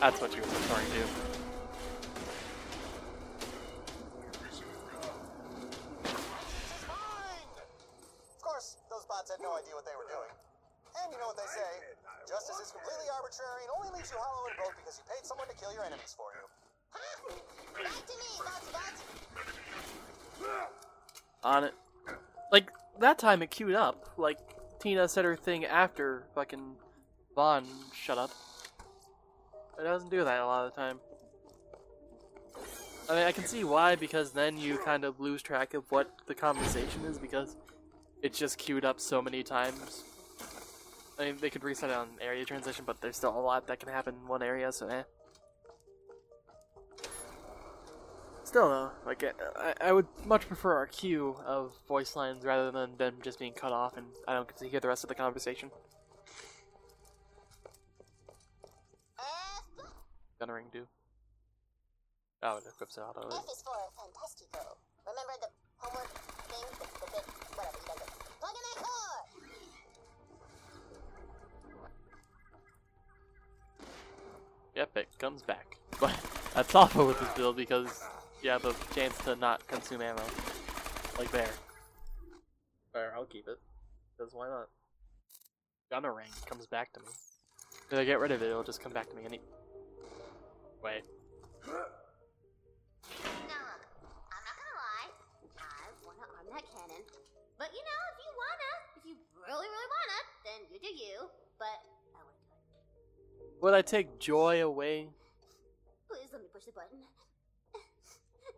that's what you were referring to. Of course, those bots had no idea what they were doing. And you know what they say justice is completely arbitrary and only leaves you hollow and broke because you paid someone to kill your enemies for you. Back to me, bots, bots! On it, like that time it queued up. Like Tina said her thing after fucking Vaughn shut up. It doesn't do that a lot of the time. I mean, I can see why, because then you kind of lose track of what the conversation is, because it's just queued up so many times. I mean, they could reset it on area transition, but there's still a lot that can happen in one area, so eh. Still, though, like, I, I would much prefer our queue of voice lines rather than them just being cut off and I don't get to hear the rest of the conversation. Gunnering do. Oh, it equips it auto. F is for Fantastico. Remember the homework thing? The, the bit, whatever, you guys. Plug in that core! Yep, it comes back. <laughs> But that's awful with this build because you have a chance to not consume ammo. Like there. Or I'll keep it. Because why not? Gunerang comes back to me. If I get rid of it, it'll just come back to me any. Wait. Nah, I'm not gonna lie. I wanna arm that cannon. But you know, if you wanna, if you really, really wanna, then you do you. But I wouldn't do it. Would I take joy away? Please let me push the button.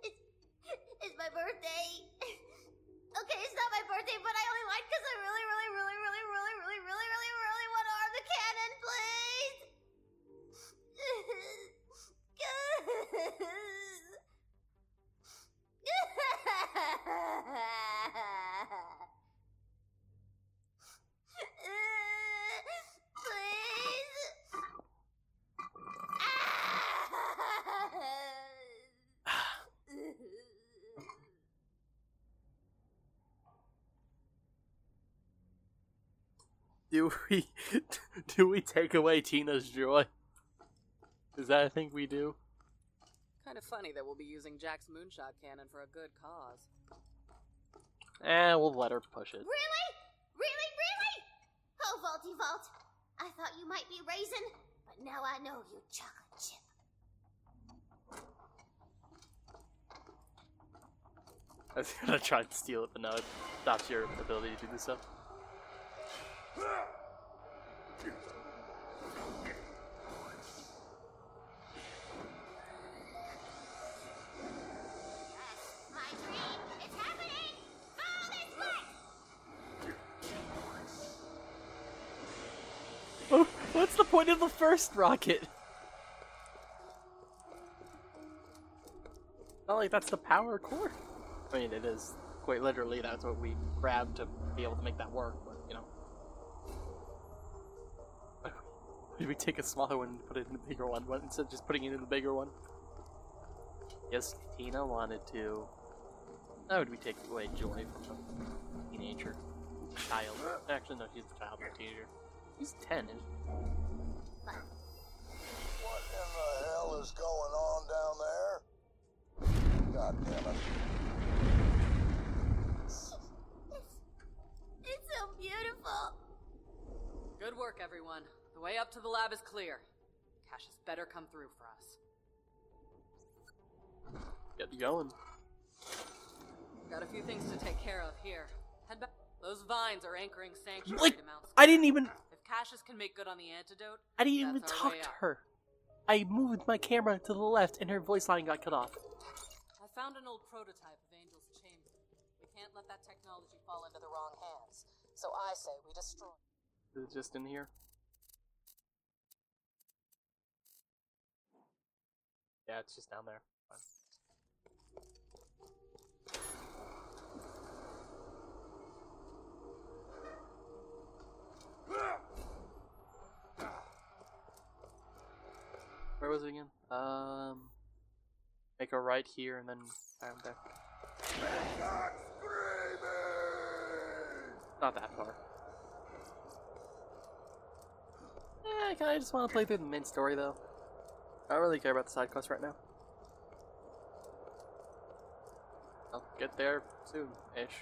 It's, it's my birthday. Okay, it's not my birthday, but I only lied because I really, really, really, really, really, really, really, really, really want to arm the cannon, please. <laughs> <laughs> Do we <laughs> do we take away Tina's joy? Is that a thing we do? Kind of funny that we'll be using Jack's moonshot cannon for a good cause. Eh, we'll let her push it. Really? Really, really? Oh, Vaulty Vault. I thought you might be Raisin, but now I know you chocolate chip. <laughs> I was gonna try to steal it, but no, it stops your ability to do so. <laughs> what's the point of the first rocket? Not like that's the power core. I mean, it is quite literally. That's what we grabbed to be able to make that work. But you know, did <laughs> we take a smaller one and put it in the bigger one what- instead of just putting it in the bigger one? Yes, Tina wanted to. How would we take away joy from a teenager, child? Actually, no, she's a child, not a teenager. He's ten. Isn't What in the hell is going on down there? God damn it. It's, it's so beautiful. Good work, everyone. The way up to the lab is clear. Cassius better come through for us. Get going. Got a few things to take care of here. Head back. Those vines are anchoring sanctuary Like, to Mount. I didn't even. Cassius can make good on the antidote. I didn't even talk to her. I moved my camera to the left and her voice line got cut off. I found an old prototype of Angel's Chamber. We can't let that technology fall into the wrong hands. So I say we destroy. Is it just in here? Yeah, it's just down there. Fine. Ah! Where was it again? Um, make a right here and then down there. Not that far. Eh, I kind of just want to play through the main story though. I don't really care about the side quests right now. I'll get there soon-ish.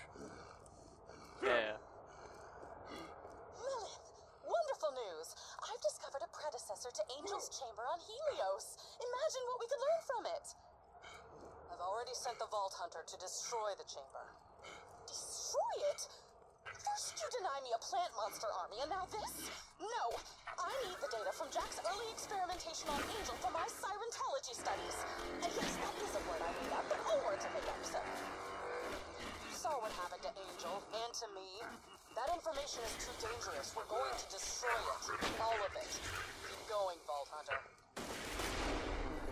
Yeah. Lilith, wonderful news! I've discovered a predecessor to Angel's Chamber on Helios. Imagine what we could learn from it. I've already sent the Vault Hunter to destroy the chamber. Destroy it? First you deny me a plant monster army, and now this? No! I need the data from Jack's early experimentation on Angel for my sirentology studies. And yes, that is a word I made up, but all words are made up, so. You saw what happened to Angel, and to me. That information is too dangerous. We're going to destroy it. All of it. Going, Vault Hunter.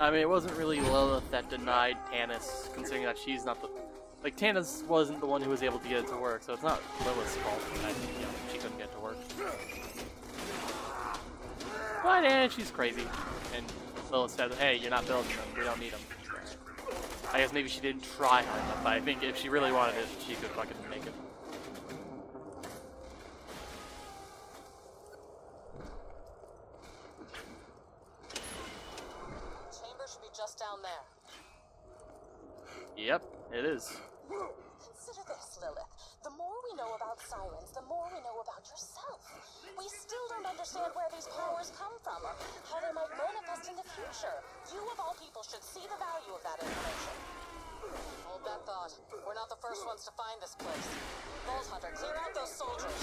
I mean, it wasn't really Lilith that denied Tannis, considering that she's not the. Like, Tannis wasn't the one who was able to get it to work, so it's not Lilith's fault that you know, she couldn't get it to work. But, eh, she's crazy. And Lilith said, hey, you're not building them, we don't need them. I guess maybe she didn't try hard enough, but I think if she really wanted it, she could fucking make it. Chamber should be just down there. Yep, it is. Consider this, Lilith. The more we know about sirens, the more we know about yourself. We still don't understand where these powers come from or how they might manifest in the future. You, of all people, should see the value of that information. Hold that thought. We're not the first ones to find this place. Vault Hunter, clear out those soldiers.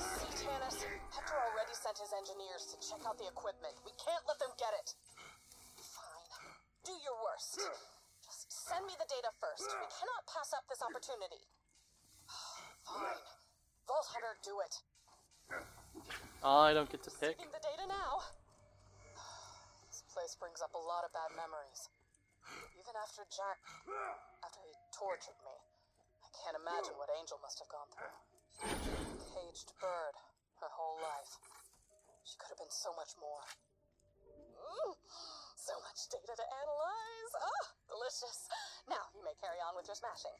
See, Tannis? Hector already sent his engineers to check out the equipment. We can't let them get it. Fine. Do your worst. Send me the data first. We cannot pass up this opportunity. <sighs> Fine. Vault Hunter, do it. I don't get to pick. Receiving the data now. <sighs> This place brings up a lot of bad memories. Even after Jack, after he tortured me, I can't imagine what Angel must have gone through. Caged bird, her whole life. She could have been so much more. Mm, so much data to analyze. Ah, delicious. Now you may carry on with your smashing.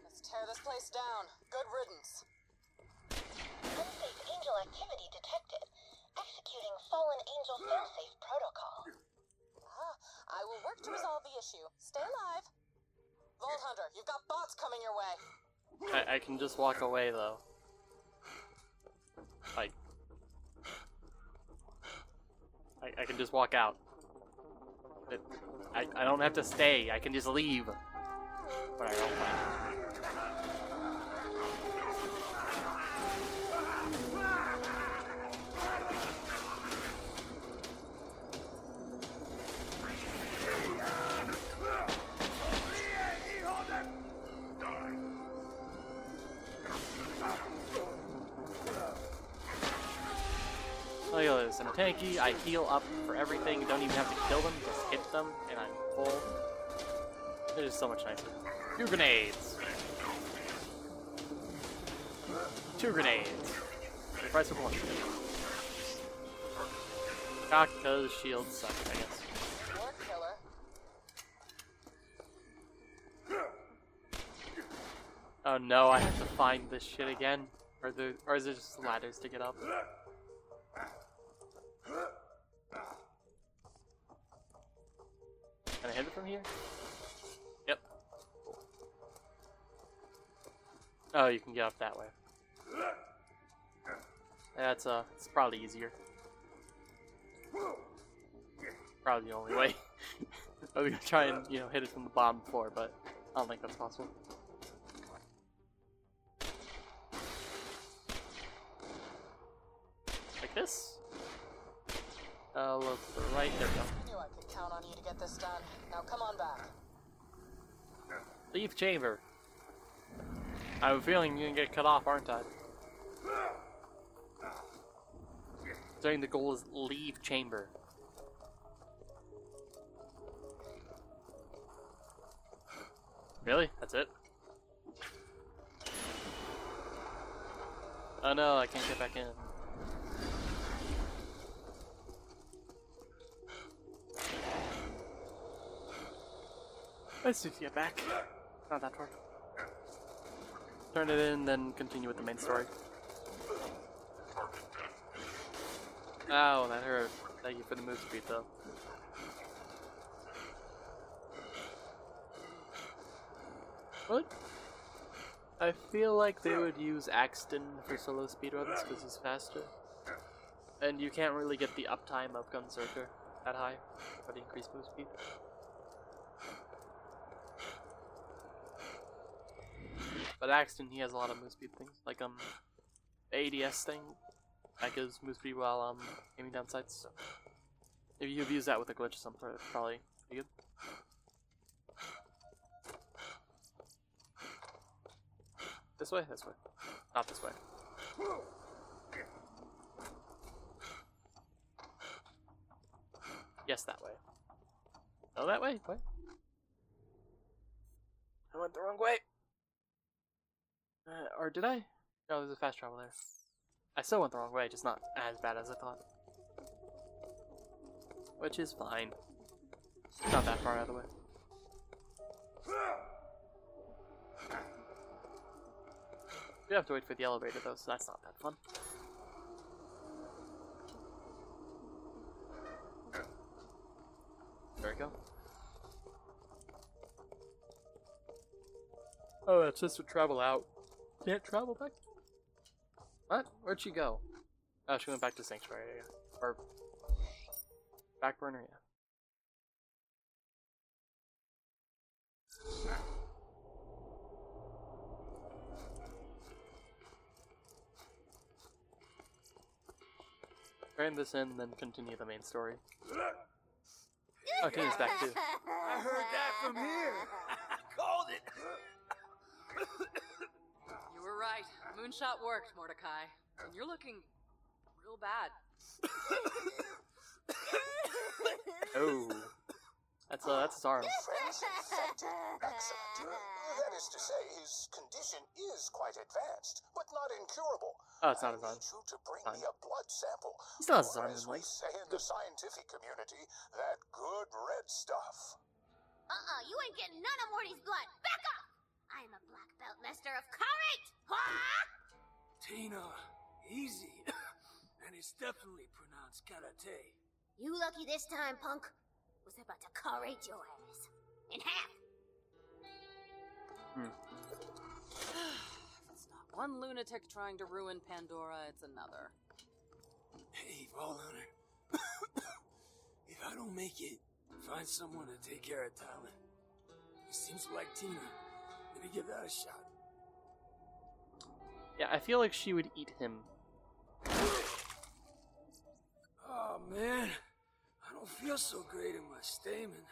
Let's tear this place down. Good riddance. Unsafe angel activity detected. Executing fallen angel failsafe protocol. Ah, I will work to resolve the issue. Stay alive. Vault Hunter, you've got bots coming your way. I, I can just walk away though. Like, I, I can just walk out. I, I don't have to stay. I can just leave. But I don't. Tanky. I heal up for everything. Don't even have to kill them. Just hit them, and I'm full. It is so much nicer. Two grenades. Two grenades. Price of one. Cock because shields suck, I guess. Oh no, I have to find this shit again. Or the or is it just ladders to get up? I hit it from here? Yep. Oh, you can get up that way. That's uh, it's probably easier. Probably the only way. <laughs> I was gonna try and you know hit it from the bottom floor, but I don't think that's possible. Like this? Uh, look to the right. There we go. Count on you to get this done. Now come on back. Leaf chamber. I have a feeling you're gonna get cut off, aren't I? Saying the goal is leave chamber. Really? That's it? Oh no, I can't get back in. Let's just get back. Not that far. Turn it in, then continue with the main story. Oh, that hurt. Thank you for the move speed, though. What? I feel like they would use Axton for solo speedruns because he's faster. And you can't really get the uptime of Gunzerker that high for the increased move speed. But Axton, he has a lot of move speed things, like um, ADS thing that gives move speed while um aiming down sights. So if you've used that with a glitch, some probably pretty good. This way, this way, not this way. Yes, that way. No, that way. What? I went the wrong way. Uh, or did I? No, there's a fast travel there. I still went the wrong way, just not as bad as I thought. Which is fine. Not that far out of the way. We have to wait for the elevator though, so that's not that fun. There we go. Oh, that's just to travel out. Can't travel back? What? Where'd she go? Oh, she went back to Sanctuary, yeah. Or... Back burner, yeah. Turn this in, then continue the main story. Oh, Tina's back too. <laughs> I heard that from here. <laughs> I Called it. <laughs> You were right. Moonshot worked, Mordecai. And you're looking real bad. <laughs> Oh. That's uh, that's his arm. Friends <laughs> infected. That is to say, his condition is quite advanced, but not incurable. Oh, it's not his I arm. need you to bring Fine. me a blood sample. He still has his or arm as we say in the scientific community, that good red stuff. Uh-uh, you ain't getting none of Morty's blood. Back off! I'm a black belt master of Karate! Huh? Tina, easy. <laughs> and it's definitely pronounced karate. You lucky this time, punk. Was about to karate your ass. In half. Hmm. <sighs> It's not one lunatic trying to ruin Pandora, it's another. Hey, Vault Hunter. <coughs> if I don't make it, find someone to take care of Talon. It seems like Tina. Maybe give that a shot. Yeah, I feel like she would eat him. Oh, man. I don't feel so great in my stamen.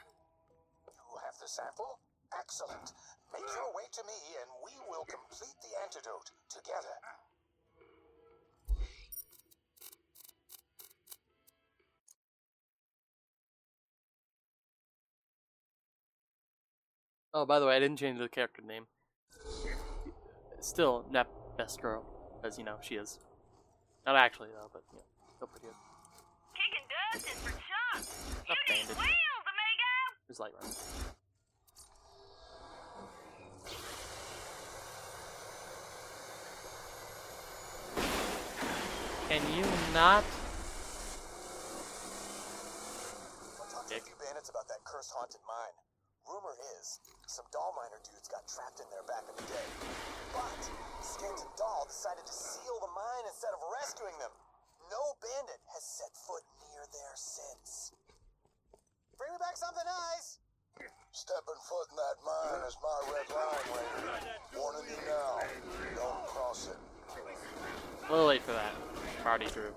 You have the sample? Excellent. Make your way to me and we will complete the antidote together. Oh, by the way, I didn't change the character name. Still, Nep best girl, as you know she is. Not actually though, but you know, still pretty good. Kicking dust is for chumps. Up You need wheels, amigo. There's light run. Can you not? I'll talk to a few bandits about that cursed haunted mine. Rumor is, some Dahl miner dudes got trapped in there back in the day. But, Skint and Dahl decided to seal the mine instead of rescuing them. No bandit has set foot near there since. Bring me back something nice! Stepping foot in that mine is my red line, Ranger. Warning you now, don't cross it. A little late for that. Already drew.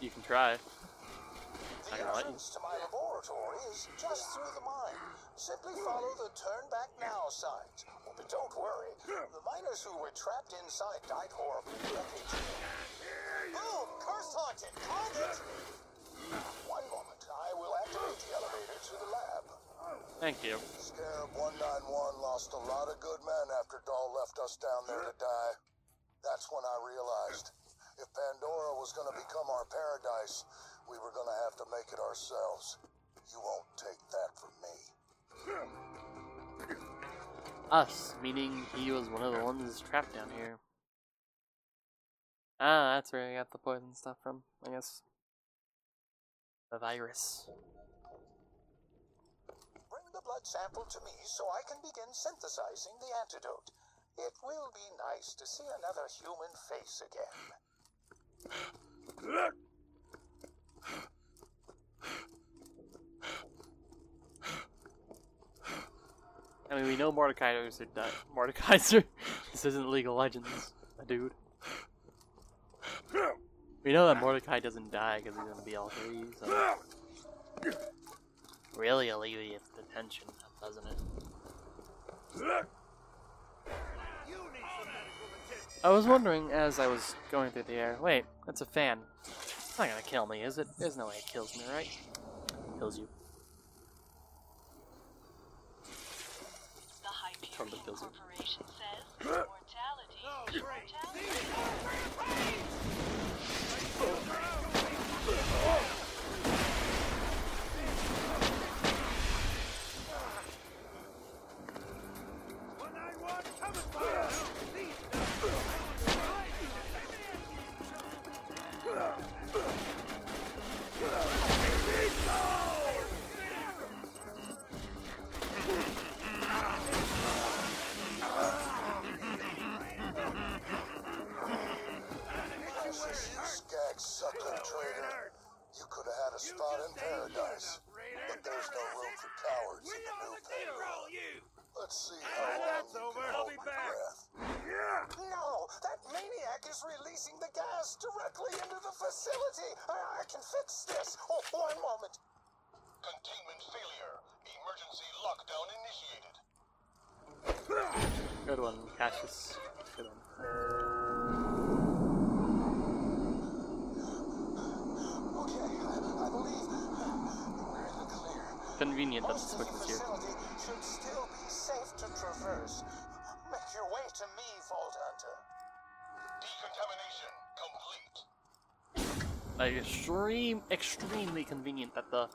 You can try. The entrance to my laboratory is just through the mine. Simply follow the turn back now signs. But don't worry, the miners who were trapped inside died horribly. Boom! Cursed haunted! Called it! One moment, I will activate the elevator to the lab. Thank you. Scarab 191 lost a lot of good men after Dahl left us down there to die. That's when I realized If Pandora was gonna become our paradise, we were gonna have to make it ourselves. You won't take that from me. <laughs> Us, meaning he was one of the ones trapped down here. Ah, that's where I got the poison stuff from, I guess. The virus. Bring the blood sample to me so I can begin synthesizing the antidote. It will be nice to see another human face again. I mean, we know Mordekaiser died. Mordekaiser? <laughs> this isn't League of Legends, dude. We know that Mordecai doesn't die because he's gonna be all three, so. Really alleviates the tension, doesn't it? I was wondering as I was going through the air, wait, that's a fan. It's not gonna kill me, is it? There's no way it kills me, right? Kills you. The Hyperion Totally kills you. Corporation says mortality is mortality. Convenient that the Most of switch was here. should still be safe to traverse. Make your way to me, Vault Hunter. Decontamination complete. Like extreme, extremely convenient that the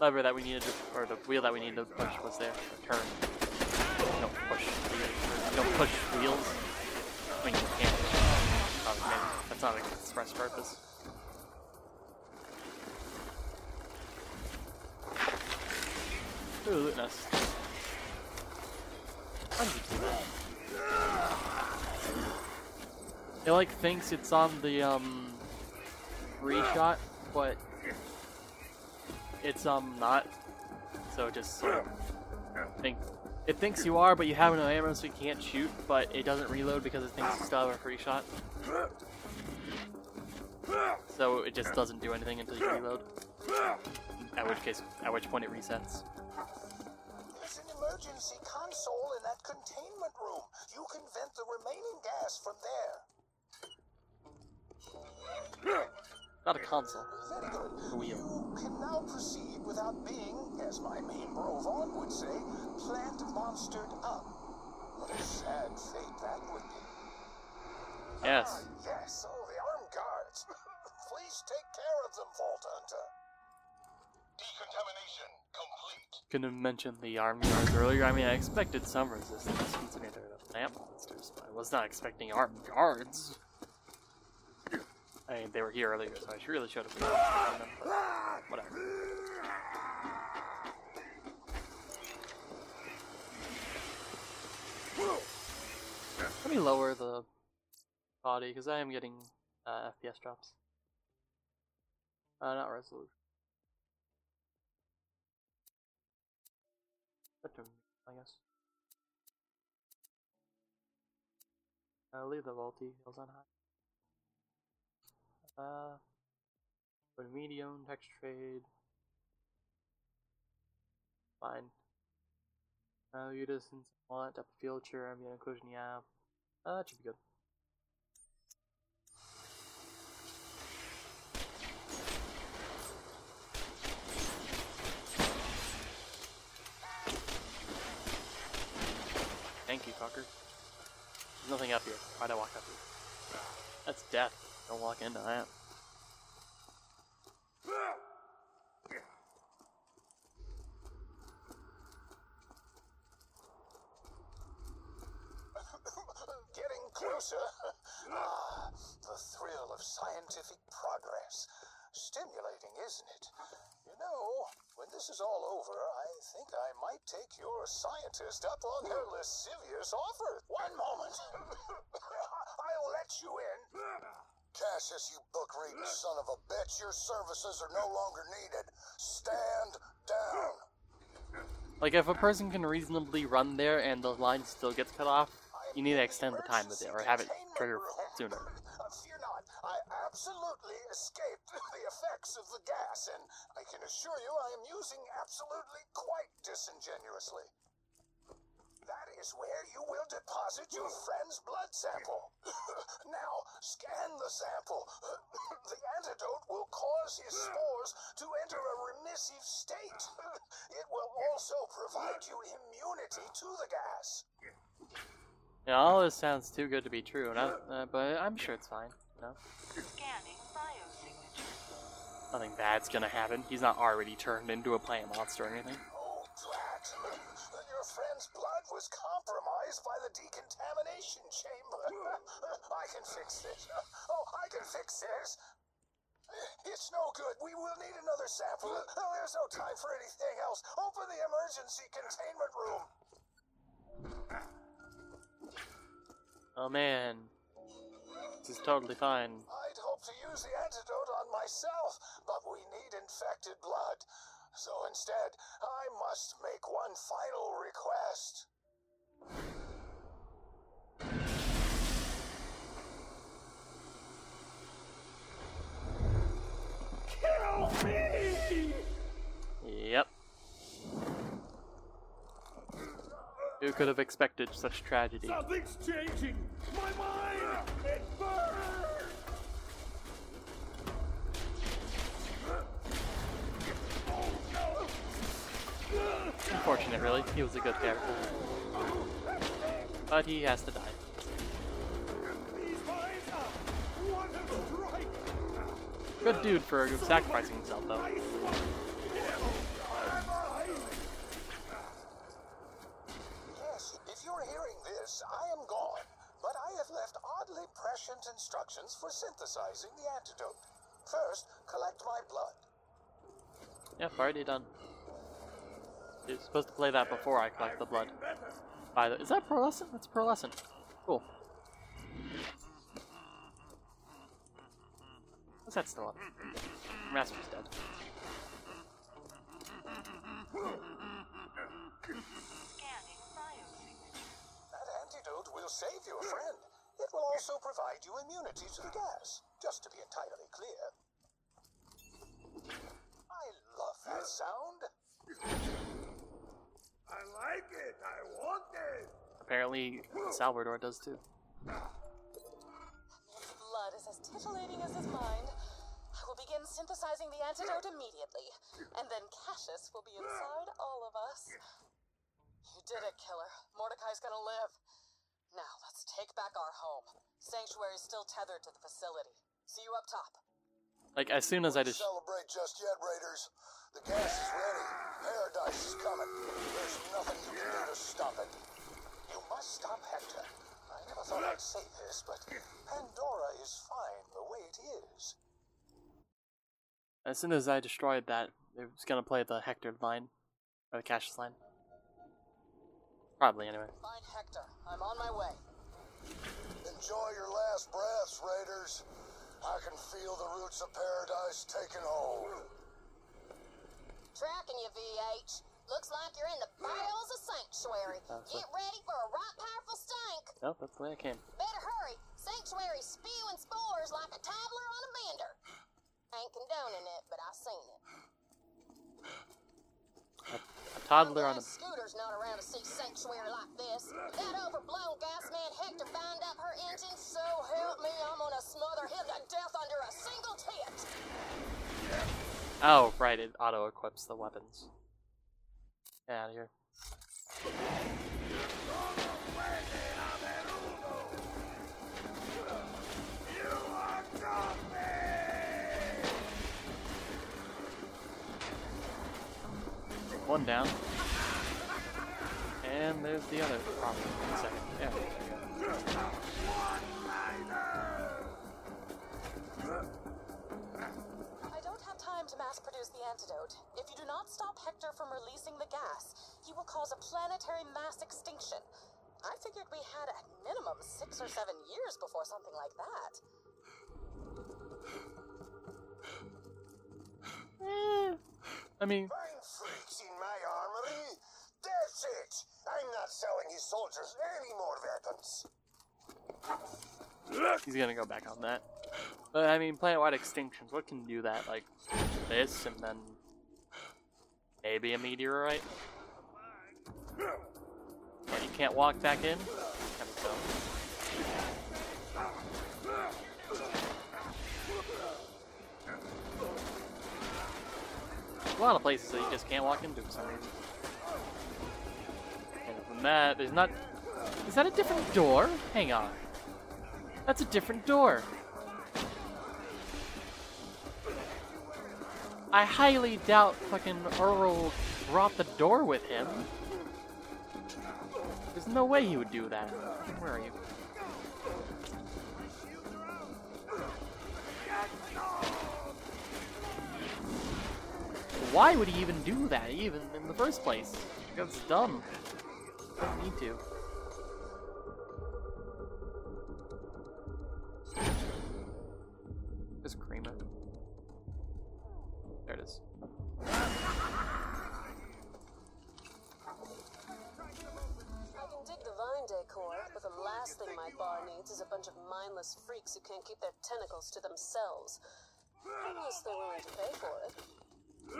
lever that we needed to, or the wheel that we needed to push was there. Turn. No push. No push wheels. I mean, you can't. Oh, man, that's not an express purpose. Ooh. Hundreds of them. It like thinks it's on the um free shot, but it's um not. So it just sort of think it thinks you are, but you have no ammo, so you can't shoot. But it doesn't reload because it thinks you still have a free shot. So it just doesn't do anything until you reload. At which case, at which point it resets. There's an emergency console in that containment room. You can vent the remaining gas from there. Not a console. Very good. Wheel. You can now proceed without being, as my main bro Vaughn would say, plant monstered up. What a sad fate that would be. Yes. Ah, yes. Oh, the armed guards. <laughs> Please take care of them, Vault Hunter. Decontamination complete. Gonna mentioned the armed guards earlier. I mean, I expected some resistance considering they're the lamp monsters, but I was not expecting armed guards. I mean, they were here earlier, so I really should have been them, whatever. Let me lower the body because I am getting uh, FPS drops. Uh, not resolution. I guess. Leave the multi heals on high. Uh, put medium, text trade. Fine. Uh, view distance, want, of field, sure, ambient occlusion, yeah. Uh, that should be good. Thank you, fucker. There's nothing up here. Why'd I walk up here? That's death. Don't walk into that. <laughs> Getting closer. Ah, the thrill of scientific progress. Stimulating, isn't it? You know, when this is all over, I think I might take your scientist up on their lascivious offer. One moment. <laughs> I'll let you in. Cassius, you book-reading son of a bitch, your services are no longer needed. Stand down. Like, if a person can reasonably run there and the line still gets cut off, you need to extend the time of it or have it trigger sooner. <laughs> Uh, fear not, I absolutely escaped <laughs> the effects of the gas, and I can assure you I am using absolutely quite disingenuously. That is where you will deposit your friend's blood sample. <laughs> now, scan the sample. <laughs> the antidote will cause his spores to enter a remissive state. it will also provide you immunity to the gas. Yeah, all this sounds too good to be true, I, uh, but I'm sure it's fine. You know? Scanning biosignature. Nothing bad's gonna happen. He's not already turned into a plant monster or anything. Oh, drat. Your friend's blood was compromised by the decontamination chamber. <laughs> I can fix this. Oh, I can fix this. It's no good. We will need another sample. Oh, there's no time for anything else. Open the emergency containment room. Oh man, this is totally fine. I'd hope to use the antidote on myself, but we need infected blood. So instead, I must make one final request. Kill me! Yep. Who could have expected such tragedy? Something's changing! My mind! It burns! Unfortunate, really. He was a good character. But he has to die. These mines are one strike! Good dude for sacrificing himself, though. Yes, if you're hearing this, I am gone. But I have left oddly prescient instructions for synthesizing the antidote. First, collect my blood. Yep, already done. You're supposed to play that before I collect the blood. By the, is that pearlescent? That's pearlescent. Cool. What's that still up? Master's dead. That antidote will save your friend. It will also provide you immunity to the gas, just to be entirely clear. I love that sound. I like it! I want it! Apparently, Salvador does too. His blood is as titillating as his mind. I will begin synthesizing the antidote immediately, and then Cassius will be inside all of us. You did it, killer. Mordecai's gonna live. Now let's take back our home. Sanctuary's still tethered to the facility. See you up top. Like, as soon as I just. Celebrate just yet, Raiders. The gas is ready. Paradise is coming. There's nothing you can do to stop it. You must stop Hector. I never thought I'd say this, but Pandora is fine the way it is. As soon as I destroyed that, it was gonna play the Hector line. Or the Cassius line. Probably, anyway. Find Hector. I'm on my way. Enjoy your last breaths, Raiders. I can feel the roots of paradise taking hold. Tracking you, VH. Looks like you're in the bowels of Sanctuary. That's Get ready for a right powerful stink. Nope, that's the way I came. Better hurry. Sanctuary's spewing spores like a toddler on a bender. Ain't condoning it, but I seen it. A toddler on a. Scooter's not around to see Sanctuary like this. That overblown gas man Hector bind up her engine, so help me, I'm gonna smother him to death under a single tit. Oh, right, it auto equips the weapons. Get out of here. You are done! One down. And there's the other. Oh, one second. Yeah. there you go. I don't have time to mass produce the antidote. If you do not stop Hector from releasing the gas, he will cause a planetary mass extinction. I figured we had at minimum six or seven years before something like that. Eh, I mean, Find freaks in my armory. That's it. I'm not selling his soldiers any more weapons. he's gonna go back on that. But I mean, planet-wide extinctions. What can do that? Like this, and then maybe a meteorite. And you can't walk back in. Kind of A lot of places that you just can't walk into for some reason. And from that, there's not. Is that a different door? Hang on. That's a different door. I highly doubt fucking Earl brought the door with him. There's no way he would do that. Where are you? Why would he even do that, even in the first place? That's dumb. Don't need to. There's Kramer. There it is. I can dig the vine decor, but the last thing my bar needs is a bunch of mindless freaks who can't keep their tentacles to themselves. Unless they're willing to pay for it. The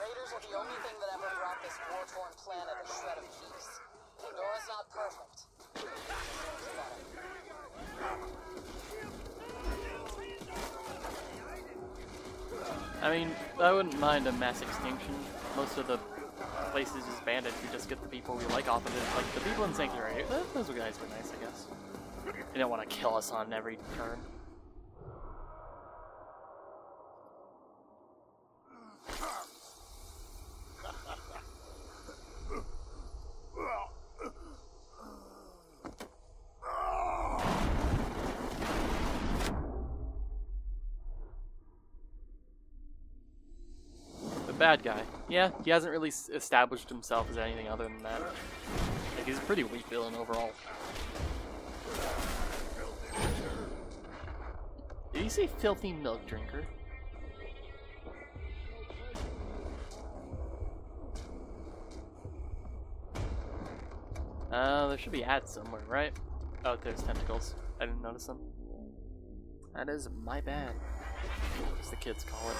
Raiders are the only thing that ever brought this war-torn planet a shred of peace. Pandora's not perfect. I mean, I wouldn't mind a mass extinction. Most of the places is banded We just get the people we like off of it. Like the people in Sanctuary, th- those guys were nice, I guess. They don't want to kill us on every turn. The bad guy. Yeah, he hasn't really established himself as anything other than that. Like, he's a pretty weak villain overall. Did he say filthy milk drinker? Uh, there should be ads somewhere, right? Oh, there's tentacles. I didn't notice them. That is my bad. As the kids call it.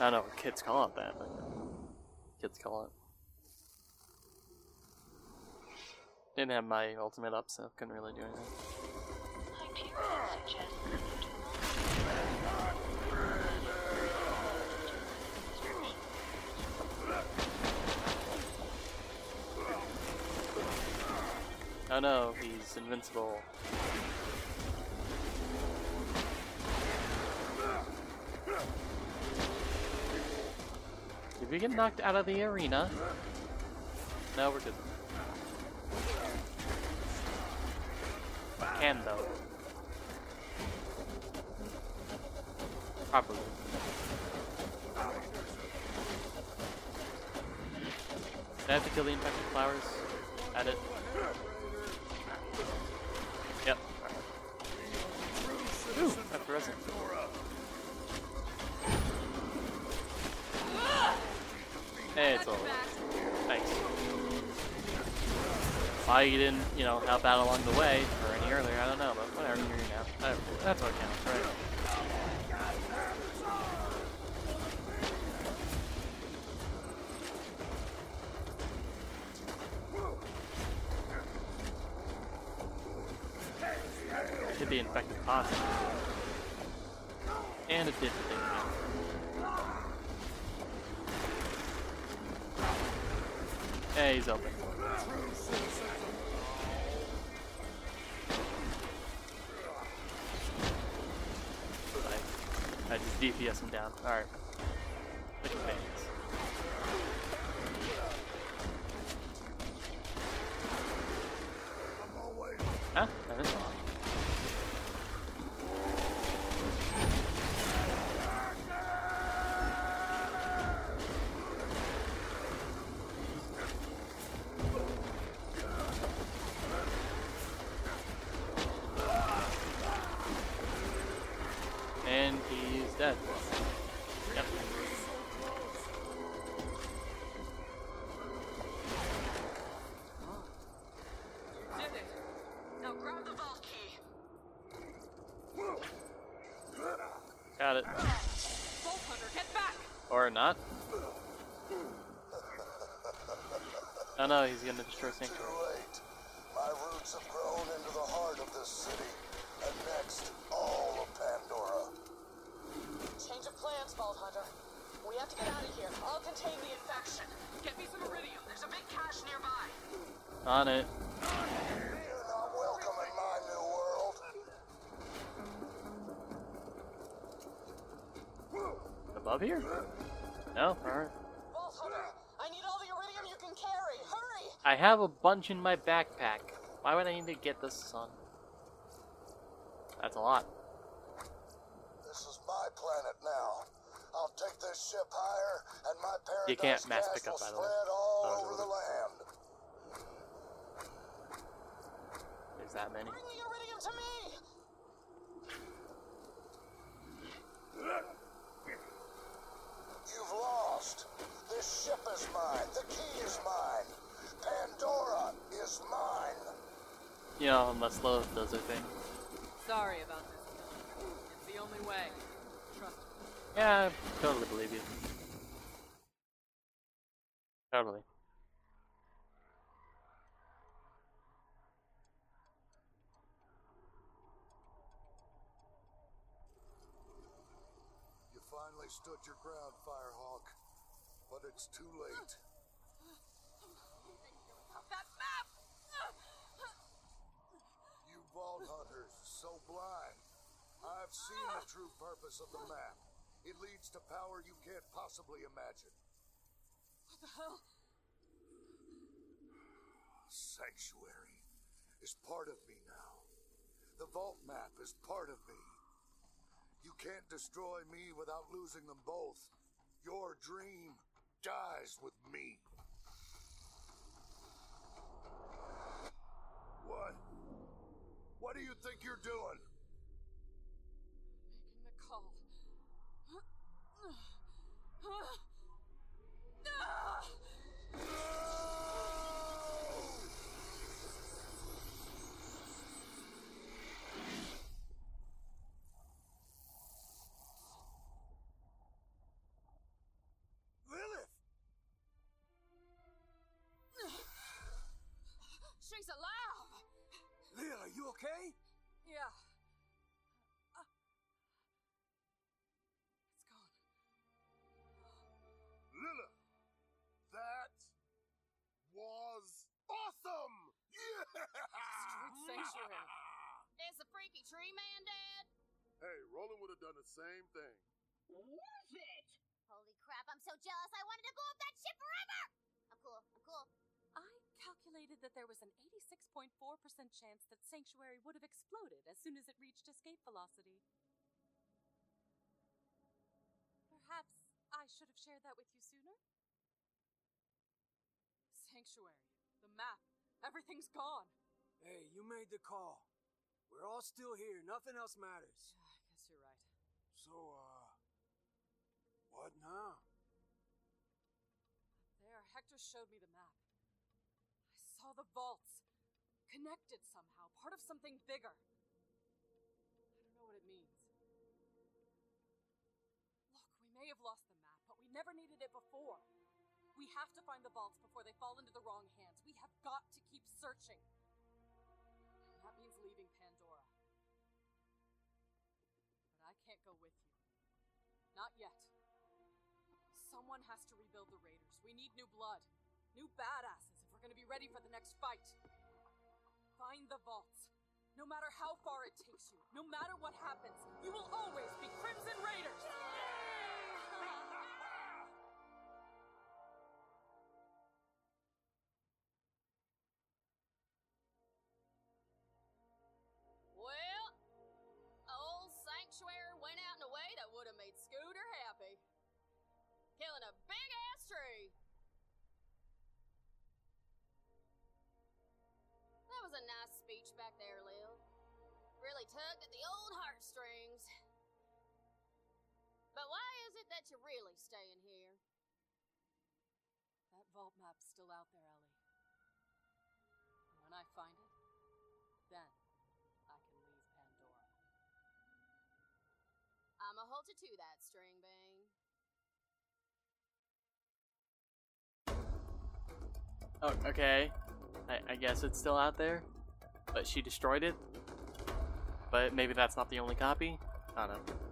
I don't know what kids call it that, but kids call it. Didn't have my ultimate up, so couldn't really do anything. Oh no, he's invincible. We get knocked out of the arena? No, we're good. Can though. Probably. Did I have to kill the infected flowers? At it. Yep. Ooh. It's over. Thanks. Why you didn't, you know, help out along the way or any earlier, I don't know, but whatever, you're here now. That- uh, That's what counts, right? Hit the infected possum. And it did the thing. Yeah, he's open. I just DPS him down. Alright. He's gonna Too late. My roots have grown into the heart of this city, and next, all of Pandora. Change of plans, Vault Hunter. We have to get out of here. I'll contain the infection. Get me some iridium. There's a big cache nearby. On it. You're not welcome in my new world. Above here? Have a bunch in my backpack. Why would I need to get the sun? That's a lot. This is my planet now. I'll take this ship higher, and my paradise You can't mass pick up, by the way. all over the land. There's that many. Bring the iridium to me! You've lost. This ship is mine. The key is mine. Pandora is mine. You know, unless Lilith does her thing. Sorry about this. It's the only way. Trust me. Yeah, I totally believe you. Totally. You finally stood your ground, Firehawk. But it's too late. That map! You vault hunters, so blind. I've seen the true purpose of the map. It leads to power you can't possibly imagine. What the hell? Sanctuary is part of me now. The vault map is part of me. You can't destroy me without losing them both. Your dream dies with me. What? What do you think you're doing? Making the call. Street Sanctuary. Is the freaky tree man dead? Hey, Roland would have done the same thing. Was it? Holy crap, I'm so jealous. I wanted to blow up that ship forever! I'm cool. I'm cool. I calculated that there was an 86.4% chance that Sanctuary would have exploded as soon as it reached escape velocity. Perhaps I should have shared that with you sooner? Sanctuary. The map. Everything's gone. Hey, you made the call. We're all still here. Nothing else matters. <sighs> I guess you're right. So, uh, what now? Up There, Hector showed me the map. I saw the vaults. Connected somehow. Part of something bigger. I don't know what it means. Look, we may have lost the map, but we never needed it before. We have to find the vaults before they fall into the wrong hands. We have got to keep searching. Can't go with you. Not yet. Someone has to rebuild the Raiders. We need new blood. New badasses if we're gonna be ready for the next fight. Find the vaults. No matter how far it takes you, no matter what happens, you will always be Crimson Raiders! Really tugged at the old heartstrings. But why is it that you're really staying here? That vault map's still out there, Ellie. When I find it, then I can leave Pandora. I'ma hold you to that, Stringbane. Oh, okay. I, I guess it's still out there, but she destroyed it. But maybe that's not the only copy. I don't know.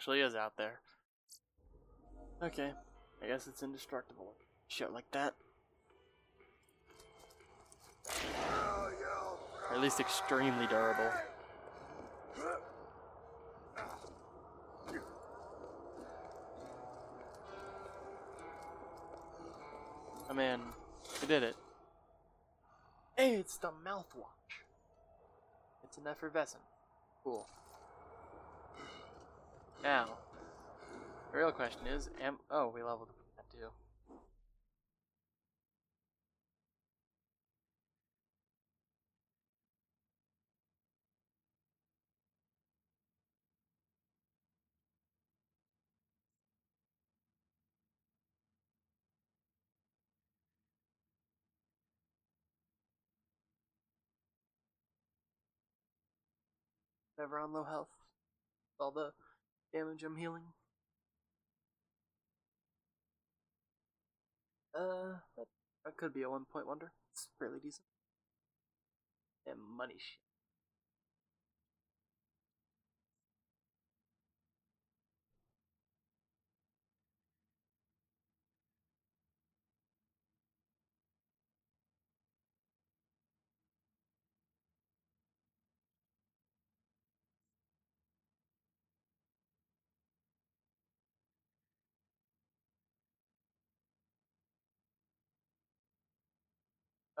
Actually is out there. Okay, I guess it's indestructible. Shit like that. Or at least extremely durable. Oh man, we did it. Hey, it's the mouthwash. It's an effervescent. Cool. Now, the real question is, am oh we leveled that too. Never on low health. All the damage I'm healing. Uh, that, that could be a one point wonder. It's fairly decent. And money shit.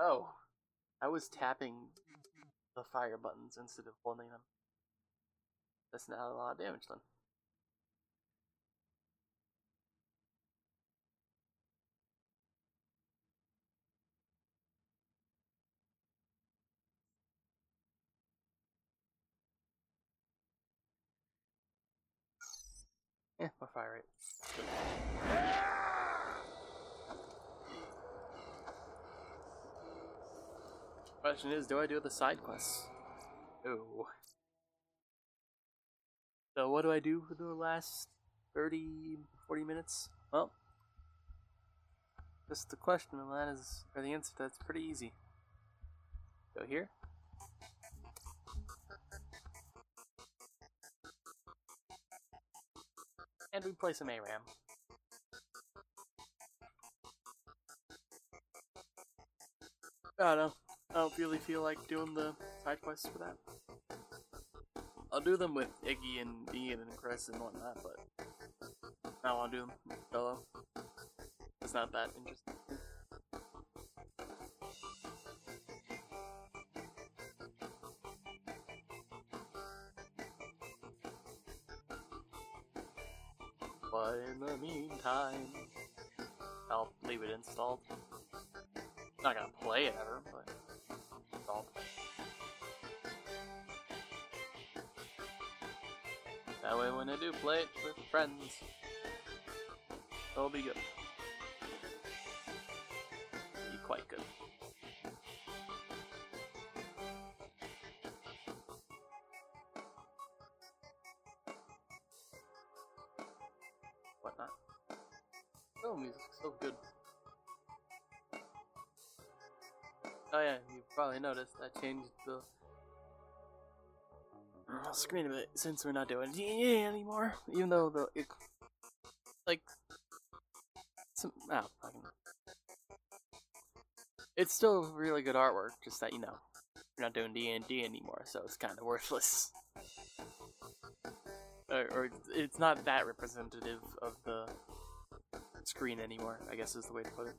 Oh, I was tapping the fire buttons instead of holding them. That's not a lot of damage then. Yeah, more fire rate. Question is, do I do the side quests? No. So what do I do for the last 30, 40 minutes? Well, just the question and that is, or the answer that's pretty easy. Go here. And we play some ARAM. Oh, I don't know. I don't really feel like doing the side quests for that. I'll do them with Iggy and Ian and Chris and whatnot, but I don't want to do them solo. It's not that interesting. But in the meantime, I'll leave it installed. Not gonna play it ever, but That way when I do play it with friends, it'll be good. Be quite good. Whatnot. Oh, music's so good. Oh yeah, you probably noticed I changed the screen a bit since we're not doing D anymore. Even though the it, like some oh, it's still really good artwork. Just that you know we're not doing D and D anymore, so it's kind of worthless. Or, or it's not that representative of the screen anymore. I guess is the way to put it.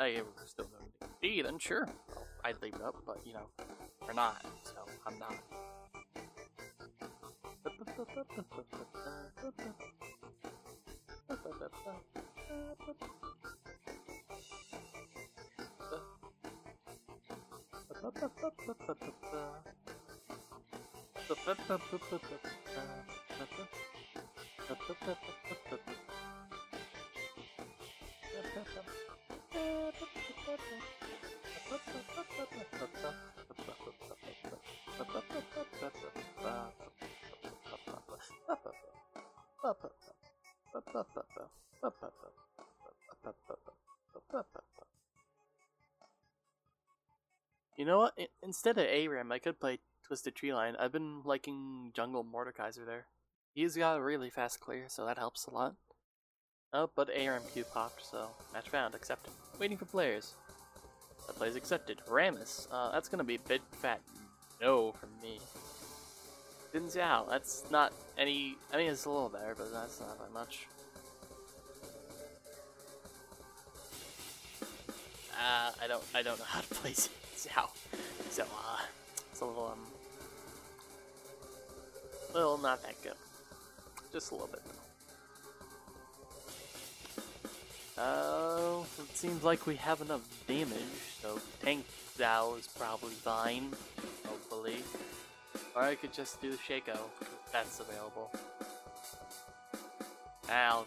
Oh yeah, we're still doing D, then sure. I'd leave it up, but you know, we're not, so I'm not. You know what? Instead of ARAM, I could play Twisted Tree Line. I've been liking Jungle Mordekaiser there. He's got a really fast clear, so that helps a lot. Oh, but ARAM queue popped, so match found, accepted. Waiting for players. That plays accepted. Rammus, uh, that's gonna be a big fat no from me. Din Xiao, that's not any. I mean, it's a little better, but that's not that much. Uh, I don't. I don't know how to play <laughs> Zhao, so uh, it's a little um, little not that good. Just a little bit. Oh, it seems like we have enough damage, so Tank Zhao is probably fine, hopefully. Or I could just do Shaco, if that's available. Ow.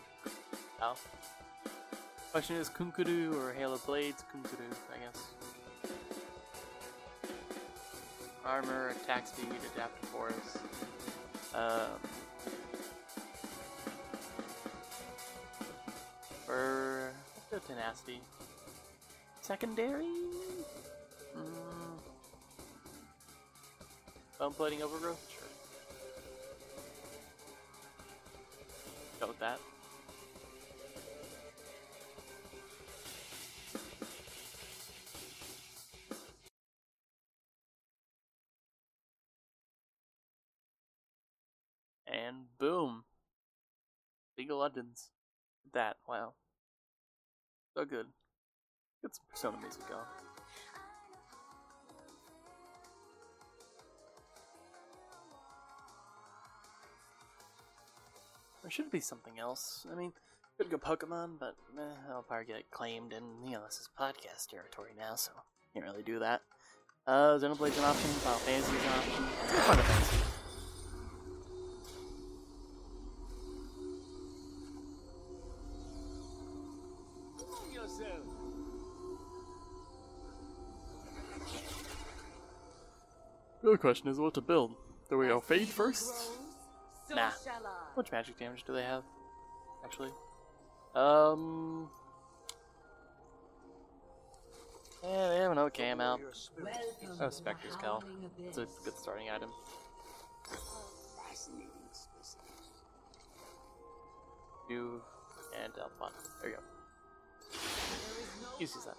Question is Conqueror or Hail of Blades? Conqueror, I guess. Armor, attack speed, adaptive force. Um, the tenacity. Secondary? Bone plating overgrowth? Sure. Go with that. And boom. League of Legends. That, wow. So good. Get some Persona music going. There should be something else. I mean, could go Pokemon, but eh, I'll probably get claimed, and you know, this is podcast territory now, so can't really do that. Uh, Xenoblade's an option, Final Fantasy is an option. Let's go Final Fantasy. The other question is what to build. Do we go Fade first? Nah. How much magic damage do they have? Actually. Um. Yeah, they have an okay amount. Oh, Spectre's Cowl. It's a good starting item. You and Alpha. There you go. Uses that.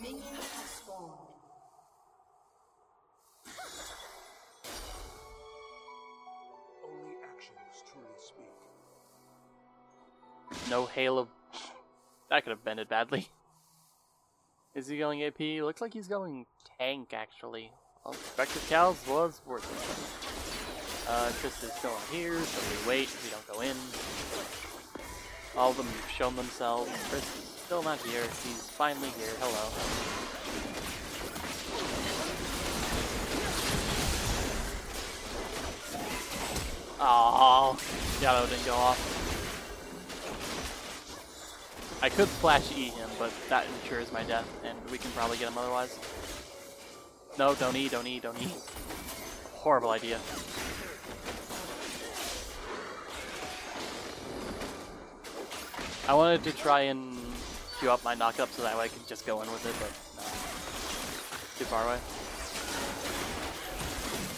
Minion has spawned. No Halo. That could have bended badly. Is he going AP? Looks like he's going tank, actually. Well, Spectre's Cowl was worth it. Uh, is still in here, so we wait, we don't go in. All of them have shown themselves. Is still not here. He's finally here. Hello. Oh, Yellow didn't go off. I could flash E him, but that ensures my death, and we can probably get him otherwise. No, don't E, don't E, don't E. Horrible idea. I wanted to try and queue up my knockup so that way I could just go in with it, but no. Too far away.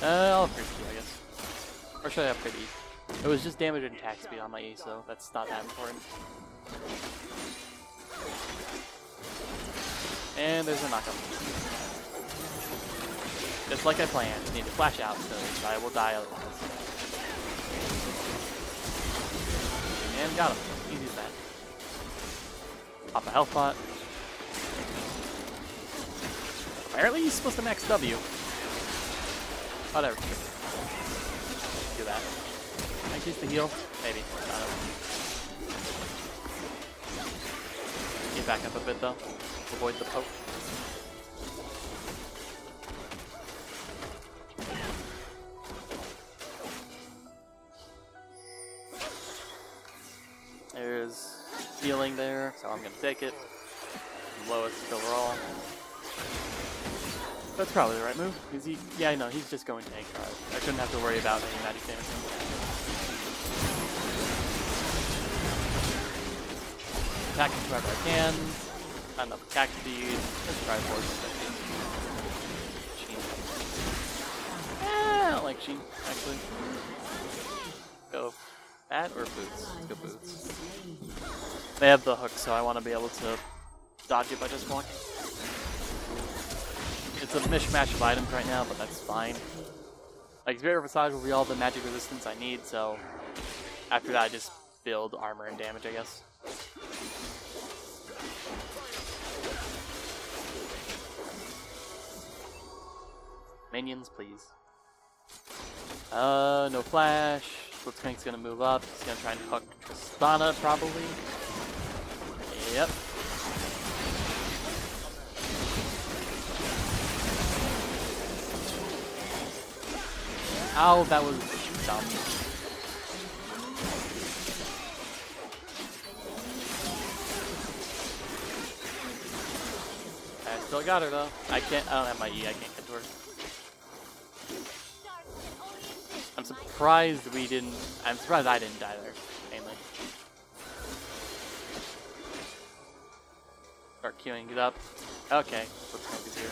Uh, I'll upgrade I guess. Or should I upgrade E? It was just damage and attack speed on my E, so that's not that important. And there's a knockup. Just like I planned, need to flash out, so I will die otherwise. And got him. Easy as that. Pop a health pot. Apparently he's supposed to max W. Whatever. Do that. Increase the heal? Maybe. Get back up a bit though. Avoid the poke. There's healing there, so I'm gonna take it. Lowest overall. That's probably the right move. Is he? Yeah, no, he's just going tank. I shouldn't have to worry about any magic damage. Attack him wherever I can. Enough attack speed. Let's try force. Sheen. I don't like Sheen, actually. Go bat or boots? Go boots. They have the hook, so I want to be able to dodge it by just walking. It's a mishmash of items right now, but that's fine. Like, Spirit Visage will be all the magic resistance I need, so after that I just build armor and damage, I guess. Minions, please. Uh, no flash. Blitzcrank's gonna move up. He's gonna try and hook Tristana, probably. Yep. Ow, that was dumb. I still got her though. I can't. I don't have my E. I can't I'm surprised we didn't. I'm surprised I didn't die there, mainly. Start queuing it up. Okay, here.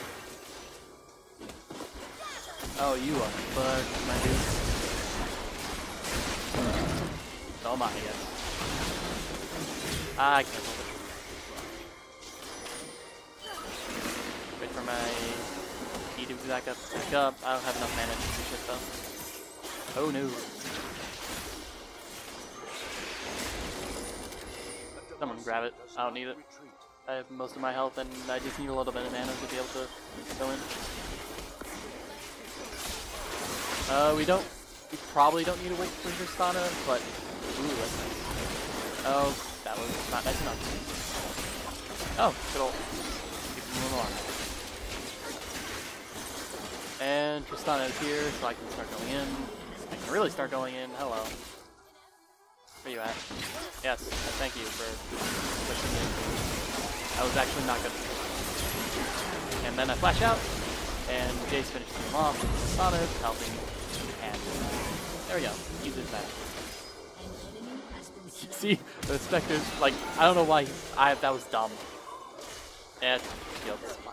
Oh, you are fucked, my dude. Oh my, yes. Ah, I can't hold it. Wait for my E to back up, back up. I don't have enough mana to do shit though. Oh no. Someone grab it. I don't need it. I have most of my health and I just need a little bit of mana to be able to go in. Uh, we don't, we probably don't need to wait for Tristana, but, ooh, that's nice. Oh, that was not nice enough. Oh, good old, keep moving along. And Tristana is here, so I can start going in. I can really start going in. Hello. Where you at? Yes, uh, thank you for pushing me. That was actually not good. And then I flash out, and Jace finishes him off. Tristana is helping. And there we go. Use that. <laughs> See, the specters, like, I don't know why I that was dumb. Fine.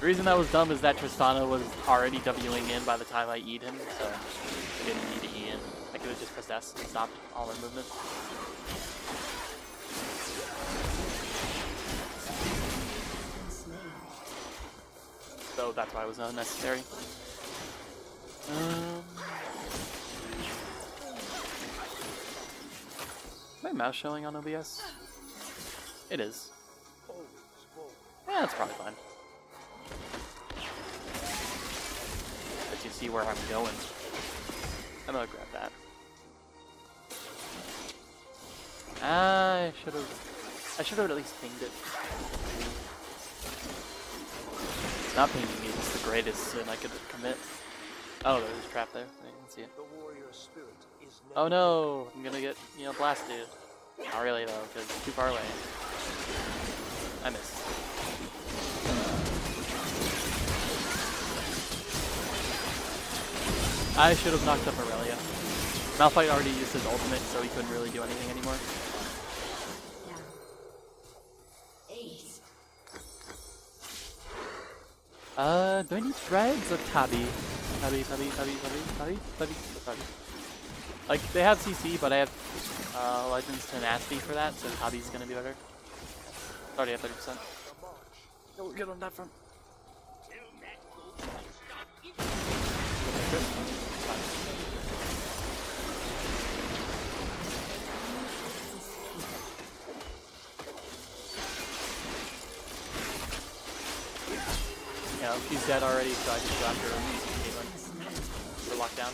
The reason that was dumb is that Tristana was already Wing in by the time I eat him, so I didn't need to E in. I could have just pressed S and stopped all my movement. So that's why it was unnecessary. Um, is my mouse showing on OBS? It is. Yeah, that's probably fine. Let you see where I'm going. I'm gonna grab that. I should have. I should have at least pinged it. It's not pinging me is the greatest sin I could commit. Oh, there's a trap there. I see it. Oh no, I'm gonna get, you know, blasted. Not really though, because it's too far away. I missed. I should have knocked up Aurelia. Malphite already used his ultimate, so he couldn't really do anything anymore. Uh, do I need Dreads or Tabi? Tabi, Tabi, Tabi, Tabi, Tabi, Tabi, Tabi. Like, they have CC, but I have uh, Legends Tenacity for that, so Tabi's gonna be better. It's already at 30%. No, we're good on that front. Yeah, he's dead already, so I just go after Caitlyn for lockdown.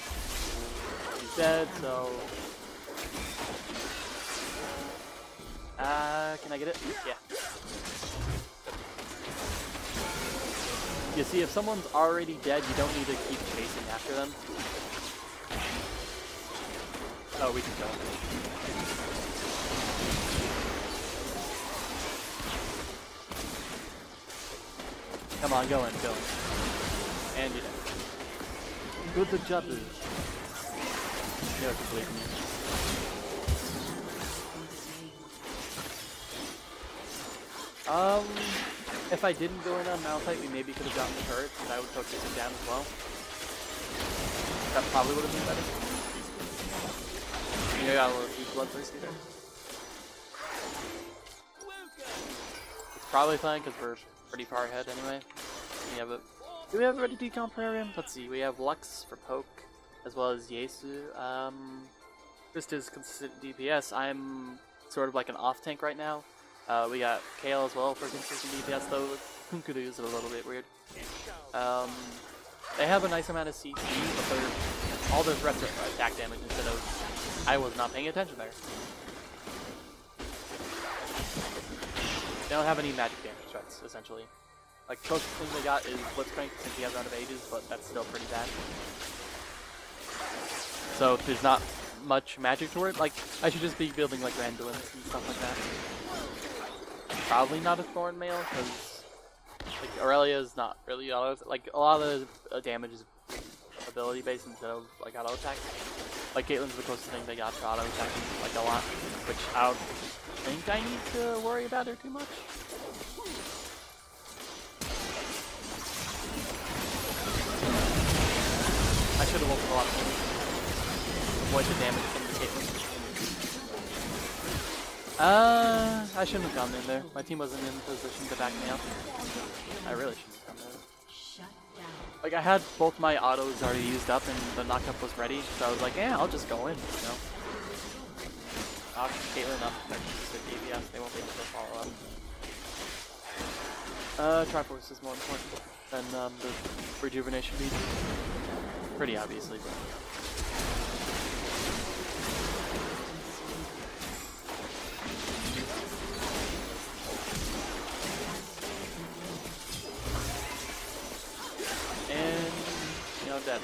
He's dead, so. Uh, can I get it? Yeah. You see, if someone's already dead, you don't need to keep chasing after them. Oh, we can go. Come on, go in, go in. And you did. Good job. You're complete. Um, if I didn't go in on Malphite, we maybe could have gotten the turret, and I would focus it down as well. That probably would have been better. You got a little too bloodthirsty there. It's probably fine because we're pretty far ahead anyway. We have a. Do we have a ready decon program? Let's see. We have Lux for poke, as well as Yesu. Um, just as consistent DPS. I'm sort of like an off tank right now. Uh, we got Kayle as well for consistent DPS, though Conqueror is a little bit weird. Um, they have a nice amount of CC, but all their threats are attack damage instead of. I was not paying attention there. They don't have any magic damage threats, essentially. Like, closest thing they got is Blitzcrank since he has out of ages, but that's still pretty bad. So there's not much magic to it. Like, I should just be building like Randuins and stuff like that. Probably not a Thorn Mail, because like Aurelia is not really auto. Like a lot of the uh, damage is ability based instead of like auto attack. Like Caitlyn's the closest thing they got to auto attacking like a lot, which I don't think I need to worry about her too much. I should have ulted a lot sooner. Avoid the damage from the Caitlyn. Uh, I shouldn't have gone in there. My team wasn't in position to back me up. I really shouldn't have gone there. Like, I had both my autos already used up and the knockup was ready, so I was like, yeah, I'll just go in, you know? Knock Caitlyn up, the DPS, they won't be able to follow up. Uh, Triforce is more important than um, the Rejuvenation bead. Pretty obviously, but... And, you know, dead.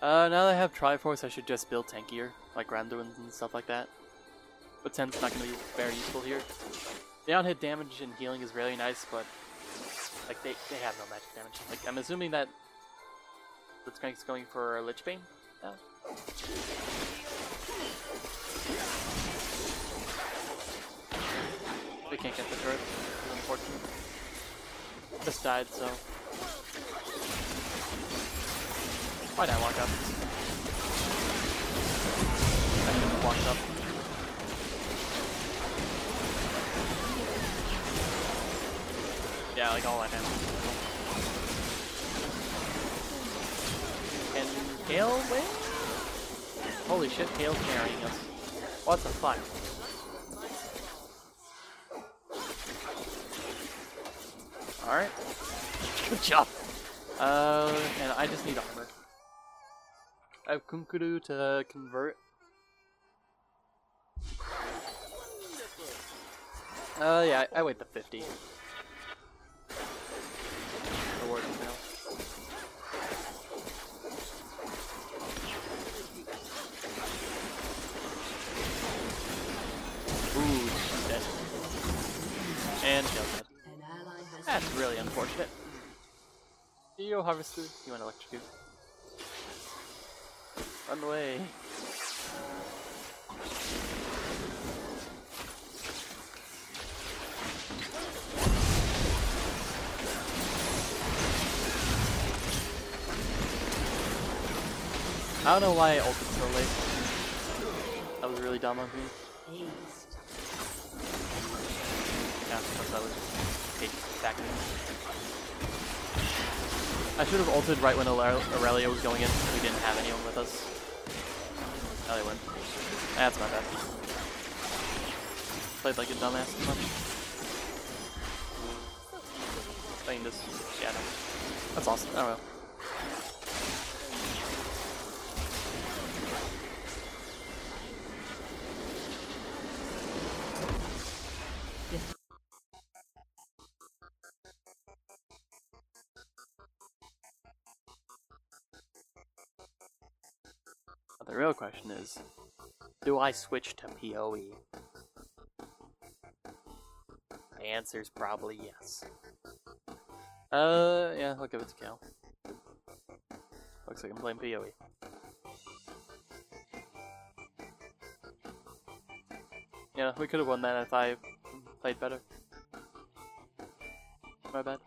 Uh, now that I have Triforce, I should just build tankier, like Randuins and stuff like that. But Ten's not going to be very useful here. The on-hit damage and healing is really nice, but like they, they have no magic damage. Like I'm assuming that Blitzcrank's going for Lich Bane now. We can't get the turret, which unfortunate. Just died, so. Why'd I walk up? I shouldn't have walked up. Yeah, like all I am. Can Gale win? Holy shit, Gale's carrying us. What the fuck? Alright. <laughs> Good job. Uh, and I just need armor. I have Conqueror to convert. Uh, yeah, I, I wait the 50. That's really Shadow Harvester, you want to electrocute. Run away. I don't know why I ulted so late. That was really dumb of me. Yeah, because I was backing. I should have ulted right when Aure- Aurelia was going in. We didn't have anyone with us. Now they win. Ah, that's my bad. Played like a dumbass too much. Playing this shadow. That's awesome. Oh, I don't real question is, do I switch to PoE? The answer is probably yes. Uh, yeah, I'll give it to Cal. Looks like I'm playing PoE. Yeah, we could have won that if I played better. My bad.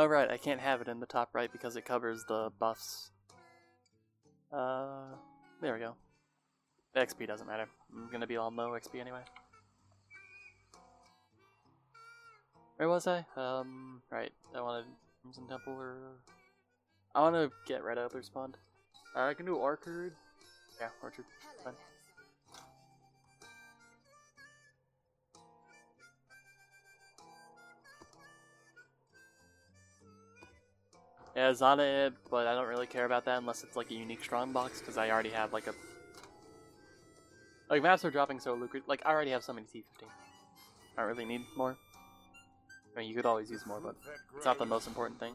Oh right, I can't have it in the top right because it covers the buffs. Uh, there we go. The XP doesn't matter. I'm gonna be all low XP anyway. Where was I? Um, right. I wanted Crimson Temple or... I want to get Red Outler spawned. Uh, I can do Orchard. Yeah, Orchard. Fine. Yeah, Zana, but I don't really care about that unless it's like a unique strong box because I already have like a like maps are dropping so lucrative. Like I already have so many T15. I don't really need more. I mean, you could always use more, but it's not the most important thing.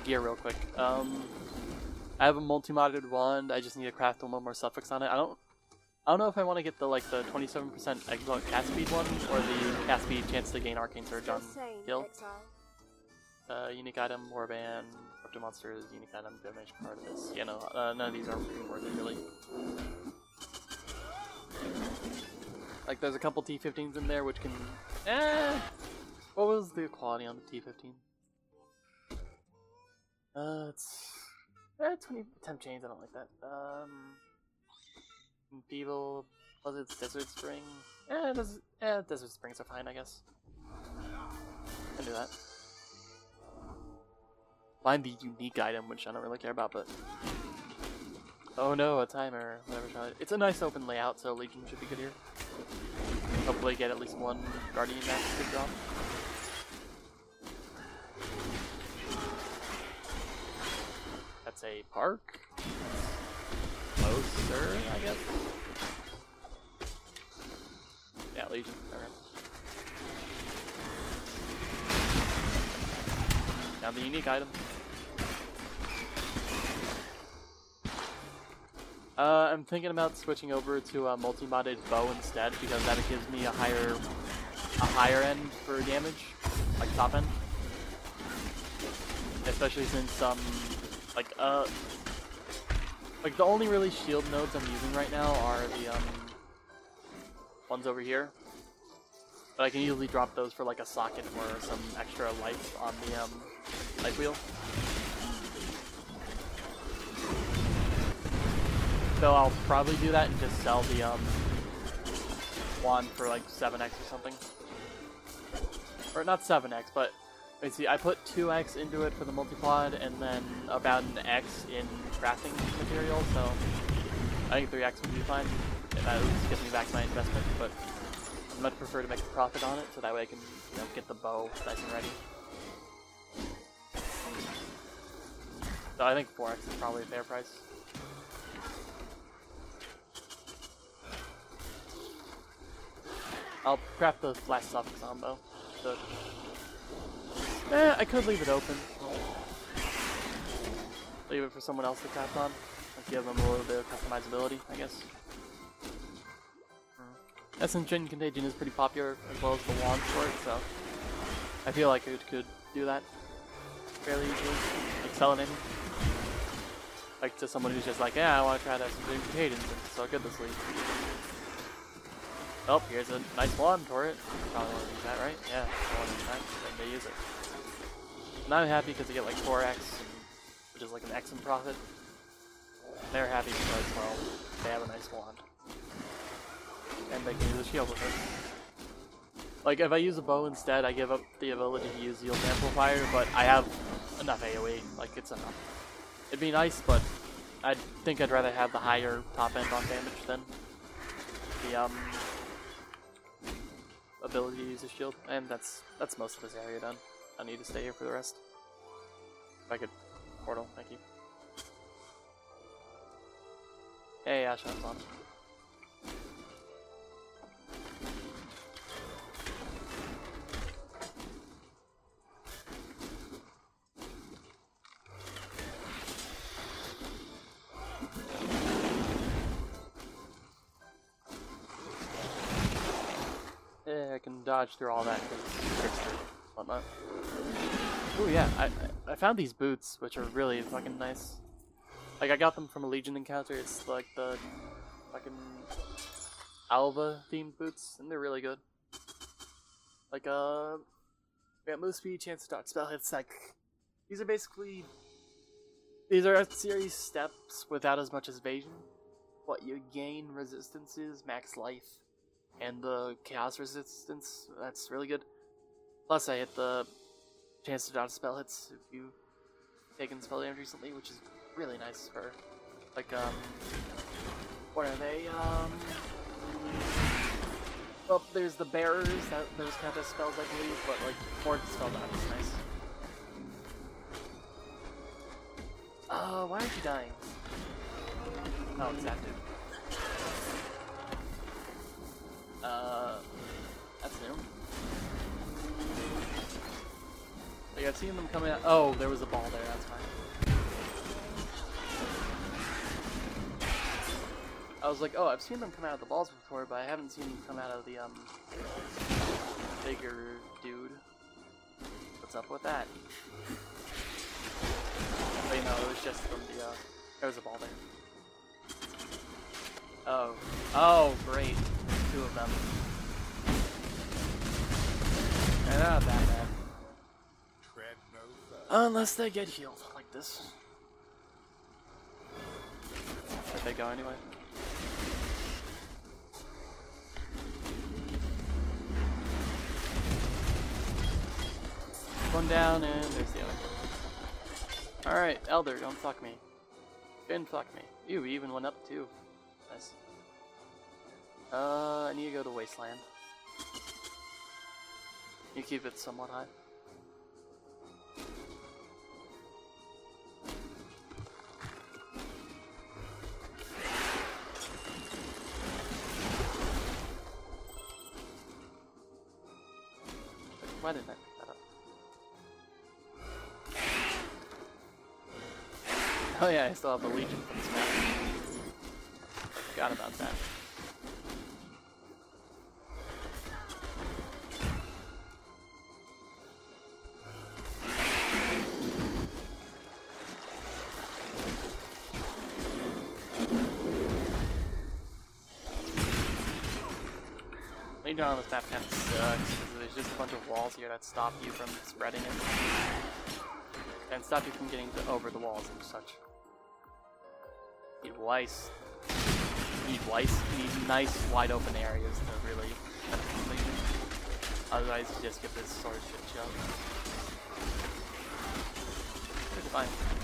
Uh, gear real quick. Um, I have a multi-modded wand. I just need to craft one more suffix on it. I don't, I don't know if I want to get the like the 27% excellent cast speed one or the cast speed chance to gain arcane surge on kill. Uh, unique item, warband, up to monsters, unique item, damage part of this. You know, uh, none of these are worth it really. Like there's a couple T15s in there which can, eh. What was the quality on the T15? Uh, it's eh, 20 temp chains. I don't like that. Um, Feeble, it Desert Spring? Eh, does eh, Desert Springs are fine, I guess. Can do that. Find the unique item, which I don't really care about, but oh no, a timer. Whatever. It's a nice open layout, so Legion should be good here. Hopefully, get at least one Guardian to drop. A park. Closer, I guess. Yeah, Legion. Okay. Now the unique item. Uh, I'm thinking about switching over to a multi-modded bow instead because that gives me a higher, a higher end for damage, like top end. Especially since um, like uh, like the only really shield nodes I'm using right now are the um ones over here. But I can easily drop those for like a socket or some extra life on the um life wheel. So I'll probably do that and just sell the um wand for like 7x or something. Or not 7x, but let see, I put 2x into it for the multiplod and then about an x in crafting material, so I think 3x would be fine. And that would get me back my investment, but I'd much prefer to make a profit on it so that way I can you know, get the bow nice and ready. So I think 4x is probably a fair price. I'll craft the flash suffix though. So, eh, I could leave it open. Leave it for someone else to craft on. Like give them a little bit of customizability, I guess. Hmm. Ascension Contagion is pretty popular as well as the wand for it, so I feel like it could do that fairly easily. Like sell it. Like to someone who's just like, yeah, I want to try that Ascension Contagion, it's so good this week. Oh, here's a nice wand turret. Probably want to use that, right? Yeah, one time, then they use it. And I'm happy because they get like 4x, which is like an X in profit. They're happy because, well, they have a nice wand. And they can use a shield with it. Like, if I use a bow instead, I give up the ability to use Yield Amplifier, but I have enough AoE. Like, it's enough. It'd be nice, but I think I'd rather have the higher top end on damage than the, um, ability to use a shield, and that's that's most of this area done. I need to stay here for the rest. If I could portal, thank you. Hey, Ashan's on. Yeah, I can dodge through all that because whatnot. Oh yeah, I I found these boots which are really fucking nice. Like I got them from a Legion encounter. It's like the fucking Alva themed boots, and they're really good. Like uh, yeah, move speed, chance to dodge spell hits. Like these are basically these are Atziri's Steps without as much evasion. What you gain resistances, max life, and the chaos resistance. That's really good. Plus, I hit the chance to dodge spell hits if you've taken spell damage recently, which is really nice for like um, what are they? Um, well, there's the bearers. That those kind of spells, I believe, but like more spell dodge is nice. Uh, why aren't you dying? Oh, it's active. Uh, Like, I've seen them coming out. Oh, there was a ball there, that's fine. I was like, oh, I've seen them come out of the balls before, but I haven't seen them come out of the, um, bigger dude. What's up with that? But, you know, it was just from the, uh, there was a ball there. Oh. Oh, great. Two of them. They're not that bad. Unless they get healed, like this. Where'd they go anyway? One down, and there's the other. Alright, Elder, don't fuck me. Didn't fuck me. You even went up too. Nice. Uh, I need to go to Wasteland. You keep it somewhat high. Why didn't I pick that up? Oh yeah, I still have the Legion from Smash. Forgot about that. Legion on this map kind of sucks, just a bunch of walls here that stop you from spreading it. And stop you from getting over the walls and such. Need Weiss. need nice, need nice wide open areas to really complete it. Otherwise, you just get this sort of shit show. It's fine.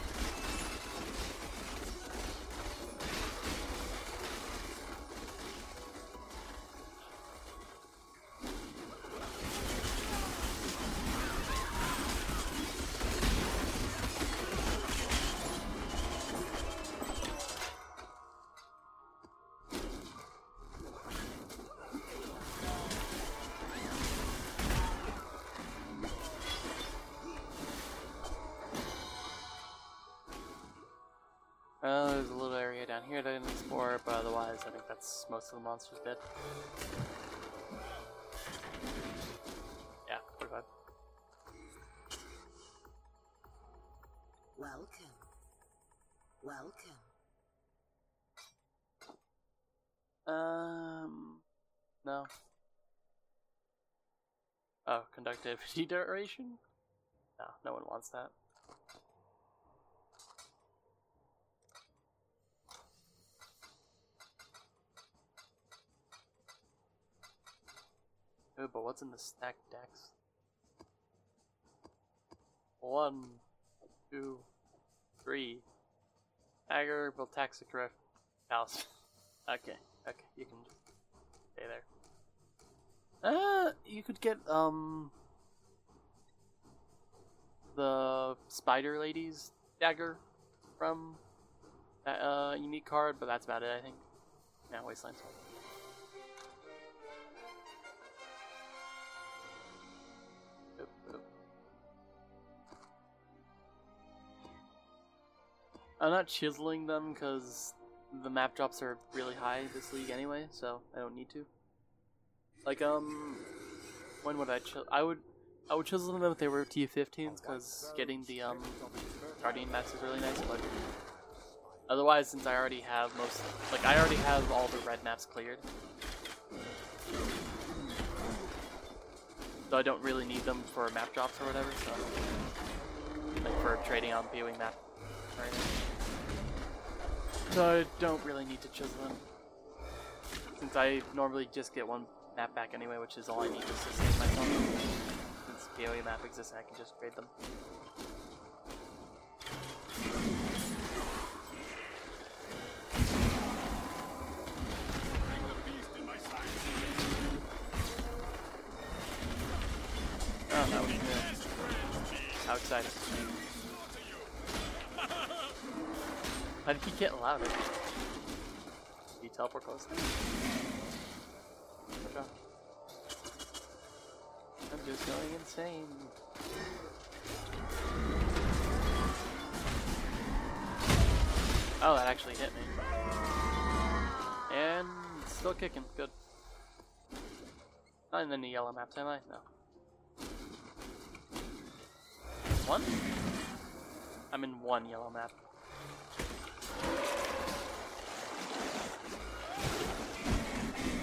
Of the monsters dead. Yeah, 45. Welcome. Welcome. Um, no. Oh, conductivity <laughs> duration? No, no one wants that. But what's in the stack decks? One, two, three. Agger, Voltaxic Rift, House. <laughs> okay, okay, you can stay there. Uh, you could get, um, the Spider Lady's dagger from that, uh, unique card, but that's about it, I think. Yeah, Wasteland's I'm not chiseling them because the map drops are really high this league anyway, so I don't need to. Like, um, when would I chisel? I would, I would chisel them if they were T15s because getting the um Guardian maps is really nice, but otherwise, since I already have most, like, I already have all the red maps cleared. So I don't really need them for map drops or whatever, so like for trading on PoE map anything. So I don't really need to chisel them. Since I normally just get one map back anyway, which is all I need to sustain myself. Since PoE map exists, I can just trade them. Oh, that was good. Outside. How did he get louder? Did he teleport close? Good job. I'm just going insane. Oh, that actually hit me. And still kicking. Good. Not in any yellow maps, am I? No. One? I'm in one yellow map.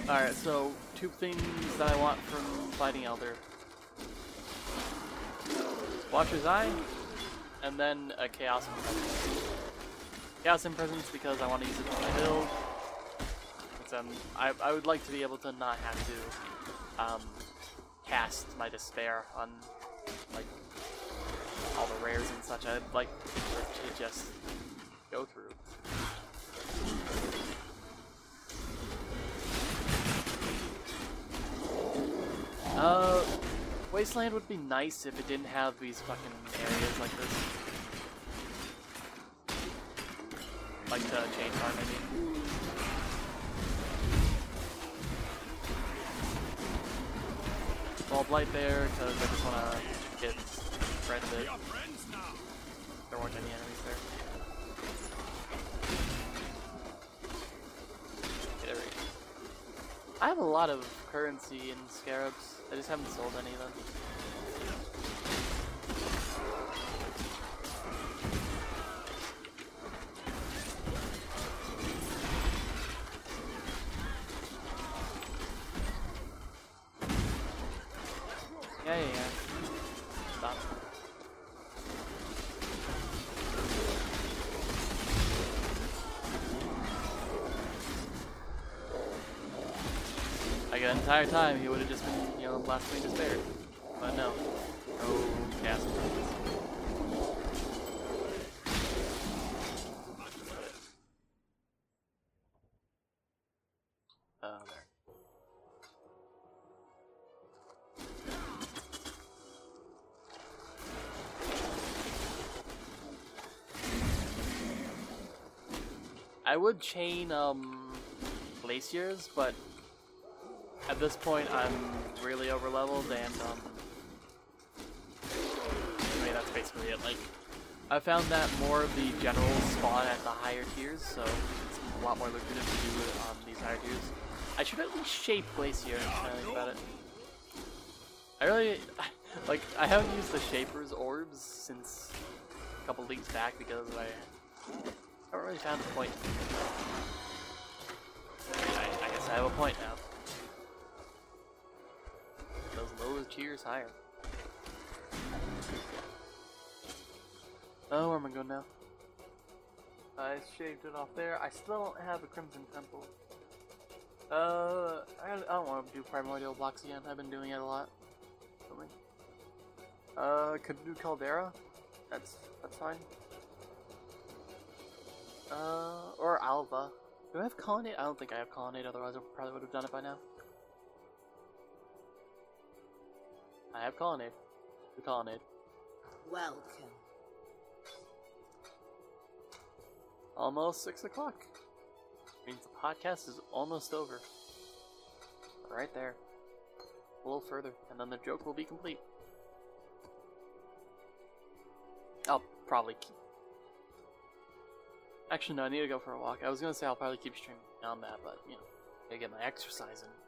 Alright, so two things that I want from fighting Elder. Watcher's Eye, and then a Chaos Impresence. Chaos Impresence because I want to use it on my build. Um, I, I would like to be able to not have to um, cast my Despair on like all the rares and such. I'd like to just go through. Uh, Wasteland would be nice if it didn't have these fucking areas like this. Like the chain farm, maybe. Ball Blight there, because I just want to get a. There weren't any enemies there. I have a lot of currency in scarabs. I just haven't sold any of them. Entire time he would have just been, you know, blaspheming despair. But no. No cast. Oh, there. I would chain um glaciers, but at this point I'm really over leveled and um I mean that's basically it. Like I found that more of the generals spawn at the higher tiers, so it's a lot more lucrative to do it on these higher tiers. I should at least shape glacier think about it. I really <laughs> like I haven't used the Shaper's orbs since a couple leagues back because I haven't really found a point. I, I guess I have a point now. Tiers higher. Oh, where am I going now? I shaved it off there. I still don't have a Crimson Temple. Uh, I, I don't want to do Primordial Blocks again. I've been doing it a lot. Uh, could do Caldera. That's that's fine. Uh, or Alva. Do I have Colonnade? I don't think I have Colonnade, otherwise I probably would have done it by now. I have Colonnade. The Colonnade. Welcome. Almost 6 o'clock. Means the podcast is almost over. Right there. A little further, and then the joke will be complete. I'll probably keep. Actually, no, I need to go for a walk. I was gonna say I'll probably keep streaming on that, but you know, gotta get my exercise in.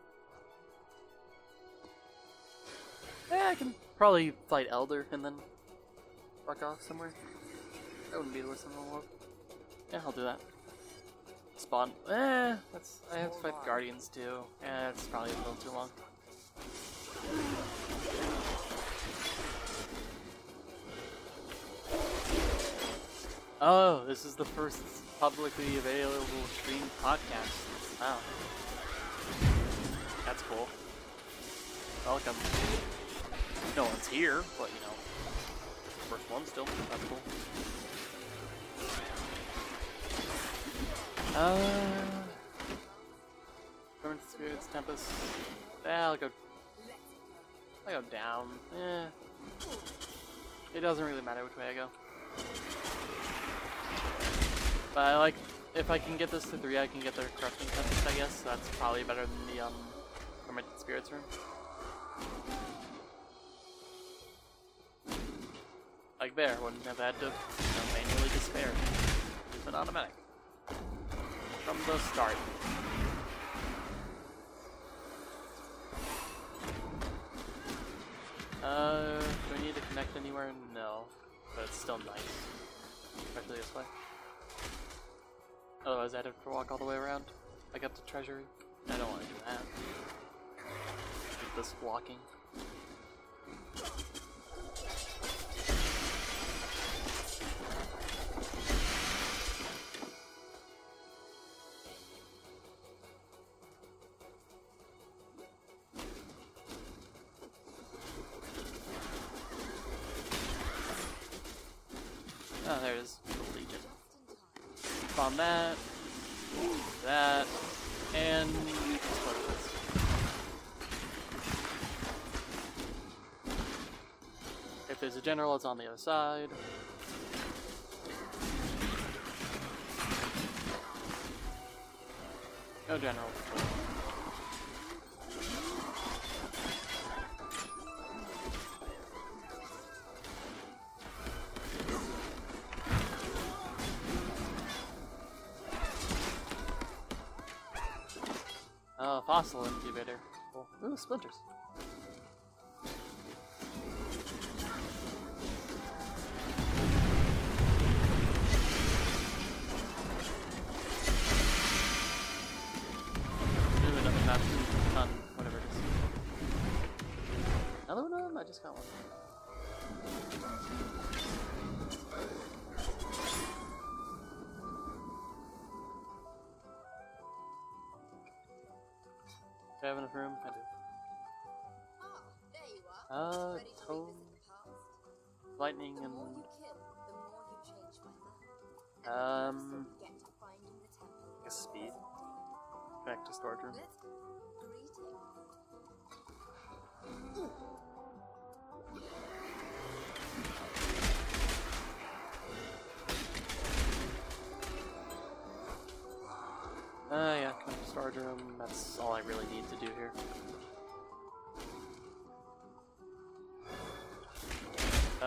Yeah, I can probably fight Elder and then fuck off somewhere. That wouldn't be the worst thing in the world. Yeah, I'll do that. Spawn. Eh, that's. I have to fight the Guardians too. Yeah, it's probably a little too long. Oh, this is the first publicly available stream podcast. Wow. That's cool. Welcome. No one's here, but you know, first one still. That's cool. Uh, Current spirits, Tempest. Yeah, I'll go. I'll go down. Eh. It doesn't really matter which way I go. But I like, if I can get this to 3, I can get the Corrupting Tempest, I guess. So that's probably better than the, um, Fermented Spirits room. Like there, wouldn't have had to you know, manually despair. It's an automatic. From the start. Uh, do I need to connect anywhere? No. But it's still nice. Especially this way. Otherwise I'd have to walk all the way around. Like up to Treasury. I don't want to do that. Keep this walking. That. That. And... If there's a general, it's on the other side. No general. Ooh, splinters. Mind. And um, you get to finding the temple. I guess speed. Back to storage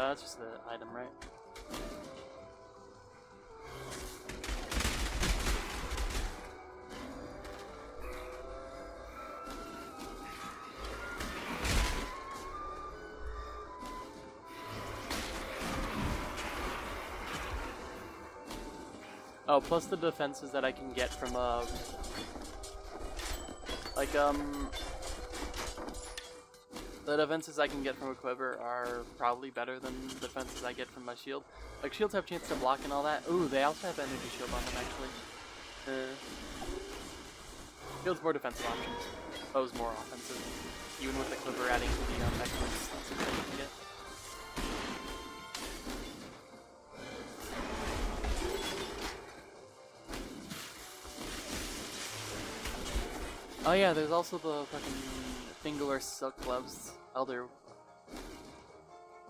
that's just the item, right? Oh, plus the defenses that I can get from uh like um the defenses I can get from a quiver are probably better than the defenses I get from my shield. Like shields have chance to block and all that. Ooh, they also have energy shield on them actually. Uh, shields more defensive options. Bows more offensive. Even with the quiver adding to the um, extra resistance that you can get. Oh yeah, there's also the fucking Fingerless Silk Gloves, Elder,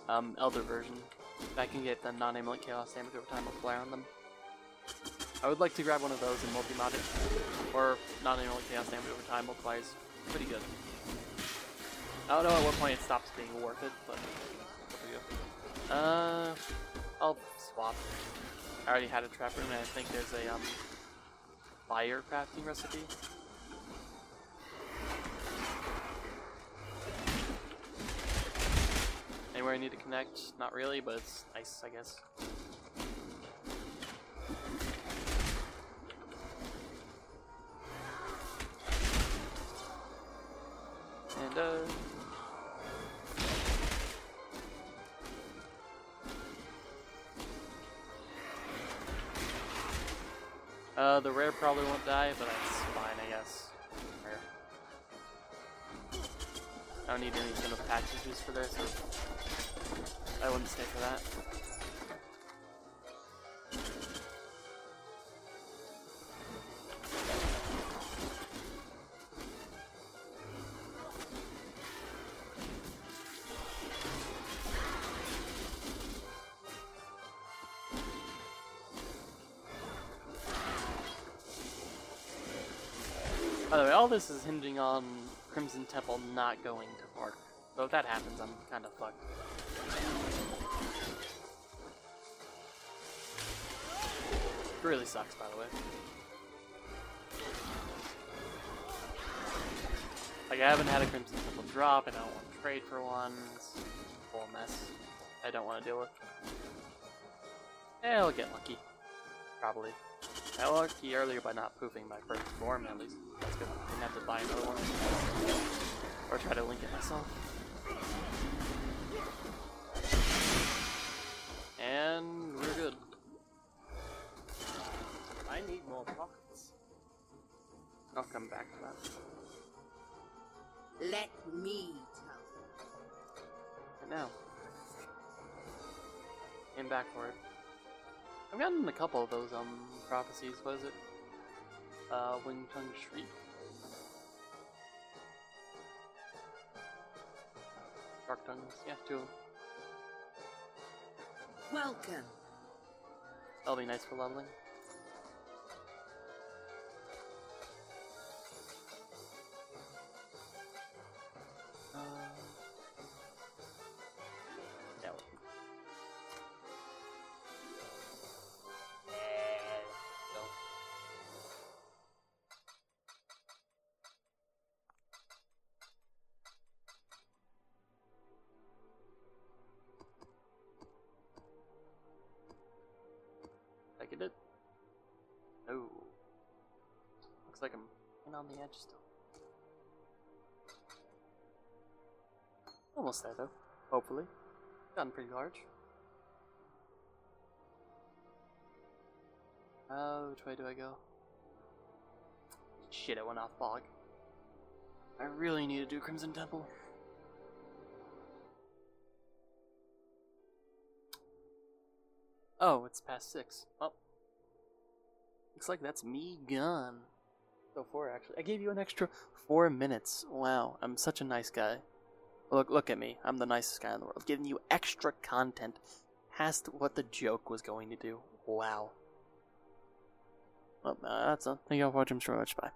um, Elder version. I can get the non-amulet chaos damage over time multiplier on them. I would like to grab one of those and multi-mod it, or non-amulet chaos damage over time multiplier is pretty good. I don't know at what point it stops being worth it, but. Uh, I'll swap. I already had a trap room, and I think there's a um fire crafting recipe. Anywhere I need to connect? Not really, but it's nice, I guess. And, uh... Uh, the rare probably won't die, but I I don't need any kind of packages for this, I wouldn't stay for that. By the way, all this is hinging on Crimson Temple not going to Park. So if that happens, I'm kind of fucked. It really sucks, by the way. Like, I haven't had a Crimson Temple drop, and I don't want to trade for one. It's a whole mess. I don't want to deal with. Yeah, I'll get lucky. Probably. I got lucky earlier by not poofing my first form, at least. That's good. Didn't have to buy another one. Or try to link it myself. And we're good. I need more pockets. I'll come back to that. Let me tell you. Right now. Came back for it. I've gotten a couple of those um prophecies. was it? Uh, Wing Tongue Shriek. Dark Tongues. Yeah, two of them. Welcome. That'll be nice for leveling. It? No. Looks like I'm in on the edge still. Almost there though. Hopefully. Gotten pretty large. Uh, which way do I go? Shit, I went off bog. I really need to do Crimson Temple. Oh, it's past six. Well, looks like that's me gone. So four, actually. I gave you an extra four minutes. Wow, I'm such a nice guy. Look, look at me. I'm the nicest guy in the world, giving you extra content past what the joke was going to do. Wow. Well, uh, that's all. Thank you all for watching. Sure much. Bye.